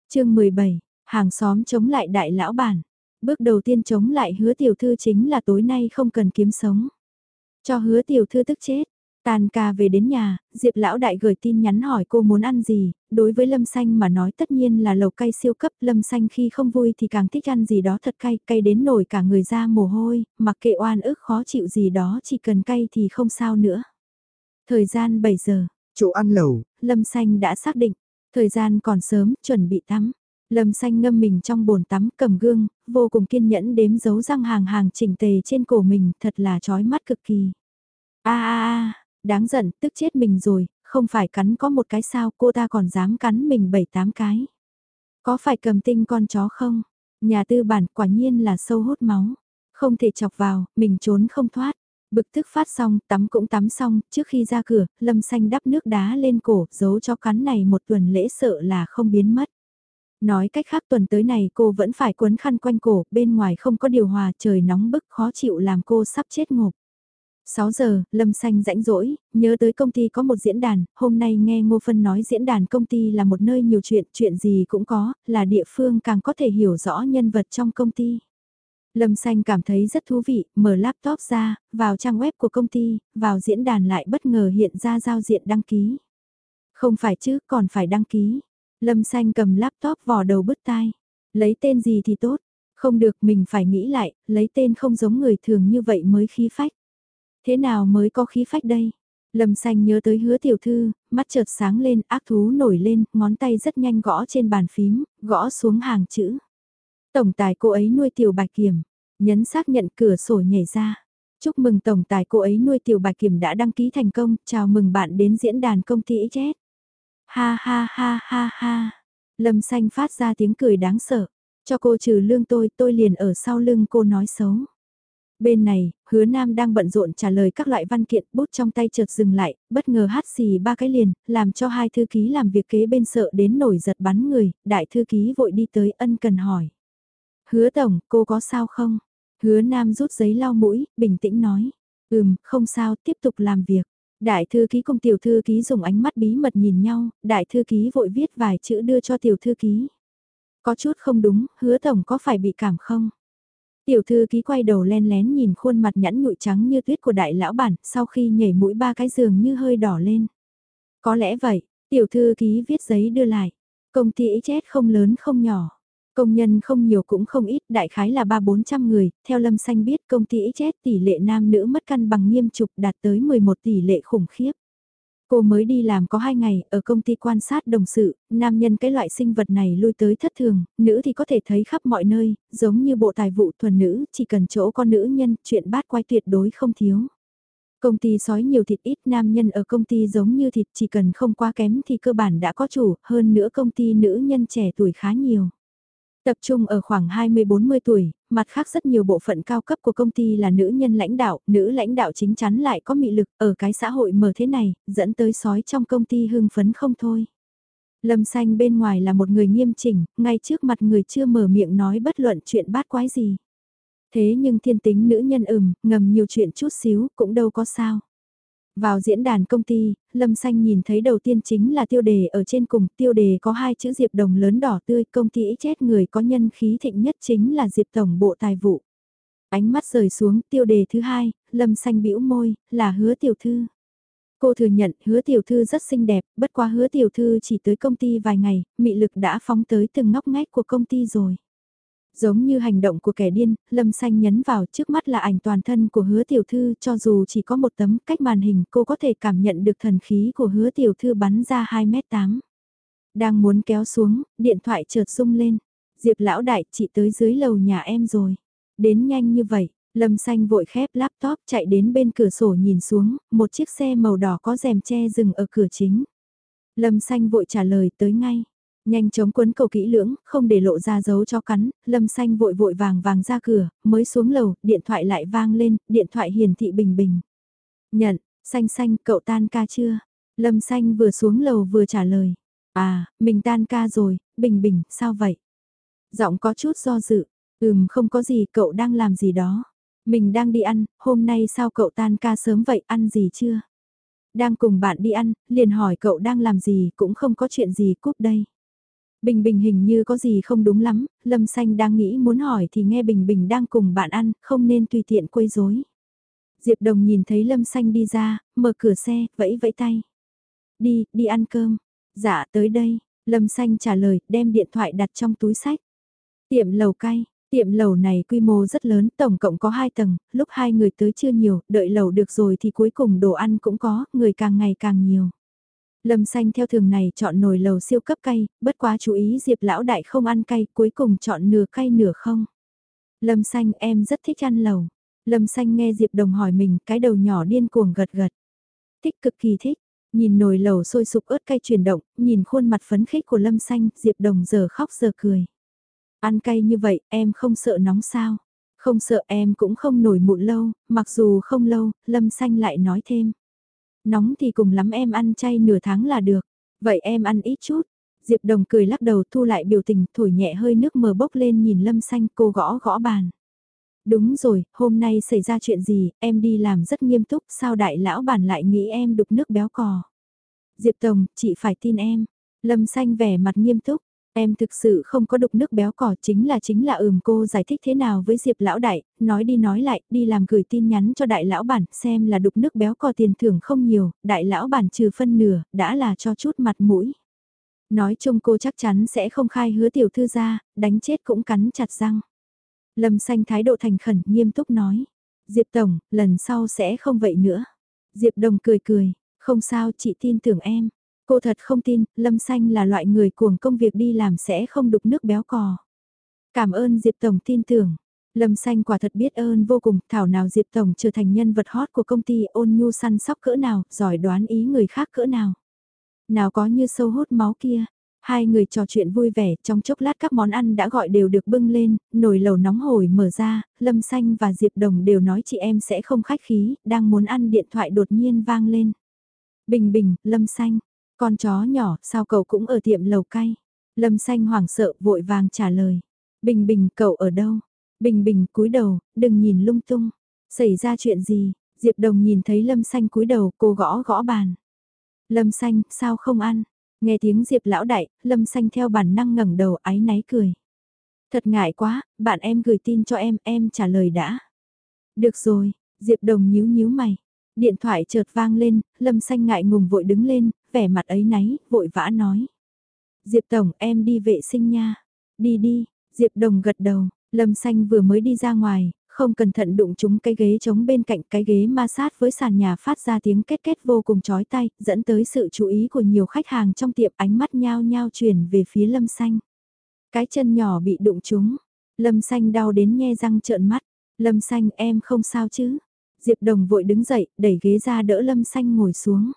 chương 17, hàng xóm chống lại đại lão bản. Bước đầu tiên chống lại hứa tiểu thư chính là tối nay không cần kiếm sống. Cho hứa tiểu thư tức chết. tàn ca về đến nhà, Diệp lão đại gửi tin nhắn hỏi cô muốn ăn gì, đối với Lâm Xanh mà nói tất nhiên là lẩu cay siêu cấp, Lâm Xanh khi không vui thì càng thích ăn gì đó thật cay, cay đến nổi cả người ra mồ hôi, mặc kệ oan ức khó chịu gì đó chỉ cần cay thì không sao nữa. Thời gian 7 giờ, chỗ ăn lẩu, Lâm Xanh đã xác định, thời gian còn sớm, chuẩn bị tắm. Lâm xanh ngâm mình trong bồn tắm cầm gương, vô cùng kiên nhẫn đếm dấu răng hàng hàng chỉnh tề trên cổ mình, thật là chói mắt cực kỳ. a a a đáng giận, tức chết mình rồi, không phải cắn có một cái sao cô ta còn dám cắn mình bảy tám cái. Có phải cầm tinh con chó không? Nhà tư bản quả nhiên là sâu hút máu. Không thể chọc vào, mình trốn không thoát. Bực tức phát xong, tắm cũng tắm xong, trước khi ra cửa, lâm xanh đắp nước đá lên cổ, giấu cho cắn này một tuần lễ sợ là không biến mất. Nói cách khác tuần tới này cô vẫn phải quấn khăn quanh cổ, bên ngoài không có điều hòa, trời nóng bức khó chịu làm cô sắp chết ngộp. 6 giờ, Lâm Xanh rãnh rỗi, nhớ tới công ty có một diễn đàn, hôm nay nghe Ngô Phân nói diễn đàn công ty là một nơi nhiều chuyện, chuyện gì cũng có, là địa phương càng có thể hiểu rõ nhân vật trong công ty. Lâm Xanh cảm thấy rất thú vị, mở laptop ra, vào trang web của công ty, vào diễn đàn lại bất ngờ hiện ra giao diện đăng ký. Không phải chứ, còn phải đăng ký. Lâm Xanh cầm laptop vò đầu bứt tai. Lấy tên gì thì tốt, không được mình phải nghĩ lại, lấy tên không giống người thường như vậy mới khí phách. Thế nào mới có khí phách đây? Lâm xanh nhớ tới hứa tiểu thư, mắt chợt sáng lên, ác thú nổi lên, ngón tay rất nhanh gõ trên bàn phím, gõ xuống hàng chữ. Tổng tài cô ấy nuôi tiểu bạch kiểm, nhấn xác nhận cửa sổ nhảy ra. Chúc mừng tổng tài cô ấy nuôi tiểu bạch kiểm đã đăng ký thành công, chào mừng bạn đến diễn đàn công ty chết Ha ha ha ha ha. Lâm xanh phát ra tiếng cười đáng sợ. Cho cô trừ lương tôi, tôi liền ở sau lưng cô nói xấu. Bên này, hứa nam đang bận rộn trả lời các loại văn kiện bút trong tay chợt dừng lại, bất ngờ hát xì ba cái liền, làm cho hai thư ký làm việc kế bên sợ đến nổi giật bắn người, đại thư ký vội đi tới ân cần hỏi. Hứa tổng, cô có sao không? Hứa nam rút giấy lau mũi, bình tĩnh nói. Ừm, không sao, tiếp tục làm việc. Đại thư ký cùng tiểu thư ký dùng ánh mắt bí mật nhìn nhau, đại thư ký vội viết vài chữ đưa cho tiểu thư ký. Có chút không đúng, hứa tổng có phải bị cảm không? Tiểu thư ký quay đầu len lén nhìn khuôn mặt nhẵn nhụi trắng như tuyết của đại lão bản, sau khi nhảy mũi ba cái giường như hơi đỏ lên. Có lẽ vậy, tiểu thư ký viết giấy đưa lại. Công ty chết không lớn không nhỏ. Công nhân không nhiều cũng không ít, đại khái là ba bốn trăm người, theo Lâm Xanh biết công ty chết tỷ lệ nam nữ mất căn bằng nghiêm trục đạt tới 11 tỷ lệ khủng khiếp. Cô mới đi làm có 2 ngày, ở công ty quan sát đồng sự, nam nhân cái loại sinh vật này lui tới thất thường, nữ thì có thể thấy khắp mọi nơi, giống như bộ tài vụ thuần nữ, chỉ cần chỗ con nữ nhân, chuyện bát quay tuyệt đối không thiếu. Công ty sói nhiều thịt ít nam nhân ở công ty giống như thịt chỉ cần không quá kém thì cơ bản đã có chủ, hơn nữa công ty nữ nhân trẻ tuổi khá nhiều. Tập trung ở khoảng 20-40 tuổi, mặt khác rất nhiều bộ phận cao cấp của công ty là nữ nhân lãnh đạo, nữ lãnh đạo chính chắn lại có mị lực ở cái xã hội mở thế này, dẫn tới sói trong công ty hưng phấn không thôi. Lâm xanh bên ngoài là một người nghiêm chỉnh, ngay trước mặt người chưa mở miệng nói bất luận chuyện bát quái gì. Thế nhưng thiên tính nữ nhân ừm, ngầm nhiều chuyện chút xíu, cũng đâu có sao. Vào diễn đàn công ty, Lâm Xanh nhìn thấy đầu tiên chính là tiêu đề ở trên cùng, tiêu đề có hai chữ Diệp Đồng lớn đỏ tươi, công ty chết người có nhân khí thịnh nhất chính là Diệp Tổng Bộ Tài vụ. Ánh mắt rời xuống, tiêu đề thứ hai, Lâm Xanh bĩu môi, là hứa tiểu thư. Cô thừa nhận hứa tiểu thư rất xinh đẹp, bất quá hứa tiểu thư chỉ tới công ty vài ngày, mị lực đã phóng tới từng ngóc ngách của công ty rồi. Giống như hành động của kẻ điên, Lâm Xanh nhấn vào trước mắt là ảnh toàn thân của hứa tiểu thư cho dù chỉ có một tấm cách màn hình cô có thể cảm nhận được thần khí của hứa tiểu thư bắn ra 2m8. Đang muốn kéo xuống, điện thoại chợt rung lên. Diệp lão đại chị tới dưới lầu nhà em rồi. Đến nhanh như vậy, Lâm Xanh vội khép laptop chạy đến bên cửa sổ nhìn xuống, một chiếc xe màu đỏ có rèm che dừng ở cửa chính. Lâm Xanh vội trả lời tới ngay. Nhanh chóng quấn cầu kỹ lưỡng, không để lộ ra dấu cho cắn, lâm xanh vội vội vàng vàng ra cửa, mới xuống lầu, điện thoại lại vang lên, điện thoại hiển thị bình bình. Nhận, xanh xanh, cậu tan ca chưa? Lâm xanh vừa xuống lầu vừa trả lời. À, mình tan ca rồi, bình bình, sao vậy? Giọng có chút do dự, ừm không có gì, cậu đang làm gì đó. Mình đang đi ăn, hôm nay sao cậu tan ca sớm vậy, ăn gì chưa? Đang cùng bạn đi ăn, liền hỏi cậu đang làm gì, cũng không có chuyện gì cúp đây. Bình Bình hình như có gì không đúng lắm, Lâm Xanh đang nghĩ muốn hỏi thì nghe Bình Bình đang cùng bạn ăn, không nên tùy tiện quấy rối. Diệp Đồng nhìn thấy Lâm Xanh đi ra, mở cửa xe, vẫy vẫy tay. Đi, đi ăn cơm. Dạ tới đây, Lâm Xanh trả lời, đem điện thoại đặt trong túi sách. Tiệm lầu cay, tiệm lầu này quy mô rất lớn, tổng cộng có 2 tầng, lúc hai người tới chưa nhiều, đợi lầu được rồi thì cuối cùng đồ ăn cũng có, người càng ngày càng nhiều. Lâm xanh theo thường này chọn nồi lầu siêu cấp cay, bất quá chú ý Diệp lão đại không ăn cay, cuối cùng chọn nửa cay nửa không. Lâm xanh em rất thích ăn lầu. Lâm xanh nghe Diệp đồng hỏi mình, cái đầu nhỏ điên cuồng gật gật. Thích cực kỳ thích, nhìn nồi lầu sôi sục ớt cay chuyển động, nhìn khuôn mặt phấn khích của Lâm xanh, Diệp đồng giờ khóc giờ cười. Ăn cay như vậy, em không sợ nóng sao? Không sợ em cũng không nổi mụn lâu, mặc dù không lâu, Lâm xanh lại nói thêm. Nóng thì cùng lắm em ăn chay nửa tháng là được. Vậy em ăn ít chút. Diệp Đồng cười lắc đầu thu lại biểu tình thổi nhẹ hơi nước mờ bốc lên nhìn Lâm Xanh cô gõ gõ bàn. Đúng rồi, hôm nay xảy ra chuyện gì, em đi làm rất nghiêm túc, sao đại lão bản lại nghĩ em đục nước béo cò. Diệp Tổng, chị phải tin em. Lâm Xanh vẻ mặt nghiêm túc, Em thực sự không có đục nước béo cỏ chính là chính là ừm cô giải thích thế nào với Diệp lão đại, nói đi nói lại, đi làm gửi tin nhắn cho đại lão bản xem là đục nước béo cò tiền thưởng không nhiều, đại lão bản trừ phân nửa, đã là cho chút mặt mũi. Nói chung cô chắc chắn sẽ không khai hứa tiểu thư ra, đánh chết cũng cắn chặt răng. Lâm xanh thái độ thành khẩn nghiêm túc nói. Diệp Tổng, lần sau sẽ không vậy nữa. Diệp Đồng cười cười, không sao chị tin tưởng em. Cô thật không tin, Lâm Xanh là loại người cuồng công việc đi làm sẽ không đục nước béo cò. Cảm ơn Diệp Tổng tin tưởng. Lâm Xanh quả thật biết ơn vô cùng, thảo nào Diệp Tổng trở thành nhân vật hot của công ty ôn nhu săn sóc cỡ nào, giỏi đoán ý người khác cỡ nào. Nào có như sâu hút máu kia. Hai người trò chuyện vui vẻ, trong chốc lát các món ăn đã gọi đều được bưng lên, nồi lầu nóng hổi mở ra, Lâm Xanh và Diệp Đồng đều nói chị em sẽ không khách khí, đang muốn ăn điện thoại đột nhiên vang lên. Bình bình, Lâm Xanh, con chó nhỏ, sao cậu cũng ở tiệm lầu cay? Lâm xanh hoảng sợ vội vàng trả lời. Bình bình cậu ở đâu? Bình bình cúi đầu, đừng nhìn lung tung. Xảy ra chuyện gì? Diệp đồng nhìn thấy lâm xanh cúi đầu cô gõ gõ bàn. Lâm xanh, sao không ăn? Nghe tiếng Diệp lão đại, lâm xanh theo bản năng ngẩng đầu áy náy cười. Thật ngại quá, bạn em gửi tin cho em, em trả lời đã. Được rồi, Diệp đồng nhíu nhíu mày. Điện thoại chợt vang lên, lâm xanh ngại ngùng vội đứng lên, vẻ mặt ấy náy, vội vã nói. Diệp Tổng, em đi vệ sinh nha. Đi đi, Diệp Đồng gật đầu, Lâm Xanh vừa mới đi ra ngoài, không cẩn thận đụng trúng cái ghế trống bên cạnh cái ghế ma sát với sàn nhà phát ra tiếng kết kết vô cùng chói tay, dẫn tới sự chú ý của nhiều khách hàng trong tiệm ánh mắt nhao nhao chuyển về phía Lâm Xanh. Cái chân nhỏ bị đụng trúng, Lâm Xanh đau đến nhe răng trợn mắt, Lâm Xanh em không sao chứ. Diệp Đồng vội đứng dậy, đẩy ghế ra đỡ Lâm Xanh ngồi xuống.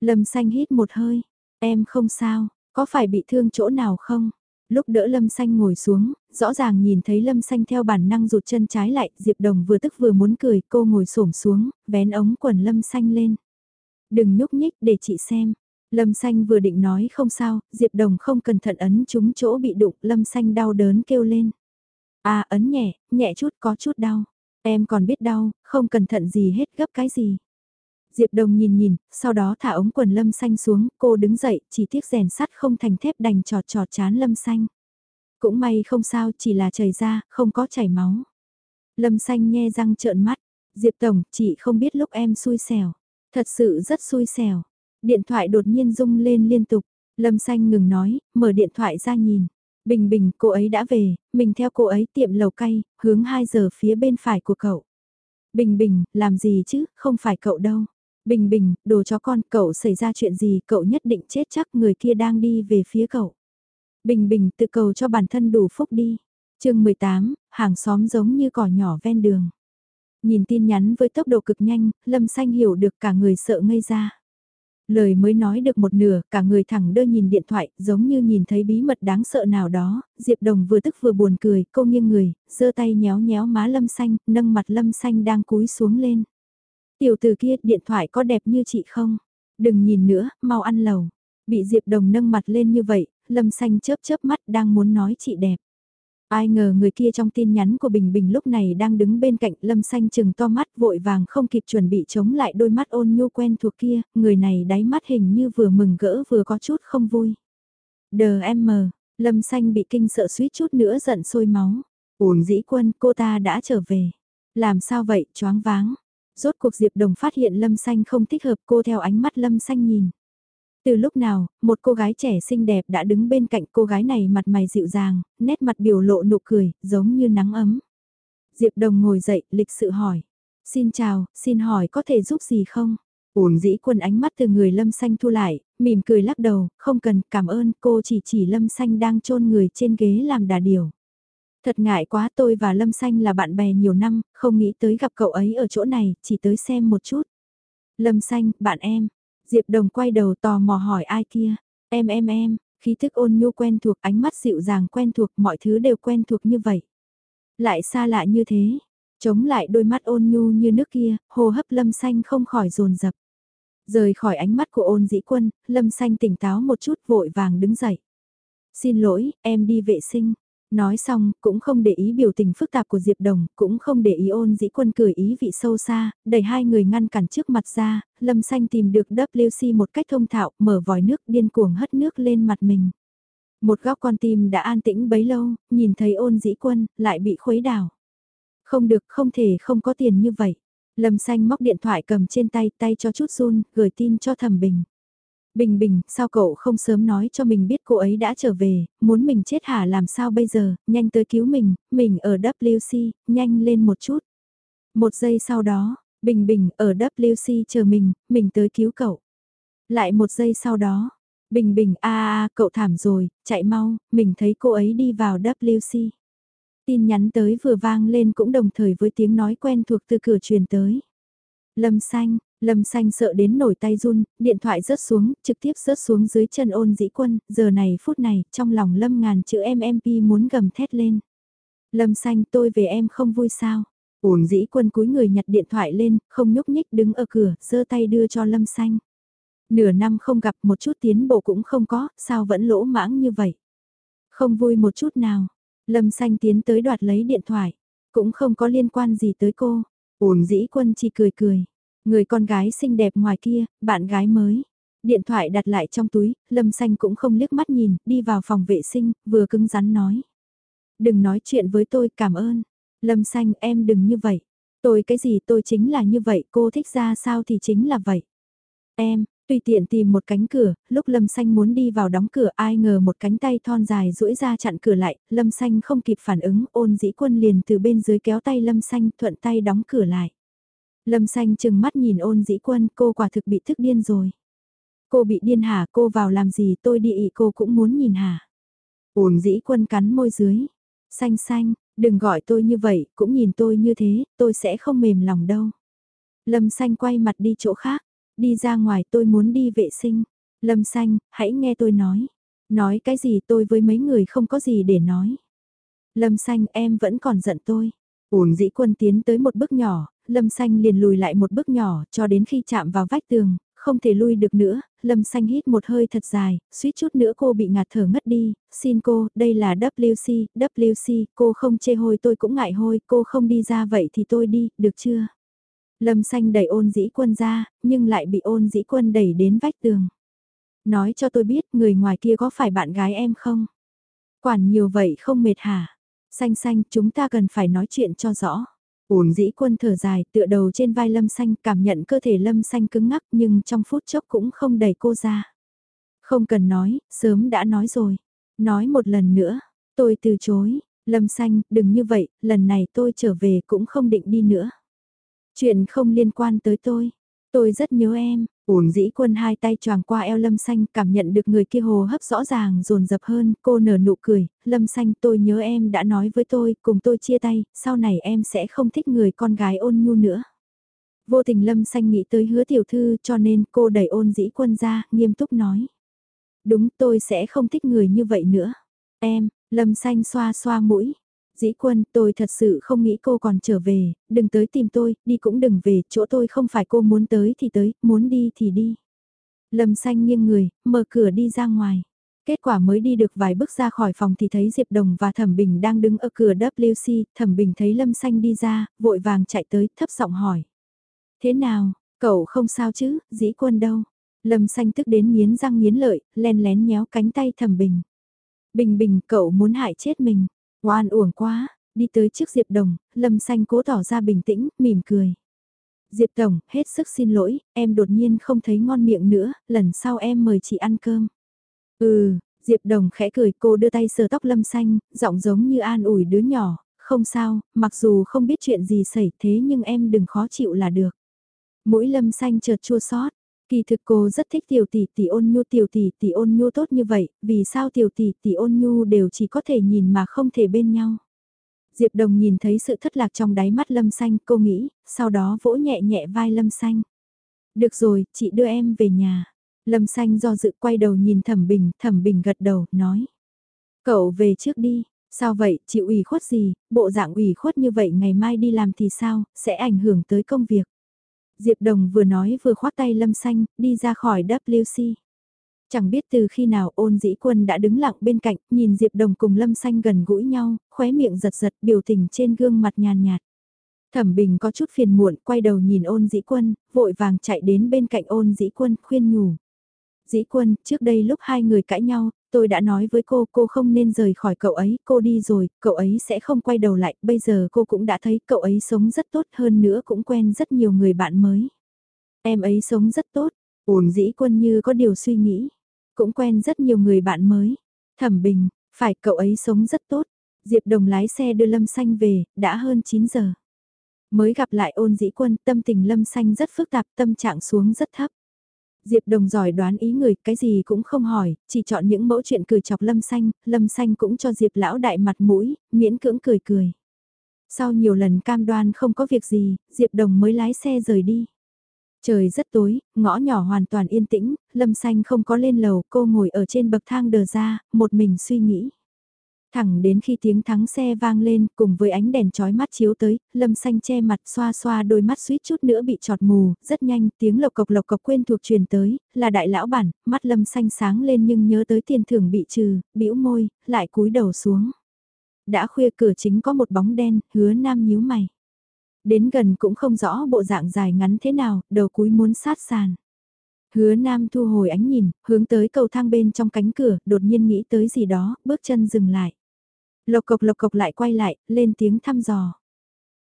Lâm xanh hít một hơi, em không sao, có phải bị thương chỗ nào không? Lúc đỡ Lâm Xanh ngồi xuống, rõ ràng nhìn thấy Lâm Xanh theo bản năng rụt chân trái lại, Diệp Đồng vừa tức vừa muốn cười, cô ngồi xổm xuống, vén ống quần Lâm Xanh lên. Đừng nhúc nhích để chị xem. Lâm Xanh vừa định nói không sao, Diệp Đồng không cẩn thận ấn trúng chỗ bị đụng, Lâm Xanh đau đớn kêu lên. À ấn nhẹ, nhẹ chút có chút đau. Em còn biết đau, không cẩn thận gì hết gấp cái gì. Diệp Đồng nhìn nhìn, sau đó thả ống quần Lâm Xanh xuống, cô đứng dậy, chỉ tiếc rèn sắt không thành thép đành trọt trọt chán Lâm Xanh. Cũng may không sao, chỉ là chảy ra, không có chảy máu. Lâm Xanh nghe răng trợn mắt, Diệp Tổng, chị không biết lúc em xui xẻo. Thật sự rất xui xẻo. Điện thoại đột nhiên rung lên liên tục, Lâm Xanh ngừng nói, mở điện thoại ra nhìn. Bình bình, cô ấy đã về, mình theo cô ấy tiệm lầu cay, hướng 2 giờ phía bên phải của cậu. Bình bình, làm gì chứ, không phải cậu đâu. Bình bình, đồ chó con, cậu xảy ra chuyện gì, cậu nhất định chết chắc người kia đang đi về phía cậu. Bình bình tự cầu cho bản thân đủ phúc đi. chương 18, hàng xóm giống như cỏ nhỏ ven đường. Nhìn tin nhắn với tốc độ cực nhanh, Lâm Xanh hiểu được cả người sợ ngây ra. Lời mới nói được một nửa, cả người thẳng đơ nhìn điện thoại, giống như nhìn thấy bí mật đáng sợ nào đó, Diệp Đồng vừa tức vừa buồn cười, cô nghiêng người, giơ tay nhéo nhéo má Lâm Xanh, nâng mặt Lâm Xanh đang cúi xuống lên. Tiểu từ kia, điện thoại có đẹp như chị không? Đừng nhìn nữa, mau ăn lầu. Bị Diệp Đồng nâng mặt lên như vậy, Lâm Xanh chớp chớp mắt đang muốn nói chị đẹp. Ai ngờ người kia trong tin nhắn của Bình Bình lúc này đang đứng bên cạnh Lâm Xanh chừng to mắt vội vàng không kịp chuẩn bị chống lại đôi mắt ôn nhu quen thuộc kia, người này đáy mắt hình như vừa mừng gỡ vừa có chút không vui. Đờ em mờ, Lâm Xanh bị kinh sợ suýt chút nữa giận sôi máu. Ổn dĩ quân cô ta đã trở về. Làm sao vậy, choáng váng. Rốt cuộc Diệp Đồng phát hiện Lâm Xanh không thích hợp cô theo ánh mắt Lâm Xanh nhìn. Từ lúc nào, một cô gái trẻ xinh đẹp đã đứng bên cạnh cô gái này mặt mày dịu dàng, nét mặt biểu lộ nụ cười, giống như nắng ấm. Diệp Đồng ngồi dậy, lịch sự hỏi. Xin chào, xin hỏi có thể giúp gì không? Ổn dĩ quân ánh mắt từ người Lâm Xanh thu lại, mỉm cười lắc đầu, không cần, cảm ơn, cô chỉ chỉ Lâm Xanh đang chôn người trên ghế làm đà điều. Thật ngại quá tôi và Lâm Xanh là bạn bè nhiều năm, không nghĩ tới gặp cậu ấy ở chỗ này, chỉ tới xem một chút. Lâm Xanh, bạn em. Diệp Đồng quay đầu tò mò hỏi ai kia. Em em em, khí thức ôn nhu quen thuộc, ánh mắt dịu dàng quen thuộc, mọi thứ đều quen thuộc như vậy. Lại xa lạ như thế, chống lại đôi mắt ôn nhu như nước kia, hồ hấp Lâm Xanh không khỏi rồn rập Rời khỏi ánh mắt của ôn dĩ quân, Lâm Xanh tỉnh táo một chút vội vàng đứng dậy. Xin lỗi, em đi vệ sinh. Nói xong, cũng không để ý biểu tình phức tạp của Diệp Đồng, cũng không để ý ôn dĩ quân cười ý vị sâu xa, đẩy hai người ngăn cản trước mặt ra, Lâm Xanh tìm được WC một cách thông thạo, mở vòi nước điên cuồng hất nước lên mặt mình. Một góc con tim đã an tĩnh bấy lâu, nhìn thấy ôn dĩ quân, lại bị khuấy đảo. Không được, không thể không có tiền như vậy. Lâm xanh móc điện thoại cầm trên tay, tay cho chút run, gửi tin cho thẩm bình. Bình bình, sao cậu không sớm nói cho mình biết cô ấy đã trở về, muốn mình chết hả làm sao bây giờ, nhanh tới cứu mình, mình ở WC, nhanh lên một chút. Một giây sau đó, bình bình ở WC chờ mình, mình tới cứu cậu. Lại một giây sau đó, bình bình a a cậu thảm rồi, chạy mau, mình thấy cô ấy đi vào WC. Tin nhắn tới vừa vang lên cũng đồng thời với tiếng nói quen thuộc từ cửa truyền tới. Lâm xanh, Lâm xanh sợ đến nổi tay run, điện thoại rớt xuống, trực tiếp rớt xuống dưới chân ôn dĩ quân, giờ này phút này, trong lòng Lâm ngàn chữ MMP muốn gầm thét lên. Lâm xanh tôi về em không vui sao? Ôn dĩ quân cúi người nhặt điện thoại lên, không nhúc nhích đứng ở cửa, giơ tay đưa cho Lâm xanh. Nửa năm không gặp một chút tiến bộ cũng không có, sao vẫn lỗ mãng như vậy? Không vui một chút nào, Lâm xanh tiến tới đoạt lấy điện thoại. Cũng không có liên quan gì tới cô. Ôn dĩ quân chỉ cười cười. Người con gái xinh đẹp ngoài kia, bạn gái mới. Điện thoại đặt lại trong túi, Lâm xanh cũng không liếc mắt nhìn, đi vào phòng vệ sinh, vừa cứng rắn nói. Đừng nói chuyện với tôi, cảm ơn. Lâm xanh em đừng như vậy. Tôi cái gì tôi chính là như vậy, cô thích ra sao thì chính là vậy. Em, Tùy tiện tìm một cánh cửa, lúc Lâm Xanh muốn đi vào đóng cửa ai ngờ một cánh tay thon dài duỗi ra chặn cửa lại, Lâm Xanh không kịp phản ứng, ôn dĩ quân liền từ bên dưới kéo tay Lâm Xanh thuận tay đóng cửa lại. Lâm Xanh chừng mắt nhìn ôn dĩ quân, cô quả thực bị thức điên rồi. Cô bị điên hả, cô vào làm gì tôi đi ị cô cũng muốn nhìn hả. Ôn dĩ quân cắn môi dưới. Xanh xanh, đừng gọi tôi như vậy, cũng nhìn tôi như thế, tôi sẽ không mềm lòng đâu. Lâm Xanh quay mặt đi chỗ khác. Đi ra ngoài tôi muốn đi vệ sinh. Lâm xanh, hãy nghe tôi nói. Nói cái gì tôi với mấy người không có gì để nói. Lâm xanh em vẫn còn giận tôi. Ổn dĩ quân tiến tới một bước nhỏ, lâm xanh liền lùi lại một bước nhỏ cho đến khi chạm vào vách tường, không thể lui được nữa, lâm xanh hít một hơi thật dài, suýt chút nữa cô bị ngạt thở ngất đi, xin cô, đây là WC, WC, cô không chê hôi tôi cũng ngại hôi, cô không đi ra vậy thì tôi đi, được chưa? Lâm xanh đẩy ôn dĩ quân ra, nhưng lại bị ôn dĩ quân đẩy đến vách tường. Nói cho tôi biết người ngoài kia có phải bạn gái em không? Quản nhiều vậy không mệt hả? Xanh xanh chúng ta cần phải nói chuyện cho rõ. Ôn dĩ quân thở dài tựa đầu trên vai lâm xanh cảm nhận cơ thể lâm xanh cứng ngắc nhưng trong phút chốc cũng không đẩy cô ra. Không cần nói, sớm đã nói rồi. Nói một lần nữa, tôi từ chối, lâm xanh đừng như vậy, lần này tôi trở về cũng không định đi nữa. Chuyện không liên quan tới tôi. Tôi rất nhớ em. Ổn dĩ quân hai tay choàng qua eo lâm xanh cảm nhận được người kia hồ hấp rõ ràng rồn rập hơn. Cô nở nụ cười. Lâm xanh tôi nhớ em đã nói với tôi cùng tôi chia tay. Sau này em sẽ không thích người con gái ôn nhu nữa. Vô tình lâm xanh nghĩ tới hứa tiểu thư cho nên cô đẩy ôn dĩ quân ra nghiêm túc nói. Đúng tôi sẽ không thích người như vậy nữa. Em, lâm xanh xoa xoa mũi. Dĩ quân, tôi thật sự không nghĩ cô còn trở về, đừng tới tìm tôi, đi cũng đừng về, chỗ tôi không phải cô muốn tới thì tới, muốn đi thì đi. Lâm xanh nghiêng người, mở cửa đi ra ngoài. Kết quả mới đi được vài bước ra khỏi phòng thì thấy Diệp Đồng và Thẩm Bình đang đứng ở cửa WC, Thẩm Bình thấy Lâm Xanh đi ra, vội vàng chạy tới, thấp giọng hỏi. Thế nào, cậu không sao chứ, dĩ quân đâu? Lâm Xanh tức đến miến răng miến lợi, len lén nhéo cánh tay Thẩm Bình. Bình Bình, cậu muốn hại chết mình. Oan uổng quá, đi tới trước Diệp Đồng, Lâm Xanh cố tỏ ra bình tĩnh, mỉm cười. Diệp Tổng, hết sức xin lỗi, em đột nhiên không thấy ngon miệng nữa, lần sau em mời chị ăn cơm. Ừ, Diệp Đồng khẽ cười cô đưa tay sờ tóc lâm xanh, giọng giống như an ủi đứa nhỏ, không sao, mặc dù không biết chuyện gì xảy thế nhưng em đừng khó chịu là được. Mũi lâm xanh chợt chua xót Kỳ thực cô rất thích tiểu tỷ tỷ ôn nhu tiểu tỷ tỷ ôn nhu tốt như vậy, vì sao tiểu tỷ tỷ ôn nhu đều chỉ có thể nhìn mà không thể bên nhau. Diệp Đồng nhìn thấy sự thất lạc trong đáy mắt Lâm Xanh, cô nghĩ, sau đó vỗ nhẹ nhẹ vai Lâm Xanh. Được rồi, chị đưa em về nhà. Lâm Xanh do dự quay đầu nhìn Thẩm Bình, Thẩm Bình gật đầu, nói. Cậu về trước đi, sao vậy, chịu ủy khuất gì, bộ dạng ủy khuất như vậy ngày mai đi làm thì sao, sẽ ảnh hưởng tới công việc. Diệp Đồng vừa nói vừa khoác tay Lâm Xanh, đi ra khỏi WC. Chẳng biết từ khi nào ôn dĩ quân đã đứng lặng bên cạnh, nhìn Diệp Đồng cùng Lâm Xanh gần gũi nhau, khóe miệng giật giật biểu tình trên gương mặt nhàn nhạt. Thẩm Bình có chút phiền muộn, quay đầu nhìn ôn dĩ quân, vội vàng chạy đến bên cạnh ôn dĩ quân, khuyên nhủ. Dĩ quân, trước đây lúc hai người cãi nhau, tôi đã nói với cô, cô không nên rời khỏi cậu ấy, cô đi rồi, cậu ấy sẽ không quay đầu lại, bây giờ cô cũng đã thấy cậu ấy sống rất tốt hơn nữa cũng quen rất nhiều người bạn mới. Em ấy sống rất tốt, ổn dĩ quân như có điều suy nghĩ, cũng quen rất nhiều người bạn mới. Thẩm Bình, phải cậu ấy sống rất tốt, Diệp Đồng lái xe đưa Lâm Xanh về, đã hơn 9 giờ. Mới gặp lại ôn dĩ quân, tâm tình Lâm Xanh rất phức tạp, tâm trạng xuống rất thấp. Diệp Đồng giỏi đoán ý người, cái gì cũng không hỏi, chỉ chọn những mẫu chuyện cười chọc Lâm Xanh, Lâm Xanh cũng cho Diệp lão đại mặt mũi, miễn cưỡng cười cười. Sau nhiều lần cam đoan không có việc gì, Diệp Đồng mới lái xe rời đi. Trời rất tối, ngõ nhỏ hoàn toàn yên tĩnh, Lâm Xanh không có lên lầu, cô ngồi ở trên bậc thang đờ ra, một mình suy nghĩ. Thẳng đến khi tiếng thắng xe vang lên cùng với ánh đèn chói mắt chiếu tới, lâm xanh che mặt xoa xoa đôi mắt suýt chút nữa bị trọt mù, rất nhanh tiếng lộc cộc lộc cộc quên thuộc truyền tới, là đại lão bản, mắt lâm xanh sáng lên nhưng nhớ tới tiền thưởng bị trừ, bĩu môi, lại cúi đầu xuống. Đã khuya cửa chính có một bóng đen, hứa nam nhíu mày. Đến gần cũng không rõ bộ dạng dài ngắn thế nào, đầu cúi muốn sát sàn. Hứa Nam thu hồi ánh nhìn, hướng tới cầu thang bên trong cánh cửa, đột nhiên nghĩ tới gì đó, bước chân dừng lại. Lộc cộc lộc cộc lại quay lại, lên tiếng thăm dò.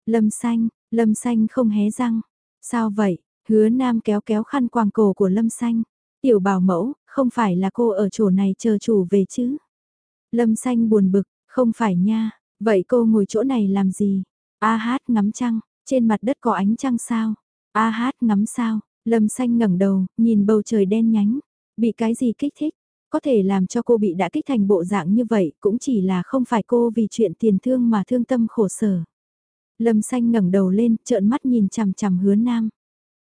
Lâm xanh, lâm xanh không hé răng. Sao vậy? Hứa nam kéo kéo khăn quàng cổ của lâm xanh. Tiểu bảo mẫu, không phải là cô ở chỗ này chờ chủ về chứ? Lâm xanh buồn bực, không phải nha. Vậy cô ngồi chỗ này làm gì? A hát ngắm trăng, trên mặt đất có ánh trăng sao? A hát ngắm sao? Lâm xanh ngẩng đầu, nhìn bầu trời đen nhánh. Bị cái gì kích thích? Có thể làm cho cô bị đã kích thành bộ dạng như vậy cũng chỉ là không phải cô vì chuyện tiền thương mà thương tâm khổ sở. Lâm xanh ngẩng đầu lên, trợn mắt nhìn chằm chằm hứa nam.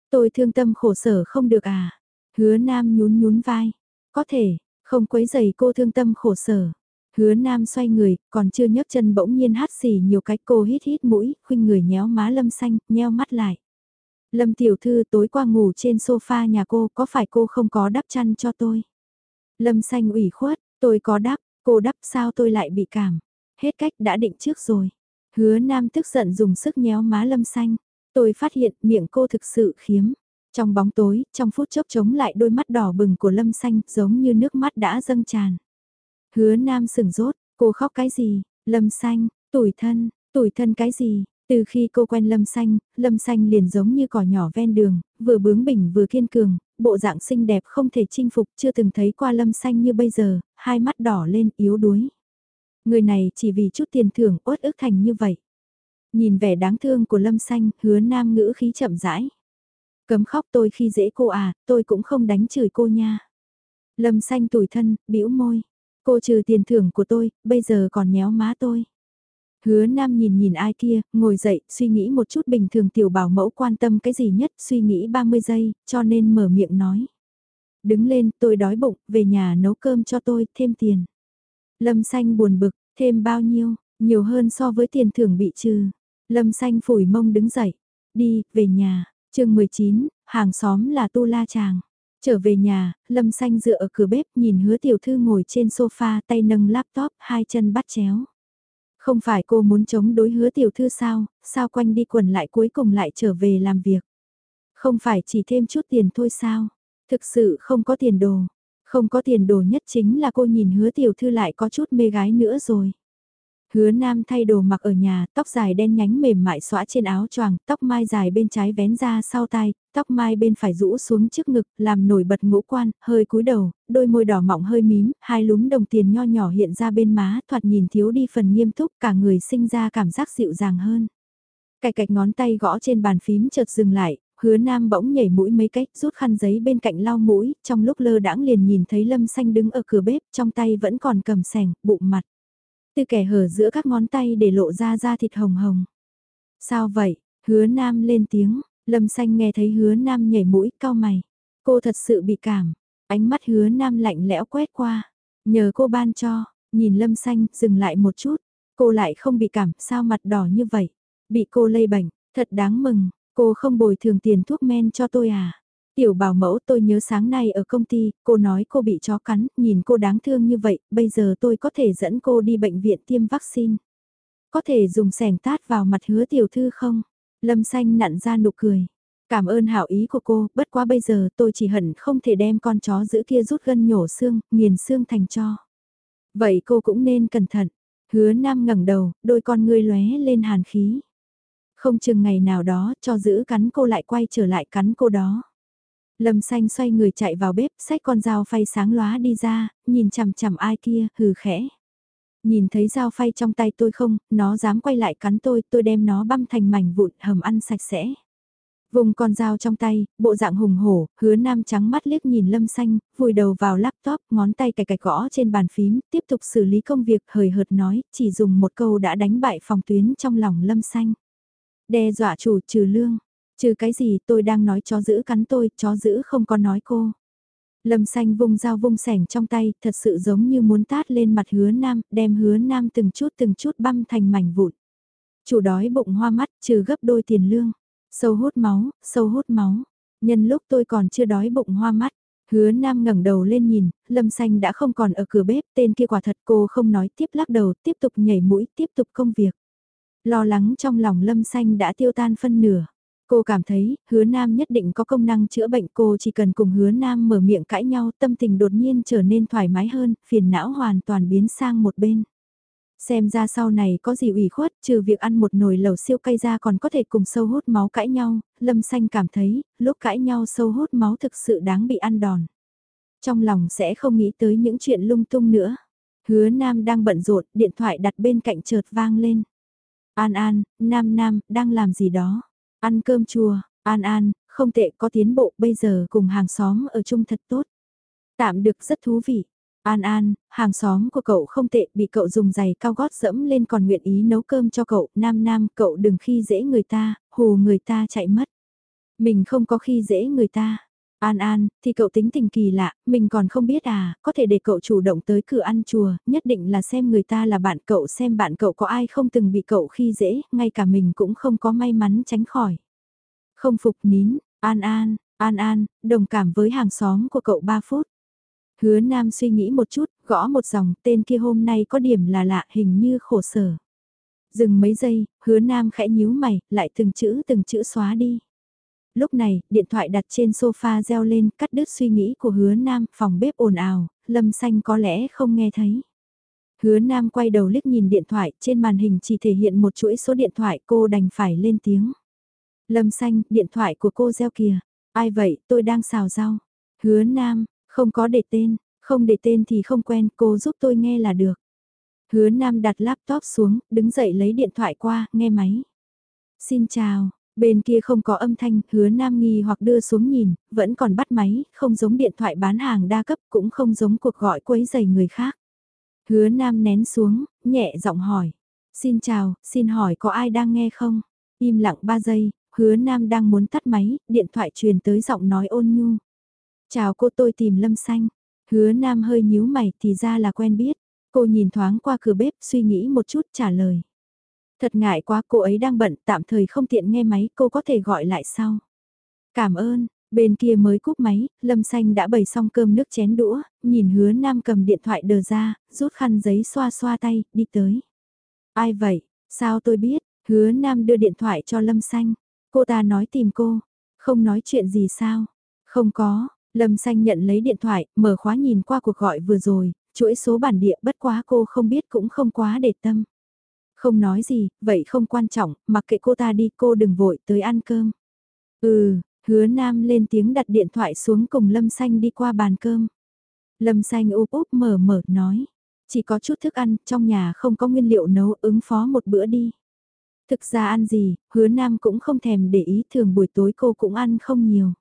Tôi thương tâm khổ sở không được à? Hứa nam nhún nhún vai. Có thể, không quấy giày cô thương tâm khổ sở. Hứa nam xoay người, còn chưa nhấc chân bỗng nhiên hát xì nhiều cái cô hít hít mũi, khuynh người nhéo má lâm xanh, nheo mắt lại. Lâm tiểu thư tối qua ngủ trên sofa nhà cô, có phải cô không có đắp chăn cho tôi? Lâm xanh ủy khuất, tôi có đắp, cô đắp sao tôi lại bị cảm. Hết cách đã định trước rồi. Hứa nam tức giận dùng sức nhéo má lâm xanh. Tôi phát hiện miệng cô thực sự khiếm. Trong bóng tối, trong phút chốc chống lại đôi mắt đỏ bừng của lâm xanh giống như nước mắt đã dâng tràn. Hứa nam sừng rốt, cô khóc cái gì, lâm xanh, tủi thân, tủi thân cái gì, từ khi cô quen Lâm Xanh, Lâm Xanh liền giống như cỏ nhỏ ven đường, vừa bướng bỉnh vừa kiên cường, bộ dạng xinh đẹp không thể chinh phục chưa từng thấy qua Lâm Xanh như bây giờ, hai mắt đỏ lên yếu đuối. Người này chỉ vì chút tiền thưởng uất ức thành như vậy. Nhìn vẻ đáng thương của Lâm Xanh, hứa nam ngữ khí chậm rãi. Cấm khóc tôi khi dễ cô à, tôi cũng không đánh chửi cô nha. Lâm Xanh tủi thân, bĩu môi. Cô trừ tiền thưởng của tôi, bây giờ còn nhéo má tôi. Hứa Nam nhìn nhìn ai kia, ngồi dậy, suy nghĩ một chút bình thường tiểu bảo mẫu quan tâm cái gì nhất, suy nghĩ 30 giây, cho nên mở miệng nói. Đứng lên, tôi đói bụng, về nhà nấu cơm cho tôi, thêm tiền. Lâm Xanh buồn bực, thêm bao nhiêu, nhiều hơn so với tiền thưởng bị trừ. Lâm Xanh phủi mông đứng dậy, đi, về nhà, chương 19, hàng xóm là Tu La Tràng. Trở về nhà, Lâm Xanh dựa ở cửa bếp nhìn hứa tiểu thư ngồi trên sofa tay nâng laptop, hai chân bắt chéo. Không phải cô muốn chống đối hứa tiểu thư sao, sao quanh đi quẩn lại cuối cùng lại trở về làm việc. Không phải chỉ thêm chút tiền thôi sao, thực sự không có tiền đồ. Không có tiền đồ nhất chính là cô nhìn hứa tiểu thư lại có chút mê gái nữa rồi. Hứa Nam thay đồ mặc ở nhà, tóc dài đen nhánh mềm mại xõa trên áo choàng, tóc mai dài bên trái vén ra sau tai, tóc mai bên phải rũ xuống trước ngực, làm nổi bật ngũ quan, hơi cúi đầu, đôi môi đỏ mọng hơi mím, hai lúm đồng tiền nho nhỏ hiện ra bên má, thoạt nhìn thiếu đi phần nghiêm túc, cả người sinh ra cảm giác dịu dàng hơn. Cạch cạch ngón tay gõ trên bàn phím chợt dừng lại, hứa nam bỗng nhảy mũi mấy cách rút khăn giấy bên cạnh lau mũi, trong lúc lơ đãng liền nhìn thấy lâm xanh đứng ở cửa bếp, trong tay vẫn còn cầm sẻng, bụng mặt. Từ kẻ hở giữa các ngón tay để lộ ra da thịt hồng hồng. Sao vậy? Hứa nam lên tiếng, lâm xanh nghe thấy hứa nam nhảy mũi cao mày. Cô thật sự bị cảm, ánh mắt hứa nam lạnh lẽo quét qua. Nhờ cô ban cho, nhìn lâm xanh dừng lại một chút. Cô lại không bị cảm, sao mặt đỏ như vậy? Bị cô lây bệnh, thật đáng mừng, cô không bồi thường tiền thuốc men cho tôi à? Tiểu bảo mẫu tôi nhớ sáng nay ở công ty, cô nói cô bị chó cắn, nhìn cô đáng thương như vậy, bây giờ tôi có thể dẫn cô đi bệnh viện tiêm vaccine. Có thể dùng sẻng tát vào mặt hứa tiểu thư không? Lâm xanh nặn ra nụ cười. Cảm ơn hảo ý của cô, bất quá bây giờ tôi chỉ hận không thể đem con chó giữ kia rút gân nhổ xương, nghiền xương thành cho. Vậy cô cũng nên cẩn thận. Hứa nam ngẩng đầu, đôi con ngươi lóe lên hàn khí. Không chừng ngày nào đó cho giữ cắn cô lại quay trở lại cắn cô đó. Lâm xanh xoay người chạy vào bếp, xách con dao phay sáng lóa đi ra, nhìn chằm chằm ai kia, hừ khẽ. Nhìn thấy dao phay trong tay tôi không, nó dám quay lại cắn tôi, tôi đem nó băm thành mảnh vụn hầm ăn sạch sẽ. Vùng con dao trong tay, bộ dạng hùng hổ, hứa nam trắng mắt liếc nhìn lâm xanh, vùi đầu vào laptop, ngón tay cạch cạch gõ trên bàn phím, tiếp tục xử lý công việc hời hợt nói, chỉ dùng một câu đã đánh bại phòng tuyến trong lòng lâm xanh. Đe dọa chủ trừ lương, trừ cái gì tôi đang nói chó giữ cắn tôi, chó giữ không có nói cô. Lâm xanh vung dao vung sẻng trong tay, thật sự giống như muốn tát lên mặt hứa nam, đem hứa nam từng chút từng chút băm thành mảnh vụn. Chủ đói bụng hoa mắt, trừ gấp đôi tiền lương. Sâu hút máu, sâu hút máu. Nhân lúc tôi còn chưa đói bụng hoa mắt, hứa nam ngẩng đầu lên nhìn, lâm xanh đã không còn ở cửa bếp, tên kia quả thật cô không nói tiếp lắc đầu, tiếp tục nhảy mũi, tiếp tục công việc. Lo lắng trong lòng lâm xanh đã tiêu tan phân nửa. Cô cảm thấy, hứa nam nhất định có công năng chữa bệnh cô chỉ cần cùng hứa nam mở miệng cãi nhau tâm tình đột nhiên trở nên thoải mái hơn, phiền não hoàn toàn biến sang một bên. Xem ra sau này có gì ủy khuất, trừ việc ăn một nồi lẩu siêu cay ra còn có thể cùng sâu hút máu cãi nhau, Lâm Xanh cảm thấy, lúc cãi nhau sâu hút máu thực sự đáng bị ăn đòn. Trong lòng sẽ không nghĩ tới những chuyện lung tung nữa. Hứa Nam đang bận rộn, điện thoại đặt bên cạnh chợt vang lên. An An, Nam Nam, đang làm gì đó? Ăn cơm chùa, An An, không tệ có tiến bộ bây giờ cùng hàng xóm ở chung thật tốt. Tạm được rất thú vị. An An, hàng xóm của cậu không tệ, bị cậu dùng giày cao gót dẫm lên còn nguyện ý nấu cơm cho cậu, nam nam, cậu đừng khi dễ người ta, hù người ta chạy mất. Mình không có khi dễ người ta. An An, thì cậu tính tình kỳ lạ, mình còn không biết à, có thể để cậu chủ động tới cửa ăn chùa, nhất định là xem người ta là bạn cậu xem bạn cậu có ai không từng bị cậu khi dễ, ngay cả mình cũng không có may mắn tránh khỏi. Không phục nín, An An, An An, đồng cảm với hàng xóm của cậu 3 phút. Hứa Nam suy nghĩ một chút, gõ một dòng, tên kia hôm nay có điểm là lạ hình như khổ sở. Dừng mấy giây, hứa Nam khẽ nhíu mày, lại từng chữ từng chữ xóa đi. Lúc này, điện thoại đặt trên sofa reo lên, cắt đứt suy nghĩ của hứa Nam, phòng bếp ồn ào, lâm xanh có lẽ không nghe thấy. Hứa Nam quay đầu liếc nhìn điện thoại, trên màn hình chỉ thể hiện một chuỗi số điện thoại cô đành phải lên tiếng. Lâm xanh, điện thoại của cô reo kìa. Ai vậy, tôi đang xào rau. Hứa Nam, không có để tên, không để tên thì không quen, cô giúp tôi nghe là được. Hứa Nam đặt laptop xuống, đứng dậy lấy điện thoại qua, nghe máy. Xin chào, bên kia không có âm thanh, hứa Nam nghi hoặc đưa xuống nhìn, vẫn còn bắt máy, không giống điện thoại bán hàng đa cấp, cũng không giống cuộc gọi quấy giày người khác. Hứa Nam nén xuống, nhẹ giọng hỏi. Xin chào, xin hỏi có ai đang nghe không? Im lặng 3 giây, hứa Nam đang muốn tắt máy, điện thoại truyền tới giọng nói ôn nhu. Chào cô tôi tìm Lâm Xanh. Hứa Nam hơi nhíu mày thì ra là quen biết. Cô nhìn thoáng qua cửa bếp suy nghĩ một chút trả lời. Thật ngại quá cô ấy đang bận tạm thời không tiện nghe máy cô có thể gọi lại sau. Cảm ơn, bên kia mới cúp máy, Lâm Xanh đã bày xong cơm nước chén đũa, nhìn hứa Nam cầm điện thoại đờ ra, rút khăn giấy xoa xoa tay, đi tới. Ai vậy, sao tôi biết, hứa Nam đưa điện thoại cho Lâm Xanh. Cô ta nói tìm cô, không nói chuyện gì sao? Không có, Lâm Xanh nhận lấy điện thoại, mở khóa nhìn qua cuộc gọi vừa rồi, chuỗi số bản địa bất quá cô không biết cũng không quá để tâm. Không nói gì, vậy không quan trọng, mặc kệ cô ta đi cô đừng vội tới ăn cơm. Ừ, hứa nam lên tiếng đặt điện thoại xuống cùng Lâm Xanh đi qua bàn cơm. Lâm Xanh úp úp mở mở nói, chỉ có chút thức ăn, trong nhà không có nguyên liệu nấu ứng phó một bữa đi. Thực ra ăn gì, hứa nam cũng không thèm để ý thường buổi tối cô cũng ăn không nhiều.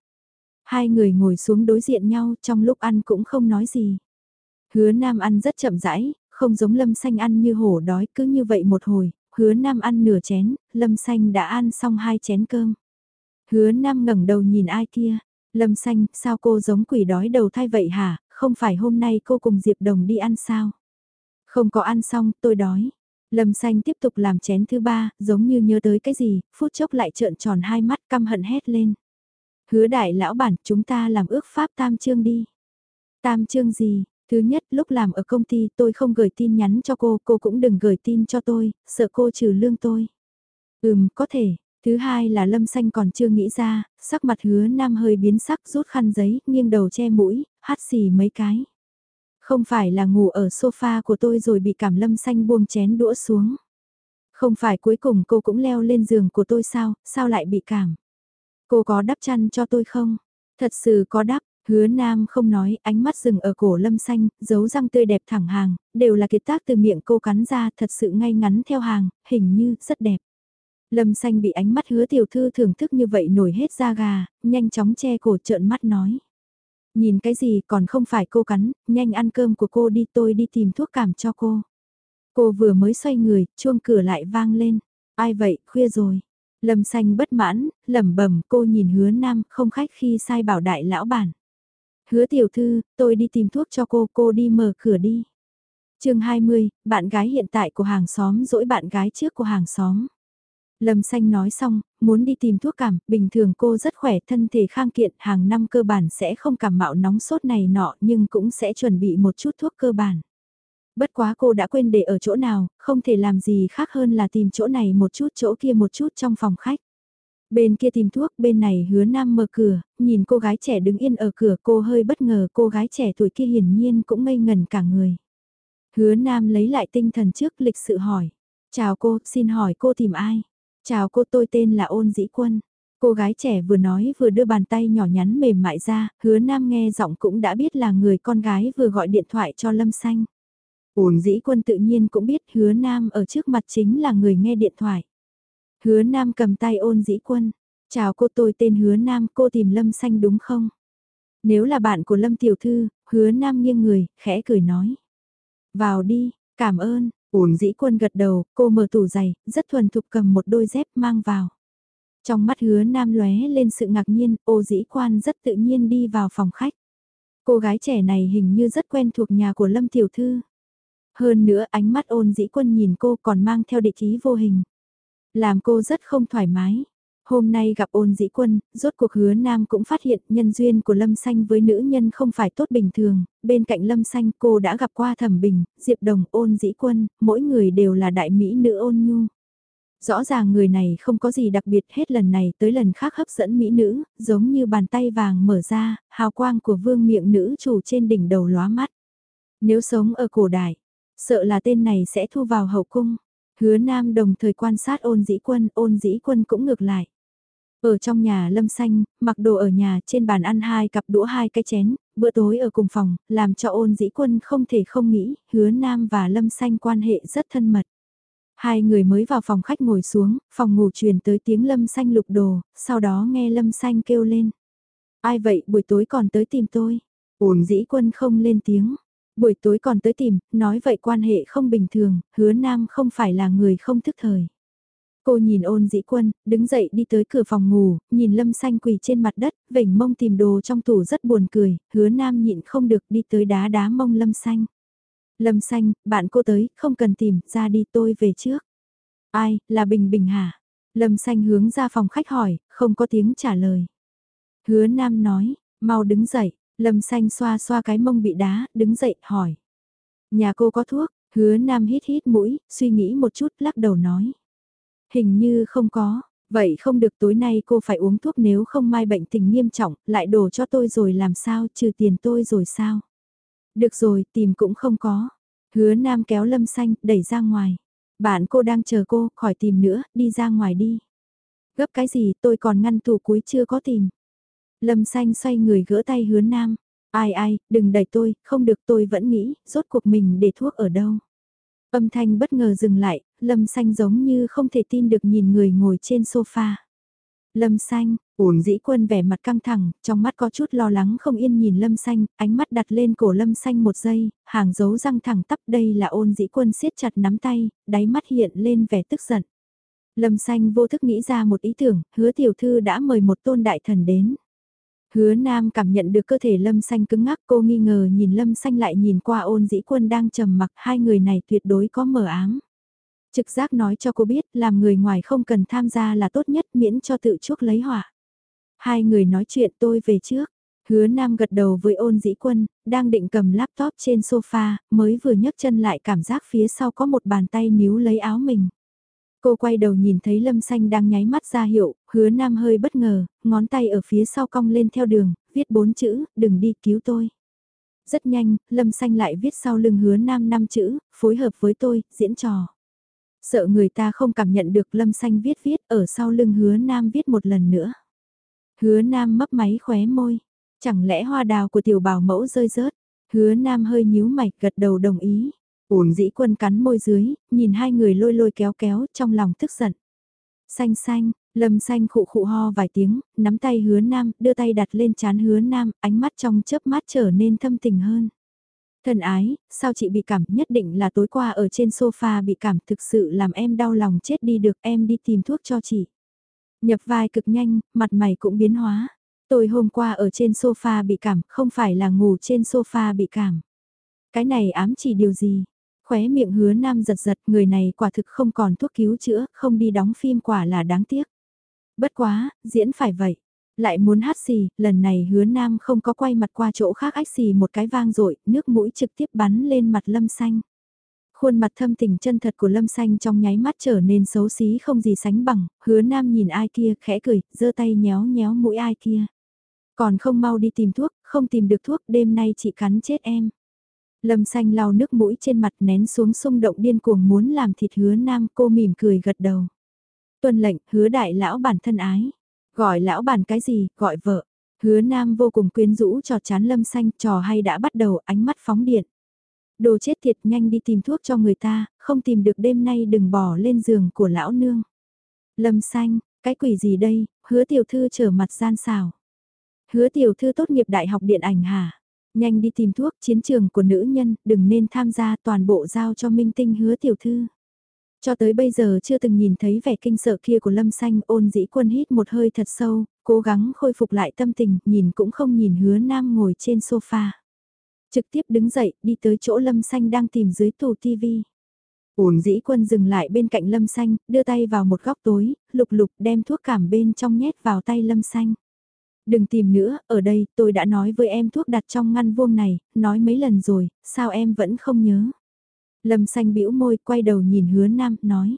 Hai người ngồi xuống đối diện nhau trong lúc ăn cũng không nói gì. Hứa nam ăn rất chậm rãi, không giống lâm xanh ăn như hổ đói cứ như vậy một hồi, hứa nam ăn nửa chén, lâm xanh đã ăn xong hai chén cơm. Hứa nam ngẩng đầu nhìn ai kia, lâm xanh, sao cô giống quỷ đói đầu thai vậy hả, không phải hôm nay cô cùng Diệp Đồng đi ăn sao? Không có ăn xong, tôi đói. Lâm xanh tiếp tục làm chén thứ ba, giống như nhớ tới cái gì, phút chốc lại trợn tròn hai mắt căm hận hét lên. Hứa đại lão bản, chúng ta làm ước pháp tam chương đi. Tam chương gì? Thứ nhất, lúc làm ở công ty tôi không gửi tin nhắn cho cô, cô cũng đừng gửi tin cho tôi, sợ cô trừ lương tôi. Ừm, có thể. Thứ hai là lâm xanh còn chưa nghĩ ra, sắc mặt hứa nam hơi biến sắc rút khăn giấy, nghiêng đầu che mũi, hát xì mấy cái. Không phải là ngủ ở sofa của tôi rồi bị cảm lâm xanh buông chén đũa xuống. Không phải cuối cùng cô cũng leo lên giường của tôi sao, sao lại bị cảm. Cô có đắp chăn cho tôi không? Thật sự có đắp, hứa nam không nói, ánh mắt dừng ở cổ lâm xanh, dấu răng tươi đẹp thẳng hàng, đều là kiệt tác từ miệng cô cắn ra thật sự ngay ngắn theo hàng, hình như rất đẹp. Lâm xanh bị ánh mắt hứa tiểu thư thưởng thức như vậy nổi hết da gà, nhanh chóng che cổ trợn mắt nói. Nhìn cái gì còn không phải cô cắn, nhanh ăn cơm của cô đi tôi đi tìm thuốc cảm cho cô. Cô vừa mới xoay người, chuông cửa lại vang lên. Ai vậy, khuya rồi. Lâm xanh bất mãn, lẩm bẩm cô nhìn hứa nam, không khách khi sai bảo đại lão bản. Hứa tiểu thư, tôi đi tìm thuốc cho cô, cô đi mở cửa đi. chương 20, bạn gái hiện tại của hàng xóm dỗi bạn gái trước của hàng xóm. Lâm Xanh nói xong, muốn đi tìm thuốc cảm, bình thường cô rất khỏe thân thể khang kiện, hàng năm cơ bản sẽ không cảm mạo nóng sốt này nọ nhưng cũng sẽ chuẩn bị một chút thuốc cơ bản. Bất quá cô đã quên để ở chỗ nào, không thể làm gì khác hơn là tìm chỗ này một chút chỗ kia một chút trong phòng khách. Bên kia tìm thuốc, bên này hứa nam mở cửa, nhìn cô gái trẻ đứng yên ở cửa cô hơi bất ngờ cô gái trẻ tuổi kia hiển nhiên cũng ngây ngần cả người. Hứa nam lấy lại tinh thần trước lịch sự hỏi. Chào cô, xin hỏi cô tìm ai? Chào cô tôi tên là Ôn Dĩ Quân. Cô gái trẻ vừa nói vừa đưa bàn tay nhỏ nhắn mềm mại ra, hứa nam nghe giọng cũng đã biết là người con gái vừa gọi điện thoại cho Lâm Xanh. Ôn dĩ quân tự nhiên cũng biết hứa nam ở trước mặt chính là người nghe điện thoại. Hứa nam cầm tay ôn dĩ quân. Chào cô tôi tên hứa nam cô tìm Lâm Xanh đúng không? Nếu là bạn của Lâm Tiểu Thư, hứa nam nghiêng người, khẽ cười nói. Vào đi, cảm ơn, Ổn dĩ quân gật đầu, cô mở tủ giày, rất thuần thục cầm một đôi dép mang vào. Trong mắt hứa nam lóe lên sự ngạc nhiên, ô dĩ quan rất tự nhiên đi vào phòng khách. Cô gái trẻ này hình như rất quen thuộc nhà của Lâm Tiểu Thư. Hơn nữa ánh mắt ôn dĩ quân nhìn cô còn mang theo địa chí vô hình. Làm cô rất không thoải mái. Hôm nay gặp ôn dĩ quân, rốt cuộc hứa nam cũng phát hiện nhân duyên của Lâm Xanh với nữ nhân không phải tốt bình thường, bên cạnh Lâm Xanh cô đã gặp qua thẩm bình, diệp đồng ôn dĩ quân, mỗi người đều là đại mỹ nữ ôn nhu. Rõ ràng người này không có gì đặc biệt hết lần này tới lần khác hấp dẫn mỹ nữ, giống như bàn tay vàng mở ra, hào quang của vương miệng nữ chủ trên đỉnh đầu lóa mắt. Nếu sống ở cổ đại, sợ là tên này sẽ thu vào hậu cung. Hứa Nam đồng thời quan sát ôn dĩ quân, ôn dĩ quân cũng ngược lại. Ở trong nhà lâm xanh, mặc đồ ở nhà trên bàn ăn hai cặp đũa hai cái chén, bữa tối ở cùng phòng, làm cho ôn dĩ quân không thể không nghĩ, hứa nam và lâm xanh quan hệ rất thân mật. Hai người mới vào phòng khách ngồi xuống, phòng ngủ truyền tới tiếng lâm xanh lục đồ, sau đó nghe lâm xanh kêu lên. Ai vậy buổi tối còn tới tìm tôi? Ôn dĩ quân không lên tiếng. Buổi tối còn tới tìm, nói vậy quan hệ không bình thường, hứa nam không phải là người không thức thời. Cô nhìn ôn dĩ quân, đứng dậy đi tới cửa phòng ngủ, nhìn lâm xanh quỳ trên mặt đất, vểnh mông tìm đồ trong tủ rất buồn cười, hứa nam nhịn không được đi tới đá đá mông lâm xanh. Lâm xanh, bạn cô tới, không cần tìm, ra đi tôi về trước. Ai, là Bình Bình hả? Lâm xanh hướng ra phòng khách hỏi, không có tiếng trả lời. Hứa nam nói, mau đứng dậy, lâm xanh xoa xoa cái mông bị đá, đứng dậy, hỏi. Nhà cô có thuốc, hứa nam hít hít mũi, suy nghĩ một chút, lắc đầu nói. Hình như không có, vậy không được tối nay cô phải uống thuốc nếu không mai bệnh tình nghiêm trọng, lại đổ cho tôi rồi làm sao, trừ tiền tôi rồi sao? Được rồi, tìm cũng không có. Hứa Nam kéo Lâm Xanh, đẩy ra ngoài. Bạn cô đang chờ cô, khỏi tìm nữa, đi ra ngoài đi. Gấp cái gì, tôi còn ngăn tủ cuối chưa có tìm. Lâm xanh xoay người gỡ tay hứa nam. Ai ai, đừng đẩy tôi, không được tôi vẫn nghĩ, rốt cuộc mình để thuốc ở đâu. Âm thanh bất ngờ dừng lại, lâm xanh giống như không thể tin được nhìn người ngồi trên sofa. Lâm xanh, ổn dĩ quân vẻ mặt căng thẳng, trong mắt có chút lo lắng không yên nhìn lâm xanh, ánh mắt đặt lên cổ lâm xanh một giây, hàng dấu răng thẳng tắp đây là ôn dĩ quân siết chặt nắm tay, đáy mắt hiện lên vẻ tức giận. Lâm xanh vô thức nghĩ ra một ý tưởng, hứa tiểu thư đã mời một tôn đại thần đến. Hứa Nam cảm nhận được cơ thể Lâm Xanh cứng ngắc cô nghi ngờ nhìn Lâm Xanh lại nhìn qua ôn dĩ quân đang trầm mặc hai người này tuyệt đối có mở ám. Trực giác nói cho cô biết làm người ngoài không cần tham gia là tốt nhất miễn cho tự chuốc lấy họa. Hai người nói chuyện tôi về trước. Hứa Nam gật đầu với ôn dĩ quân, đang định cầm laptop trên sofa, mới vừa nhấc chân lại cảm giác phía sau có một bàn tay níu lấy áo mình. Cô quay đầu nhìn thấy Lâm Xanh đang nháy mắt ra hiệu, hứa Nam hơi bất ngờ, ngón tay ở phía sau cong lên theo đường, viết bốn chữ, đừng đi cứu tôi. Rất nhanh, Lâm Xanh lại viết sau lưng hứa Nam năm chữ, phối hợp với tôi, diễn trò. Sợ người ta không cảm nhận được Lâm Xanh viết viết ở sau lưng hứa Nam viết một lần nữa. Hứa Nam mấp máy khóe môi. Chẳng lẽ hoa đào của tiểu bảo mẫu rơi rớt? Hứa Nam hơi nhíu mày gật đầu đồng ý. Ổn dĩ quân cắn môi dưới, nhìn hai người lôi lôi kéo kéo trong lòng tức giận. Xanh xanh, lâm xanh khụ khụ ho vài tiếng, nắm tay hứa nam, đưa tay đặt lên chán hứa nam, ánh mắt trong chớp mắt trở nên thâm tình hơn. thần ái, sao chị bị cảm nhất định là tối qua ở trên sofa bị cảm thực sự làm em đau lòng chết đi được em đi tìm thuốc cho chị. Nhập vai cực nhanh, mặt mày cũng biến hóa. Tôi hôm qua ở trên sofa bị cảm, không phải là ngủ trên sofa bị cảm. Cái này ám chỉ điều gì? Khóe miệng hứa nam giật giật, người này quả thực không còn thuốc cứu chữa, không đi đóng phim quả là đáng tiếc. Bất quá, diễn phải vậy. Lại muốn hát xì, lần này hứa nam không có quay mặt qua chỗ khác ách xì một cái vang rội, nước mũi trực tiếp bắn lên mặt lâm xanh. Khuôn mặt thâm tình chân thật của lâm xanh trong nháy mắt trở nên xấu xí không gì sánh bằng, hứa nam nhìn ai kia khẽ cười, giơ tay nhéo nhéo mũi ai kia. Còn không mau đi tìm thuốc, không tìm được thuốc đêm nay chị cắn chết em. Lâm xanh lau nước mũi trên mặt nén xuống xung động điên cuồng muốn làm thịt hứa nam cô mỉm cười gật đầu. Tuân lệnh hứa đại lão bản thân ái. Gọi lão bản cái gì, gọi vợ. Hứa nam vô cùng quyến rũ trò chán lâm xanh trò hay đã bắt đầu ánh mắt phóng điện. Đồ chết thiệt nhanh đi tìm thuốc cho người ta, không tìm được đêm nay đừng bỏ lên giường của lão nương. Lâm xanh, cái quỷ gì đây, hứa tiểu thư trở mặt gian xào. Hứa tiểu thư tốt nghiệp đại học điện ảnh hả? Nhanh đi tìm thuốc chiến trường của nữ nhân, đừng nên tham gia toàn bộ giao cho minh tinh hứa tiểu thư. Cho tới bây giờ chưa từng nhìn thấy vẻ kinh sợ kia của Lâm Xanh ôn dĩ quân hít một hơi thật sâu, cố gắng khôi phục lại tâm tình, nhìn cũng không nhìn hứa nam ngồi trên sofa. Trực tiếp đứng dậy, đi tới chỗ Lâm Xanh đang tìm dưới tủ tivi. Ôn dĩ quân dừng lại bên cạnh Lâm Xanh, đưa tay vào một góc tối, lục lục đem thuốc cảm bên trong nhét vào tay Lâm Xanh. Đừng tìm nữa, ở đây tôi đã nói với em thuốc đặt trong ngăn vuông này, nói mấy lần rồi, sao em vẫn không nhớ. Lâm xanh bĩu môi quay đầu nhìn hứa nam, nói.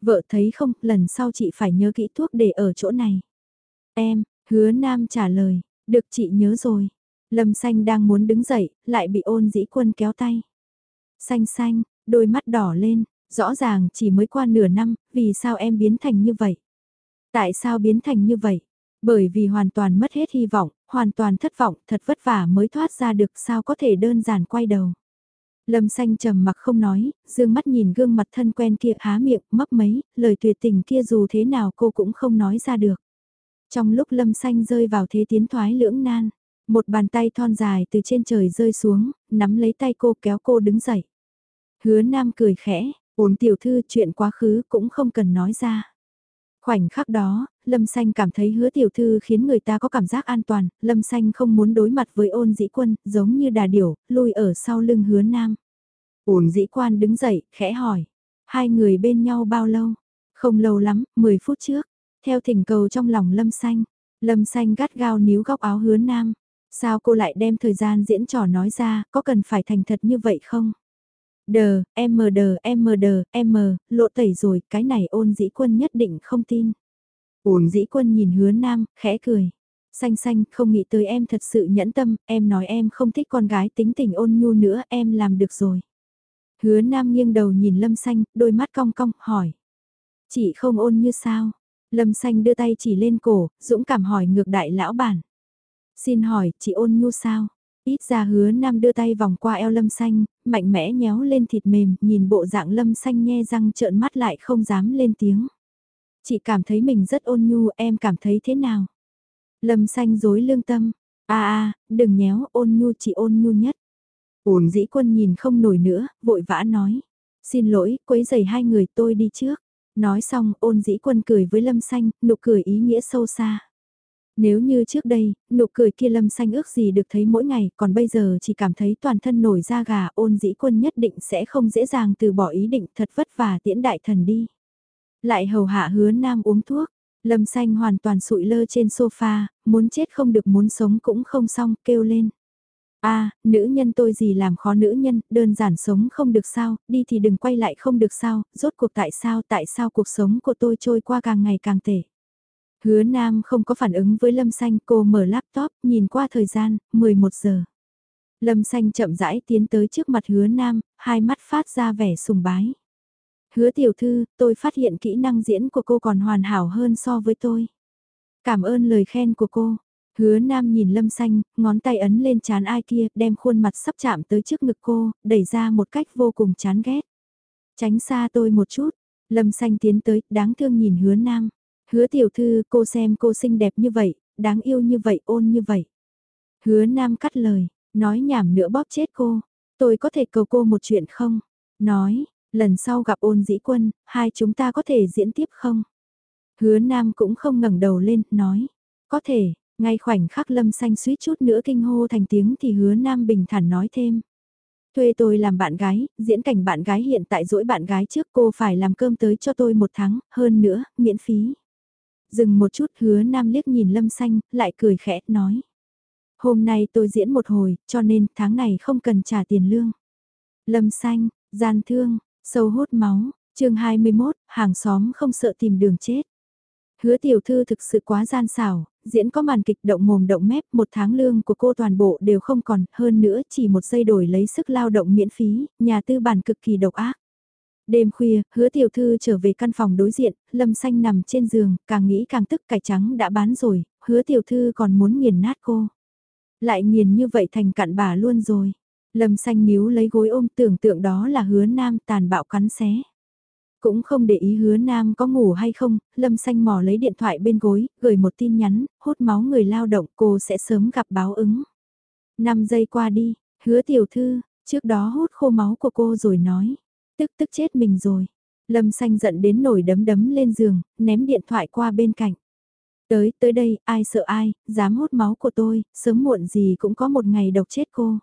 Vợ thấy không, lần sau chị phải nhớ kỹ thuốc để ở chỗ này. Em, hứa nam trả lời, được chị nhớ rồi. Lâm xanh đang muốn đứng dậy, lại bị ôn dĩ quân kéo tay. Xanh xanh, đôi mắt đỏ lên, rõ ràng chỉ mới qua nửa năm, vì sao em biến thành như vậy? Tại sao biến thành như vậy? Bởi vì hoàn toàn mất hết hy vọng, hoàn toàn thất vọng, thật vất vả mới thoát ra được sao có thể đơn giản quay đầu. Lâm xanh trầm mặc không nói, dương mắt nhìn gương mặt thân quen kia há miệng, mấp mấy, lời tuyệt tình kia dù thế nào cô cũng không nói ra được. Trong lúc lâm xanh rơi vào thế tiến thoái lưỡng nan, một bàn tay thon dài từ trên trời rơi xuống, nắm lấy tay cô kéo cô đứng dậy. Hứa nam cười khẽ, ổn tiểu thư chuyện quá khứ cũng không cần nói ra. Khoảnh khắc đó, Lâm Xanh cảm thấy hứa tiểu thư khiến người ta có cảm giác an toàn, Lâm Xanh không muốn đối mặt với ôn dĩ quân, giống như đà điểu, lui ở sau lưng hứa nam. Ôn dĩ quan đứng dậy, khẽ hỏi, hai người bên nhau bao lâu? Không lâu lắm, 10 phút trước, theo thỉnh cầu trong lòng Lâm Xanh, Lâm Xanh gắt gao níu góc áo hứa nam. Sao cô lại đem thời gian diễn trò nói ra, có cần phải thành thật như vậy không? Đờ, M đờ, M đờ, M, lộ tẩy rồi, cái này ôn dĩ quân nhất định không tin. Ôn dĩ quân nhìn hứa nam, khẽ cười. Xanh xanh, không nghĩ tới em thật sự nhẫn tâm, em nói em không thích con gái tính tình ôn nhu nữa, em làm được rồi. Hứa Nam nghiêng đầu nhìn Lâm Xanh, đôi mắt cong cong, hỏi. Chị không ôn như sao? Lâm Xanh đưa tay chỉ lên cổ, dũng cảm hỏi ngược đại lão bản. Xin hỏi, chị ôn nhu sao? Ít ra hứa Nam đưa tay vòng qua eo Lâm Xanh, mạnh mẽ nhéo lên thịt mềm, nhìn bộ dạng Lâm Xanh nhe răng trợn mắt lại không dám lên tiếng. Chị cảm thấy mình rất ôn nhu, em cảm thấy thế nào? Lâm Xanh dối lương tâm. a a đừng nhéo, ôn nhu chị ôn nhu nhất. Ôn dĩ quân nhìn không nổi nữa, vội vã nói. Xin lỗi, quấy giày hai người tôi đi trước. Nói xong, ôn dĩ quân cười với Lâm Xanh, nụ cười ý nghĩa sâu xa. Nếu như trước đây, nụ cười kia Lâm Xanh ước gì được thấy mỗi ngày, còn bây giờ chỉ cảm thấy toàn thân nổi da gà ôn dĩ quân nhất định sẽ không dễ dàng từ bỏ ý định thật vất vả tiễn đại thần đi. Lại hầu hạ hứa nam uống thuốc, Lâm Xanh hoàn toàn sụi lơ trên sofa, muốn chết không được muốn sống cũng không xong, kêu lên. a nữ nhân tôi gì làm khó nữ nhân, đơn giản sống không được sao, đi thì đừng quay lại không được sao, rốt cuộc tại sao, tại sao cuộc sống của tôi trôi qua càng ngày càng tệ. Hứa Nam không có phản ứng với Lâm Xanh, cô mở laptop, nhìn qua thời gian, 11 giờ. Lâm Xanh chậm rãi tiến tới trước mặt Hứa Nam, hai mắt phát ra vẻ sùng bái. Hứa tiểu thư, tôi phát hiện kỹ năng diễn của cô còn hoàn hảo hơn so với tôi. Cảm ơn lời khen của cô. Hứa Nam nhìn Lâm Xanh, ngón tay ấn lên chán ai kia, đem khuôn mặt sắp chạm tới trước ngực cô, đẩy ra một cách vô cùng chán ghét. Tránh xa tôi một chút, Lâm Xanh tiến tới, đáng thương nhìn Hứa Nam. Hứa tiểu thư, cô xem cô xinh đẹp như vậy, đáng yêu như vậy, ôn như vậy. Hứa Nam cắt lời, nói nhảm nữa bóp chết cô. Tôi có thể cầu cô một chuyện không? Nói, lần sau gặp ôn dĩ quân, hai chúng ta có thể diễn tiếp không? Hứa Nam cũng không ngẩng đầu lên, nói, có thể, ngay khoảnh khắc lâm xanh suýt chút nữa kinh hô thành tiếng thì hứa Nam bình thản nói thêm. Thuê tôi làm bạn gái, diễn cảnh bạn gái hiện tại dỗi bạn gái trước cô phải làm cơm tới cho tôi một tháng, hơn nữa, miễn phí. Dừng một chút hứa Nam liếc nhìn lâm xanh, lại cười khẽ, nói. Hôm nay tôi diễn một hồi, cho nên tháng này không cần trả tiền lương. Lâm xanh, gian thương, Sâu hút máu, chương 21, hàng xóm không sợ tìm đường chết. Hứa tiểu thư thực sự quá gian xảo, diễn có màn kịch động mồm động mép, một tháng lương của cô toàn bộ đều không còn, hơn nữa chỉ một giây đổi lấy sức lao động miễn phí, nhà tư bản cực kỳ độc ác. Đêm khuya, hứa tiểu thư trở về căn phòng đối diện, lâm xanh nằm trên giường, càng nghĩ càng tức cải trắng đã bán rồi, hứa tiểu thư còn muốn nghiền nát cô. Lại nghiền như vậy thành cặn bà luôn rồi. Lâm xanh níu lấy gối ôm tưởng tượng đó là hứa nam tàn bạo cắn xé. Cũng không để ý hứa nam có ngủ hay không, Lâm xanh mò lấy điện thoại bên gối, gửi một tin nhắn, hút máu người lao động cô sẽ sớm gặp báo ứng. 5 giây qua đi, hứa tiểu thư, trước đó hút khô máu của cô rồi nói, tức tức chết mình rồi. Lâm xanh giận đến nổi đấm đấm lên giường, ném điện thoại qua bên cạnh. Tới, tới đây, ai sợ ai, dám hút máu của tôi, sớm muộn gì cũng có một ngày độc chết cô.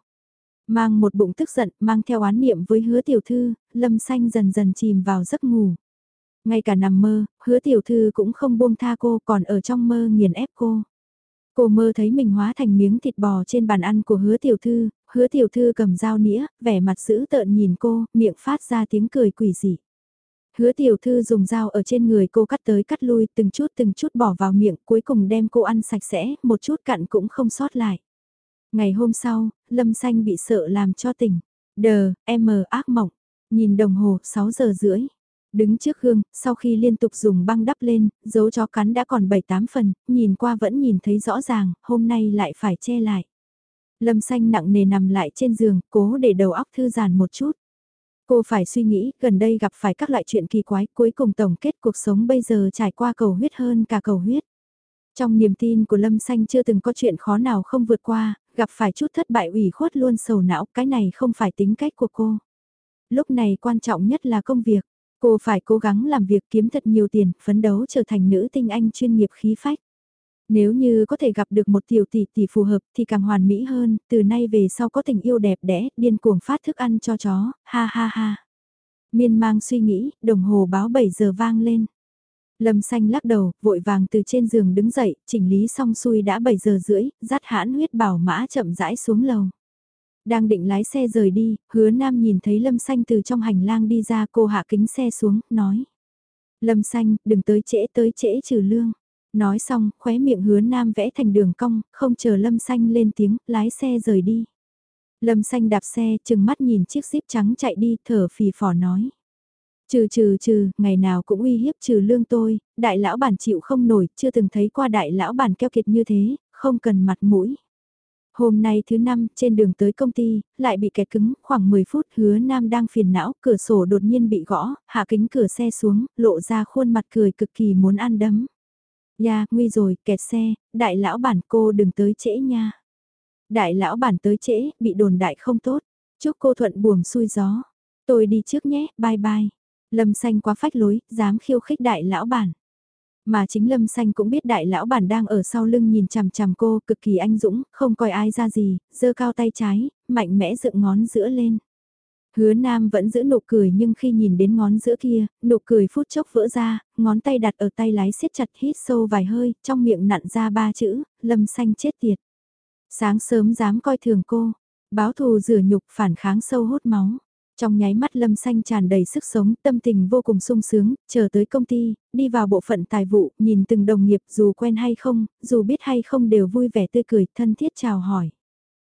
Mang một bụng tức giận, mang theo án niệm với hứa tiểu thư, lâm xanh dần dần chìm vào giấc ngủ. Ngay cả nằm mơ, hứa tiểu thư cũng không buông tha cô còn ở trong mơ nghiền ép cô. Cô mơ thấy mình hóa thành miếng thịt bò trên bàn ăn của hứa tiểu thư, hứa tiểu thư cầm dao nĩa, vẻ mặt dữ tợn nhìn cô, miệng phát ra tiếng cười quỷ dị. Hứa tiểu thư dùng dao ở trên người cô cắt tới cắt lui từng chút từng chút bỏ vào miệng cuối cùng đem cô ăn sạch sẽ, một chút cặn cũng không sót lại. Ngày hôm sau, Lâm Xanh bị sợ làm cho tỉnh. Đờ, em ác mộng. Nhìn đồng hồ, 6 giờ rưỡi. Đứng trước gương, sau khi liên tục dùng băng đắp lên, dấu chó cắn đã còn 7-8 phần, nhìn qua vẫn nhìn thấy rõ ràng, hôm nay lại phải che lại. Lâm Xanh nặng nề nằm lại trên giường, cố để đầu óc thư giãn một chút. Cô phải suy nghĩ, gần đây gặp phải các loại chuyện kỳ quái, cuối cùng tổng kết cuộc sống bây giờ trải qua cầu huyết hơn cả cầu huyết. Trong niềm tin của Lâm Xanh chưa từng có chuyện khó nào không vượt qua, gặp phải chút thất bại ủy khuất luôn sầu não, cái này không phải tính cách của cô. Lúc này quan trọng nhất là công việc, cô phải cố gắng làm việc kiếm thật nhiều tiền, phấn đấu trở thành nữ tinh anh chuyên nghiệp khí phách. Nếu như có thể gặp được một tiểu tỷ tỷ phù hợp thì càng hoàn mỹ hơn, từ nay về sau có tình yêu đẹp đẽ, điên cuồng phát thức ăn cho chó, ha ha ha. Miên mang suy nghĩ, đồng hồ báo 7 giờ vang lên. Lâm xanh lắc đầu, vội vàng từ trên giường đứng dậy, chỉnh lý xong xuôi đã 7 giờ rưỡi, dắt hãn huyết bảo mã chậm rãi xuống lầu. Đang định lái xe rời đi, hứa nam nhìn thấy Lâm xanh từ trong hành lang đi ra cô hạ kính xe xuống, nói. Lâm xanh, đừng tới trễ tới trễ trừ lương. Nói xong, khóe miệng hứa nam vẽ thành đường cong, không chờ lâm xanh lên tiếng, lái xe rời đi. Lâm xanh đạp xe, chừng mắt nhìn chiếc xíp trắng chạy đi, thở phì phò nói. Trừ trừ trừ, ngày nào cũng uy hiếp trừ lương tôi, đại lão bản chịu không nổi, chưa từng thấy qua đại lão bản keo kiệt như thế, không cần mặt mũi. Hôm nay thứ năm, trên đường tới công ty, lại bị kẹt cứng, khoảng 10 phút hứa nam đang phiền não, cửa sổ đột nhiên bị gõ, hạ kính cửa xe xuống, lộ ra khuôn mặt cười cực kỳ muốn ăn đấm. nha nguy rồi, kẹt xe, đại lão bản cô đừng tới trễ nha. Đại lão bản tới trễ, bị đồn đại không tốt. Chúc cô thuận buồm xuôi gió. Tôi đi trước nhé, bye bye. Lâm xanh quá phách lối, dám khiêu khích đại lão bản. Mà chính Lâm Xanh cũng biết đại lão bản đang ở sau lưng nhìn chằm chằm cô cực kỳ anh dũng, không coi ai ra gì, giơ cao tay trái, mạnh mẽ dựng ngón giữa lên. Hứa Nam vẫn giữ nụ cười nhưng khi nhìn đến ngón giữa kia, nụ cười phút chốc vỡ ra, ngón tay đặt ở tay lái siết chặt hít sâu vài hơi, trong miệng nặn ra ba chữ, Lâm Xanh chết tiệt. Sáng sớm dám coi thường cô, báo thù rửa nhục phản kháng sâu hút máu. Trong nháy mắt Lâm Xanh tràn đầy sức sống, tâm tình vô cùng sung sướng, chờ tới công ty, đi vào bộ phận tài vụ, nhìn từng đồng nghiệp dù quen hay không, dù biết hay không đều vui vẻ tươi cười, thân thiết chào hỏi.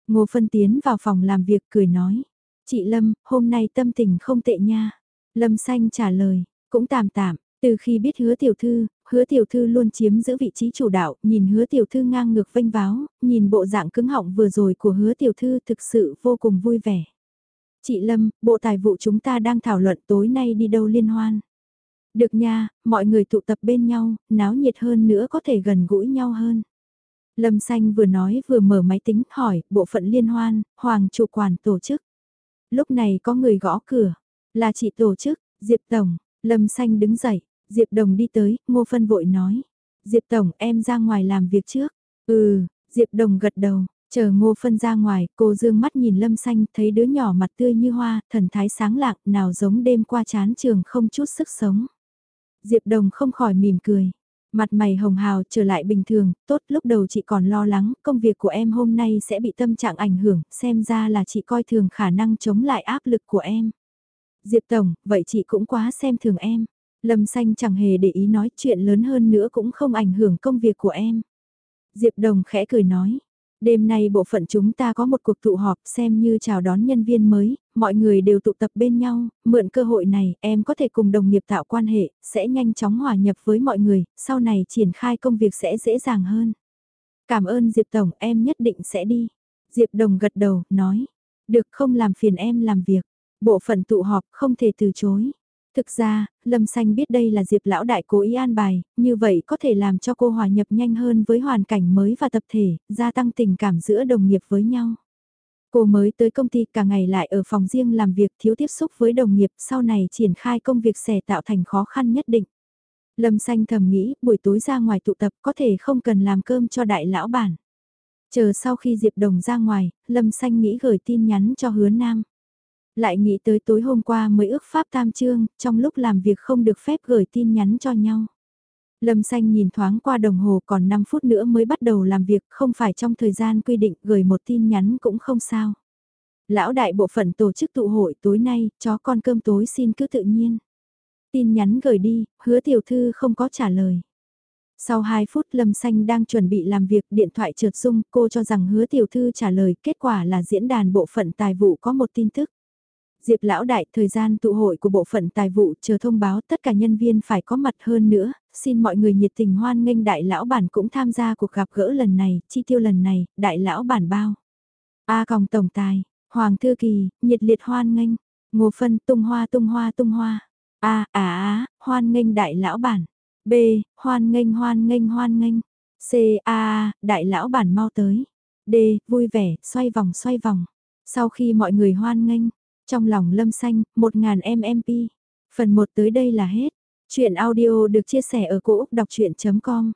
Ngô Phân tiến vào phòng làm việc cười nói, chị Lâm, hôm nay tâm tình không tệ nha. Lâm Xanh trả lời, cũng tạm tạm, từ khi biết hứa tiểu thư, hứa tiểu thư luôn chiếm giữ vị trí chủ đạo, nhìn hứa tiểu thư ngang ngược vênh váo, nhìn bộ dạng cứng họng vừa rồi của hứa tiểu thư thực sự vô cùng vui vẻ. Chị Lâm, bộ tài vụ chúng ta đang thảo luận tối nay đi đâu liên hoan. Được nha, mọi người tụ tập bên nhau, náo nhiệt hơn nữa có thể gần gũi nhau hơn. Lâm Xanh vừa nói vừa mở máy tính hỏi, bộ phận liên hoan, hoàng chủ quản tổ chức. Lúc này có người gõ cửa, là chị tổ chức, Diệp Tổng, Lâm Xanh đứng dậy, Diệp Đồng đi tới, Ngô Phân vội nói. Diệp Tổng em ra ngoài làm việc trước. Ừ, Diệp Đồng gật đầu, Chờ ngô phân ra ngoài, cô dương mắt nhìn lâm xanh, thấy đứa nhỏ mặt tươi như hoa, thần thái sáng lạc, nào giống đêm qua chán trường không chút sức sống. Diệp Đồng không khỏi mỉm cười. Mặt mày hồng hào trở lại bình thường, tốt lúc đầu chị còn lo lắng, công việc của em hôm nay sẽ bị tâm trạng ảnh hưởng, xem ra là chị coi thường khả năng chống lại áp lực của em. Diệp Tổng, vậy chị cũng quá xem thường em. Lâm Xanh chẳng hề để ý nói chuyện lớn hơn nữa cũng không ảnh hưởng công việc của em. Diệp Đồng khẽ cười nói, Đêm nay bộ phận chúng ta có một cuộc tụ họp xem như chào đón nhân viên mới, mọi người đều tụ tập bên nhau, mượn cơ hội này em có thể cùng đồng nghiệp tạo quan hệ, sẽ nhanh chóng hòa nhập với mọi người, sau này triển khai công việc sẽ dễ dàng hơn. Cảm ơn Diệp Tổng, em nhất định sẽ đi. Diệp Đồng gật đầu, nói, được không làm phiền em làm việc, bộ phận tụ họp không thể từ chối. Thực ra, Lâm Xanh biết đây là Diệp Lão Đại cố ý an bài, như vậy có thể làm cho cô hòa nhập nhanh hơn với hoàn cảnh mới và tập thể, gia tăng tình cảm giữa đồng nghiệp với nhau. Cô mới tới công ty cả ngày lại ở phòng riêng làm việc thiếu tiếp xúc với đồng nghiệp sau này triển khai công việc sẽ tạo thành khó khăn nhất định. Lâm Xanh thầm nghĩ buổi tối ra ngoài tụ tập có thể không cần làm cơm cho đại lão bản. Chờ sau khi Diệp Đồng ra ngoài, Lâm Xanh nghĩ gửi tin nhắn cho hứa nam. Lại nghĩ tới tối hôm qua mới ước pháp tam trương, trong lúc làm việc không được phép gửi tin nhắn cho nhau. Lâm xanh nhìn thoáng qua đồng hồ còn 5 phút nữa mới bắt đầu làm việc, không phải trong thời gian quy định gửi một tin nhắn cũng không sao. Lão đại bộ phận tổ chức tụ hội tối nay, chó con cơm tối xin cứ tự nhiên. Tin nhắn gửi đi, hứa tiểu thư không có trả lời. Sau 2 phút Lâm Xanh đang chuẩn bị làm việc điện thoại trượt rung cô cho rằng hứa tiểu thư trả lời kết quả là diễn đàn bộ phận tài vụ có một tin tức. Diệp lão đại, thời gian tụ hội của bộ phận tài vụ chờ thông báo tất cả nhân viên phải có mặt hơn nữa, xin mọi người nhiệt tình hoan nghênh đại lão bản cũng tham gia cuộc gặp gỡ lần này, chi tiêu lần này, đại lão bản bao. A còng tổng tài, Hoàng Thư Kỳ, nhiệt liệt hoan nghênh, Ngô Phân tung hoa tung hoa tung hoa. A à á, hoan nghênh đại lão bản. B, hoan nghênh hoan nghênh hoan nghênh. C, A, đại lão bản mau tới. D, vui vẻ, xoay vòng xoay vòng. Sau khi mọi người hoan nghênh, trong lòng lâm xanh, 1.000 mmp. Phần 1 tới đây là hết. Chuyện audio được chia sẻ ở cỗ đọc chuyện.com